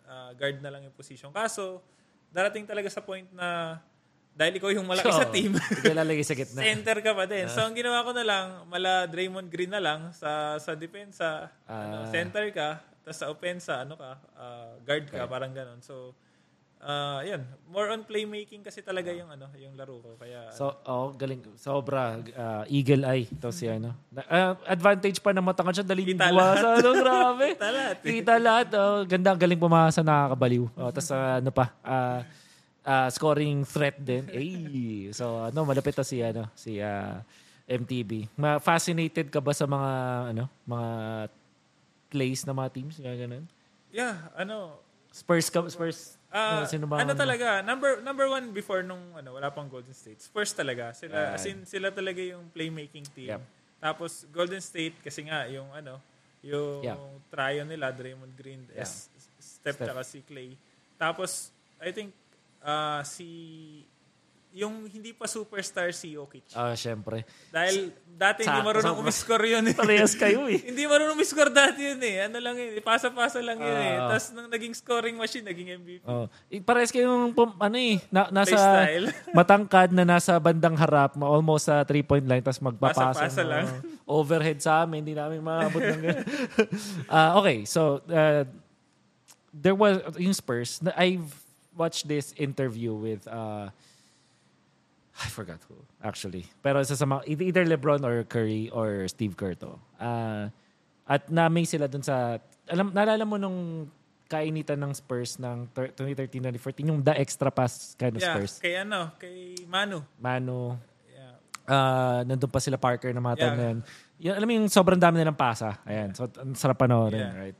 ah, guard na lang yung position. Kaso, darating talaga sa point na dahil ikaw yung malaki sa So, team, Hindi lalagay sa gitna. center ka pa din. So, ang ginawa ko na lang, mala Draymond Green na lang sa sa depensa, Ah. ano, center ka, tapos sa opensa, ano ka, ah, guard ka, parang ganon. So, ah yun. More on playmaking kasi talaga yung ano, yung laro ko. Kaya, So, oh, galing. Sobra. uh, eagle eye. Ito si ano. Ah, advantage pa na matangkad siya. Dali yung Kita buwasa. Ano, grabe. Kita lahat eh. Kita lahat. Oh, ganda. Galing pumasa. Nakakabaliw. Oh, Tapos ano pa. ah, ah, scoring threat din. Eh. So, ano, malapit na si, ano, si ah, MTB. Ma- fascinated ka ba sa mga, ano, mga plays na mga teams? Ganun? yeah, ano, Spurs, ka, Spurs, Ah, ano, sino ba? ano talaga, number number one before nung ano, wala pang Golden State. Spurs talaga. Sila, Ah. as in, sila talaga yung playmaking team. Yep. Tapos Golden State, kasi nga, yung ano, yung Yeah. trio nila, Draymond Green, Yeah. S, Steph, Steph. tsaka si Clay. Tapos, I think, ah, si, yung hindi pa superstar si Jokic. Ah, syempre. Dahil dati hindi Sa- marunong sa- umiscore yun. eh. Parehas kayo eh. hindi marunong umiscore dati yun eh. Ano lang yun, eh, pasa-pasa lang yun eh. Ah. Tapos nung naging scoring machine, naging MVP. Oh. Eh, Parehas kayong, ano eh, na, nasa matangkad na nasa bandang harap, ma- almost sa three-point line, tapos magpapasa. Pasa-pasa ng, lang. uh, overhead sa amin, hindi namin maabot ng ganun. Ah, okay, so, uh, there was, yung Spurs, I've watched this interview with, uh, I forgot who, actually. Pero isa sa mga, either LeBron or Curry or Steve Kerr to. Ah, at naming sila dun sa, alam, naalala mo nung kainitan ng Spurs ng thir- 2013-2014, yung the extra pass kind of Yeah, Spurs. kay ano, kay Manu. Mano, Yeah. ah nandun pa sila Parker na mga time Yeah. na yun. Yun, alam mo yung sobrang dami nilang pasa. Ayan. So, ang sarap panoorin, Yeah. right?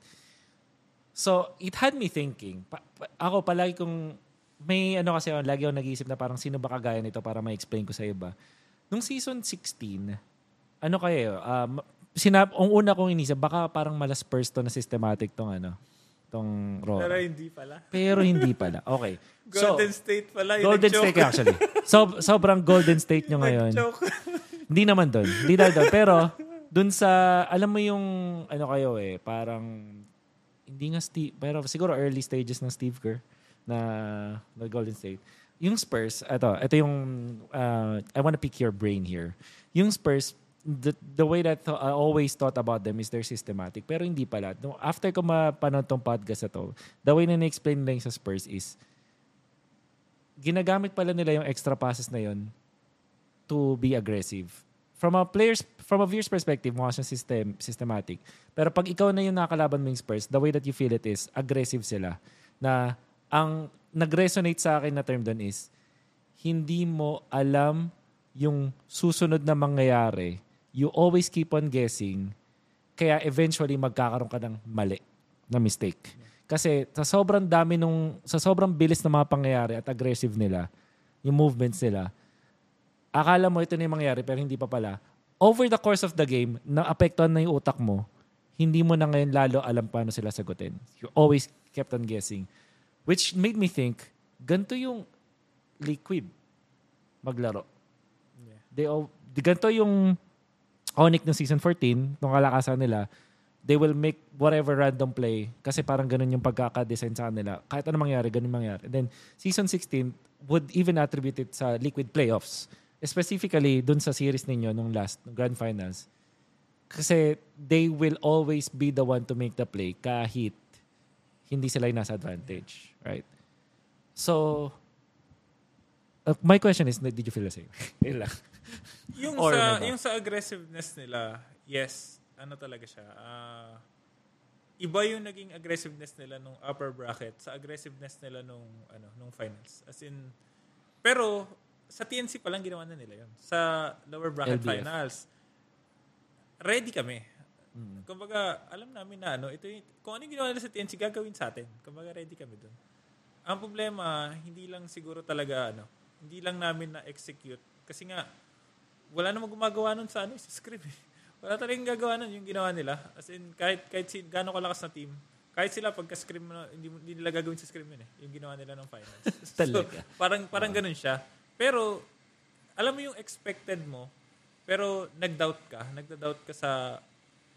So, it had me thinking. Pa- pa- ako, palagi kong, may ano kasi, ako, lagi ako nag-iisip na parang sino ba kagaya nito para ma-explain ko sa iba. Nung season 16, ano kayo, um, sinab ang una kong inisip, baka parang malas Spurs to na systematic tong ano, tong role. Pero hindi pala. Pero hindi pala. Okay. Golden State pala. Yung Golden. State actually. So, sobrang Golden State nyo ngayon. Hindi naman doon. Hindi dahil doon. Pero, doon sa, alam mo yung, ano kayo eh, parang, hindi nga Steve, pero siguro early stages ng Steve Kerr na, na Golden State. Yung Spurs, ito, ito yung, uh, I want to pick your brain here. Yung Spurs, the, the way that I always thought about them is they're systematic. Pero hindi pala. No, after ko mapanood tong podcast na to, the way na na-explain nila yung sa Spurs is, ginagamit pala nila yung extra passes na yon to be aggressive. From a player's from a viewer's perspective, mukha siyang system, systematic. Pero pag ikaw na yung nakalaban mo yung Spurs, the way that you feel it is, aggressive sila. Na ang nag-resonate sa akin na term doon is, hindi mo alam yung susunod na mangyayari. You always keep on guessing. Kaya eventually magkakaroon ka ng mali na mistake. Kasi sa sobrang dami nung, sa sobrang bilis ng mga pangyayari at aggressive nila, yung movements nila, akala mo ito na yung mangyayari pero hindi pa pala. Over the course of the game, naapektuhan na yung utak mo, hindi mo na ngayon lalo alam paano sila sagutin. You always kept on guessing. Which made me think, ganito yung liquid maglaro. Yeah. They all, di- ganito yung Onyx ng season 14, nung kalakasan nila, they will make whatever random play kasi parang ganun yung pagkaka-design sa kanila. Kahit ano mangyari, ganun mangyari. And then, season 16 would even attribute it sa liquid playoffs. Specifically, dun sa series ninyo nung last, nung grand finals. Kasi they will always be the one to make the play kahit hindi sila yung nasa advantage. Right? So, uh, my question is, did you feel the same? Yun lang. Yung Or sa ano yung sa aggressiveness nila, yes, ano talaga siya. ah, iba yung naging aggressiveness nila nung upper bracket sa aggressiveness nila nung ano nung finals. As in pero sa TNC pa lang ginawa na nila yun. Sa lower bracket LBF. finals, ready kami. Kumbaga, alam namin na ano, ito yung, kung ano yung ginawa nila sa TNC, gagawin sa atin. Kumbaga, ready kami dun. Ang problema, hindi lang siguro talaga, ano, hindi lang namin na-execute. Kasi nga, wala namang gumagawa nun sa, ano, sa script. Eh. Wala talagang gagawa nun yung ginawa nila. As in, kahit, kahit si, gano'ng kalakas na team, kahit sila pagka-scrim, mo na- hindi, hindi nila gagawin sa scrim yun eh. Yung ginawa nila ng finals. Talaga? So, parang, parang ganun siya. Pero, alam mo yung expected mo, pero nag-doubt ka. Nagda-doubt ka sa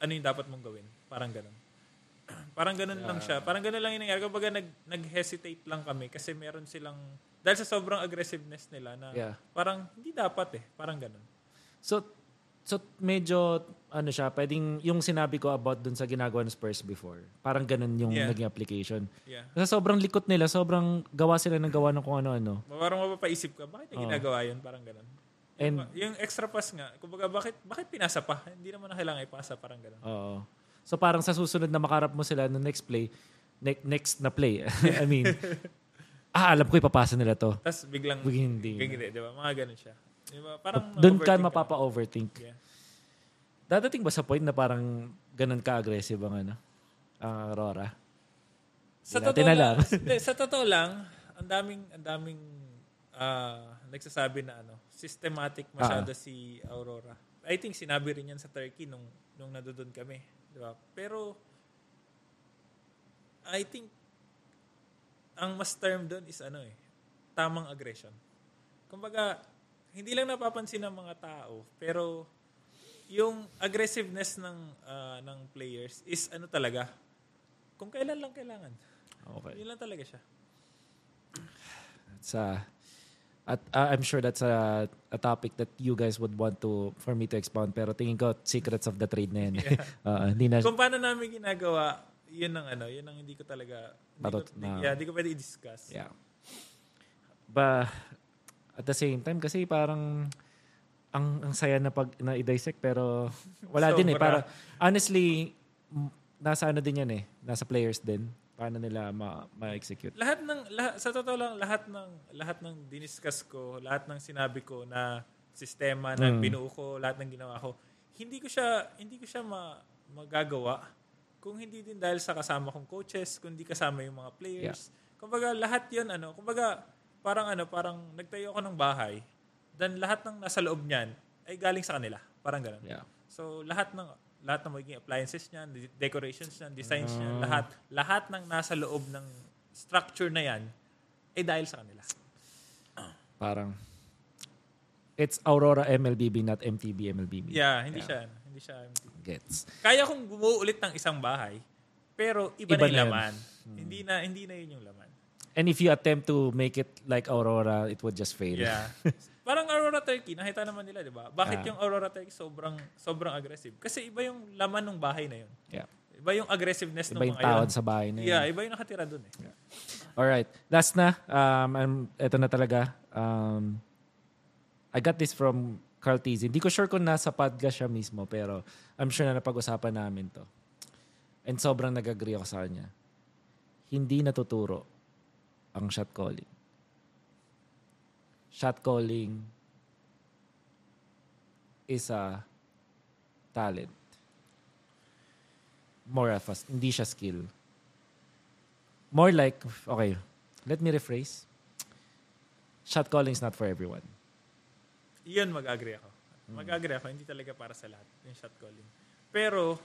ano yung dapat mong gawin. Parang ganun. parang ganun lang siya. Parang ganun lang yung nangyari. Kumbaga nag, nag-hesitate lang kami kasi meron silang, dahil sa sobrang aggressiveness nila na Yeah. parang hindi dapat eh. Parang ganun. So, so medyo, ano siya, pwedeng, yung sinabi ko about dun sa ginagawa ng Spurs before, parang ganun yung Yeah. naging application. Yeah. Kasi sobrang likot nila, sobrang gawa sila ng gawa ng kung ano-ano. Parang mapapaisip ka, bakit yung ginagawa yun? Parang ganun. And, yung extra pass nga, kumbaga bakit bakit pinasa pa? Hindi naman na kailangan ipasa, parang ganun. oo. So parang sa susunod na makarap mo sila no next play, ne- next na play, I mean, ah, alam ko ipapasa nila to. Tapos biglang, Biglang hindi. hindi, di ba? Mga ganun siya. Di ba? Parang Doon ka mapapa-overthink. Yeah. Dadating ba sa point na parang ganun ka-aggressive ang ano, ang Aurora? Sa totoo lang, hindi, sa totoo lang, ang daming ang daming ah, nagsasabi na ano, systematic masyado si Aurora. I think sinabi rin yan sa Turkey nung nung nandoon kami, di ba? Pero I think ang mas term doon is ano eh, tamang aggression. Kumbaga, hindi lang napapansin ng mga tao, pero yung aggressiveness ng ah, ng players is ano talaga, kung kailan lang kailangan. Okay. Yun lang talaga siya. It's uh, at uh, I'm sure that's a, a topic that you guys would want to for me to expound pero tingin ko secrets of the trade na yan. Uh, hindi na Kung paano namin ginagawa, yun ang ano, yun ang hindi ko talaga, hindi ko, Matot- di, na- yeah, hindi ko pwede i-discuss. yeah. Ba at the same time kasi parang ang ang saya na pag na i-dissect pero wala din eh para honestly nasa ano din yan eh nasa players din paano nila ma, ma-execute Lahat ng, lahat, sa totoo lang, lahat ng, lahat ng diniscuss ko, lahat ng sinabi ko na sistema na Mm. binuo ko, lahat ng ginawa ko, hindi ko siya, hindi ko siya ma, magagawa kung hindi din dahil sa kasama kong coaches, kung hindi kasama yung mga players. Kumbaga, lahat yun, ano, kumbaga, parang ano, parang nagtayo ako ng bahay, then lahat ng nasa loob niyan ay galing sa kanila. Parang ganun. yeah So lahat ng lahat ng magiging appliances niyan, de- decorations niyan, designs niyan, Ah. lahat lahat ng nasa loob ng structure na 'yan ay dahil sa kanila. parang it's Aurora MLBB not MTB MLBB Yeah, hindi siya ano, hindi siya gets Kaya kung bumuo ulit ng isang bahay, pero iba, Iba na na yung yun. laman. Hindi na hindi na 'yun yung laman. and if you attempt to make it like Aurora it would just fail Yeah. Parang Aurora Turkey, nakita naman nila, 'di ba? Bakit Ah. yung Aurora Turkey sobrang sobrang aggressive? Kasi iba yung laman ng bahay na 'yun. yeah Iba yung aggressiveness ng iba yung mga tao yun. sa bahay na yun. Yeah, iba yung nakatira doon eh. Alright. Last na. Um, um, ito na talaga. Um, I got this from Carl Tizzi. Hindi ko sure kung nasa podcast siya mismo, pero I'm sure na napag-usapan namin to. And sobrang nag-agree ako sa kanya. Hindi natuturo ang shot calling. Shot calling is a talent. More of a, hindi siya skill. More like, okay, let me rephrase. Shot calling is not for everyone. Iyon mag-agree ako. Mag-agree ako, hindi talaga para sa lahat yung shot calling. Pero,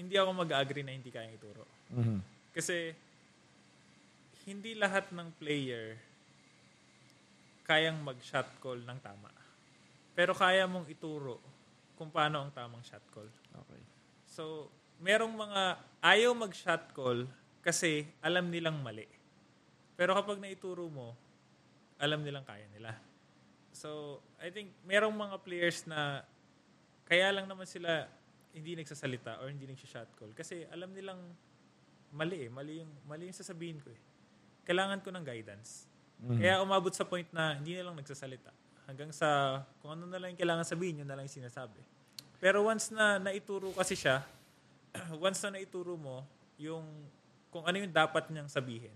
hindi ako mag-agree na hindi kayang ituro. Mhm. Kasi, hindi lahat ng player kayang mag-shot call ng tama. Pero kaya mong ituro kung paano ang tamang shot call. Okay. So, merong mga ayaw mag-shot call kasi alam nilang mali. Pero kapag naituro mo, alam nilang kaya nila. So, I think merong mga players na kaya lang naman sila hindi nagsasalita or hindi nagsha-shot call kasi alam nilang mali eh. Mali yung, mali yung sasabihin ko eh. Kailangan ko ng guidance. Kaya umabot sa point na hindi na lang nagsasalita. Hanggang sa kung ano na lang yung kailangan sabihin, yun na lang yung sinasabi. Pero once na naituro kasi siya, once na naituro mo yung kung ano yung dapat niyang sabihin,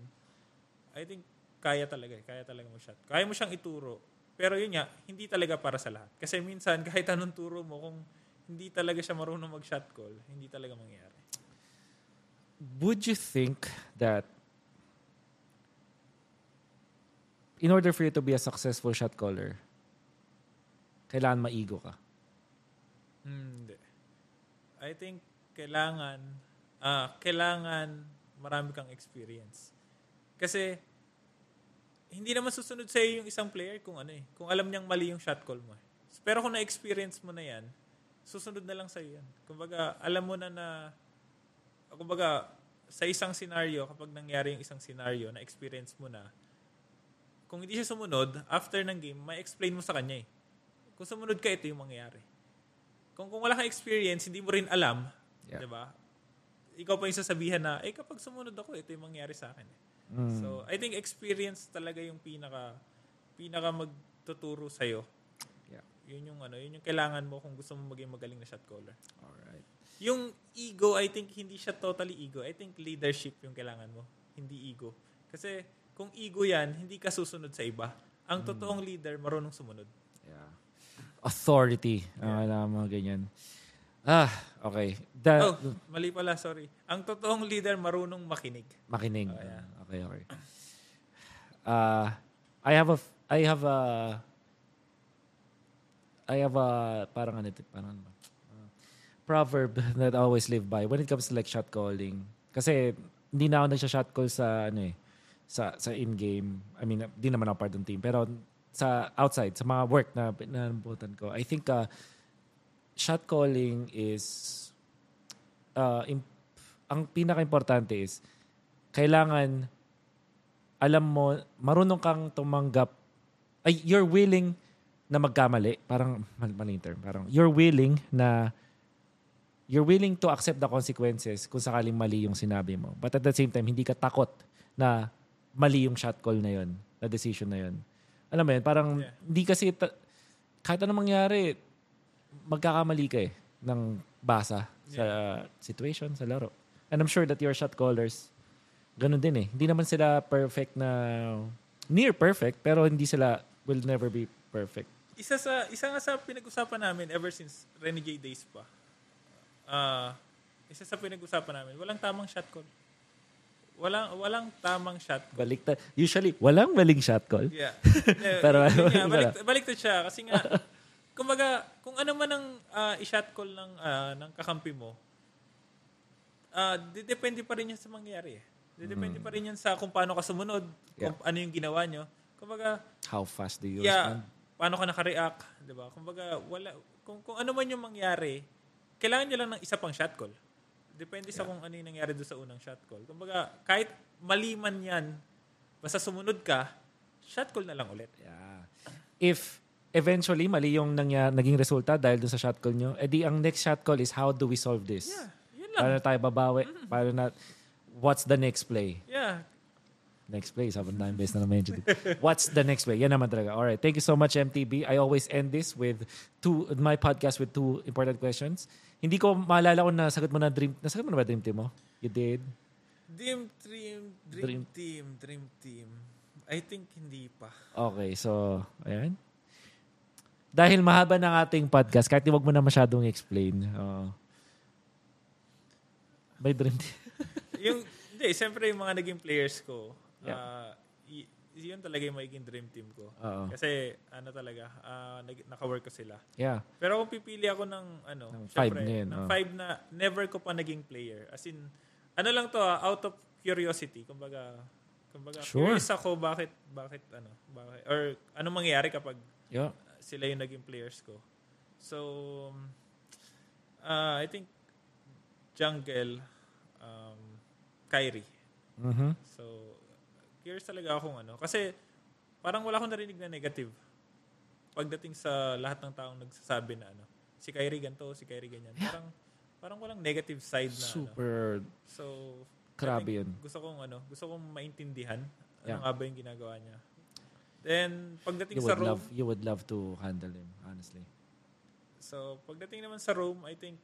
I think kaya talaga, eh. kaya talaga mo shot. Kaya mo siyang ituro. Pero yun nga, hindi talaga para sa lahat. Kasi minsan, kahit anong turo mo, kung hindi talaga siya marunong mag-shot call, hindi talaga mangyayari. Would you think that in order for you to be a successful shot caller, kailangan maigo ka? Hindi. I think kailangan ah kailangan marami kang experience. Kasi hindi naman susunod sa yung isang player kung ano eh, kung alam niyang mali yung shot call mo. eh. Pero kung na-experience mo na yan, susunod na lang sa yan. Kumbaga, alam mo na na kumbaga sa isang scenario, kapag nangyari yung isang scenario na experience mo na, kung hindi siya sumunod, after ng game, may explain mo sa kanya eh. Kung sumunod ka, ito yung mangyayari. Kung, kung wala kang experience, hindi mo rin alam, Yeah. di ba? Ikaw pa yung sasabihan na, eh kapag sumunod ako, ito yung mangyayari sa akin. Eh. Mm. So, I think experience talaga yung pinaka pinaka magtuturo sa iyo. Yeah. Yun yung ano, yun yung kailangan mo kung gusto mo maging magaling na shot caller. Alright. Yung ego, I think hindi siya totally ego. I think leadership yung kailangan mo, hindi ego. Kasi kung ego yan, hindi ka susunod sa iba. Ang totoong leader, marunong sumunod. Yeah. Authority. Ang kailangan mga ganyan. Ah, okay. The, Oh, mali pala, sorry. Ang totoong leader marunong makinig. Makinig. Oh, yeah. Okay, okay. Uh, I have a, I have a, I have a, parang ano, parang ano? Uh, proverb that I always live by when it comes to like shot calling. Kasi hindi na ako nagsha-shot call sa ano eh, sa sa in-game. I mean, di naman ako part ng team. Pero sa outside, sa mga work na nabutan ko, I think uh, shot calling is uh, im- ang pinaka-importante is kailangan alam mo, marunong kang tumanggap, ay, you're willing na magkamali. Parang, mal- mali term. Parang, you're willing na, you're willing to accept the consequences kung sakaling mali yung sinabi mo. But at the same time, hindi ka takot na mali yung shot call na yun, na decision na yun. Alam mo yun, parang, Yeah. hindi kasi, ta- kahit anong mangyari, magkakamali ka eh, ng basa sa situation, sa laro. And I'm sure that your shot callers, ganun din eh. Hindi naman sila perfect na near perfect pero hindi sila will never be perfect. Isa sa isa nga sa pinag-usapan namin ever since Renegade days pa. Ah, isa sa pinag-usapan namin, walang tamang shot call. Walang walang tamang shot call. Baliktad. Usually, walang maling shot call. Yeah. Pero ano, nga, wala. balik, baliktad siya kasi nga kumbaga kung ano man ang ah, i-shot call ng ah, ng kakampi mo, ah depende pa rin yan sa mangyari. Eh. Depende pa rin yan sa kung paano ka sumunod, kung ano yung ginawa nyo. Kumbaga, How fast do you yeah, respond? paano ka naka-react, 'di ba? Kumbaga, wala kung kung ano man yung mangyari, kailangan niya lang ng isa pang shot call. Depende sa kung ano yung nangyari doon sa unang shot call. Kumbaga, kahit mali man 'yan, basta sumunod ka, shot call na lang ulit. Yeah. If eventually mali yung nangya, naging resulta dahil dun sa shot call nyo, edi ang next shot call is how do we solve this? Yeah, yun lang. Paano tayo babawi? Paano na, what's the next play? Yeah. Next play, sabi na best na na-mention dito. What's the next play? Yan naman talaga. All right. Thank you so much, MTB. I always end this with two, my podcast with two important questions. Hindi ko maalala kung nasagot mo na dream, nasagot mo na ba dream team mo? You did? Dream Dream Dream Team, Dream Team. I think hindi pa. Okay, so, ayan. Dahil mahaba ng ating podcast, kahit wag mo na masyadong explain. Uh, may dream team. yung hindi, siyempre yung mga naging players ko, Yeah. ah, y- yun talaga yung magiging dream team ko. Oo. Kasi ano talaga, nag- naka-work ko sila. Yeah. Pero kung pipili ako ng ano, Ng five syempre, ngayon, ng oh. five na never ko pa naging player. As in, ano lang to ah, out of curiosity. Kumbaga, kumbaga Sure. curious ako bakit, bakit ano, bakit, or ano mangyayari kapag Yeah. sila yung naging players ko. So, uh, I think Jungle, um, Kyrie. Mhm. So, curious talaga ako ano. Kasi, parang wala akong narinig na negative. Pagdating sa lahat ng taong nagsasabi na ano, si Kyrie ganito, si Kyrie ganyan. Parang, parang walang negative side na ano. Super So, I Grabe yun. Gusto kong ano, gusto kong maintindihan ano Yeah. nga ba yung ginagawa niya. Then, pagdating you sa Rome, love you would love to handle him, honestly. So, pagdating naman sa Rome, I think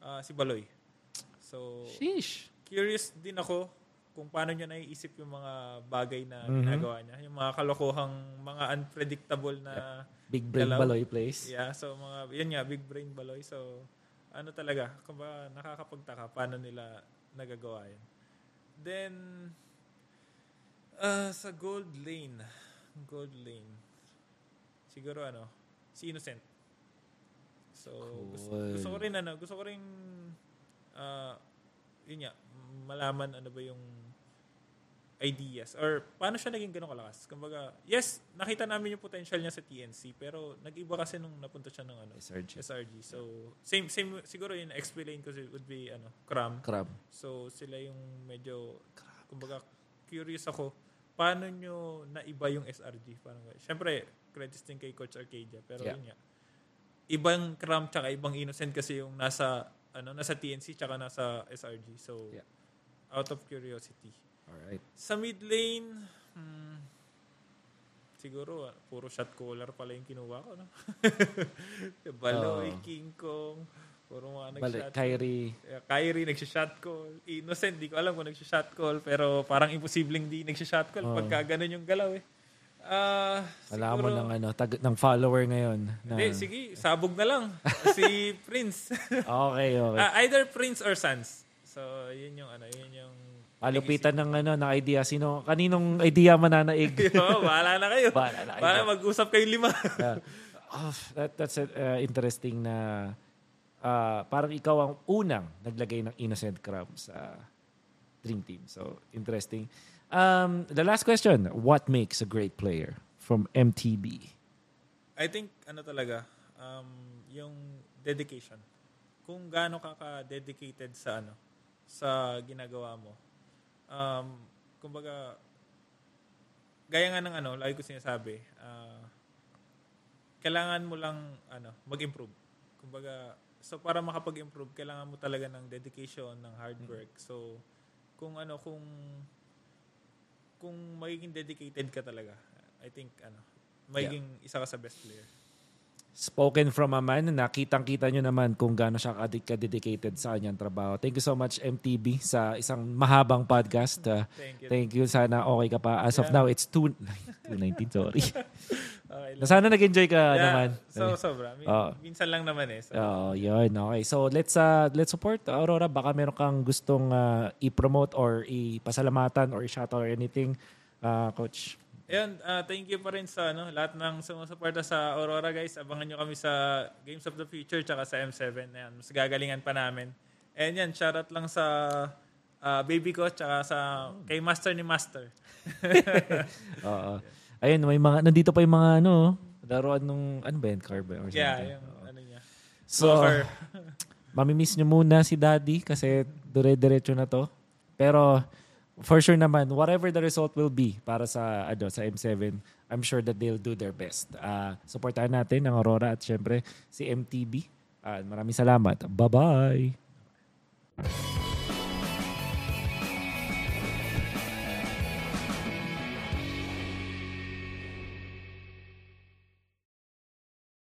ah, si Baloy. So, Sheesh. curious din ako kung paano niya naiisip yung mga bagay na Mhm. ginagawa niya. Yung mga kalokohang, mga unpredictable na, Big brain Galaw. baloy place. yeah, so mga, yun nga, big brain Baloy. So, ano talaga, kumbaga nakakapagtaka paano nila nagagawa yun. Then, ah, sa Gold Lane, Gold Lane, siguro ano, si Innocent. So, gusto, Cool. gusto ko rin ano, gusto ko rin ah, yun nga, malaman ano ba yung ideas or paano siya naging ganun kalakas. Kumbaga, yes, nakita namin yung potential niya sa TNC pero nag-iba kasi nung napunta siya ng ano, SRG. SRG. So, same same siguro yung explain ko si- would be ano, Cram. Crab. So, sila yung medyo kumbaga curious ako paano nyo naiba yung SRG. Parang syempre, credits din kay Coach Arcadia pero Yeah. yun nga. Ibang Cram tsaka ibang Innocent kasi yung nasa ano nasa TNC tsaka nasa SRG. So, Yeah. out of curiosity. Alright. Sa mid lane, hmm, siguro ah, puro shot caller pala yung kinuha ko. No? Baloy, Oo. King Kong, puro mga Balik, nag-shot. Kyrie. Eh, Kyrie nagsi-shot call. Innocent, di ko alam kung nagsi-shot call. Pero parang imposibleng di nagsi-shot call Oo. pagka ganun yung galaw eh. Ah, Wala mo siguro- ng, ano, tag, ng follower ngayon. Na, Hindi, sige, sabog na lang. si Prince. Okay, okay. Ah, either Prince or Sans. So, yun yung ano, yun yung... Palupitan ng ano, ng idea. Sino, kaninong idea mananaig? Yo, bahala na kayo. Bahala na kayo. Bahala mag-usap kayo lima. Yeah. Oh, that, that's uh, interesting na uh, parang ikaw ang unang naglagay ng Innocent Crumb sa Dream Team. So, interesting. Um, the last question, what makes a great player from MTB? I think, ano talaga, um, yung dedication. Kung gaano ka ka-dedicated sa ano, sa ginagawa mo. Um, kumbaga, gaya nga ng ano, lagi ko sinasabi, ah, kailangan mo lang ano, mag-improve. Kumbaga, so para makapag-improve, kailangan mo talaga ng dedication, ng hard work. So, kung ano, kung kung magiging dedicated ka talaga, I think ano, magiging isa ka sa best player. Spoken from a man, nakitang-kita nyo naman kung gaano siya ka-dedicated sa kanyang trabaho. Thank you so much, MTB, sa isang mahabang podcast. Uh, Thank you. thank you. Sana okay ka pa. As of Yeah. now, it's 2, 219, sorry. Okay lang. Na Sana nag-enjoy ka Yeah, naman. So, sobra. Min- Oo. Minsan lang naman eh. So, Oo, yun. Okay. So, let's uh, let's support Aurora. Baka meron kang gustong uh, i-promote or i-pasalamatan or i-shoutout or anything. Uh, Coach. Ayun, ah, thank you pa rin sa ano, lahat ng sumusuporta sa Aurora guys. Abangan nyo kami sa Games of the Future tsaka sa M7. Ayan, mas gagalingan pa namin. And yan, shoutout lang sa ah, baby ko tsaka sa kay Master ni Master. Oo. Ayun, may mga, nandito pa yung mga ano, laruan nung, ano ba yun, car ba? Or Yeah, something. yung ano niya. So, mamimiss nyo muna si Daddy kasi dire-diretso na to. Pero, for sure naman, whatever the result will be para sa, ano, sa M7, I'm sure that they'll do their best. Uh, supportahan natin ang Aurora at syempre si MTB. Uh, ah, maraming salamat. Bye-bye!